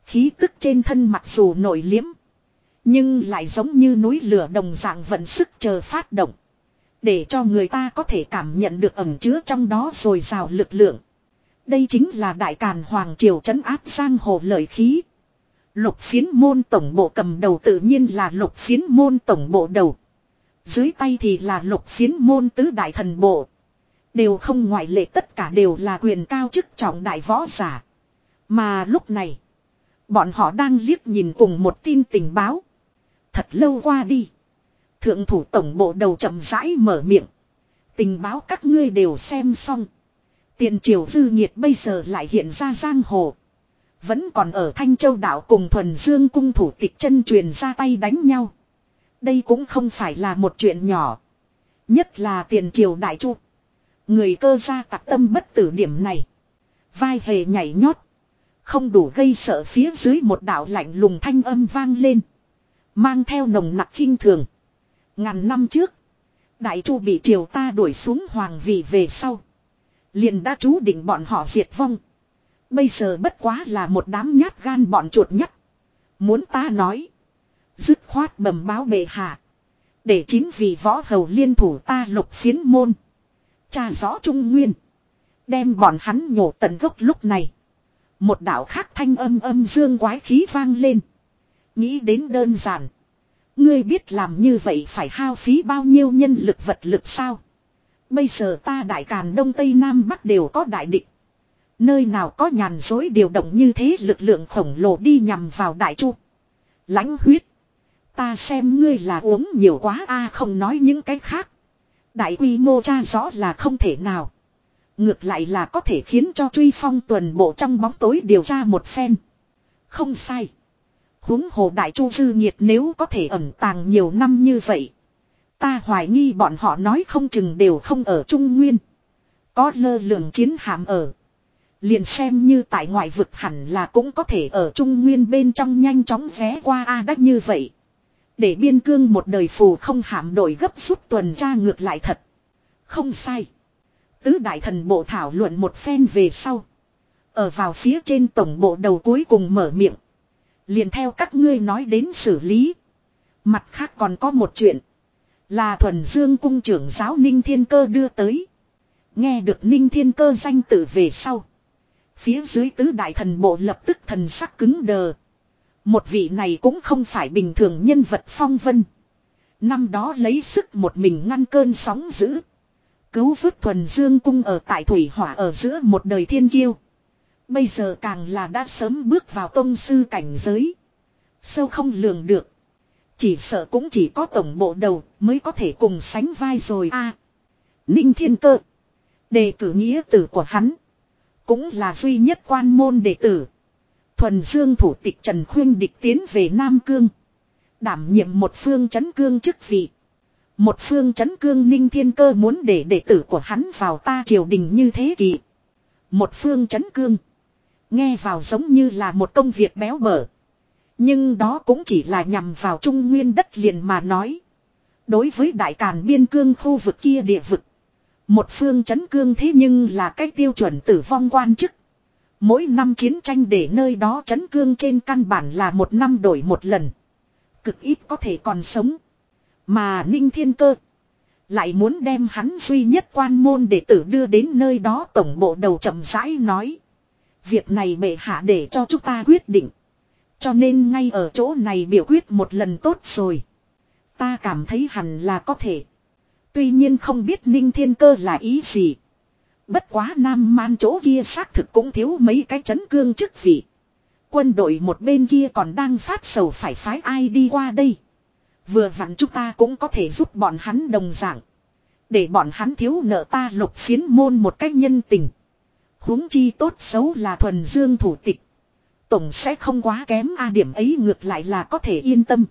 Khí tức trên thân mặc dù nổi liếm. Nhưng lại giống như núi lửa đồng dạng vận sức chờ phát động. Để cho người ta có thể cảm nhận được ẩm chứa trong đó rồi rào lực lượng. Đây chính là đại càn hoàng triều trấn áp giang hồ lợi khí. Lục phiến môn tổng bộ cầm đầu tự nhiên là lục phiến môn tổng bộ đầu. Dưới tay thì là lục phiến môn tứ đại thần bộ. Đều không ngoại lệ tất cả đều là quyền cao chức trọng đại võ giả. Mà lúc này, bọn họ đang liếc nhìn cùng một tin tình báo. Thật lâu qua đi. Thượng thủ tổng bộ đầu chậm rãi mở miệng. Tình báo các ngươi đều xem xong. Tiền triều dư nhiệt bây giờ lại hiện ra giang hồ. Vẫn còn ở Thanh Châu đảo cùng thuần dương cung thủ tịch chân truyền ra tay đánh nhau. Đây cũng không phải là một chuyện nhỏ. Nhất là tiền triều đại chu. Người cơ gia tặc tâm bất tử điểm này. Vai hề nhảy nhót. Không đủ gây sợ phía dưới một đạo lạnh lùng thanh âm vang lên. Mang theo nồng nặc khinh thường. Ngàn năm trước. Đại chu bị triều ta đuổi xuống hoàng vị về sau. Liền đã chú định bọn họ diệt vong. Bây giờ bất quá là một đám nhát gan bọn chuột nhắt. Muốn ta nói. Dứt khoát bẩm báo bệ hạ. Để chính vì võ hầu liên thủ ta lục phiến môn. Cha rõ trung nguyên. Đem bọn hắn nhổ tận gốc lúc này. Một đạo khác thanh âm âm dương quái khí vang lên. Nghĩ đến đơn giản. Ngươi biết làm như vậy phải hao phí bao nhiêu nhân lực vật lực sao? Bây giờ ta đại càn đông tây nam bắc đều có đại địch. Nơi nào có nhàn dối điều động như thế lực lượng khổng lồ đi nhằm vào đại chu. lãnh huyết. Ta xem ngươi là uống nhiều quá a, không nói những cái khác. Đại quy mô tra rõ là không thể nào. Ngược lại là có thể khiến cho truy phong tuần bộ trong bóng tối điều tra một phen. Không sai huống hồ đại chu dư nhiệt nếu có thể ẩn tàng nhiều năm như vậy. Ta hoài nghi bọn họ nói không chừng đều không ở Trung Nguyên. Có lơ lượng chiến hạm ở. Liền xem như tại ngoại vực hẳn là cũng có thể ở Trung Nguyên bên trong nhanh chóng vé qua A đắc như vậy. Để biên cương một đời phù không hạm đổi gấp rút tuần tra ngược lại thật. Không sai. Tứ đại thần bộ thảo luận một phen về sau. Ở vào phía trên tổng bộ đầu cuối cùng mở miệng. Liền theo các ngươi nói đến xử lý. Mặt khác còn có một chuyện. Là thuần dương cung trưởng giáo Ninh Thiên Cơ đưa tới. Nghe được Ninh Thiên Cơ danh tự về sau. Phía dưới tứ đại thần bộ lập tức thần sắc cứng đờ. Một vị này cũng không phải bình thường nhân vật phong vân. Năm đó lấy sức một mình ngăn cơn sóng dữ. Cứu vớt thuần dương cung ở tại thủy hỏa ở giữa một đời thiên kiêu. Bây giờ càng là đã sớm bước vào tông sư cảnh giới. Sâu không lường được. Chỉ sợ cũng chỉ có tổng bộ đầu mới có thể cùng sánh vai rồi a. Ninh Thiên Cơ. Đề cử nghĩa tử của hắn. Cũng là duy nhất quan môn đệ tử. Thuần Dương thủ tịch Trần Khuyên địch tiến về Nam Cương. Đảm nhiệm một phương chấn cương chức vị. Một phương chấn cương ninh thiên cơ muốn để đệ tử của hắn vào ta triều đình như thế kỷ. Một phương chấn cương. Nghe vào giống như là một công việc béo bở. Nhưng đó cũng chỉ là nhằm vào trung nguyên đất liền mà nói. Đối với đại càn biên cương khu vực kia địa vực. Một phương chấn cương thế nhưng là cái tiêu chuẩn tử vong quan chức. Mỗi năm chiến tranh để nơi đó chấn cương trên căn bản là một năm đổi một lần. Cực ít có thể còn sống. Mà Ninh Thiên Cơ. Lại muốn đem hắn duy nhất quan môn để tử đưa đến nơi đó tổng bộ đầu chậm rãi nói. Việc này bệ hạ để cho chúng ta quyết định. Cho nên ngay ở chỗ này biểu quyết một lần tốt rồi. Ta cảm thấy hẳn là có thể. Tuy nhiên không biết Ninh Thiên Cơ là ý gì. Bất quá Nam Man chỗ kia xác thực cũng thiếu mấy cái chấn cương chức vị. Quân đội một bên kia còn đang phát sầu phải phái ai đi qua đây. Vừa vặn chúng ta cũng có thể giúp bọn hắn đồng dạng. Để bọn hắn thiếu nợ ta lục phiến môn một cách nhân tình huống chi tốt xấu là thuần dương thủ tịch. Tổng sẽ không quá kém a điểm ấy ngược lại là có thể yên tâm.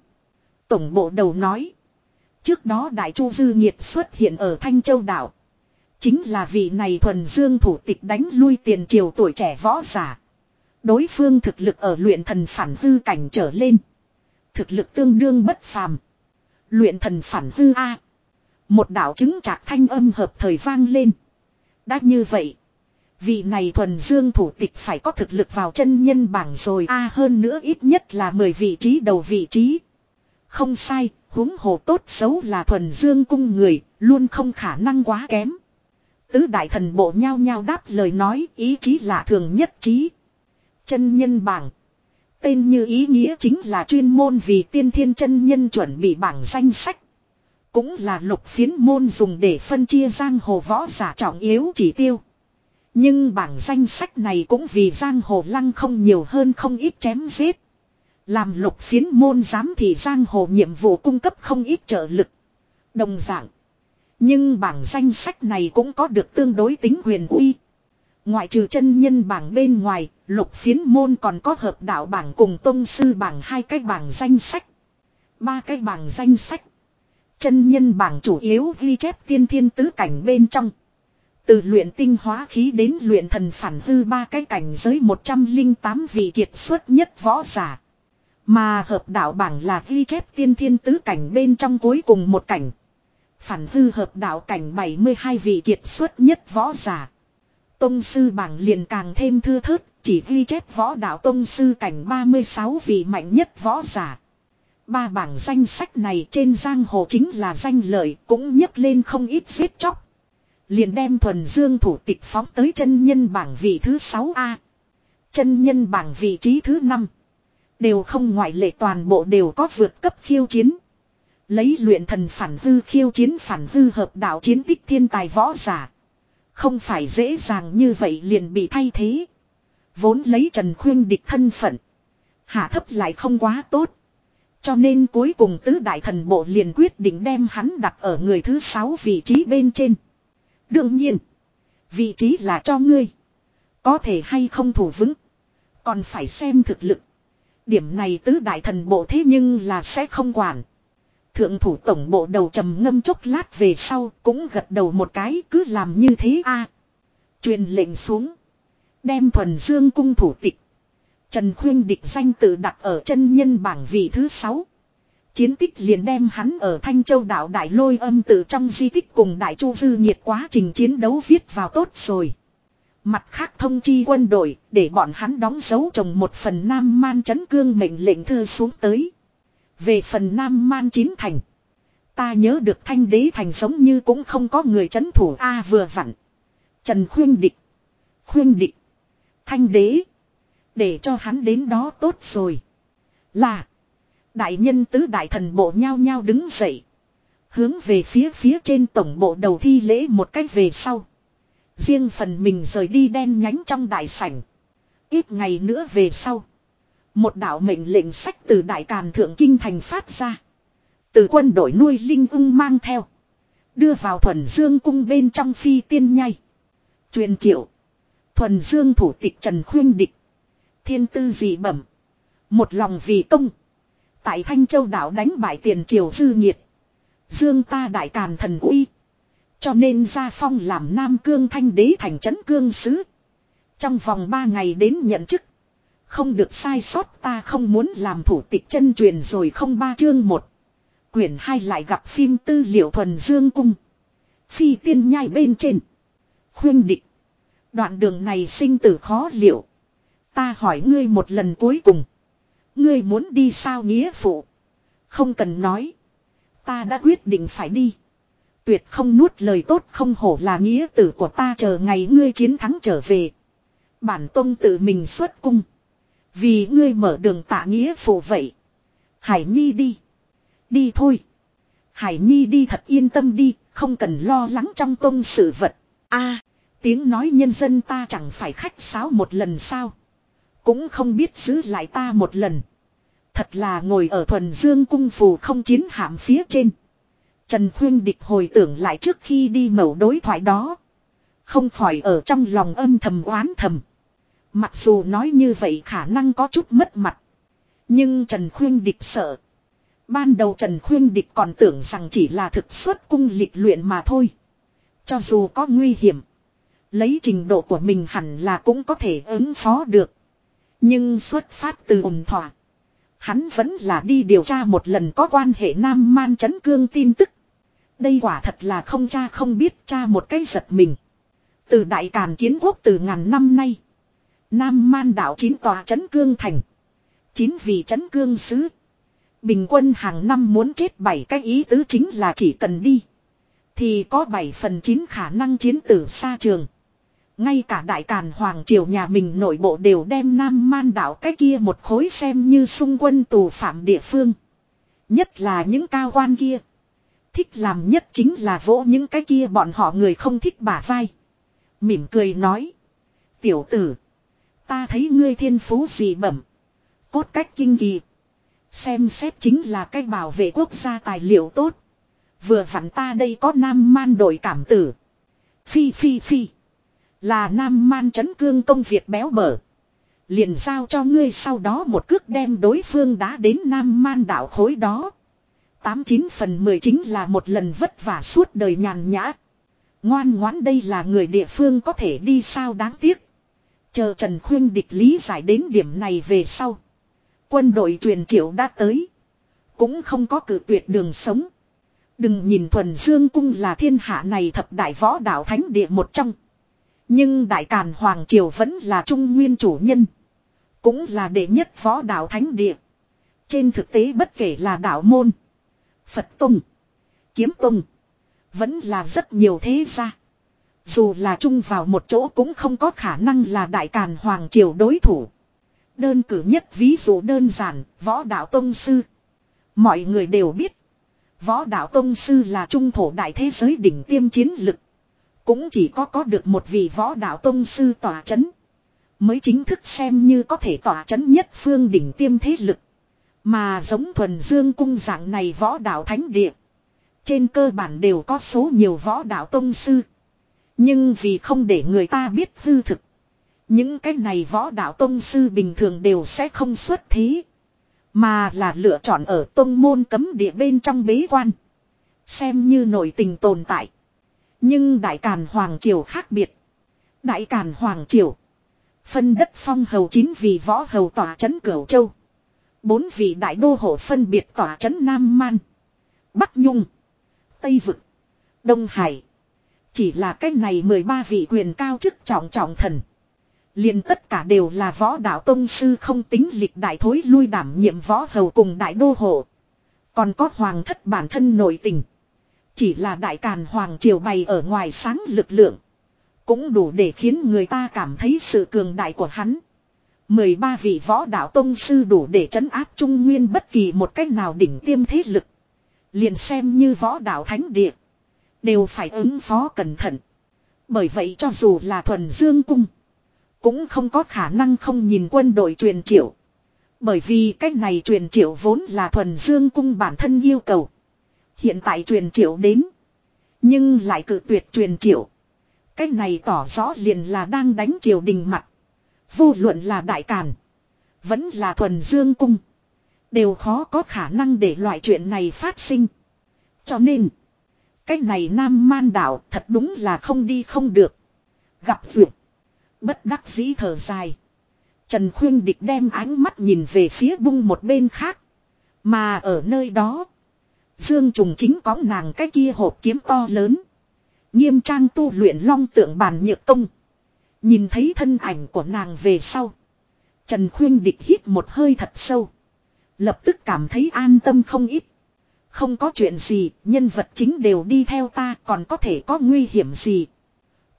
Tổng bộ đầu nói. Trước đó Đại Chu Dư Nhiệt xuất hiện ở Thanh Châu Đảo. Chính là vị này thuần dương thủ tịch đánh lui tiền triều tuổi trẻ võ giả. Đối phương thực lực ở luyện thần phản hư cảnh trở lên. Thực lực tương đương bất phàm. Luyện thần phản hư A. Một đạo chứng trạc thanh âm hợp thời vang lên. Đã như vậy. Vị này thuần dương thủ tịch phải có thực lực vào chân nhân bảng rồi A hơn nữa ít nhất là 10 vị trí đầu vị trí. Không sai, huống hồ tốt xấu là thuần dương cung người, luôn không khả năng quá kém. Tứ đại thần bộ nhau nhau đáp lời nói ý chí là thường nhất trí. Chân nhân bảng. Tên như ý nghĩa chính là chuyên môn vì tiên thiên chân nhân chuẩn bị bảng danh sách. Cũng là lục phiến môn dùng để phân chia giang hồ võ giả trọng yếu chỉ tiêu. Nhưng bảng danh sách này cũng vì giang hồ lăng không nhiều hơn không ít chém giết. Làm lục phiến môn giám thì giang hồ nhiệm vụ cung cấp không ít trợ lực. Đồng dạng. Nhưng bảng danh sách này cũng có được tương đối tính quyền uy. Ngoại trừ chân nhân bảng bên ngoài, lục phiến môn còn có hợp đạo bảng cùng tông sư bảng hai cái bảng danh sách. Ba cái bảng danh sách. Chân nhân bảng chủ yếu ghi chép tiên thiên tứ cảnh bên trong. Từ luyện tinh hóa khí đến luyện thần phản hư ba cái cảnh giới 108 vị kiệt xuất nhất võ giả. Mà hợp đạo bảng là ghi chép tiên thiên tứ cảnh bên trong cuối cùng một cảnh. Phản hư hợp đạo cảnh 72 vị kiệt xuất nhất võ giả. Tông sư bảng liền càng thêm thưa thớt, chỉ ghi chép võ đạo tông sư cảnh 36 vị mạnh nhất võ giả. Ba bảng danh sách này trên giang hồ chính là danh lợi cũng nhấc lên không ít giết chóc. Liền đem thuần dương thủ tịch phóng tới chân nhân bảng vị thứ 6A. Chân nhân bảng vị trí thứ 5. Đều không ngoại lệ toàn bộ đều có vượt cấp khiêu chiến. Lấy luyện thần phản hư khiêu chiến phản hư hợp đạo chiến tích thiên tài võ giả. Không phải dễ dàng như vậy liền bị thay thế. Vốn lấy Trần Khuyên địch thân phận. Hạ thấp lại không quá tốt. Cho nên cuối cùng tứ đại thần bộ liền quyết định đem hắn đặt ở người thứ sáu vị trí bên trên. Đương nhiên. Vị trí là cho ngươi. Có thể hay không thủ vững. Còn phải xem thực lực. Điểm này tứ đại thần bộ thế nhưng là sẽ không quản. Thượng thủ tổng bộ đầu trầm ngâm chốc lát về sau cũng gật đầu một cái, cứ làm như thế a Truyền lệnh xuống. Đem thuần dương cung thủ tịch. Trần Khuyên địch danh tự đặt ở chân nhân bảng vị thứ sáu Chiến tích liền đem hắn ở Thanh Châu đảo Đại Lôi âm tự trong di tích cùng Đại Chu Dư nhiệt quá trình chiến đấu viết vào tốt rồi. Mặt khác thông chi quân đội, để bọn hắn đóng dấu trồng một phần Nam Man chấn cương mệnh lệnh thư xuống tới. Về phần Nam Man chín thành. Ta nhớ được thanh đế thành giống như cũng không có người chấn thủ A vừa vặn. Trần khuyên địch. Khuyên địch. Thanh đế. Để cho hắn đến đó tốt rồi. Là. Đại nhân tứ đại thần bộ nhao nhao đứng dậy. Hướng về phía phía trên tổng bộ đầu thi lễ một cách về sau. Riêng phần mình rời đi đen nhánh trong đại sảnh. Ít ngày nữa về sau. Một đạo mệnh lệnh sách từ đại càn thượng kinh thành phát ra. Từ quân đội nuôi linh ưng mang theo. Đưa vào thuần dương cung bên trong phi tiên nhai. Truyền triệu. Thuần dương thủ tịch Trần Khuyên Địch. Thiên tư dị bẩm. Một lòng vì công. Tại Thanh Châu đảo đánh bại tiền triều dư nhiệt. Dương ta đại càn thần uy. Cho nên gia phong làm Nam Cương Thanh đế thành trấn cương sứ. Trong vòng ba ngày đến nhận chức. Không được sai sót ta không muốn làm thủ tịch chân truyền rồi không ba chương một. Quyển hai lại gặp phim tư liệu thuần dương cung. Phi tiên nhai bên trên. Khuyên địch. Đoạn đường này sinh tử khó liệu. Ta hỏi ngươi một lần cuối cùng. Ngươi muốn đi sao nghĩa phụ. Không cần nói. Ta đã quyết định phải đi. Tuyệt không nuốt lời tốt không hổ là nghĩa tử của ta chờ ngày ngươi chiến thắng trở về. Bản tông tự mình xuất cung. Vì ngươi mở đường tạ nghĩa phụ vậy. Hải Nhi đi. Đi thôi. Hải Nhi đi thật yên tâm đi, không cần lo lắng trong tông sự vật. a tiếng nói nhân dân ta chẳng phải khách sáo một lần sao. Cũng không biết giữ lại ta một lần. Thật là ngồi ở thuần dương cung phù không chiến hạm phía trên. Trần Khuyên Địch hồi tưởng lại trước khi đi mẩu đối thoại đó. Không khỏi ở trong lòng âm thầm oán thầm. Mặc dù nói như vậy khả năng có chút mất mặt. Nhưng Trần Khuyên Địch sợ. Ban đầu Trần Khuyên Địch còn tưởng rằng chỉ là thực xuất cung lịch luyện mà thôi. Cho dù có nguy hiểm. Lấy trình độ của mình hẳn là cũng có thể ứng phó được. Nhưng xuất phát từ ổn thỏa. Hắn vẫn là đi điều tra một lần có quan hệ Nam Man chấn cương tin tức. Đây quả thật là không cha không biết cha một cái giật mình. Từ đại càn kiến quốc từ ngàn năm nay. Nam Man đảo chín tòa chấn cương thành. Chín vị chấn cương sứ. Bình quân hàng năm muốn chết bảy cái ý tứ chính là chỉ cần đi. Thì có bảy phần chín khả năng chiến tử xa trường. Ngay cả đại càn hoàng triều nhà mình nội bộ đều đem Nam Man đảo cái kia một khối xem như xung quân tù phạm địa phương. Nhất là những cao quan kia. Thích làm nhất chính là vỗ những cái kia bọn họ người không thích bả vai. Mỉm cười nói. Tiểu tử. Ta thấy ngươi thiên phú gì bẩm. Cốt cách kinh kỳ. Xem xét chính là cách bảo vệ quốc gia tài liệu tốt. Vừa vặn ta đây có nam man đổi cảm tử. Phi phi phi. Là nam man chấn cương công việc béo bở. Liền giao cho ngươi sau đó một cước đem đối phương đá đến nam man đảo khối đó. Tám chín phần mười chính là một lần vất vả suốt đời nhàn nhã. Ngoan ngoãn đây là người địa phương có thể đi sao đáng tiếc. Chờ Trần Khuyên địch lý giải đến điểm này về sau. Quân đội truyền triệu đã tới. Cũng không có cử tuyệt đường sống. Đừng nhìn thuần dương cung là thiên hạ này thập đại võ đạo thánh địa một trong. Nhưng Đại Càn Hoàng Triều vẫn là trung nguyên chủ nhân. Cũng là đệ nhất võ đạo thánh địa. Trên thực tế bất kể là đạo môn. Phật Tông. Kiếm Tông. Vẫn là rất nhiều thế gia. Dù là chung vào một chỗ cũng không có khả năng là Đại Càn Hoàng Triều đối thủ. Đơn cử nhất ví dụ đơn giản, võ đạo Tông Sư. Mọi người đều biết. Võ đạo Tông Sư là trung thổ đại thế giới đỉnh tiêm chiến lực. Cũng chỉ có có được một vị võ đạo tông sư tỏa chấn. Mới chính thức xem như có thể tỏa chấn nhất phương đỉnh tiêm thế lực. Mà giống thuần dương cung dạng này võ đạo thánh địa. Trên cơ bản đều có số nhiều võ đạo tông sư. Nhưng vì không để người ta biết hư thực. Những cái này võ đạo tông sư bình thường đều sẽ không xuất thí. Mà là lựa chọn ở tông môn cấm địa bên trong bế quan. Xem như nội tình tồn tại. Nhưng Đại Càn Hoàng Triều khác biệt. Đại Càn Hoàng Triều. Phân đất phong hầu chín vị võ hầu tỏa trấn Cửu Châu. Bốn vị đại đô hộ phân biệt tỏa trấn Nam Man. Bắc Nhung. Tây Vực. Đông Hải. Chỉ là cách này 13 vị quyền cao chức trọng trọng thần. liền tất cả đều là võ đạo tông sư không tính lịch đại thối lui đảm nhiệm võ hầu cùng đại đô hộ. Còn có hoàng thất bản thân nội tình. Chỉ là đại càn hoàng triều bày ở ngoài sáng lực lượng. Cũng đủ để khiến người ta cảm thấy sự cường đại của hắn. 13 vị võ đạo tông sư đủ để trấn áp trung nguyên bất kỳ một cách nào đỉnh tiêm thế lực. Liền xem như võ đạo thánh địa. Đều phải ứng phó cẩn thận. Bởi vậy cho dù là thuần dương cung. Cũng không có khả năng không nhìn quân đội truyền triệu. Bởi vì cách này truyền triệu vốn là thuần dương cung bản thân yêu cầu. Hiện tại truyền triệu đến. Nhưng lại cự tuyệt truyền triệu. Cách này tỏ rõ liền là đang đánh triều đình mặt. Vô luận là đại càn. Vẫn là thuần dương cung. Đều khó có khả năng để loại chuyện này phát sinh. Cho nên. Cái này nam man đảo thật đúng là không đi không được. Gặp vượt. Bất đắc dĩ thở dài. Trần Khuyên Địch đem ánh mắt nhìn về phía bung một bên khác. Mà ở nơi đó. Dương Trùng chính có nàng cái kia hộp kiếm to lớn. Nghiêm trang tu luyện long tượng bàn nhược tông. Nhìn thấy thân ảnh của nàng về sau. Trần Khuyên Địch hít một hơi thật sâu. Lập tức cảm thấy an tâm không ít. Không có chuyện gì, nhân vật chính đều đi theo ta còn có thể có nguy hiểm gì.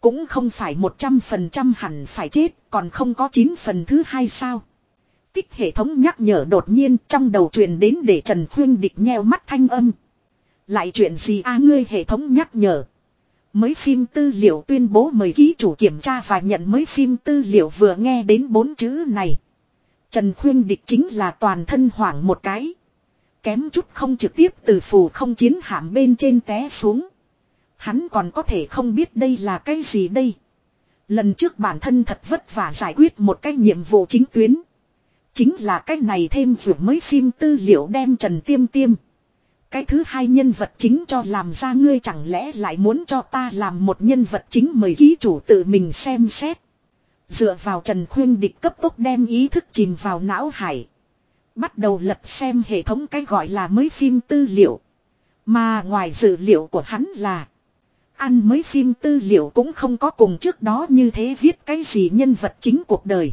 Cũng không phải 100% hẳn phải chết, còn không có 9 phần thứ hai sao. Tích hệ thống nhắc nhở đột nhiên trong đầu truyền đến để Trần Khuyên địch nheo mắt thanh âm. Lại chuyện gì a ngươi hệ thống nhắc nhở. Mới phim tư liệu tuyên bố mời ký chủ kiểm tra và nhận mới phim tư liệu vừa nghe đến bốn chữ này. Trần Khuyên địch chính là toàn thân hoảng một cái. Kém chút không trực tiếp từ phù không chiến hạm bên trên té xuống. Hắn còn có thể không biết đây là cái gì đây. Lần trước bản thân thật vất vả giải quyết một cái nhiệm vụ chính tuyến. Chính là cái này thêm vừa mới phim tư liệu đem Trần Tiêm Tiêm. Cái thứ hai nhân vật chính cho làm ra ngươi chẳng lẽ lại muốn cho ta làm một nhân vật chính mời ký chủ tự mình xem xét. Dựa vào Trần Khuyên địch cấp tốc đem ý thức chìm vào não hải. Bắt đầu lật xem hệ thống cái gọi là mới phim tư liệu. Mà ngoài dữ liệu của hắn là. Ăn mới phim tư liệu cũng không có cùng trước đó như thế viết cái gì nhân vật chính cuộc đời.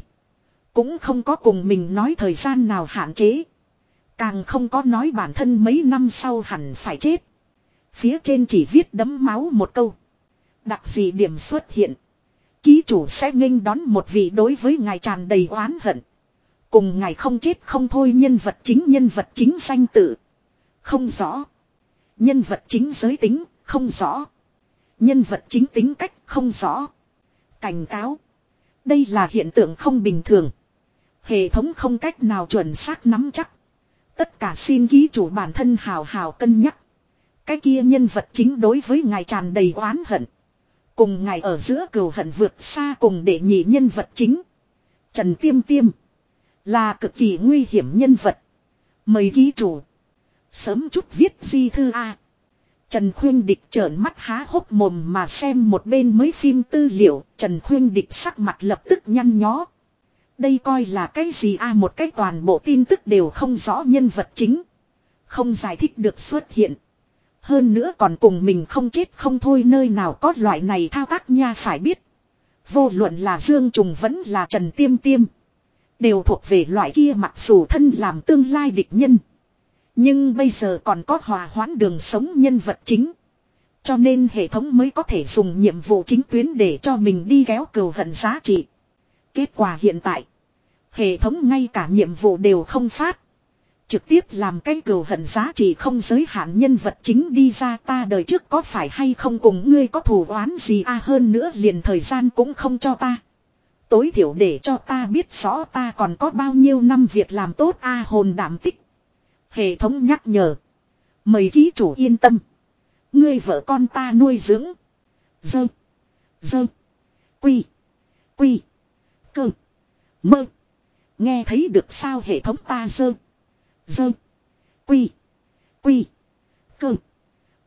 Cũng không có cùng mình nói thời gian nào hạn chế. Càng không có nói bản thân mấy năm sau hẳn phải chết. Phía trên chỉ viết đấm máu một câu. Đặc gì điểm xuất hiện. Ký chủ sẽ nghênh đón một vị đối với ngài tràn đầy oán hận. Cùng ngài không chết không thôi nhân vật chính nhân vật chính danh tự. Không rõ. Nhân vật chính giới tính, không rõ. Nhân vật chính tính cách, không rõ. Cảnh cáo. Đây là hiện tượng không bình thường. Hệ thống không cách nào chuẩn xác nắm chắc. Tất cả xin ký chủ bản thân hào hào cân nhắc. Cái kia nhân vật chính đối với ngài tràn đầy oán hận. Cùng ngài ở giữa cừu hận vượt xa cùng để nhị nhân vật chính. Trần Tiêm Tiêm. Là cực kỳ nguy hiểm nhân vật. Mời ký chủ. Sớm chút viết di thư A. Trần Khuyên Địch trợn mắt há hốc mồm mà xem một bên mới phim tư liệu. Trần Khuyên Địch sắc mặt lập tức nhăn nhó. Đây coi là cái gì a một cái toàn bộ tin tức đều không rõ nhân vật chính. Không giải thích được xuất hiện. Hơn nữa còn cùng mình không chết không thôi nơi nào có loại này thao tác nha phải biết. Vô luận là Dương Trùng vẫn là Trần Tiêm Tiêm. Đều thuộc về loại kia mặc dù thân làm tương lai địch nhân. Nhưng bây giờ còn có hòa hoãn đường sống nhân vật chính. Cho nên hệ thống mới có thể dùng nhiệm vụ chính tuyến để cho mình đi kéo cầu hận giá trị. Kết quả hiện tại. Hệ thống ngay cả nhiệm vụ đều không phát. Trực tiếp làm cái cầu hận giá trị không giới hạn nhân vật chính đi ra ta đời trước có phải hay không cùng ngươi có thù oán gì a hơn nữa liền thời gian cũng không cho ta. Tối thiểu để cho ta biết rõ ta còn có bao nhiêu năm việc làm tốt a hồn đảm tích. Hệ thống nhắc nhở. Mời ký chủ yên tâm. Ngươi vợ con ta nuôi dưỡng. Dơ. Dơ. Quy. Quy. Cơ. Mơ. Nghe thấy được sao hệ thống ta dơ. Dơ. Quy. Quy. Cơ.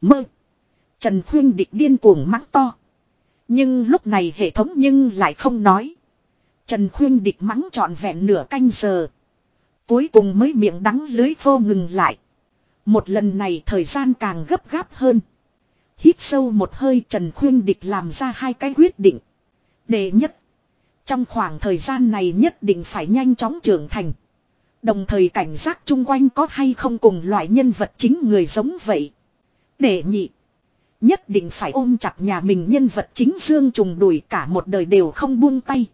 Mơ. Trần Khuyên địch điên cuồng mắng to. Nhưng lúc này hệ thống nhưng lại không nói. Trần Khuyên địch mắng trọn vẹn nửa canh giờ. Cuối cùng mới miệng đắng lưới vô ngừng lại. Một lần này thời gian càng gấp gáp hơn. Hít sâu một hơi Trần Khuyên địch làm ra hai cái quyết định. Đệ nhất. Trong khoảng thời gian này nhất định phải nhanh chóng trưởng thành. Đồng thời cảnh giác chung quanh có hay không cùng loại nhân vật chính người giống vậy. Để nhị. Nhất định phải ôm chặt nhà mình nhân vật chính Dương trùng đuổi cả một đời đều không buông tay.